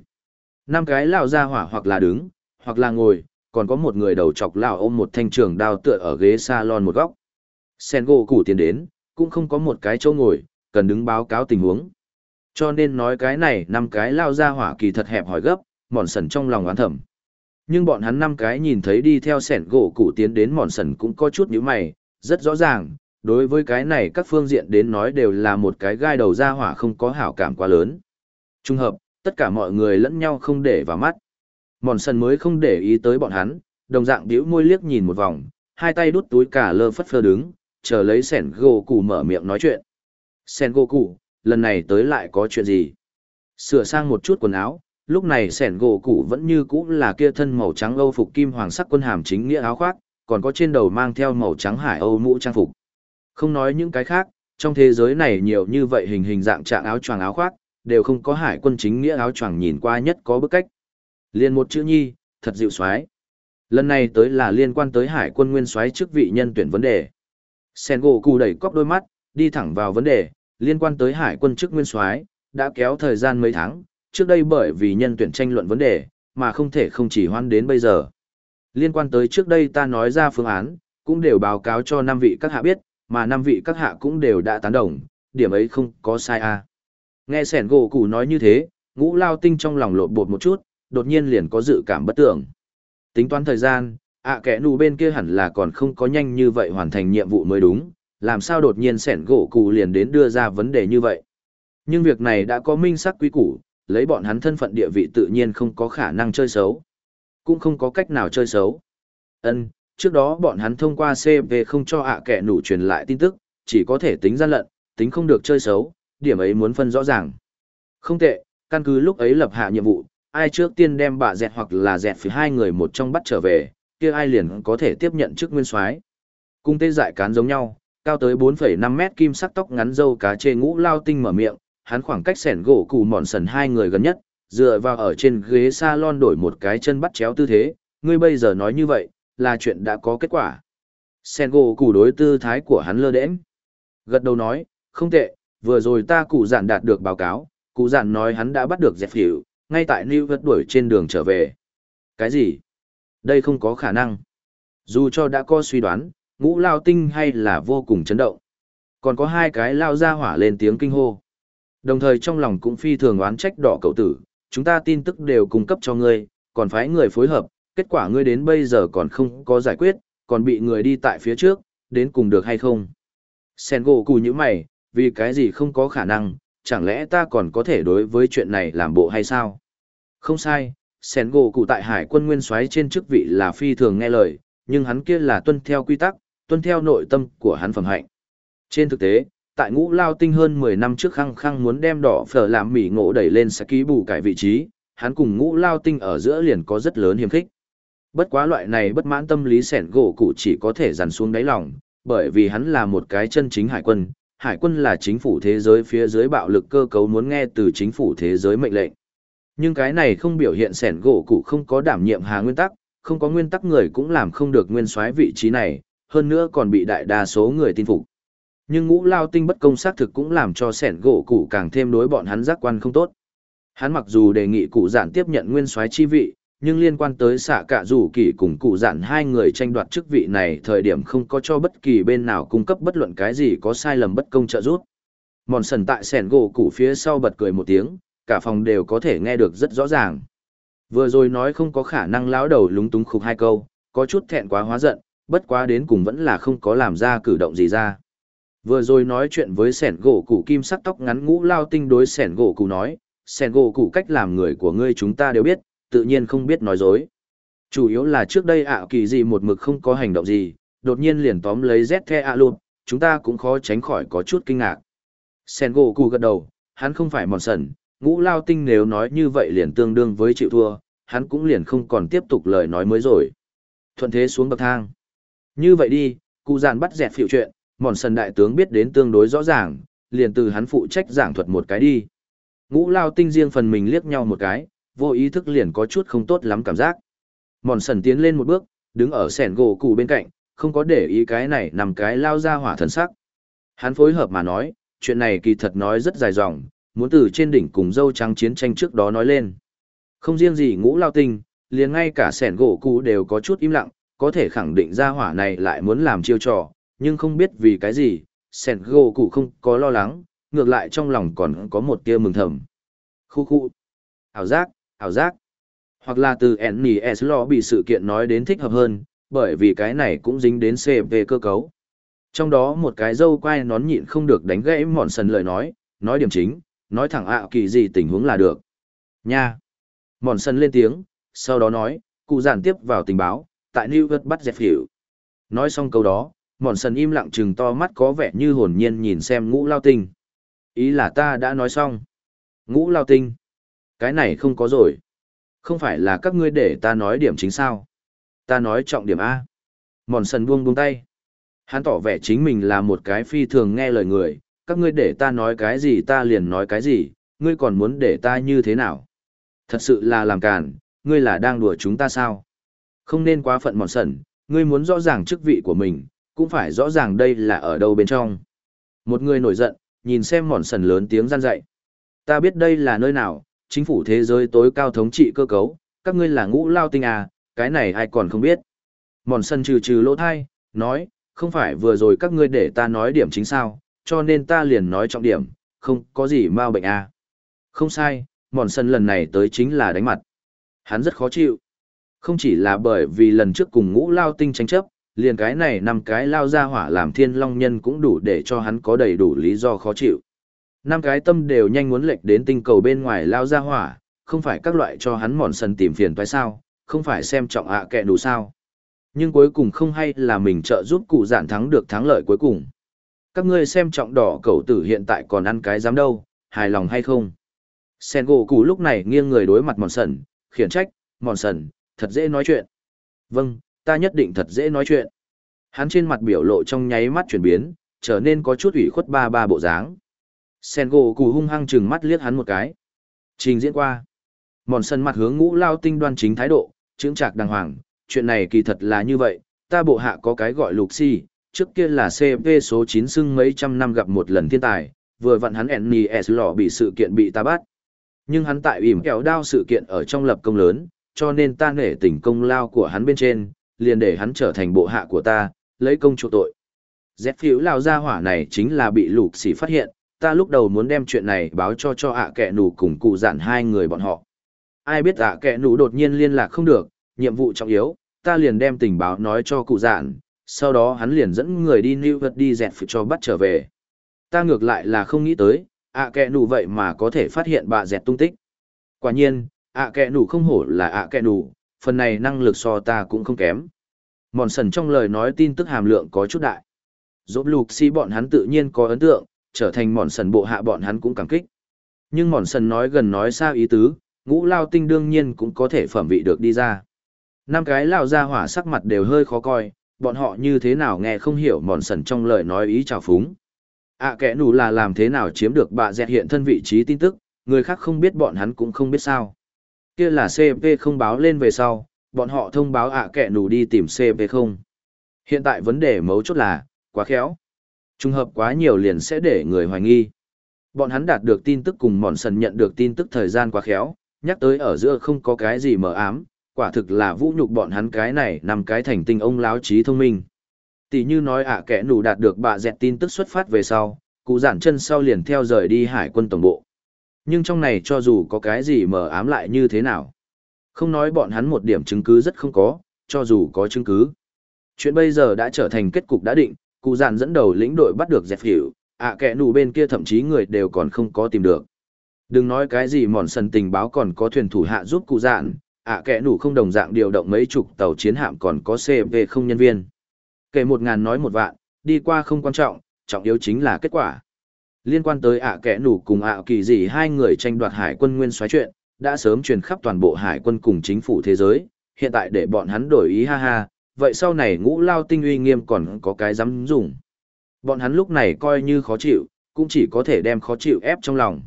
năm cái lao ra hỏa hoặc là đứng, hoặc là ngồi, còn có một người đầu chọc lao ôm một thanh trường đao tựa ở ghế salon một góc. Sen gỗ củ tiến đến, cũng không có một cái chỗ ngồi, cần đứng báo cáo tình huống. Cho nên nói cái này năm cái lao ra hỏa kỳ thật hẹp hỏi gấp, mòn sần trong lòng oán thầm. Nhưng bọn hắn năm cái nhìn thấy đi theo sẻn gỗ cụ tiến đến mòn sần cũng có chút nhíu mày, rất rõ ràng, đối với cái này các phương diện đến nói đều là một cái gai đầu ra hỏa không có hảo cảm quá lớn. Trung hợp, tất cả mọi người lẫn nhau không để vào mắt. Mòn sần mới không để ý tới bọn hắn, đồng dạng điếu môi liếc nhìn một vòng, hai tay đút túi cả lơ phất phơ đứng, chờ lấy sẻn gỗ cụ mở miệng nói chuyện. Sen gỗ cụ, lần này tới lại có chuyện gì? Sửa sang một chút quần áo, lúc này sẻn gỗ cụ vẫn như cũ là kia thân màu trắng âu phục kim hoàng sắc quân hàm chính nghĩa áo khoác, còn có trên đầu mang theo màu trắng hải âu mũ trang phục. Không nói những cái khác, trong thế giới này nhiều như vậy hình hình dạng trạng áo choàng áo khoác, đều không có hải quân chính nghĩa áo choàng nhìn qua nhất có bức cách. Liên một chữ nhi, thật dịu soái. Lần này tới là liên quan tới hải quân nguyên soái chức vị nhân tuyển vấn đề. Sen gỗ cụ đẩy cóc đôi mắt, đi thẳng vào vấn đề, liên quan tới hải quân chức nguyên soái đã kéo thời gian mấy tháng, trước đây bởi vì nhân tuyển tranh luận vấn đề, mà không thể không chỉ hoan đến bây giờ. Liên quan tới trước đây ta nói ra phương án, cũng đều báo cáo cho năm vị các hạ biết, mà năm vị các hạ cũng đều đã tán đồng, điểm ấy không có sai à. Nghe sẻn gỗ củ nói như thế, ngũ lao tinh trong lòng lộn bột một chút, đột nhiên liền có dự cảm bất tưởng. Tính toán thời gian, ạ kẻ nù bên kia hẳn là còn không có nhanh như vậy hoàn thành nhiệm vụ mới đúng, làm sao đột nhiên sẻn gỗ cụ liền đến đưa ra vấn đề như vậy. Nhưng việc này đã có minh sắc quý củ, lấy bọn hắn thân phận địa vị tự nhiên không có khả năng chơi xấu. Cũng không có cách nào chơi xấu. Ân, trước đó bọn hắn thông qua CV không cho ạ kẻ nủ truyền lại tin tức, chỉ có thể tính gian lận, tính không được chơi xấu, điểm ấy muốn phân rõ ràng. Không tệ, căn cứ lúc ấy lập hạ nhiệm vụ, ai trước tiên đem bà dẹt hoặc là dẹt phía hai người một trong bắt trở về, kia ai liền có thể tiếp nhận chức nguyên soái. Cung tê dại cán giống nhau, cao tới 4,5 mét kim sắc tóc ngắn dâu cá chê ngũ lao tinh mở miệng, hắn khoảng cách sẻn gỗ cụ mòn sần hai người gần nhất, dựa vào ở trên ghế salon đổi một cái chân bắt chéo tư thế, ngươi bây giờ nói như vậy, là chuyện đã có kết quả. Sẻn gỗ cụ đối tư thái của hắn lơ đễnh. Gật đầu nói, không tệ, vừa rồi ta cụ giản đạt được báo cáo, cụ giản nói hắn đã bắt được dẹp hiểu, ngay tại New York đuổi trên đường trở về. Cái gì? Đây không có khả năng. Dù cho đã có suy đoán, ngũ lao tinh hay là vô cùng chấn động. Còn có hai cái lao ra hỏa lên tiếng kinh hô. Đồng thời trong lòng cũng phi thường oán trách đỏ cậu tử, chúng ta tin tức đều cung cấp cho ngươi, còn phái người phối hợp, kết quả ngươi đến bây giờ còn không có giải quyết, còn bị người đi tại phía trước, đến cùng được hay không. Sen gỗ cù như mày, vì cái gì không có khả năng, chẳng lẽ ta còn có thể đối với chuyện này làm bộ hay sao? Không sai, Sen gỗ cụ tại hải quân nguyên soái trên chức vị là phi thường nghe lời, nhưng hắn kia là tuân theo quy tắc, tuân theo nội tâm của hắn phẩm hạnh. Trên thực tế, tại ngũ lao tinh hơn 10 năm trước khăng khăng muốn đem đỏ phở làm mỉ ngộ đẩy lên sẽ ký bù cải vị trí, hắn cùng ngũ lao tinh ở giữa liền có rất lớn hiểm khích. Bất quá loại này bất mãn tâm lý sẻn gỗ cụ chỉ có thể dằn xuống đáy lòng, bởi vì hắn là một cái chân chính hải quân, hải quân là chính phủ thế giới phía dưới bạo lực cơ cấu muốn nghe từ chính phủ thế giới mệnh lệnh. Nhưng cái này không biểu hiện sẻn gỗ cụ không có đảm nhiệm hà nguyên tắc, không có nguyên tắc người cũng làm không được nguyên soái vị trí này, hơn nữa còn bị đại đa số người tin phục. Nhưng ngũ lao tinh bất công xác thực cũng làm cho sẻn gỗ cụ càng thêm đối bọn hắn giác quan không tốt. Hắn mặc dù đề nghị cụ giản tiếp nhận nguyên soái chi vị, nhưng liên quan tới xạ cả rủ kỳ cùng cụ giản hai người tranh đoạt chức vị này thời điểm không có cho bất kỳ bên nào cung cấp bất luận cái gì có sai lầm bất công trợ giúp. Mòn sần tại sẻn gỗ cụ phía sau bật cười một tiếng, cả phòng đều có thể nghe được rất rõ ràng. Vừa rồi nói không có khả năng lão đầu lúng túng khục hai câu, có chút thẹn quá hóa giận, bất quá đến cùng vẫn là không có làm ra cử động gì ra. Vừa rồi nói chuyện với sẻn gỗ cụ kim sắc tóc ngắn ngũ lao tinh đối sẻn gỗ cụ nói, sẻn gỗ cụ cách làm người của ngươi chúng ta đều biết, tự nhiên không biết nói dối. Chủ yếu là trước đây ạ kỳ gì một mực không có hành động gì, đột nhiên liền tóm lấy Z the ạ luôn, chúng ta cũng khó tránh khỏi có chút kinh ngạc. Sẻn gỗ cụ gật đầu, hắn không phải mòn sần, ngũ lao tinh nếu nói như vậy liền tương đương với chịu thua, hắn cũng liền không còn tiếp tục lời nói mới rồi. Thuận thế xuống bậc thang. Như vậy đi, cụ giàn bắt dẹt phiệu chuyện, mòn sần đại tướng biết đến tương đối rõ ràng, liền từ hắn phụ trách giảng thuật một cái đi. Ngũ lao tinh riêng phần mình liếc nhau một cái, vô ý thức liền có chút không tốt lắm cảm giác. Mòn sần tiến lên một bước, đứng ở sẻn gỗ cụ bên cạnh, không có để ý cái này nằm cái lao ra hỏa thần sắc. Hắn phối hợp mà nói, chuyện này kỳ thật nói rất dài dòng, muốn từ trên đỉnh cùng dâu trắng chiến tranh trước đó nói lên. Không riêng gì ngũ lao tinh, liền ngay cả sẻn gỗ cụ đều có chút im lặng, có thể khẳng định ra hỏa này lại muốn làm chiêu trò, nhưng không biết vì cái gì, sẻn gỗ cụ không có lo lắng, ngược lại trong lòng còn có một tia mừng thầm. Khu khu, ảo giác, ảo giác. Hoặc là từ NES lo bị sự kiện nói đến thích hợp hơn, bởi vì cái này cũng dính đến CP cơ cấu. Trong đó một cái dâu quay nón nhịn không được đánh gãy mòn sần lời nói, nói điểm chính, nói thẳng ạ kỳ gì tình huống là được. Nha! Mòn sần lên tiếng, sau đó nói, cụ giản tiếp vào tình báo, tại New York bắt dẹp hiểu. Nói xong câu đó, mòn sần im lặng chừng to mắt có vẻ như hồn nhiên nhìn xem ngũ lao tinh. Ý là ta đã nói xong. Ngũ lao tinh. Cái này không có rồi. Không phải là các ngươi để ta nói điểm chính sao. Ta nói trọng điểm A. Mòn sần buông buông tay. Hắn tỏ vẻ chính mình là một cái phi thường nghe lời người, các ngươi để ta nói cái gì ta liền nói cái gì, ngươi còn muốn để ta như thế nào? Thật sự là làm càn, ngươi là đang đùa chúng ta sao? Không nên quá phận mòn sẩn. ngươi muốn rõ ràng chức vị của mình, cũng phải rõ ràng đây là ở đâu bên trong. Một người nổi giận, nhìn xem mòn sần lớn tiếng gian dạy. Ta biết đây là nơi nào, chính phủ thế giới tối cao thống trị cơ cấu, các ngươi là ngũ lao tinh à, cái này ai còn không biết. Mòn sân trừ trừ lỗ thai, nói, không phải vừa rồi các ngươi để ta nói điểm chính sao, cho nên ta liền nói trọng điểm, không có gì mau bệnh à. Không sai, mòn sân lần này tới chính là đánh mặt. Hắn rất khó chịu. Không chỉ là bởi vì lần trước cùng ngũ lao tinh tranh chấp, liền cái này năm cái lao ra hỏa làm thiên long nhân cũng đủ để cho hắn có đầy đủ lý do khó chịu. Năm cái tâm đều nhanh muốn lệch đến tinh cầu bên ngoài lao ra hỏa, không phải các loại cho hắn mòn sần tìm phiền toái sao, không phải xem trọng ạ à kẹ đủ sao. Nhưng cuối cùng không hay là mình trợ giúp cụ giản thắng được thắng lợi cuối cùng. Các ngươi xem trọng đỏ cầu tử hiện tại còn ăn cái dám đâu, hài lòng hay không? Sen gỗ cụ lúc này nghiêng người đối mặt mòn sần, khiển trách, mòn sần, thật dễ nói chuyện. Vâng, ta nhất định thật dễ nói chuyện. Hắn trên mặt biểu lộ trong nháy mắt chuyển biến, trở nên có chút ủy khuất ba ba bộ dáng. Sengo cù hung hăng chừng mắt liếc hắn một cái. Trình diễn qua. Mòn sân mặt hướng ngũ lao tinh đoan chính thái độ, chứng chạc đàng hoàng. Chuyện này kỳ thật là như vậy, ta bộ hạ có cái gọi lục si, trước kia là CP số 9 xưng mấy trăm năm gặp một lần thiên tài, vừa vặn hắn NES lò bị sự kiện bị ta bắt. Nhưng hắn tại ỉm kéo đao sự kiện ở trong lập công lớn, cho nên ta nể tình công lao của hắn bên trên, liền để hắn trở thành bộ hạ của ta, lấy công chu tội. Dẹp phiếu lao ra hỏa này chính là bị lục xỉ phát hiện, ta lúc đầu muốn đem chuyện này báo cho cho ạ à kẹ nủ cùng cụ giản hai người bọn họ. Ai biết ạ à kẹ nủ đột nhiên liên lạc không được, nhiệm vụ trọng yếu, ta liền đem tình báo nói cho cụ giản. sau đó hắn liền dẫn người đi New York đi dẹt cho bắt trở về. Ta ngược lại là không nghĩ tới, ạ à kẹ nủ vậy mà có thể phát hiện bà dẹt tung tích. Quả nhiên, ạ kẹ nủ không hổ là ạ kẹ nủ, phần này năng lực so ta cũng không kém. Mòn sần trong lời nói tin tức hàm lượng có chút đại. Dốt lục si bọn hắn tự nhiên có ấn tượng, trở thành mòn sần bộ hạ bọn hắn cũng cảm kích. Nhưng mòn sần nói gần nói xa ý tứ, ngũ lao tinh đương nhiên cũng có thể phẩm vị được đi ra. Năm cái lao ra hỏa sắc mặt đều hơi khó coi, bọn họ như thế nào nghe không hiểu mòn sần trong lời nói ý trào phúng. À kẻ nù là làm thế nào chiếm được bà dẹt hiện thân vị trí tin tức, người khác không biết bọn hắn cũng không biết sao. Kia là CP không báo lên về sau, bọn họ thông báo ạ à kẻ nù đi tìm CP không. Hiện tại vấn đề mấu chốt là, quá khéo. Trùng hợp quá nhiều liền sẽ để người hoài nghi. Bọn hắn đạt được tin tức cùng mòn sần nhận được tin tức thời gian quá khéo, nhắc tới ở giữa không có cái gì mờ ám, quả thực là vũ nhục bọn hắn cái này nằm cái thành tinh ông láo trí thông minh. Tỷ như nói ạ kẻ nù đạt được bà dẹt tin tức xuất phát về sau, cụ giản chân sau liền theo rời đi hải quân tổng bộ. Nhưng trong này cho dù có cái gì mờ ám lại như thế nào. Không nói bọn hắn một điểm chứng cứ rất không có, cho dù có chứng cứ. Chuyện bây giờ đã trở thành kết cục đã định, cụ giản dẫn đầu lĩnh đội bắt được dẹp hiểu, ạ kẻ nù bên kia thậm chí người đều còn không có tìm được. Đừng nói cái gì mòn sần tình báo còn có thuyền thủ hạ giúp cụ giản, ạ kẻ nù không đồng dạng điều động mấy chục tàu chiến hạm còn có CV không nhân viên. Kể một ngàn nói một vạn, đi qua không quan trọng, trọng yếu chính là kết quả. Liên quan tới ạ kẻ nủ cùng ạ kỳ dị hai người tranh đoạt hải quân nguyên xoáy chuyện, đã sớm truyền khắp toàn bộ hải quân cùng chính phủ thế giới, hiện tại để bọn hắn đổi ý ha ha, vậy sau này ngũ lao tinh uy nghiêm còn có cái dám dùng. Bọn hắn lúc này coi như khó chịu, cũng chỉ có thể đem khó chịu ép trong lòng.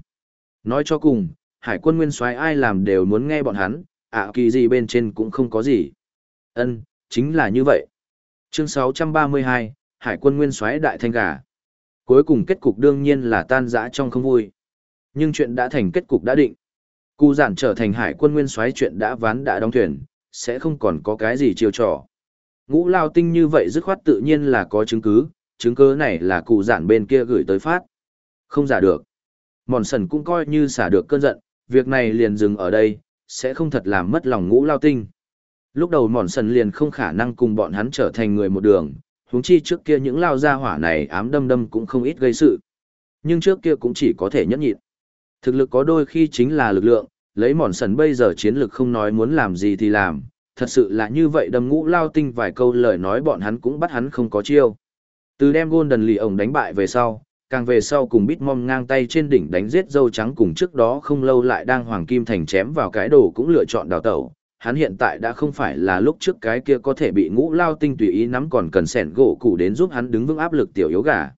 Nói cho cùng, hải quân nguyên soái ai làm đều muốn nghe bọn hắn, ạ kỳ gì bên trên cũng không có gì. Ân, chính là như vậy. Chương 632, Hải quân nguyên soái đại thanh gà. Cuối cùng kết cục đương nhiên là tan rã trong không vui. Nhưng chuyện đã thành kết cục đã định. Cụ giản trở thành hải quân nguyên soái chuyện đã ván đã đóng thuyền, sẽ không còn có cái gì chiêu trò. Ngũ lao tinh như vậy dứt khoát tự nhiên là có chứng cứ, chứng cứ này là cụ giản bên kia gửi tới phát. Không giả được. Mòn sần cũng coi như xả được cơn giận, việc này liền dừng ở đây, sẽ không thật làm mất lòng ngũ lao tinh. Lúc đầu mòn sần liền không khả năng cùng bọn hắn trở thành người một đường, huống chi trước kia những lao gia hỏa này ám đâm đâm cũng không ít gây sự. Nhưng trước kia cũng chỉ có thể nhẫn nhịn. Thực lực có đôi khi chính là lực lượng, lấy mòn sần bây giờ chiến lực không nói muốn làm gì thì làm, thật sự là như vậy đâm ngũ lao tinh vài câu lời nói bọn hắn cũng bắt hắn không có chiêu. Từ đem Golden lì ổng đánh bại về sau, càng về sau cùng bít mom ngang tay trên đỉnh đánh giết dâu trắng cùng trước đó không lâu lại đang hoàng kim thành chém vào cái đồ cũng lựa chọn đào tẩu, hắn hiện tại đã không phải là lúc trước cái kia có thể bị ngũ lao tinh tùy ý nắm còn cần sẻn gỗ cụ đến giúp hắn đứng vững áp lực tiểu yếu gà.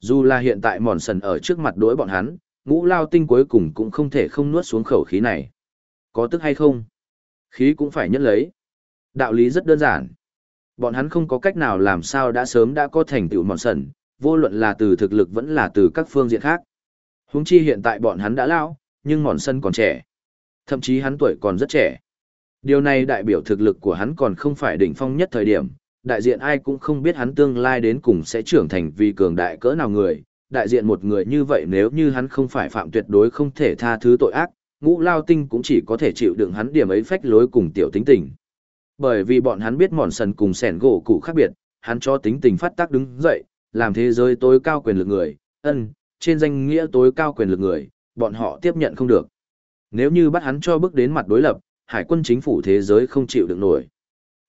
Dù là hiện tại mòn sần ở trước mặt đối bọn hắn, ngũ lao tinh cuối cùng cũng không thể không nuốt xuống khẩu khí này. Có tức hay không? Khí cũng phải nhất lấy. Đạo lý rất đơn giản. Bọn hắn không có cách nào làm sao đã sớm đã có thành tựu mòn sần, vô luận là từ thực lực vẫn là từ các phương diện khác. Huống chi hiện tại bọn hắn đã lao, nhưng mòn sân còn trẻ. Thậm chí hắn tuổi còn rất trẻ. Điều này đại biểu thực lực của hắn còn không phải đỉnh phong nhất thời điểm, đại diện ai cũng không biết hắn tương lai đến cùng sẽ trưởng thành vì cường đại cỡ nào người, đại diện một người như vậy nếu như hắn không phải phạm tuyệt đối không thể tha thứ tội ác, ngũ lao tinh cũng chỉ có thể chịu đựng hắn điểm ấy phách lối cùng tiểu tính tình. Bởi vì bọn hắn biết mòn sần cùng sẻn gỗ cụ khác biệt, hắn cho tính tình phát tác đứng dậy, làm thế giới tối cao quyền lực người, ân, trên danh nghĩa tối cao quyền lực người, bọn họ tiếp nhận không được. Nếu như bắt hắn cho bước đến mặt đối lập, hải quân chính phủ thế giới không chịu được nổi.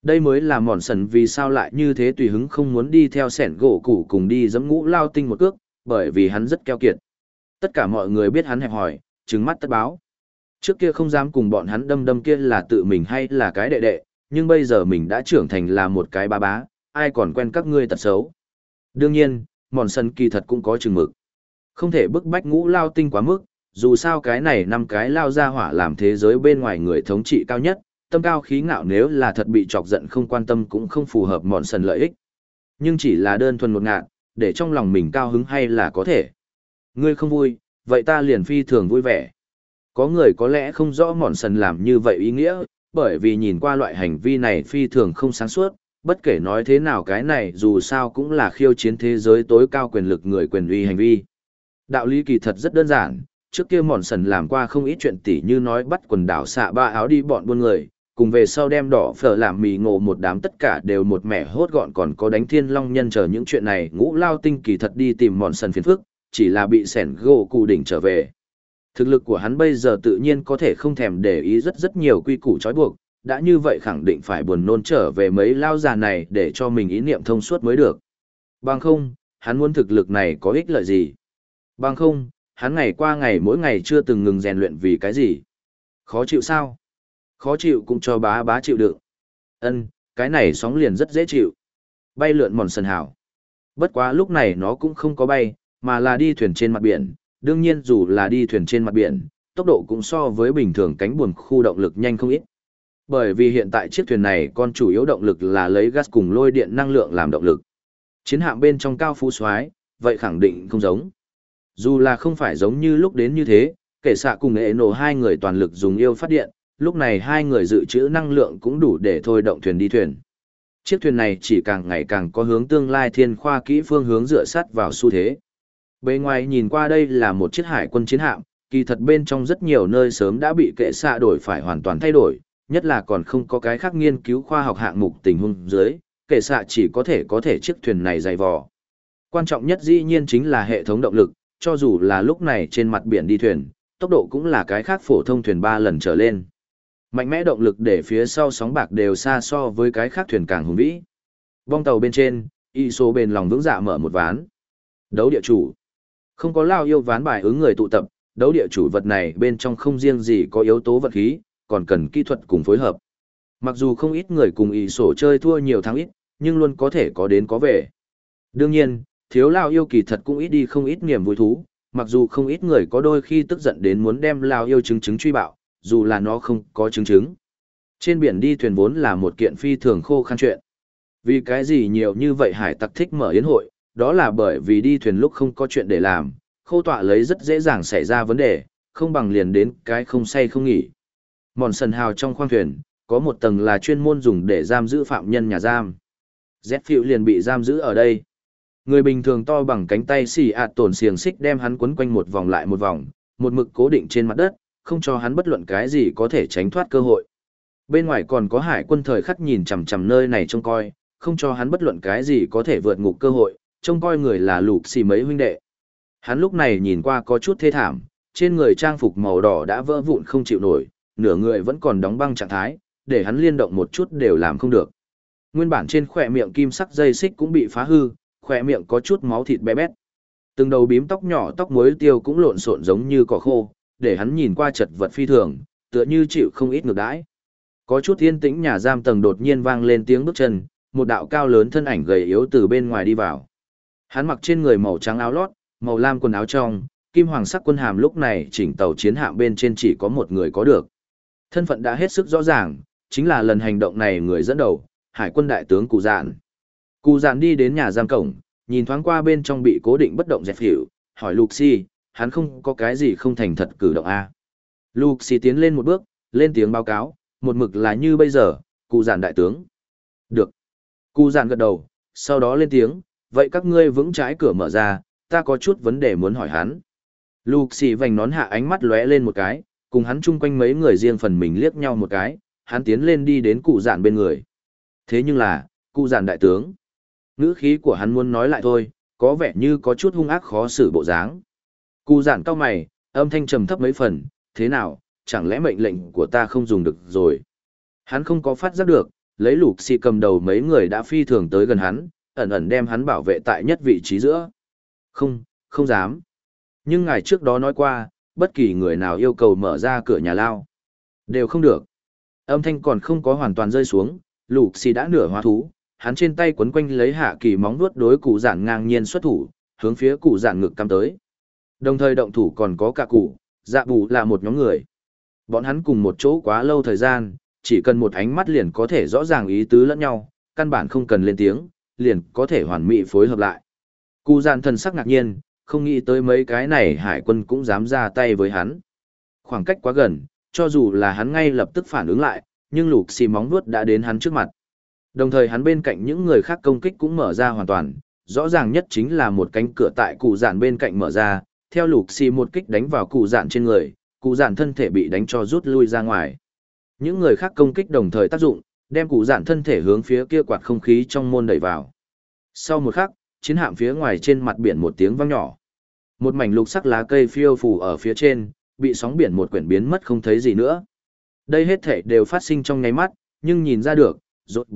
Đây mới là mòn sần vì sao lại như thế tùy hứng không muốn đi theo sẻn gỗ củ cùng đi dẫm ngũ lao tinh một cước, bởi vì hắn rất keo kiệt. Tất cả mọi người biết hắn hẹp hỏi, trừng mắt tất báo. Trước kia không dám cùng bọn hắn đâm đâm kia là tự mình hay là cái đệ đệ, nhưng bây giờ mình đã trưởng thành là một cái ba bá, ai còn quen các ngươi tật xấu. Đương nhiên, mòn sần kỳ thật cũng có chừng mực. Không thể bức bách ngũ lao tinh quá mức, dù sao cái này năm cái lao ra hỏa làm thế giới bên ngoài người thống trị cao nhất, tâm cao khí ngạo nếu là thật bị chọc giận không quan tâm cũng không phù hợp mòn sần lợi ích. Nhưng chỉ là đơn thuần một ngạn, để trong lòng mình cao hứng hay là có thể. Ngươi không vui, vậy ta liền phi thường vui vẻ. Có người có lẽ không rõ mòn sần làm như vậy ý nghĩa, bởi vì nhìn qua loại hành vi này phi thường không sáng suốt, bất kể nói thế nào cái này dù sao cũng là khiêu chiến thế giới tối cao quyền lực người quyền uy hành vi. Đạo lý kỳ thật rất đơn giản, trước kia mòn sần làm qua không ít chuyện tỉ như nói bắt quần đảo xạ ba áo đi bọn buôn người, cùng về sau đem đỏ phở làm mì ngộ một đám tất cả đều một mẻ hốt gọn còn có đánh thiên long nhân chờ những chuyện này ngũ lao tinh kỳ thật đi tìm mòn sần phiền phức, chỉ là bị sẻn gỗ cụ đỉnh trở về. Thực lực của hắn bây giờ tự nhiên có thể không thèm để ý rất rất nhiều quy củ trói buộc, đã như vậy khẳng định phải buồn nôn trở về mấy lao già này để cho mình ý niệm thông suốt mới được. Bằng không, hắn muốn thực lực này có ích lợi gì? Bằng không, hắn ngày qua ngày mỗi ngày chưa từng ngừng rèn luyện vì cái gì? Khó chịu sao? Khó chịu cũng cho bá bá chịu được. Ân, cái này sóng liền rất dễ chịu. Bay lượn mòn sần hảo. Bất quá lúc này nó cũng không có bay, mà là đi thuyền trên mặt biển. Đương nhiên dù là đi thuyền trên mặt biển, tốc độ cũng so với bình thường cánh buồm khu động lực nhanh không ít. Bởi vì hiện tại chiếc thuyền này con chủ yếu động lực là lấy gas cùng lôi điện năng lượng làm động lực. Chiến hạm bên trong cao phú soái vậy khẳng định không giống. Dù là không phải giống như lúc đến như thế, kể xạ cùng hệ nổ hai người toàn lực dùng yêu phát điện, lúc này hai người dự trữ năng lượng cũng đủ để thôi động thuyền đi thuyền. Chiếc thuyền này chỉ càng ngày càng có hướng tương lai thiên khoa kỹ phương hướng dựa sát vào xu thế. Bề ngoài nhìn qua đây là một chiếc hải quân chiến hạm, kỳ thật bên trong rất nhiều nơi sớm đã bị kệ xạ đổi phải hoàn toàn thay đổi, nhất là còn không có cái khác nghiên cứu khoa học hạng mục tình huống dưới, kệ xạ chỉ có thể có thể chiếc thuyền này dày vò. Quan trọng nhất dĩ nhiên chính là hệ thống động lực, cho dù là lúc này trên mặt biển đi thuyền, tốc độ cũng là cái khác phổ thông thuyền 3 lần trở lên. Mạnh mẽ động lực để phía sau sóng bạc đều xa so với cái khác thuyền càng hùng vĩ. Bong tàu bên trên, y số bền lòng vững dạ mở một ván. Đấu địa chủ. Không có lao yêu ván bài ứng người tụ tập, đấu địa chủ vật này bên trong không riêng gì có yếu tố vật khí, còn cần kỹ thuật cùng phối hợp. Mặc dù không ít người cùng y sổ chơi thua nhiều thắng ít, nhưng luôn có thể có đến có về. Đương nhiên, thiếu lao yêu kỳ thật cũng ít đi không ít niềm vui thú, mặc dù không ít người có đôi khi tức giận đến muốn đem lao yêu chứng chứng truy bạo, dù là nó không có chứng chứng. Trên biển đi thuyền vốn là một kiện phi thường khô khăn chuyện. Vì cái gì nhiều như vậy hải tặc thích mở yến hội, đó là bởi vì đi thuyền lúc không có chuyện để làm, khô tọa lấy rất dễ dàng xảy ra vấn đề, không bằng liền đến cái không say không nghỉ. Mòn sần hào trong khoang thuyền, có một tầng là chuyên môn dùng để giam giữ phạm nhân nhà giam. Z phiệu liền bị giam giữ ở đây. Người bình thường to bằng cánh tay xì ạt tổn xiềng xích đem hắn quấn quanh một vòng lại một vòng, một mực cố định trên mặt đất, không cho hắn bất luận cái gì có thể tránh thoát cơ hội. Bên ngoài còn có hải quân thời khắc nhìn chằm chằm nơi này trông coi, không cho hắn bất luận cái gì có thể vượt ngục cơ hội, trông coi người là lục xì mấy huynh đệ. Hắn lúc này nhìn qua có chút thê thảm, trên người trang phục màu đỏ đã vỡ vụn không chịu nổi, nửa người vẫn còn đóng băng trạng thái, để hắn liên động một chút đều làm không được. Nguyên bản trên khỏe miệng kim sắc dây xích cũng bị phá hư, khỏe miệng có chút máu thịt bé bét. Từng đầu bím tóc nhỏ tóc muối tiêu cũng lộn xộn giống như cỏ khô, để hắn nhìn qua chật vật phi thường, tựa như chịu không ít ngược đãi. Có chút yên tĩnh nhà giam tầng đột nhiên vang lên tiếng bước chân, một đạo cao lớn thân ảnh gầy yếu từ bên ngoài đi vào. Hắn mặc trên người màu trắng áo lót, màu lam quần áo trong, kim hoàng sắc quân hàm lúc này chỉnh tàu chiến hạm bên trên chỉ có một người có được. Thân phận đã hết sức rõ ràng, chính là lần hành động này người dẫn đầu, hải quân đại tướng Cụ Dạn. Cụ Dạn đi đến nhà giam cổng, nhìn thoáng qua bên trong bị cố định bất động dẹp hiểu, hỏi Luxi, hắn không có cái gì không thành thật cử động a. À. Luxi tiến lên một bước, lên tiếng báo cáo, một mực là như bây giờ, Cụ Dạn đại tướng. Được. Cụ Dạn gật đầu, sau đó lên tiếng, vậy các ngươi vững trái cửa mở ra, ta có chút vấn đề muốn hỏi hắn. Luxi vành nón hạ ánh mắt lóe lên một cái, cùng hắn chung quanh mấy người riêng phần mình liếc nhau một cái, hắn tiến lên đi đến cụ giản bên người. Thế nhưng là, cụ giản đại tướng. Ngữ khí của hắn muốn nói lại thôi, có vẻ như có chút hung ác khó xử bộ dáng. Cụ giản cao mày, âm thanh trầm thấp mấy phần, thế nào, chẳng lẽ mệnh lệnh của ta không dùng được rồi. Hắn không có phát giác được, lấy lục xì cầm đầu mấy người đã phi thường tới gần hắn, ẩn ẩn đem hắn bảo vệ tại nhất vị trí giữa. Không, không dám. Nhưng ngài trước đó nói qua, bất kỳ người nào yêu cầu mở ra cửa nhà lao. Đều không được. Âm thanh còn không có hoàn toàn rơi xuống, lục xì đã nửa hóa thú, hắn trên tay quấn quanh lấy hạ kỳ móng vuốt đối cụ giản ngang nhiên xuất thủ, hướng phía cụ giản ngực cắm tới. Đồng thời động thủ còn có cả cụ, dạ bù là một nhóm người. Bọn hắn cùng một chỗ quá lâu thời gian, chỉ cần một ánh mắt liền có thể rõ ràng ý tứ lẫn nhau, căn bản không cần lên tiếng, liền có thể hoàn mỹ phối hợp lại. Cụ giản thần sắc ngạc nhiên, không nghĩ tới mấy cái này hải quân cũng dám ra tay với hắn. Khoảng cách quá gần, cho dù là hắn ngay lập tức phản ứng lại, nhưng lục xì móng vuốt đã đến hắn trước mặt. Đồng thời hắn bên cạnh những người khác công kích cũng mở ra hoàn toàn, rõ ràng nhất chính là một cánh cửa tại cụ giản bên cạnh mở ra, theo lục xì một kích đánh vào cụ giản trên người, cụ giản thân thể bị đánh cho rút lui ra ngoài. Những người khác công kích đồng thời tác dụng, đem cụ giản thân thể hướng phía kia quạt không khí trong môn đẩy vào. Sau một khắc, chiến hạm phía ngoài trên mặt biển một tiếng vang nhỏ. Một mảnh lục sắc lá cây phiêu phù ở phía trên, bị sóng biển một quyển biến mất không thấy gì nữa. Đây hết thể đều phát sinh trong nháy mắt, nhưng nhìn ra được, rốt.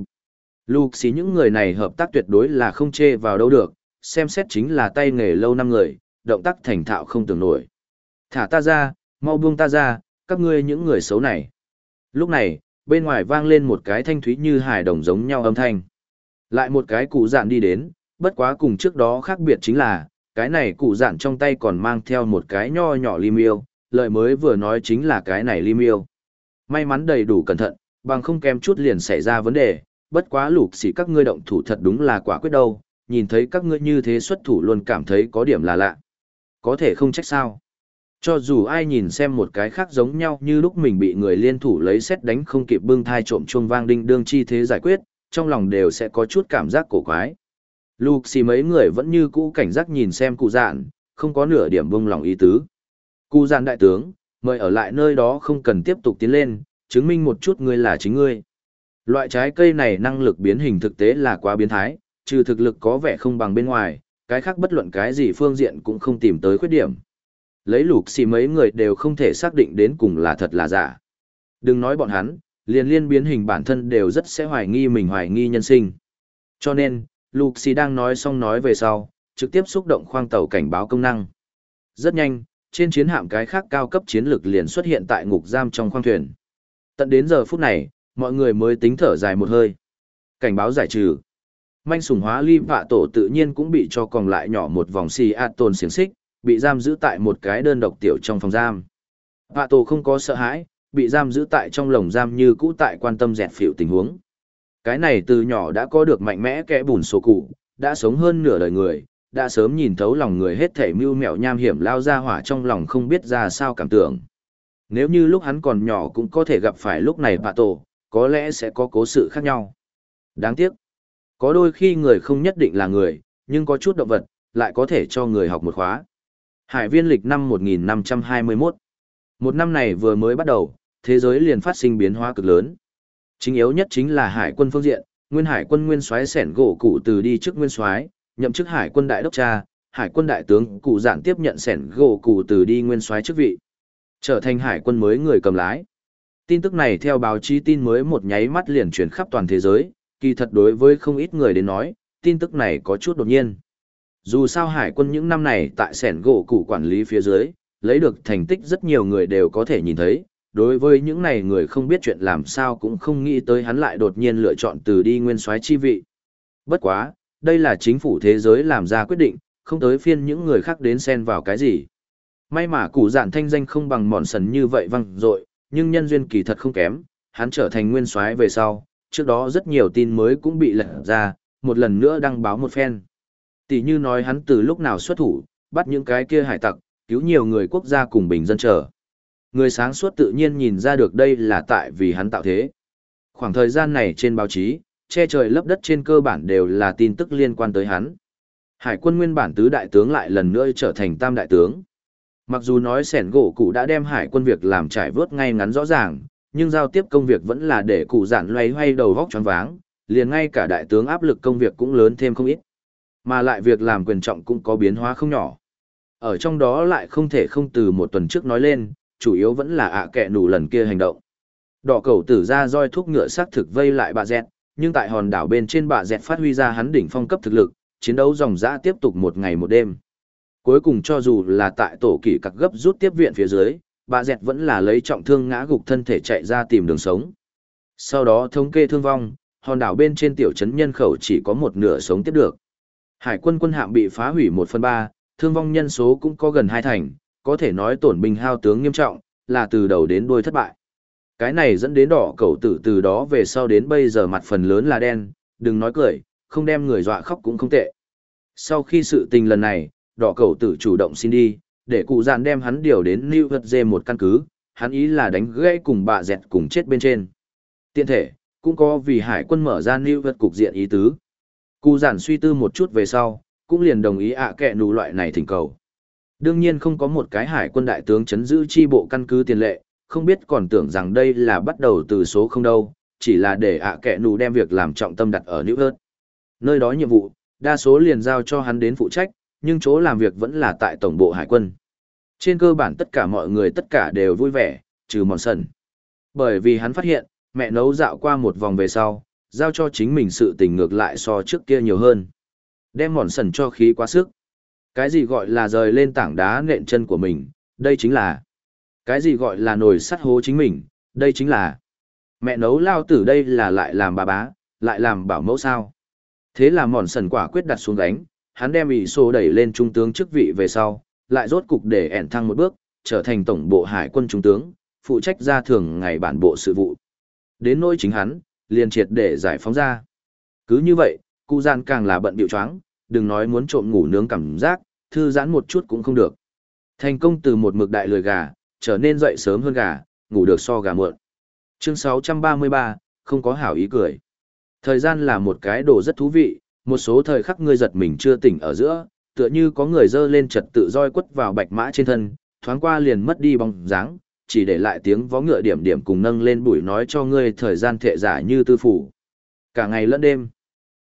Lục xí những người này hợp tác tuyệt đối là không chê vào đâu được, xem xét chính là tay nghề lâu năm người, động tác thành thạo không tưởng nổi. Thả ta ra, mau buông ta ra, các ngươi những người xấu này. Lúc này, bên ngoài vang lên một cái thanh thúy như hài đồng giống nhau âm thanh. Lại một cái cụ dạn đi đến, bất quá cùng trước đó khác biệt chính là, cái này cụ dạn trong tay còn mang theo một cái nho nhỏ lim yêu, lợi mới vừa nói chính là cái này lim yêu. May mắn đầy đủ cẩn thận, bằng không kém chút liền xảy ra vấn đề, bất quá lục xỉ các ngươi động thủ thật đúng là quả quyết đâu, nhìn thấy các ngươi như thế xuất thủ luôn cảm thấy có điểm là lạ. Có thể không trách sao. Cho dù ai nhìn xem một cái khác giống nhau như lúc mình bị người liên thủ lấy xét đánh không kịp bưng thai trộm chuông vang đinh đương chi thế giải quyết, trong lòng đều sẽ có chút cảm giác cổ quái. Lục xì mấy người vẫn như cũ cảnh giác nhìn xem cụ dạn, không có nửa điểm bông lòng ý tứ. Cụ dạn đại tướng, mời ở lại nơi đó không cần tiếp tục tiến lên, chứng minh một chút ngươi là chính ngươi. Loại trái cây này năng lực biến hình thực tế là quá biến thái, trừ thực lực có vẻ không bằng bên ngoài, cái khác bất luận cái gì phương diện cũng không tìm tới khuyết điểm. Lấy lục xì mấy người đều không thể xác định đến cùng là thật là giả. Đừng nói bọn hắn, liền liên biến hình bản thân đều rất sẽ hoài nghi mình hoài nghi nhân sinh. Cho nên, lục xì đang nói xong nói về sau, trực tiếp xúc động khoang tàu cảnh báo công năng. Rất nhanh, trên chiến hạm cái khác cao cấp chiến lược liền xuất hiện tại ngục giam trong khoang thuyền. Tận đến giờ phút này, mọi người mới tính thở dài một hơi. Cảnh báo giải trừ. Manh sùng hóa ly vạ tổ tự nhiên cũng bị cho còn lại nhỏ một vòng xì ạt tồn xiềng xích, bị giam giữ tại một cái đơn độc tiểu trong phòng giam. Vạ tổ không có sợ hãi, bị giam giữ tại trong lồng giam như cũ tại quan tâm dẹt phịu tình huống. Cái này từ nhỏ đã có được mạnh mẽ kẽ bùn số cụ, đã sống hơn nửa đời người, đã sớm nhìn thấu lòng người hết thể mưu mẹo nham hiểm lao ra hỏa trong lòng không biết ra sao cảm tưởng. Nếu như lúc hắn còn nhỏ cũng có thể gặp phải lúc này bạ tổ, có lẽ sẽ có cố sự khác nhau. Đáng tiếc, có đôi khi người không nhất định là người, nhưng có chút động vật, lại có thể cho người học một khóa. Hải viên lịch năm 1521 Một năm này vừa mới bắt đầu, thế giới liền phát sinh biến hóa cực lớn. Chính yếu nhất chính là hải quân phương diện, nguyên hải quân nguyên soái sẻn gỗ cụ từ đi trước nguyên soái, nhậm chức hải quân đại đốc cha, hải quân đại tướng cụ giản tiếp nhận sẻn gỗ cụ từ đi nguyên soái chức vị. Trở thành hải quân mới người cầm lái. Tin tức này theo báo chí tin mới một nháy mắt liền truyền khắp toàn thế giới, kỳ thật đối với không ít người đến nói, tin tức này có chút đột nhiên. Dù sao hải quân những năm này tại sẻn gỗ củ quản lý phía dưới, lấy được thành tích rất nhiều người đều có thể nhìn thấy, đối với những này người không biết chuyện làm sao cũng không nghĩ tới hắn lại đột nhiên lựa chọn từ đi nguyên soái chi vị. Bất quá, đây là chính phủ thế giới làm ra quyết định, không tới phiên những người khác đến xen vào cái gì. May mà cụ dạn thanh danh không bằng mòn sần như vậy văng dội nhưng nhân duyên kỳ thật không kém, hắn trở thành nguyên soái về sau, trước đó rất nhiều tin mới cũng bị lật ra, một lần nữa đăng báo một phen. Tỷ như nói hắn từ lúc nào xuất thủ, bắt những cái kia hải tặc, cứu nhiều người quốc gia cùng bình dân trở. Người sáng suốt tự nhiên nhìn ra được đây là tại vì hắn tạo thế. Khoảng thời gian này trên báo chí, che trời lấp đất trên cơ bản đều là tin tức liên quan tới hắn. Hải quân nguyên bản tứ đại tướng lại lần nữa trở thành tam đại tướng. Mặc dù nói sẻn gỗ cụ đã đem hải quân việc làm trải vớt ngay ngắn rõ ràng, nhưng giao tiếp công việc vẫn là để cụ giản loay hoay đầu vóc choáng váng, liền ngay cả đại tướng áp lực công việc cũng lớn thêm không ít. Mà lại việc làm quyền trọng cũng có biến hóa không nhỏ. Ở trong đó lại không thể không từ một tuần trước nói lên, chủ yếu vẫn là ạ à kẹ nủ lần kia hành động. Đỏ cầu tử ra roi thuốc ngựa xác thực vây lại bà dẹt, nhưng tại hòn đảo bên trên bà dẹt phát huy ra hắn đỉnh phong cấp thực lực, chiến đấu dòng dã tiếp tục một ngày một đêm. Cuối cùng cho dù là tại tổ kỷ cặc gấp rút tiếp viện phía dưới, bà dẹt vẫn là lấy trọng thương ngã gục thân thể chạy ra tìm đường sống. Sau đó thống kê thương vong, hòn đảo bên trên tiểu trấn nhân khẩu chỉ có một nửa sống tiếp được. Hải quân quân hạm bị phá hủy một phần ba, thương vong nhân số cũng có gần hai thành, có thể nói tổn binh hao tướng nghiêm trọng, là từ đầu đến đuôi thất bại. Cái này dẫn đến đỏ cầu tử từ đó về sau đến bây giờ mặt phần lớn là đen, đừng nói cười, không đem người dọa khóc cũng không tệ. Sau khi sự tình lần này, đỏ cầu tử chủ động xin đi, để cụ dàn đem hắn điều đến New York một căn cứ, hắn ý là đánh gãy cùng bà dẹt cùng chết bên trên. Tiện thể, cũng có vì hải quân mở ra New York cục diện ý tứ. Cụ giản suy tư một chút về sau, cũng liền đồng ý ạ à kẹ nụ loại này thỉnh cầu. Đương nhiên không có một cái hải quân đại tướng chấn giữ chi bộ căn cứ tiền lệ, không biết còn tưởng rằng đây là bắt đầu từ số không đâu, chỉ là để ạ à kẹ nụ đem việc làm trọng tâm đặt ở New York. Nơi đó nhiệm vụ, đa số liền giao cho hắn đến phụ trách, nhưng chỗ làm việc vẫn là tại tổng bộ hải quân. Trên cơ bản tất cả mọi người tất cả đều vui vẻ, trừ mòn sần. Bởi vì hắn phát hiện, mẹ nấu dạo qua một vòng về sau, giao cho chính mình sự tình ngược lại so trước kia nhiều hơn. Đem mòn sần cho khí quá sức. Cái gì gọi là rời lên tảng đá nện chân của mình, đây chính là. Cái gì gọi là nồi sắt hố chính mình, đây chính là. Mẹ nấu lao tử đây là lại làm bà bá, lại làm bảo mẫu sao. Thế là mòn sần quả quyết đặt xuống gánh, hắn đem ỷ sổ đẩy lên trung tướng chức vị về sau, lại rốt cục để ẻn thăng một bước, trở thành tổng bộ hải quân trung tướng, phụ trách ra thường ngày bản bộ sự vụ. Đến nỗi chính hắn, liền triệt để giải phóng ra. Cứ như vậy, cụ gian càng là bận biểu choáng, đừng nói muốn trộm ngủ nướng cảm giác, thư giãn một chút cũng không được. Thành công từ một mực đại lười gà, trở nên dậy sớm hơn gà, ngủ được so gà muộn. Chương 633, không có hảo ý cười. Thời gian là một cái đồ rất thú vị, một số thời khắc ngươi giật mình chưa tỉnh ở giữa, tựa như có người dơ lên trật tự roi quất vào bạch mã trên thân, thoáng qua liền mất đi bóng dáng, chỉ để lại tiếng vó ngựa điểm điểm cùng nâng lên bụi nói cho ngươi thời gian thệ giả như tư phủ. Cả ngày lẫn đêm,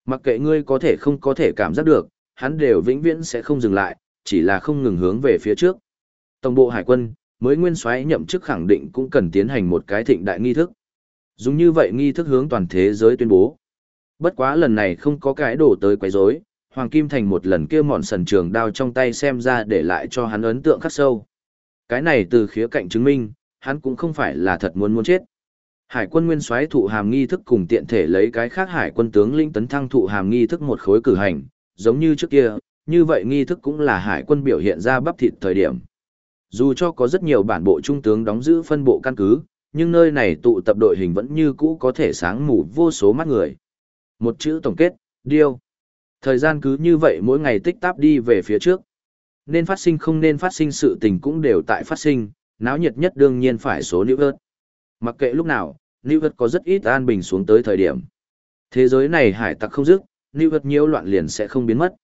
mặc kệ ngươi có thể không có thể cảm giác được, hắn đều vĩnh viễn sẽ không dừng lại, chỉ là không ngừng hướng về phía trước. Tổng bộ hải quân, mới nguyên soái nhậm chức khẳng định cũng cần tiến hành một cái thịnh đại nghi thức. Dùng như vậy nghi thức hướng toàn thế giới tuyên bố. Bất quá lần này không có cái đổ tới quấy rối, Hoàng Kim Thành một lần kia mòn sần trường đao trong tay xem ra để lại cho hắn ấn tượng khắc sâu. Cái này từ khía cạnh chứng minh, hắn cũng không phải là thật muốn muốn chết. Hải quân nguyên soái thụ hàm nghi thức cùng tiện thể lấy cái khác hải quân tướng linh tấn thăng thụ hàm nghi thức một khối cử hành, giống như trước kia, như vậy nghi thức cũng là hải quân biểu hiện ra bắp thịt thời điểm. Dù cho có rất nhiều bản bộ trung tướng đóng giữ phân bộ căn cứ, nhưng nơi này tụ tập đội hình vẫn như cũ có thể sáng mù vô số mắt người. Một chữ tổng kết, điêu. Thời gian cứ như vậy mỗi ngày tích táp đi về phía trước. Nên phát sinh không nên phát sinh sự tình cũng đều tại phát sinh, náo nhiệt nhất đương nhiên phải số nữ vớt. Mặc kệ lúc nào, nữ vớt có rất ít an bình xuống tới thời điểm. Thế giới này hải tặc không dứt, nữ vớt nhiễu loạn liền sẽ không biến mất.